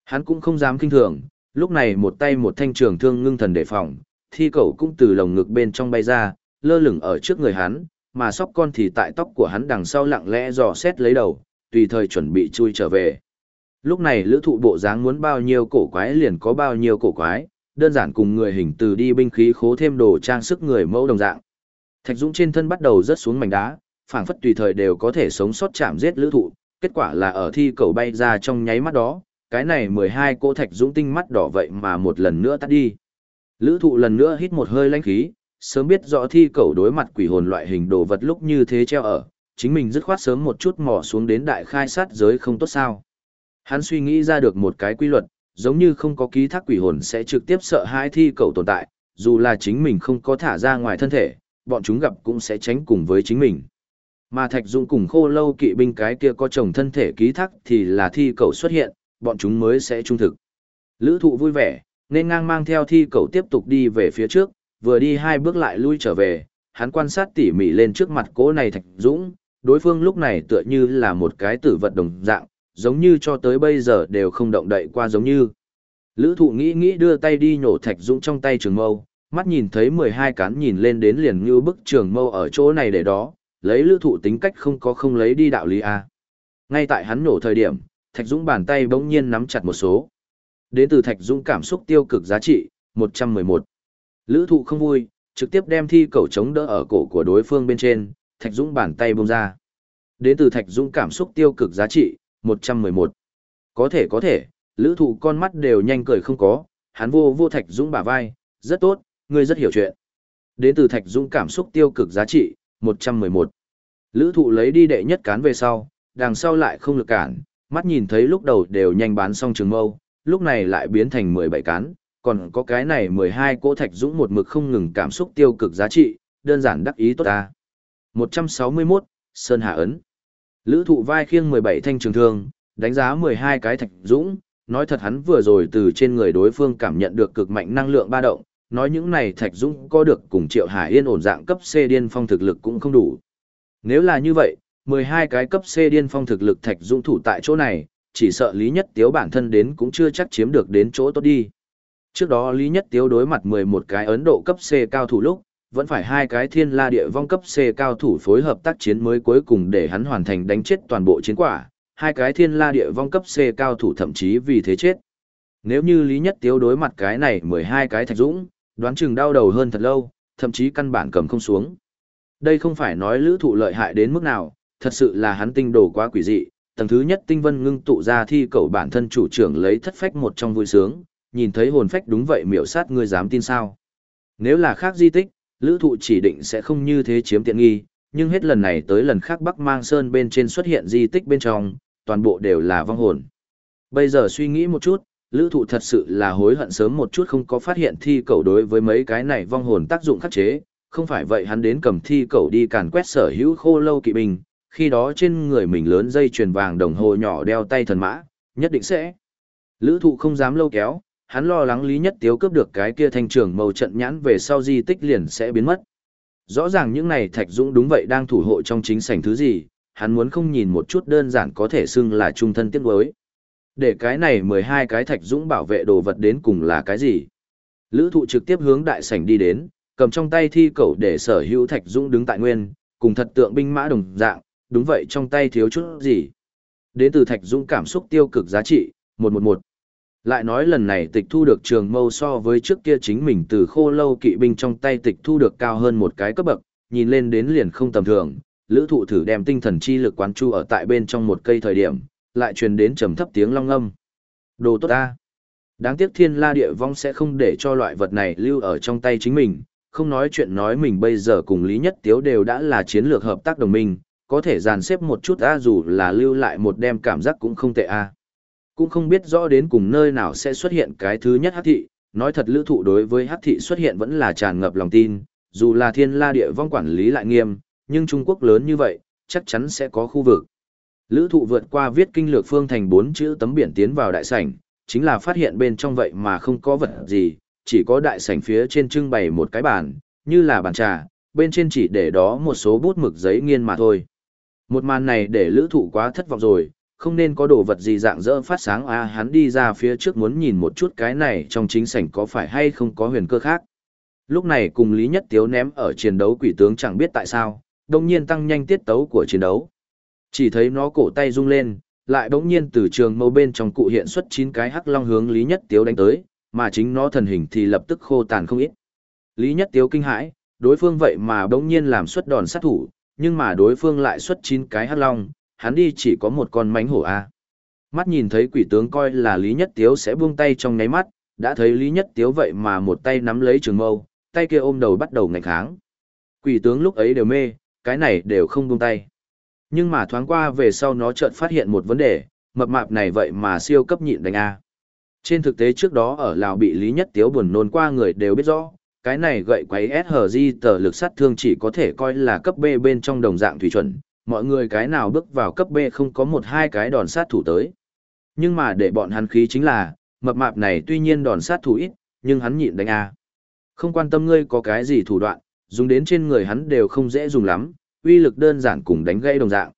Hắn cũng không dám kinh thường, lúc này một tay một thanh trường thương ngưng thần đề phòng, thi cậu cũng từ lồng ngực bên trong bay ra, lơ lửng ở trước người hắn, mà sóc con thì tại tóc của hắn đằng sau lặng lẽ dò xét lấy đầu, tùy thời chuẩn bị chui trở về. Lúc này lữ thụ bộ dáng muốn bao nhiêu cổ quái liền có bao nhiêu cổ quái, đơn giản cùng người hình từ đi binh khí khố thêm đồ trang sức người mẫu đồng dạng. Thạch Dũng trên thân bắt đầu rớt xuống mảnh đá, phảng phất tùy thời đều có thể sống sót chạm giết lữ thụ, kết quả là ở thi cầu bay ra trong nháy mắt đó, cái này 12 cỗ Thạch Dũng tinh mắt đỏ vậy mà một lần nữa tắt đi. Lữ thụ lần nữa hít một hơi lãnh khí, sớm biết rõ thi cầu đối mặt quỷ hồn loại hình đồ vật lúc như thế treo ở, chính mình dứt khoát sớm một chút mò xuống đến đại khai sát giới không tốt sao. Hắn suy nghĩ ra được một cái quy luật, giống như không có ký thác quỷ hồn sẽ trực tiếp sợ hãi thi cầu tồn tại, dù là chính mình không có thả ra ngoài thân thể, bọn chúng gặp cũng sẽ tránh cùng với chính mình. Mà Thạch Dung cùng khô lâu kỵ binh cái kia có chồng thân thể ký thác thì là thi cầu xuất hiện, bọn chúng mới sẽ trung thực. Lữ thụ vui vẻ, nên ngang mang theo thi cầu tiếp tục đi về phía trước, vừa đi hai bước lại lui trở về, hắn quan sát tỉ mỉ lên trước mặt cố này Thạch Dũng, đối phương lúc này tựa như là một cái tử vật đồng dạng, giống như cho tới bây giờ đều không động đậy qua giống như. Lữ thụ nghĩ nghĩ đưa tay đi nhổ Thạch Dũng trong tay trường mâu, mắt nhìn thấy 12 cán nhìn lên đến liền như bức trường mâu ở chỗ này để đó, lấy lữ thụ tính cách không có không lấy đi đạo lý A. Ngay tại hắn nổ thời điểm, Thạch Dũng bàn tay bỗng nhiên nắm chặt một số. Đến từ Thạch Dũng cảm xúc tiêu cực giá trị, 111. Lữ thụ không vui, trực tiếp đem thi cầu chống đỡ ở cổ của đối phương bên trên, Thạch Dũng bàn tay bông ra. Đến từ Thạch Dũng cảm xúc tiêu cực giá trị, 111. Có thể có thể, lữ thụ con mắt đều nhanh cười không có, hắn vô vô Thạch Dũng bả vai, rất tốt, ngươi rất hiểu chuyện. Đến từ Thạch Dũng cảm xúc tiêu cực giá trị, 111. Lữ thụ lấy đi đệ nhất cán về sau, đằng sau lại không lực cản, mắt nhìn thấy lúc đầu đều nhanh bán xong trường mâu, lúc này lại biến thành 17 cán, còn có cái này 12 cỗ Thạch Dũng một mực không ngừng cảm xúc tiêu cực giá trị, đơn giản đắc ý tốt ta. 161, Sơn Hà Ấn. Lữ thụ vai khiêng 17 thanh trường thương, đánh giá 12 cái Thạch Dũng, nói thật hắn vừa rồi từ trên người đối phương cảm nhận được cực mạnh năng lượng ba động, nói những này Thạch Dũng có được cùng Triệu Hải Yên ổn dạng cấp C điên phong thực lực cũng không đủ. Nếu là như vậy, 12 cái cấp C điên phong thực lực Thạch Dũng thủ tại chỗ này, chỉ sợ Lý Nhất Tiếu bản thân đến cũng chưa chắc chiếm được đến chỗ tốt đi. Trước đó Lý Nhất Tiếu đối mặt 11 cái Ấn Độ cấp C cao thủ lúc, vẫn phải hai cái thiên la địa vong cấp C cao thủ phối hợp tác chiến mới cuối cùng để hắn hoàn thành đánh chết toàn bộ chiến quả, hai cái thiên la địa vong cấp C cao thủ thậm chí vì thế chết. Nếu như Lý Nhất Tiếu đối mặt cái này 12 cái Thạch Dũng, đoán chừng đau đầu hơn thật lâu, thậm chí căn bản cầm không xuống. Đây không phải nói lữ thụ lợi hại đến mức nào, thật sự là hắn tinh đồ quá quỷ dị. Tầng thứ nhất tinh vân ngưng tụ ra thi cầu bản thân chủ trưởng lấy thất phách một trong vui sướng, nhìn thấy hồn phách đúng vậy miểu sát ngươi dám tin sao. Nếu là khác di tích, lữ thụ chỉ định sẽ không như thế chiếm tiện nghi, nhưng hết lần này tới lần khác Bắc Mang Sơn bên trên xuất hiện di tích bên trong, toàn bộ đều là vong hồn. Bây giờ suy nghĩ một chút, lữ thụ thật sự là hối hận sớm một chút không có phát hiện thi cầu đối với mấy cái này vong hồn tác dụng khắc chế, không phải vậy hắn đến cầm thi cầu đi càn quét sở hữu khô lâu kỵ binh, khi đó trên người mình lớn dây chuyền vàng đồng hồ nhỏ đeo tay thần mã, nhất định sẽ. Lữ thụ không dám lâu kéo, hắn lo lắng Lý Nhất Tiếu cướp được cái kia thanh trường màu trận nhãn về sau di tích liền sẽ biến mất. Rõ ràng những này Thạch Dũng đúng vậy đang thủ hộ trong chính sảnh thứ gì, hắn muốn không nhìn một chút đơn giản có thể xưng là trung thân tiếc đối. Để cái này 12 cái thạch dũng bảo vệ đồ vật đến cùng là cái gì? Lữ thụ trực tiếp hướng đại sảnh đi đến, cầm trong tay thi cầu để sở hữu thạch dũng đứng tại nguyên, cùng thật tượng binh mã đồng dạng, đúng vậy trong tay thiếu chút gì. Đến từ thạch dũng cảm xúc tiêu cực giá trị, 111. Lại nói lần này tịch thu được trường mâu so với trước kia chính mình từ khô lâu kỵ binh trong tay tịch thu được cao hơn một cái cấp bậc, nhìn lên đến liền không tầm thường. Lữ thụ thử đem tinh thần chi lực quán chu ở tại bên trong một cây thời điểm, lại truyền đến trầm thấp tiếng long âm. Đồ tốt ta! Đáng tiếc thiên la địa vong sẽ không để cho loại vật này lưu ở trong tay chính mình, không nói chuyện nói mình bây giờ cùng Lý Nhất Tiếu đều đã là chiến lược hợp tác đồng minh, có thể dàn xếp một chút a dù là lưu lại một đem cảm giác cũng không tệ a. Cũng không biết rõ đến cùng nơi nào sẽ xuất hiện cái thứ nhất hắc thị, nói thật lữ thụ đối với hắc thị xuất hiện vẫn là tràn ngập lòng tin, dù là thiên la địa vong quản lý lại nghiêm, nhưng Trung Quốc lớn như vậy, chắc chắn sẽ có khu vực. Lữ thụ vượt qua viết kinh lược phương thành bốn chữ tấm biển tiến vào đại sảnh, chính là phát hiện bên trong vậy mà không có vật gì, chỉ có đại sảnh phía trên trưng bày một cái bàn, như là bàn trà, bên trên chỉ để đó một số bút mực giấy nghiên mà thôi. Một màn này để lữ thụ quá thất vọng rồi, không nên có đồ vật gì dạng dỡ phát sáng à hắn đi ra phía trước muốn nhìn một chút cái này trong chính sảnh có phải hay không có huyền cơ khác. Lúc này cùng Lý Nhất Tiếu ném ở chiến đấu quỷ tướng chẳng biết tại sao, đồng nhiên tăng nhanh tiết tấu của chiến đấu. Chỉ thấy nó cổ tay rung lên, lại đống nhiên từ trường mâu bên trong cụ hiện xuất chín cái hắc long hướng Lý Nhất Tiếu đánh tới, mà chính nó thần hình thì lập tức khô tàn không ít. Lý Nhất Tiếu kinh hãi, đối phương vậy mà đống nhiên làm xuất đòn sát thủ, nhưng mà đối phương lại xuất chín cái hắc long, hắn đi chỉ có một con mánh hổ A. Mắt nhìn thấy quỷ tướng coi là Lý Nhất Tiếu sẽ buông tay trong nháy mắt, đã thấy Lý Nhất Tiếu vậy mà một tay nắm lấy trường mâu, tay kia ôm đầu bắt đầu ngạch kháng. Quỷ tướng lúc ấy đều mê, cái này đều không buông tay. Nhưng mà thoáng qua về sau nó chợt phát hiện một vấn đề, mập mạp này vậy mà siêu cấp nhịn đánh A. Trên thực tế trước đó ở Lào bị Lý Nhất Tiếu buồn nôn qua người đều biết rõ, cái này gậy quấy SHG tờ lực sát thương chỉ có thể coi là cấp B bên trong đồng dạng thủy chuẩn, mọi người cái nào bước vào cấp B không có một hai cái đòn sát thủ tới. Nhưng mà để bọn hắn khí chính là, mập mạp này tuy nhiên đòn sát thủ ít, nhưng hắn nhịn đánh A. Không quan tâm ngươi có cái gì thủ đoạn, dùng đến trên người hắn đều không dễ dùng lắm, uy lực đơn giản cùng đánh gãy đồng dạng.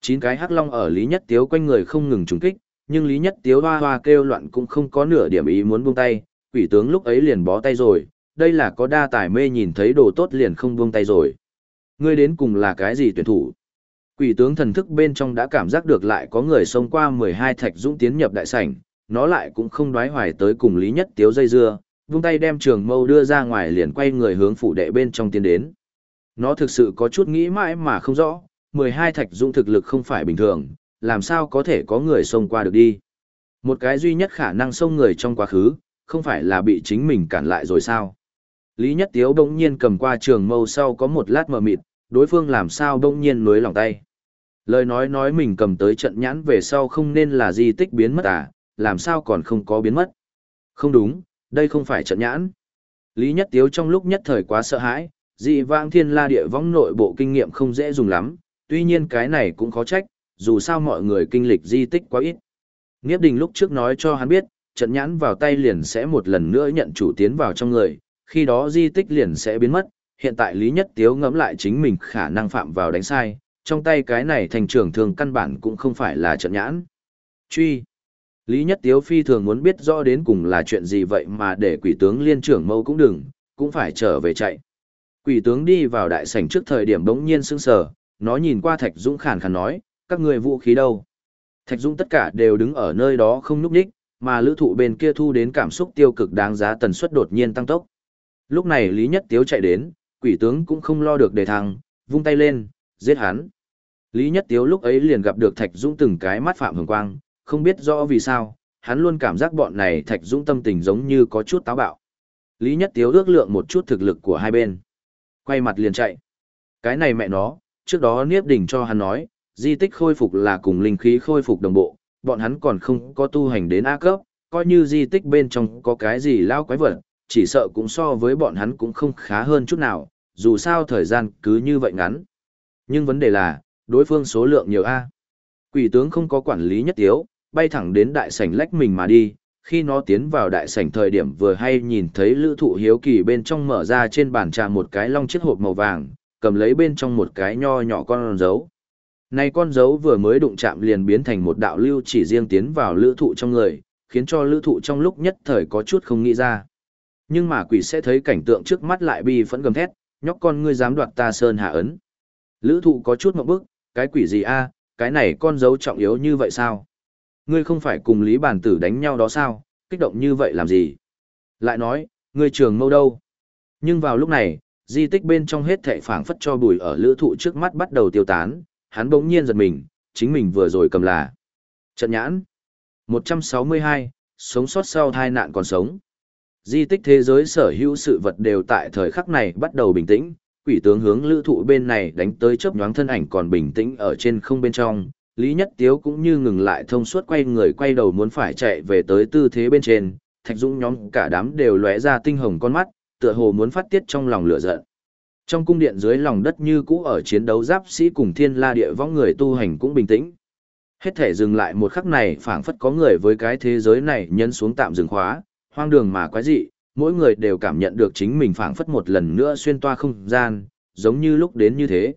Chín cái hắc long ở Lý Nhất Tiếu quanh người không ngừng trúng kích, nhưng Lý Nhất Tiếu hoa hoa kêu loạn cũng không có nửa điểm ý muốn buông tay, quỷ tướng lúc ấy liền bó tay rồi, đây là có đa tài mê nhìn thấy đồ tốt liền không buông tay rồi. Ngươi đến cùng là cái gì tuyển thủ? Quỷ tướng thần thức bên trong đã cảm giác được lại có người xông qua 12 thạch dũng tiến nhập đại sảnh, nó lại cũng không đoái hoài tới cùng Lý Nhất Tiếu dây dưa, vung tay đem trường mâu đưa ra ngoài liền quay người hướng phủ đệ bên trong tiến đến. Nó thực sự có chút nghĩ mãi mà không rõ, 12 thạch dũng thực lực không phải bình thường, làm sao có thể có người xông qua được đi. Một cái duy nhất khả năng xông người trong quá khứ, không phải là bị chính mình cản lại rồi sao. Lý Nhất Tiếu đông nhiên cầm qua trường mâu sau có một lát mờ mịt, đối phương làm sao đông nhiên nối lòng tay. Lời nói nói mình cầm tới trận nhãn về sau không nên là di tích biến mất à, làm sao còn không có biến mất. Không đúng, đây không phải trận nhãn. Lý Nhất Tiếu trong lúc nhất thời quá sợ hãi, dị vãng thiên la địa võng nội bộ kinh nghiệm không dễ dùng lắm, tuy nhiên cái này cũng khó trách, dù sao mọi người kinh lịch di tích quá ít. Nghiếp đình lúc trước nói cho hắn biết, trận nhãn vào tay liền sẽ một lần nữa nhận chủ tiến vào trong người, khi đó di tích liền sẽ biến mất, hiện tại Lý Nhất Tiếu ngẫm lại chính mình khả năng phạm vào đánh sai, trong tay cái này thành trưởng thường căn bản cũng không phải là trận nhãn. Truy. Lý Nhất Tiếu phi thường muốn biết rõ đến cùng là chuyện gì vậy mà để quỷ tướng liên trưởng mâu cũng đừng, cũng phải trở về chạy. Quỷ tướng đi vào đại sảnh trước thời điểm đống nhiên sững sờ, nó nhìn qua Thạch Dũng khàn khàn nói, các người vũ khí đâu? Thạch Dũng tất cả đều đứng ở nơi đó không nhúc nhích, mà lữ thụ bên kia thu đến cảm xúc tiêu cực đáng giá tần suất đột nhiên tăng tốc. Lúc này Lý Nhất Tiếu chạy đến, quỷ tướng cũng không lo được đề thăng, vung tay lên, giết hắn. Lý Nhất Tiếu lúc ấy liền gặp được Thạch Dũng từng cái mắt phạm hồng quang, không biết rõ vì sao, hắn luôn cảm giác bọn này Thạch Dũng tâm tình giống như có chút táo bạo. Lý Nhất Tiếu ước lượng một chút thực lực của hai bên. Quay mặt liền chạy. Cái này mẹ nó, trước đó Niếp Đình cho hắn nói, di tích khôi phục là cùng linh khí khôi phục đồng bộ, bọn hắn còn không có tu hành đến A cấp, coi như di tích bên trong có cái gì lao quái vật, chỉ sợ cũng so với bọn hắn cũng không khá hơn chút nào, dù sao thời gian cứ như vậy ngắn. Nhưng vấn đề là, đối phương số lượng nhiều A. Quỷ tướng không có quản lý nhất yếu, bay thẳng đến đại sảnh lách mình mà đi, khi nó tiến vào đại sảnh thời điểm vừa hay nhìn thấy lữ thụ hiếu kỳ bên trong mở ra trên bàn trà một cái long chiếc hộp màu vàng, cầm lấy bên trong một cái nho nhỏ con dấu. Này con dấu vừa mới đụng chạm liền biến thành một đạo lưu chỉ riêng tiến vào lữ thụ trong người, khiến cho lữ thụ trong lúc nhất thời có chút không nghĩ ra. Nhưng mà quỷ sẽ thấy cảnh tượng trước mắt lại bi phẫn gầm thét, nhóc con ngươi dám đoạt ta sơn hạ ấn. Lữ thụ có chút mộng bức, cái quỷ gì a cái này con dấu trọng yếu như vậy sao? Ngươi không phải cùng Lý Bản Tử đánh nhau đó sao, kích động như vậy làm gì? Lại nói, ngươi trường mâu đâu? Nhưng vào lúc này, di tích bên trong hết thệ phảng phất cho bùi ở lữ thụ trước mắt bắt đầu tiêu tán, hắn bỗng nhiên giật mình, chính mình vừa rồi cầm là. Trận nhãn. 162, sống sót sau thai nạn còn sống. Di tích thế giới sở hữu sự vật đều tại thời khắc này bắt đầu bình tĩnh, quỷ tướng hướng lữ thụ bên này đánh tới chớp nhoáng thân ảnh còn bình tĩnh ở trên không bên trong. Lý Nhất Tiếu cũng như ngừng lại thông suốt quay người quay đầu muốn phải chạy về tới tư thế bên trên, Thạch Dũng nhóm cả đám đều lóe ra tinh hồng con mắt, tựa hồ muốn phát tiết trong lòng lửa giận. Trong cung điện dưới lòng đất như cũ ở chiến đấu giáp sĩ cùng thiên la địa võng người tu hành cũng bình tĩnh. Hết thể dừng lại một khắc này phảng phất có người với cái thế giới này nhân xuống tạm dừng khóa, hoang đường mà quái dị, mỗi người đều cảm nhận được chính mình phảng phất một lần nữa xuyên toa không gian, giống như lúc đến như thế.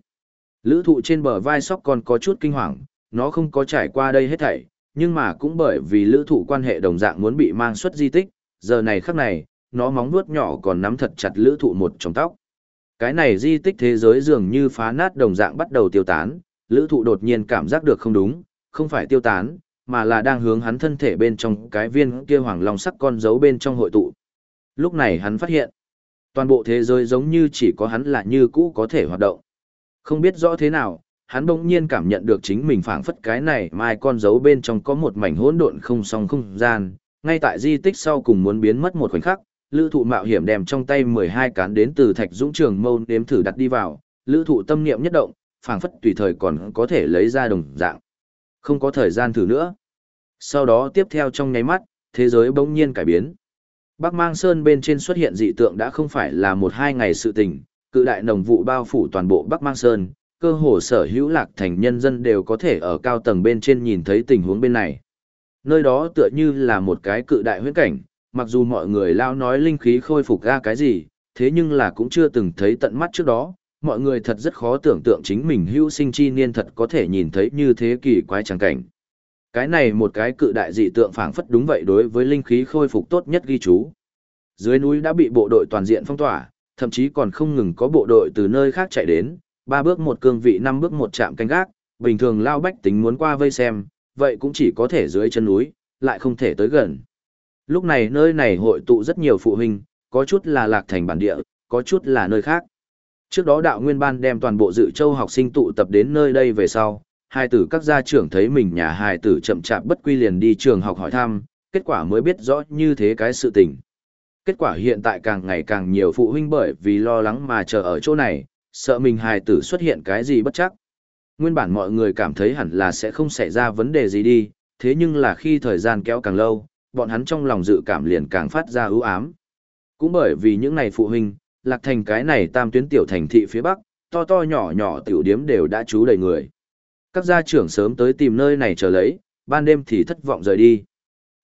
Lữ thụ trên bờ vai sóc còn có chút kinh hoàng, nó không có trải qua đây hết thảy, nhưng mà cũng bởi vì lữ thụ quan hệ đồng dạng muốn bị mang xuất di tích, giờ này khắc này, nó móng vuốt nhỏ còn nắm thật chặt lữ thụ một trong tóc. Cái này di tích thế giới dường như phá nát đồng dạng bắt đầu tiêu tán, lữ thụ đột nhiên cảm giác được không đúng, không phải tiêu tán, mà là đang hướng hắn thân thể bên trong cái viên kia hoàng long sắc con dấu bên trong hội tụ. Lúc này hắn phát hiện, toàn bộ thế giới giống như chỉ có hắn là như cũ có thể hoạt động. Không biết rõ thế nào, hắn bỗng nhiên cảm nhận được chính mình phảng phất cái này mai con dấu bên trong có một mảnh hỗn độn không song không gian, ngay tại di tích sau cùng muốn biến mất một khoảnh khắc, lữ thụ mạo hiểm đem trong tay 12 cán đến từ thạch dũng trường mâu nếm thử đặt đi vào, lữ thụ tâm niệm nhất động, phảng phất tùy thời còn có thể lấy ra đồng dạng. Không có thời gian thử nữa. Sau đó tiếp theo trong nháy mắt, thế giới bỗng nhiên cải biến. Bắc Mang Sơn bên trên xuất hiện dị tượng đã không phải là một hai ngày sự tình, cự đại nồng vụ bao phủ toàn bộ Bắc Mang Sơn, cơ hồ sở hữu lạc thành nhân dân đều có thể ở cao tầng bên trên nhìn thấy tình huống bên này. Nơi đó tựa như là một cái cự đại huyễn cảnh, mặc dù mọi người lao nói linh khí khôi phục ra cái gì, thế nhưng là cũng chưa từng thấy tận mắt trước đó, mọi người thật rất khó tưởng tượng chính mình hữu sinh chi niên thật có thể nhìn thấy như thế kỳ quái chẳng cảnh. Cái này một cái cự đại dị tượng phảng phất đúng vậy đối với linh khí khôi phục tốt nhất ghi chú. Dưới núi đã bị bộ đội toàn diện phong tỏa, thậm chí còn không ngừng có bộ đội từ nơi khác chạy đến, ba bước một cương vị năm bước một chạm canh gác, bình thường lao bách tính muốn qua vây xem, vậy cũng chỉ có thể dưới chân núi, lại không thể tới gần. Lúc này nơi này hội tụ rất nhiều phụ huynh, có chút là lạc thành bản địa, có chút là nơi khác. Trước đó đạo nguyên ban đem toàn bộ dự châu học sinh tụ tập đến nơi đây về sau, hai tử các gia trưởng thấy mình nhà hài tử chậm chạp bất quy liền đi trường học hỏi thăm, kết quả mới biết rõ như thế cái sự tình. Kết quả hiện tại càng ngày càng nhiều phụ huynh bởi vì lo lắng mà chờ ở chỗ này, sợ mình hài tử xuất hiện cái gì bất chắc. Nguyên bản mọi người cảm thấy hẳn là sẽ không xảy ra vấn đề gì đi, thế nhưng là khi thời gian kéo càng lâu, bọn hắn trong lòng dự cảm liền càng phát ra ưu ám. Cũng bởi vì những này phụ huynh, lạc thành cái này tam tuyến tiểu thành thị phía bắc, to to nhỏ nhỏ tiểu điếm đều đã trú đầy người. Các gia trưởng sớm tới tìm nơi này chờ lấy, ban đêm thì thất vọng rời đi.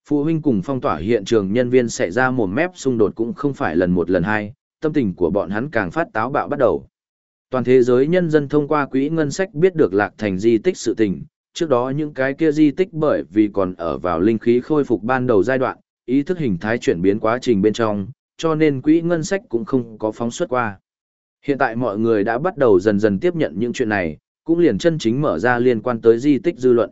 Phụ huynh cùng phong tỏa hiện trường nhân viên xảy ra mồm mép xung đột cũng không phải lần một lần hai, tâm tình của bọn hắn càng phát táo bạo bắt đầu. Toàn thế giới nhân dân thông qua quỹ ngân sách biết được lạc thành di tích sự tình, trước đó những cái kia di tích bởi vì còn ở vào linh khí khôi phục ban đầu giai đoạn, ý thức hình thái chuyển biến quá trình bên trong, cho nên quỹ ngân sách cũng không có phóng xuất qua. Hiện tại mọi người đã bắt đầu dần dần tiếp nhận những chuyện này, cũng liền chân chính mở ra liên quan tới di tích dư luận.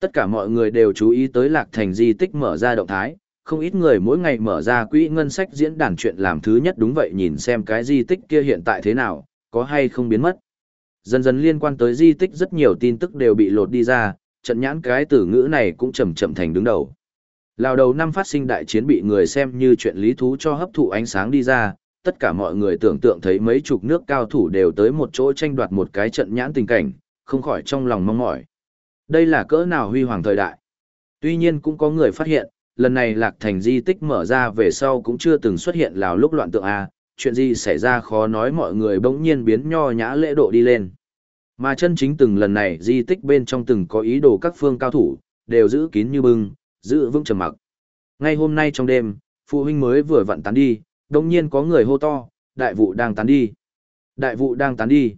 Tất cả mọi người đều chú ý tới lạc thành di tích mở ra động thái, không ít người mỗi ngày mở ra quỹ ngân sách diễn đàn chuyện làm thứ nhất đúng vậy nhìn xem cái di tích kia hiện tại thế nào, có hay không biến mất. Dần dần liên quan tới di tích rất nhiều tin tức đều bị lột đi ra, trận nhãn cái từ ngữ này cũng chậm chậm thành đứng đầu. Lào đầu năm phát sinh đại chiến bị người xem như chuyện lý thú cho hấp thụ ánh sáng đi ra, tất cả mọi người tưởng tượng thấy mấy chục nước cao thủ đều tới một chỗ tranh đoạt một cái trận nhãn tình cảnh, không khỏi trong lòng mong mỏi. Đây là cỡ nào huy hoàng thời đại. Tuy nhiên cũng có người phát hiện, lần này lạc thành di tích mở ra về sau cũng chưa từng xuất hiện lào lúc loạn tượng A, chuyện gì xảy ra khó nói mọi người bỗng nhiên biến nho nhã lễ độ đi lên. Mà chân chính từng lần này di tích bên trong từng có ý đồ các phương cao thủ, đều giữ kín như bưng, giữ vững trầm mặc. Ngay hôm nay trong đêm, phụ huynh mới vừa vặn tán đi, đồng nhiên có người hô to, đại vụ đang tán đi. Đại vụ đang tán đi.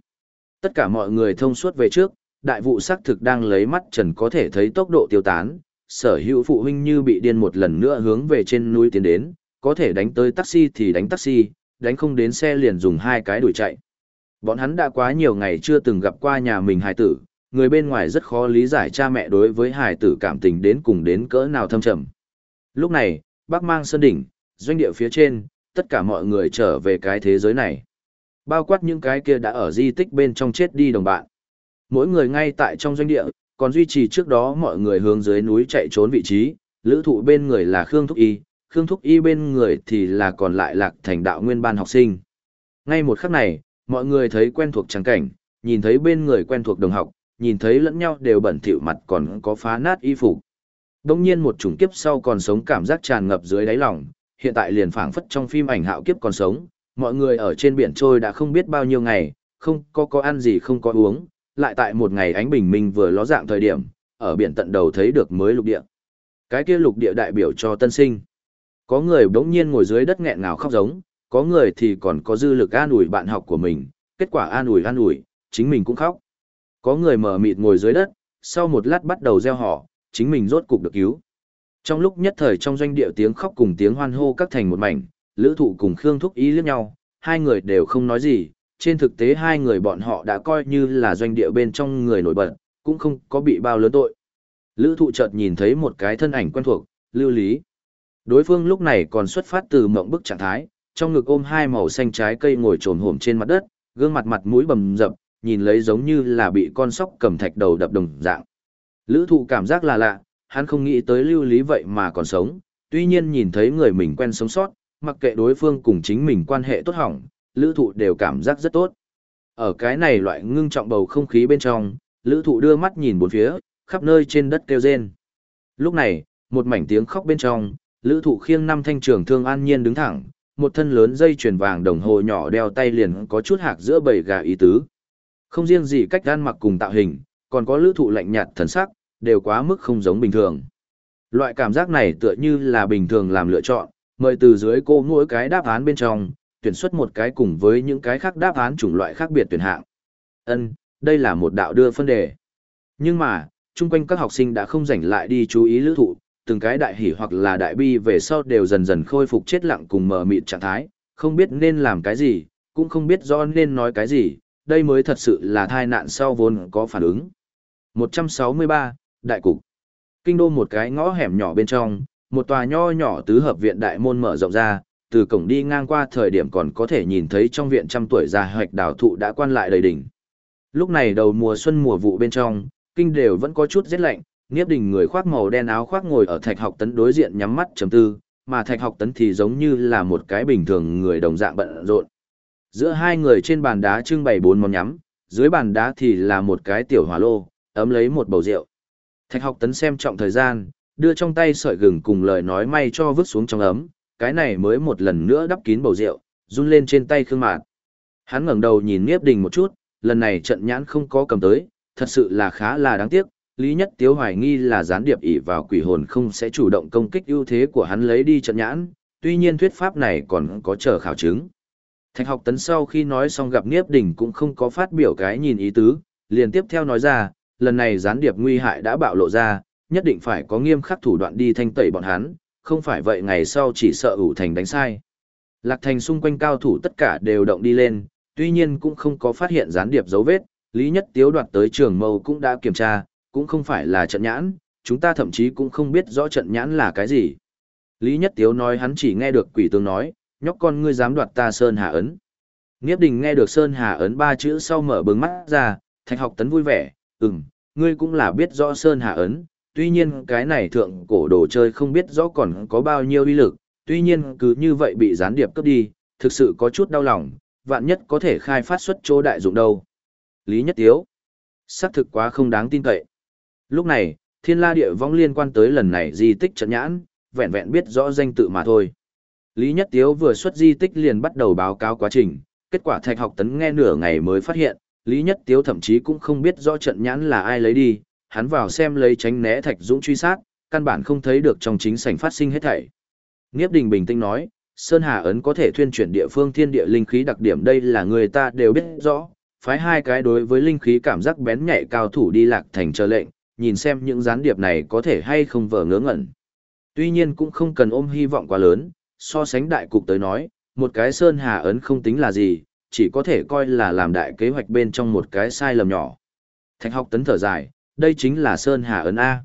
Tất cả mọi người thông suốt về trước, đại vụ xác thực đang lấy mắt trần có thể thấy tốc độ tiêu tán, sở hữu phụ huynh như bị điên một lần nữa hướng về trên núi tiến đến, có thể đánh tới taxi thì đánh taxi, đánh không đến xe liền dùng hai cái đuổi chạy. Bọn hắn đã quá nhiều ngày chưa từng gặp qua nhà mình hài tử, người bên ngoài rất khó lý giải cha mẹ đối với hài tử cảm tình đến cùng đến cỡ nào thâm trầm. Lúc này, bác mang sơn đỉnh, doanh địa phía trên, tất cả mọi người trở về cái thế giới này. Bao quát những cái kia đã ở di tích bên trong chết đi đồng bạn. Mỗi người ngay tại trong doanh địa, còn duy trì trước đó mọi người hướng dưới núi chạy trốn vị trí, lữ thụ bên người là Khương Thúc Y, Khương Thúc Y bên người thì là còn lại lạc thành đạo nguyên ban học sinh. Ngay một khắc này, mọi người thấy quen thuộc trắng cảnh, nhìn thấy bên người quen thuộc đồng học, nhìn thấy lẫn nhau đều bẩn thỉu mặt còn có phá nát y phục. Đông nhiên một chủng kiếp sau còn sống cảm giác tràn ngập dưới đáy lòng, hiện tại liền phảng phất trong phim ảnh hạo kiếp còn sống, mọi người ở trên biển trôi đã không biết bao nhiêu ngày, không có có ăn gì không có uống, lại tại một ngày ánh bình minh vừa ló dạng thời điểm, ở biển tận đầu thấy được mới lục địa. Cái kia lục địa đại biểu cho tân sinh. Có người đống nhiên ngồi dưới đất nghẹn ngào khóc giống, có người thì còn có dư lực an ủi bạn học của mình, kết quả an ủi an ủi, chính mình cũng khóc. Có người mở mịt ngồi dưới đất, sau một lát bắt đầu gieo họ, chính mình rốt cục được cứu. Trong lúc nhất thời trong doanh địa tiếng khóc cùng tiếng hoan hô các thành một mảnh, lữ thụ cùng Khương Thúc Ý liếc nhau, hai người đều không nói gì, trên thực tế hai người bọn họ đã coi như là doanh địa bên trong người nổi bật, cũng không có bị bao lớn tội. Lữ thụ chợt nhìn thấy một cái thân ảnh quen thuộc, lưu lý. Đối phương lúc này còn xuất phát từ mộng bức trạng thái, trong ngực ôm hai màu xanh trái cây ngồi trồn hổm trên mặt đất, gương mặt mặt mũi bầm dập, nhìn lấy giống như là bị con sóc cầm thạch đầu đập đồng dạng. Lữ thụ cảm giác là lạ, hắn không nghĩ tới lưu lý vậy mà còn sống, tuy nhiên nhìn thấy người mình quen sống sót, mặc kệ đối phương cùng chính mình quan hệ tốt hỏng, lữ thụ đều cảm giác rất tốt. Ở cái này loại ngưng trọng bầu không khí bên trong, lữ thụ đưa mắt nhìn bốn phía, khắp nơi trên đất kêu rên. Lúc này, một mảnh tiếng khóc bên trong, lữ thụ khiêng năm thanh trường thương an nhiên đứng thẳng, một thân lớn dây chuyền vàng đồng hồ nhỏ đeo tay liền có chút hạc giữa bầy gà ý tứ. Không riêng gì cách gan mặc cùng tạo hình, còn có lữ thụ lạnh nhạt thần sắc, đều quá mức không giống bình thường. Loại cảm giác này tựa như là bình thường làm lựa chọn, mời từ dưới cô mỗi cái đáp án bên trong, tuyển xuất một cái cùng với những cái khác đáp án chủng loại khác biệt tuyển hạng. Ân, đây là một đạo đưa phân đề. Nhưng mà, chung quanh các học sinh đã không rảnh lại đi chú ý lữ thụ, từng cái đại hỉ hoặc là đại bi về sau đều dần dần khôi phục chết lặng cùng mờ mịt trạng thái, không biết nên làm cái gì, cũng không biết rõ nên nói cái gì, đây mới thật sự là thai nạn sau vốn có phản ứng. 163, Đại Cục Kinh đô một cái ngõ hẻm nhỏ bên trong, một tòa nho nhỏ tứ hợp viện đại môn mở rộng ra, từ cổng đi ngang qua thời điểm còn có thể nhìn thấy trong viện trăm tuổi già hoạch đào thụ đã quan lại đầy đỉnh. Lúc này đầu mùa xuân mùa vụ bên trong, kinh đều vẫn có chút rét lạnh, Niếp Đình người khoác màu đen áo khoác ngồi ở Thạch Học Tấn đối diện nhắm mắt trầm tư, mà Thạch Học Tấn thì giống như là một cái bình thường người đồng dạng bận rộn. Giữa hai người trên bàn đá trưng bày bốn món nhắm, dưới bàn đá thì là một cái tiểu hỏa lô, ấm lấy một bầu rượu. Thạch Học Tấn xem trọng thời gian, đưa trong tay sợi gừng cùng lời nói may cho vứt xuống trong ấm, cái này mới một lần nữa đắp kín bầu rượu, run lên trên tay Khương Mạt. Hắn ngẩng đầu nhìn Niếp Đình một chút, lần này trận nhãn không có cầm tới, thật sự là khá là đáng tiếc, Lý Nhất Tiếu hoài nghi là gián điệp ỷ vào quỷ hồn không sẽ chủ động công kích ưu thế của hắn lấy đi trận nhãn, tuy nhiên thuyết pháp này còn có chờ khảo chứng. Thạch học tấn sau khi nói xong gặp Niếp Đình cũng không có phát biểu cái nhìn ý tứ, liền tiếp theo nói ra, lần này gián điệp nguy hại đã bạo lộ ra, nhất định phải có nghiêm khắc thủ đoạn đi thanh tẩy bọn hắn, không phải vậy ngày sau chỉ sợ ủ thành đánh sai. Lạc thành xung quanh cao thủ tất cả đều động đi lên, tuy nhiên cũng không có phát hiện gián điệp dấu vết, Lý Nhất Tiếu đoạt tới trường mâu cũng đã kiểm tra, cũng không phải là trận nhãn, chúng ta thậm chí cũng không biết rõ trận nhãn là cái gì. Lý Nhất Tiếu nói hắn chỉ nghe được quỷ tướng nói, nhóc con ngươi dám đoạt ta Sơn Hà Ấn. Nghiếp đình nghe được Sơn Hà Ấn ba chữ sau mở bừng mắt ra, thạch học tấn vui vẻ, ừm, ngươi cũng là biết rõ Sơn Hà Ấn, tuy nhiên cái này thượng cổ đồ chơi không biết rõ còn có bao nhiêu uy lực, tuy nhiên cứ như vậy bị gián điệp cướp đi, thực sự có chút đau lòng, vạn nhất có thể khai phát xuất chỗ đại dụng đâu. Lý Nhất Tiếu, xác thực quá không đáng tin cậy. Lúc này, thiên la địa vong liên quan tới lần này di tích trận nhãn, vẹn vẹn biết rõ danh tự mà thôi. Lý Nhất Tiếu vừa xuất di tích liền bắt đầu báo cáo quá trình, kết quả thạch học tấn nghe nửa ngày mới phát hiện, Lý Nhất Tiếu thậm chí cũng không biết rõ trận nhãn là ai lấy đi, hắn vào xem lấy tránh né thạch dũng truy sát, căn bản không thấy được trong chính sảnh phát sinh hết thảy. Nghiếp Đình bình tĩnh nói, Sơn Hà ấn có thể thuyên chuyển địa phương thiên địa linh khí đặc điểm đây là người ta đều biết rõ, phái hai cái đối với linh khí cảm giác bén nhạy cao thủ đi lạc thành chờ lệnh, nhìn xem những gián điệp này có thể hay không vờ ngớ ngẩn. Tuy nhiên cũng không cần ôm hy vọng quá lớn, so sánh đại cục tới nói, một cái Sơn Hà ấn không tính là gì, chỉ có thể coi là làm đại kế hoạch bên trong một cái sai lầm nhỏ. Thạch học tấn thở dài, đây chính là Sơn Hà ấn A.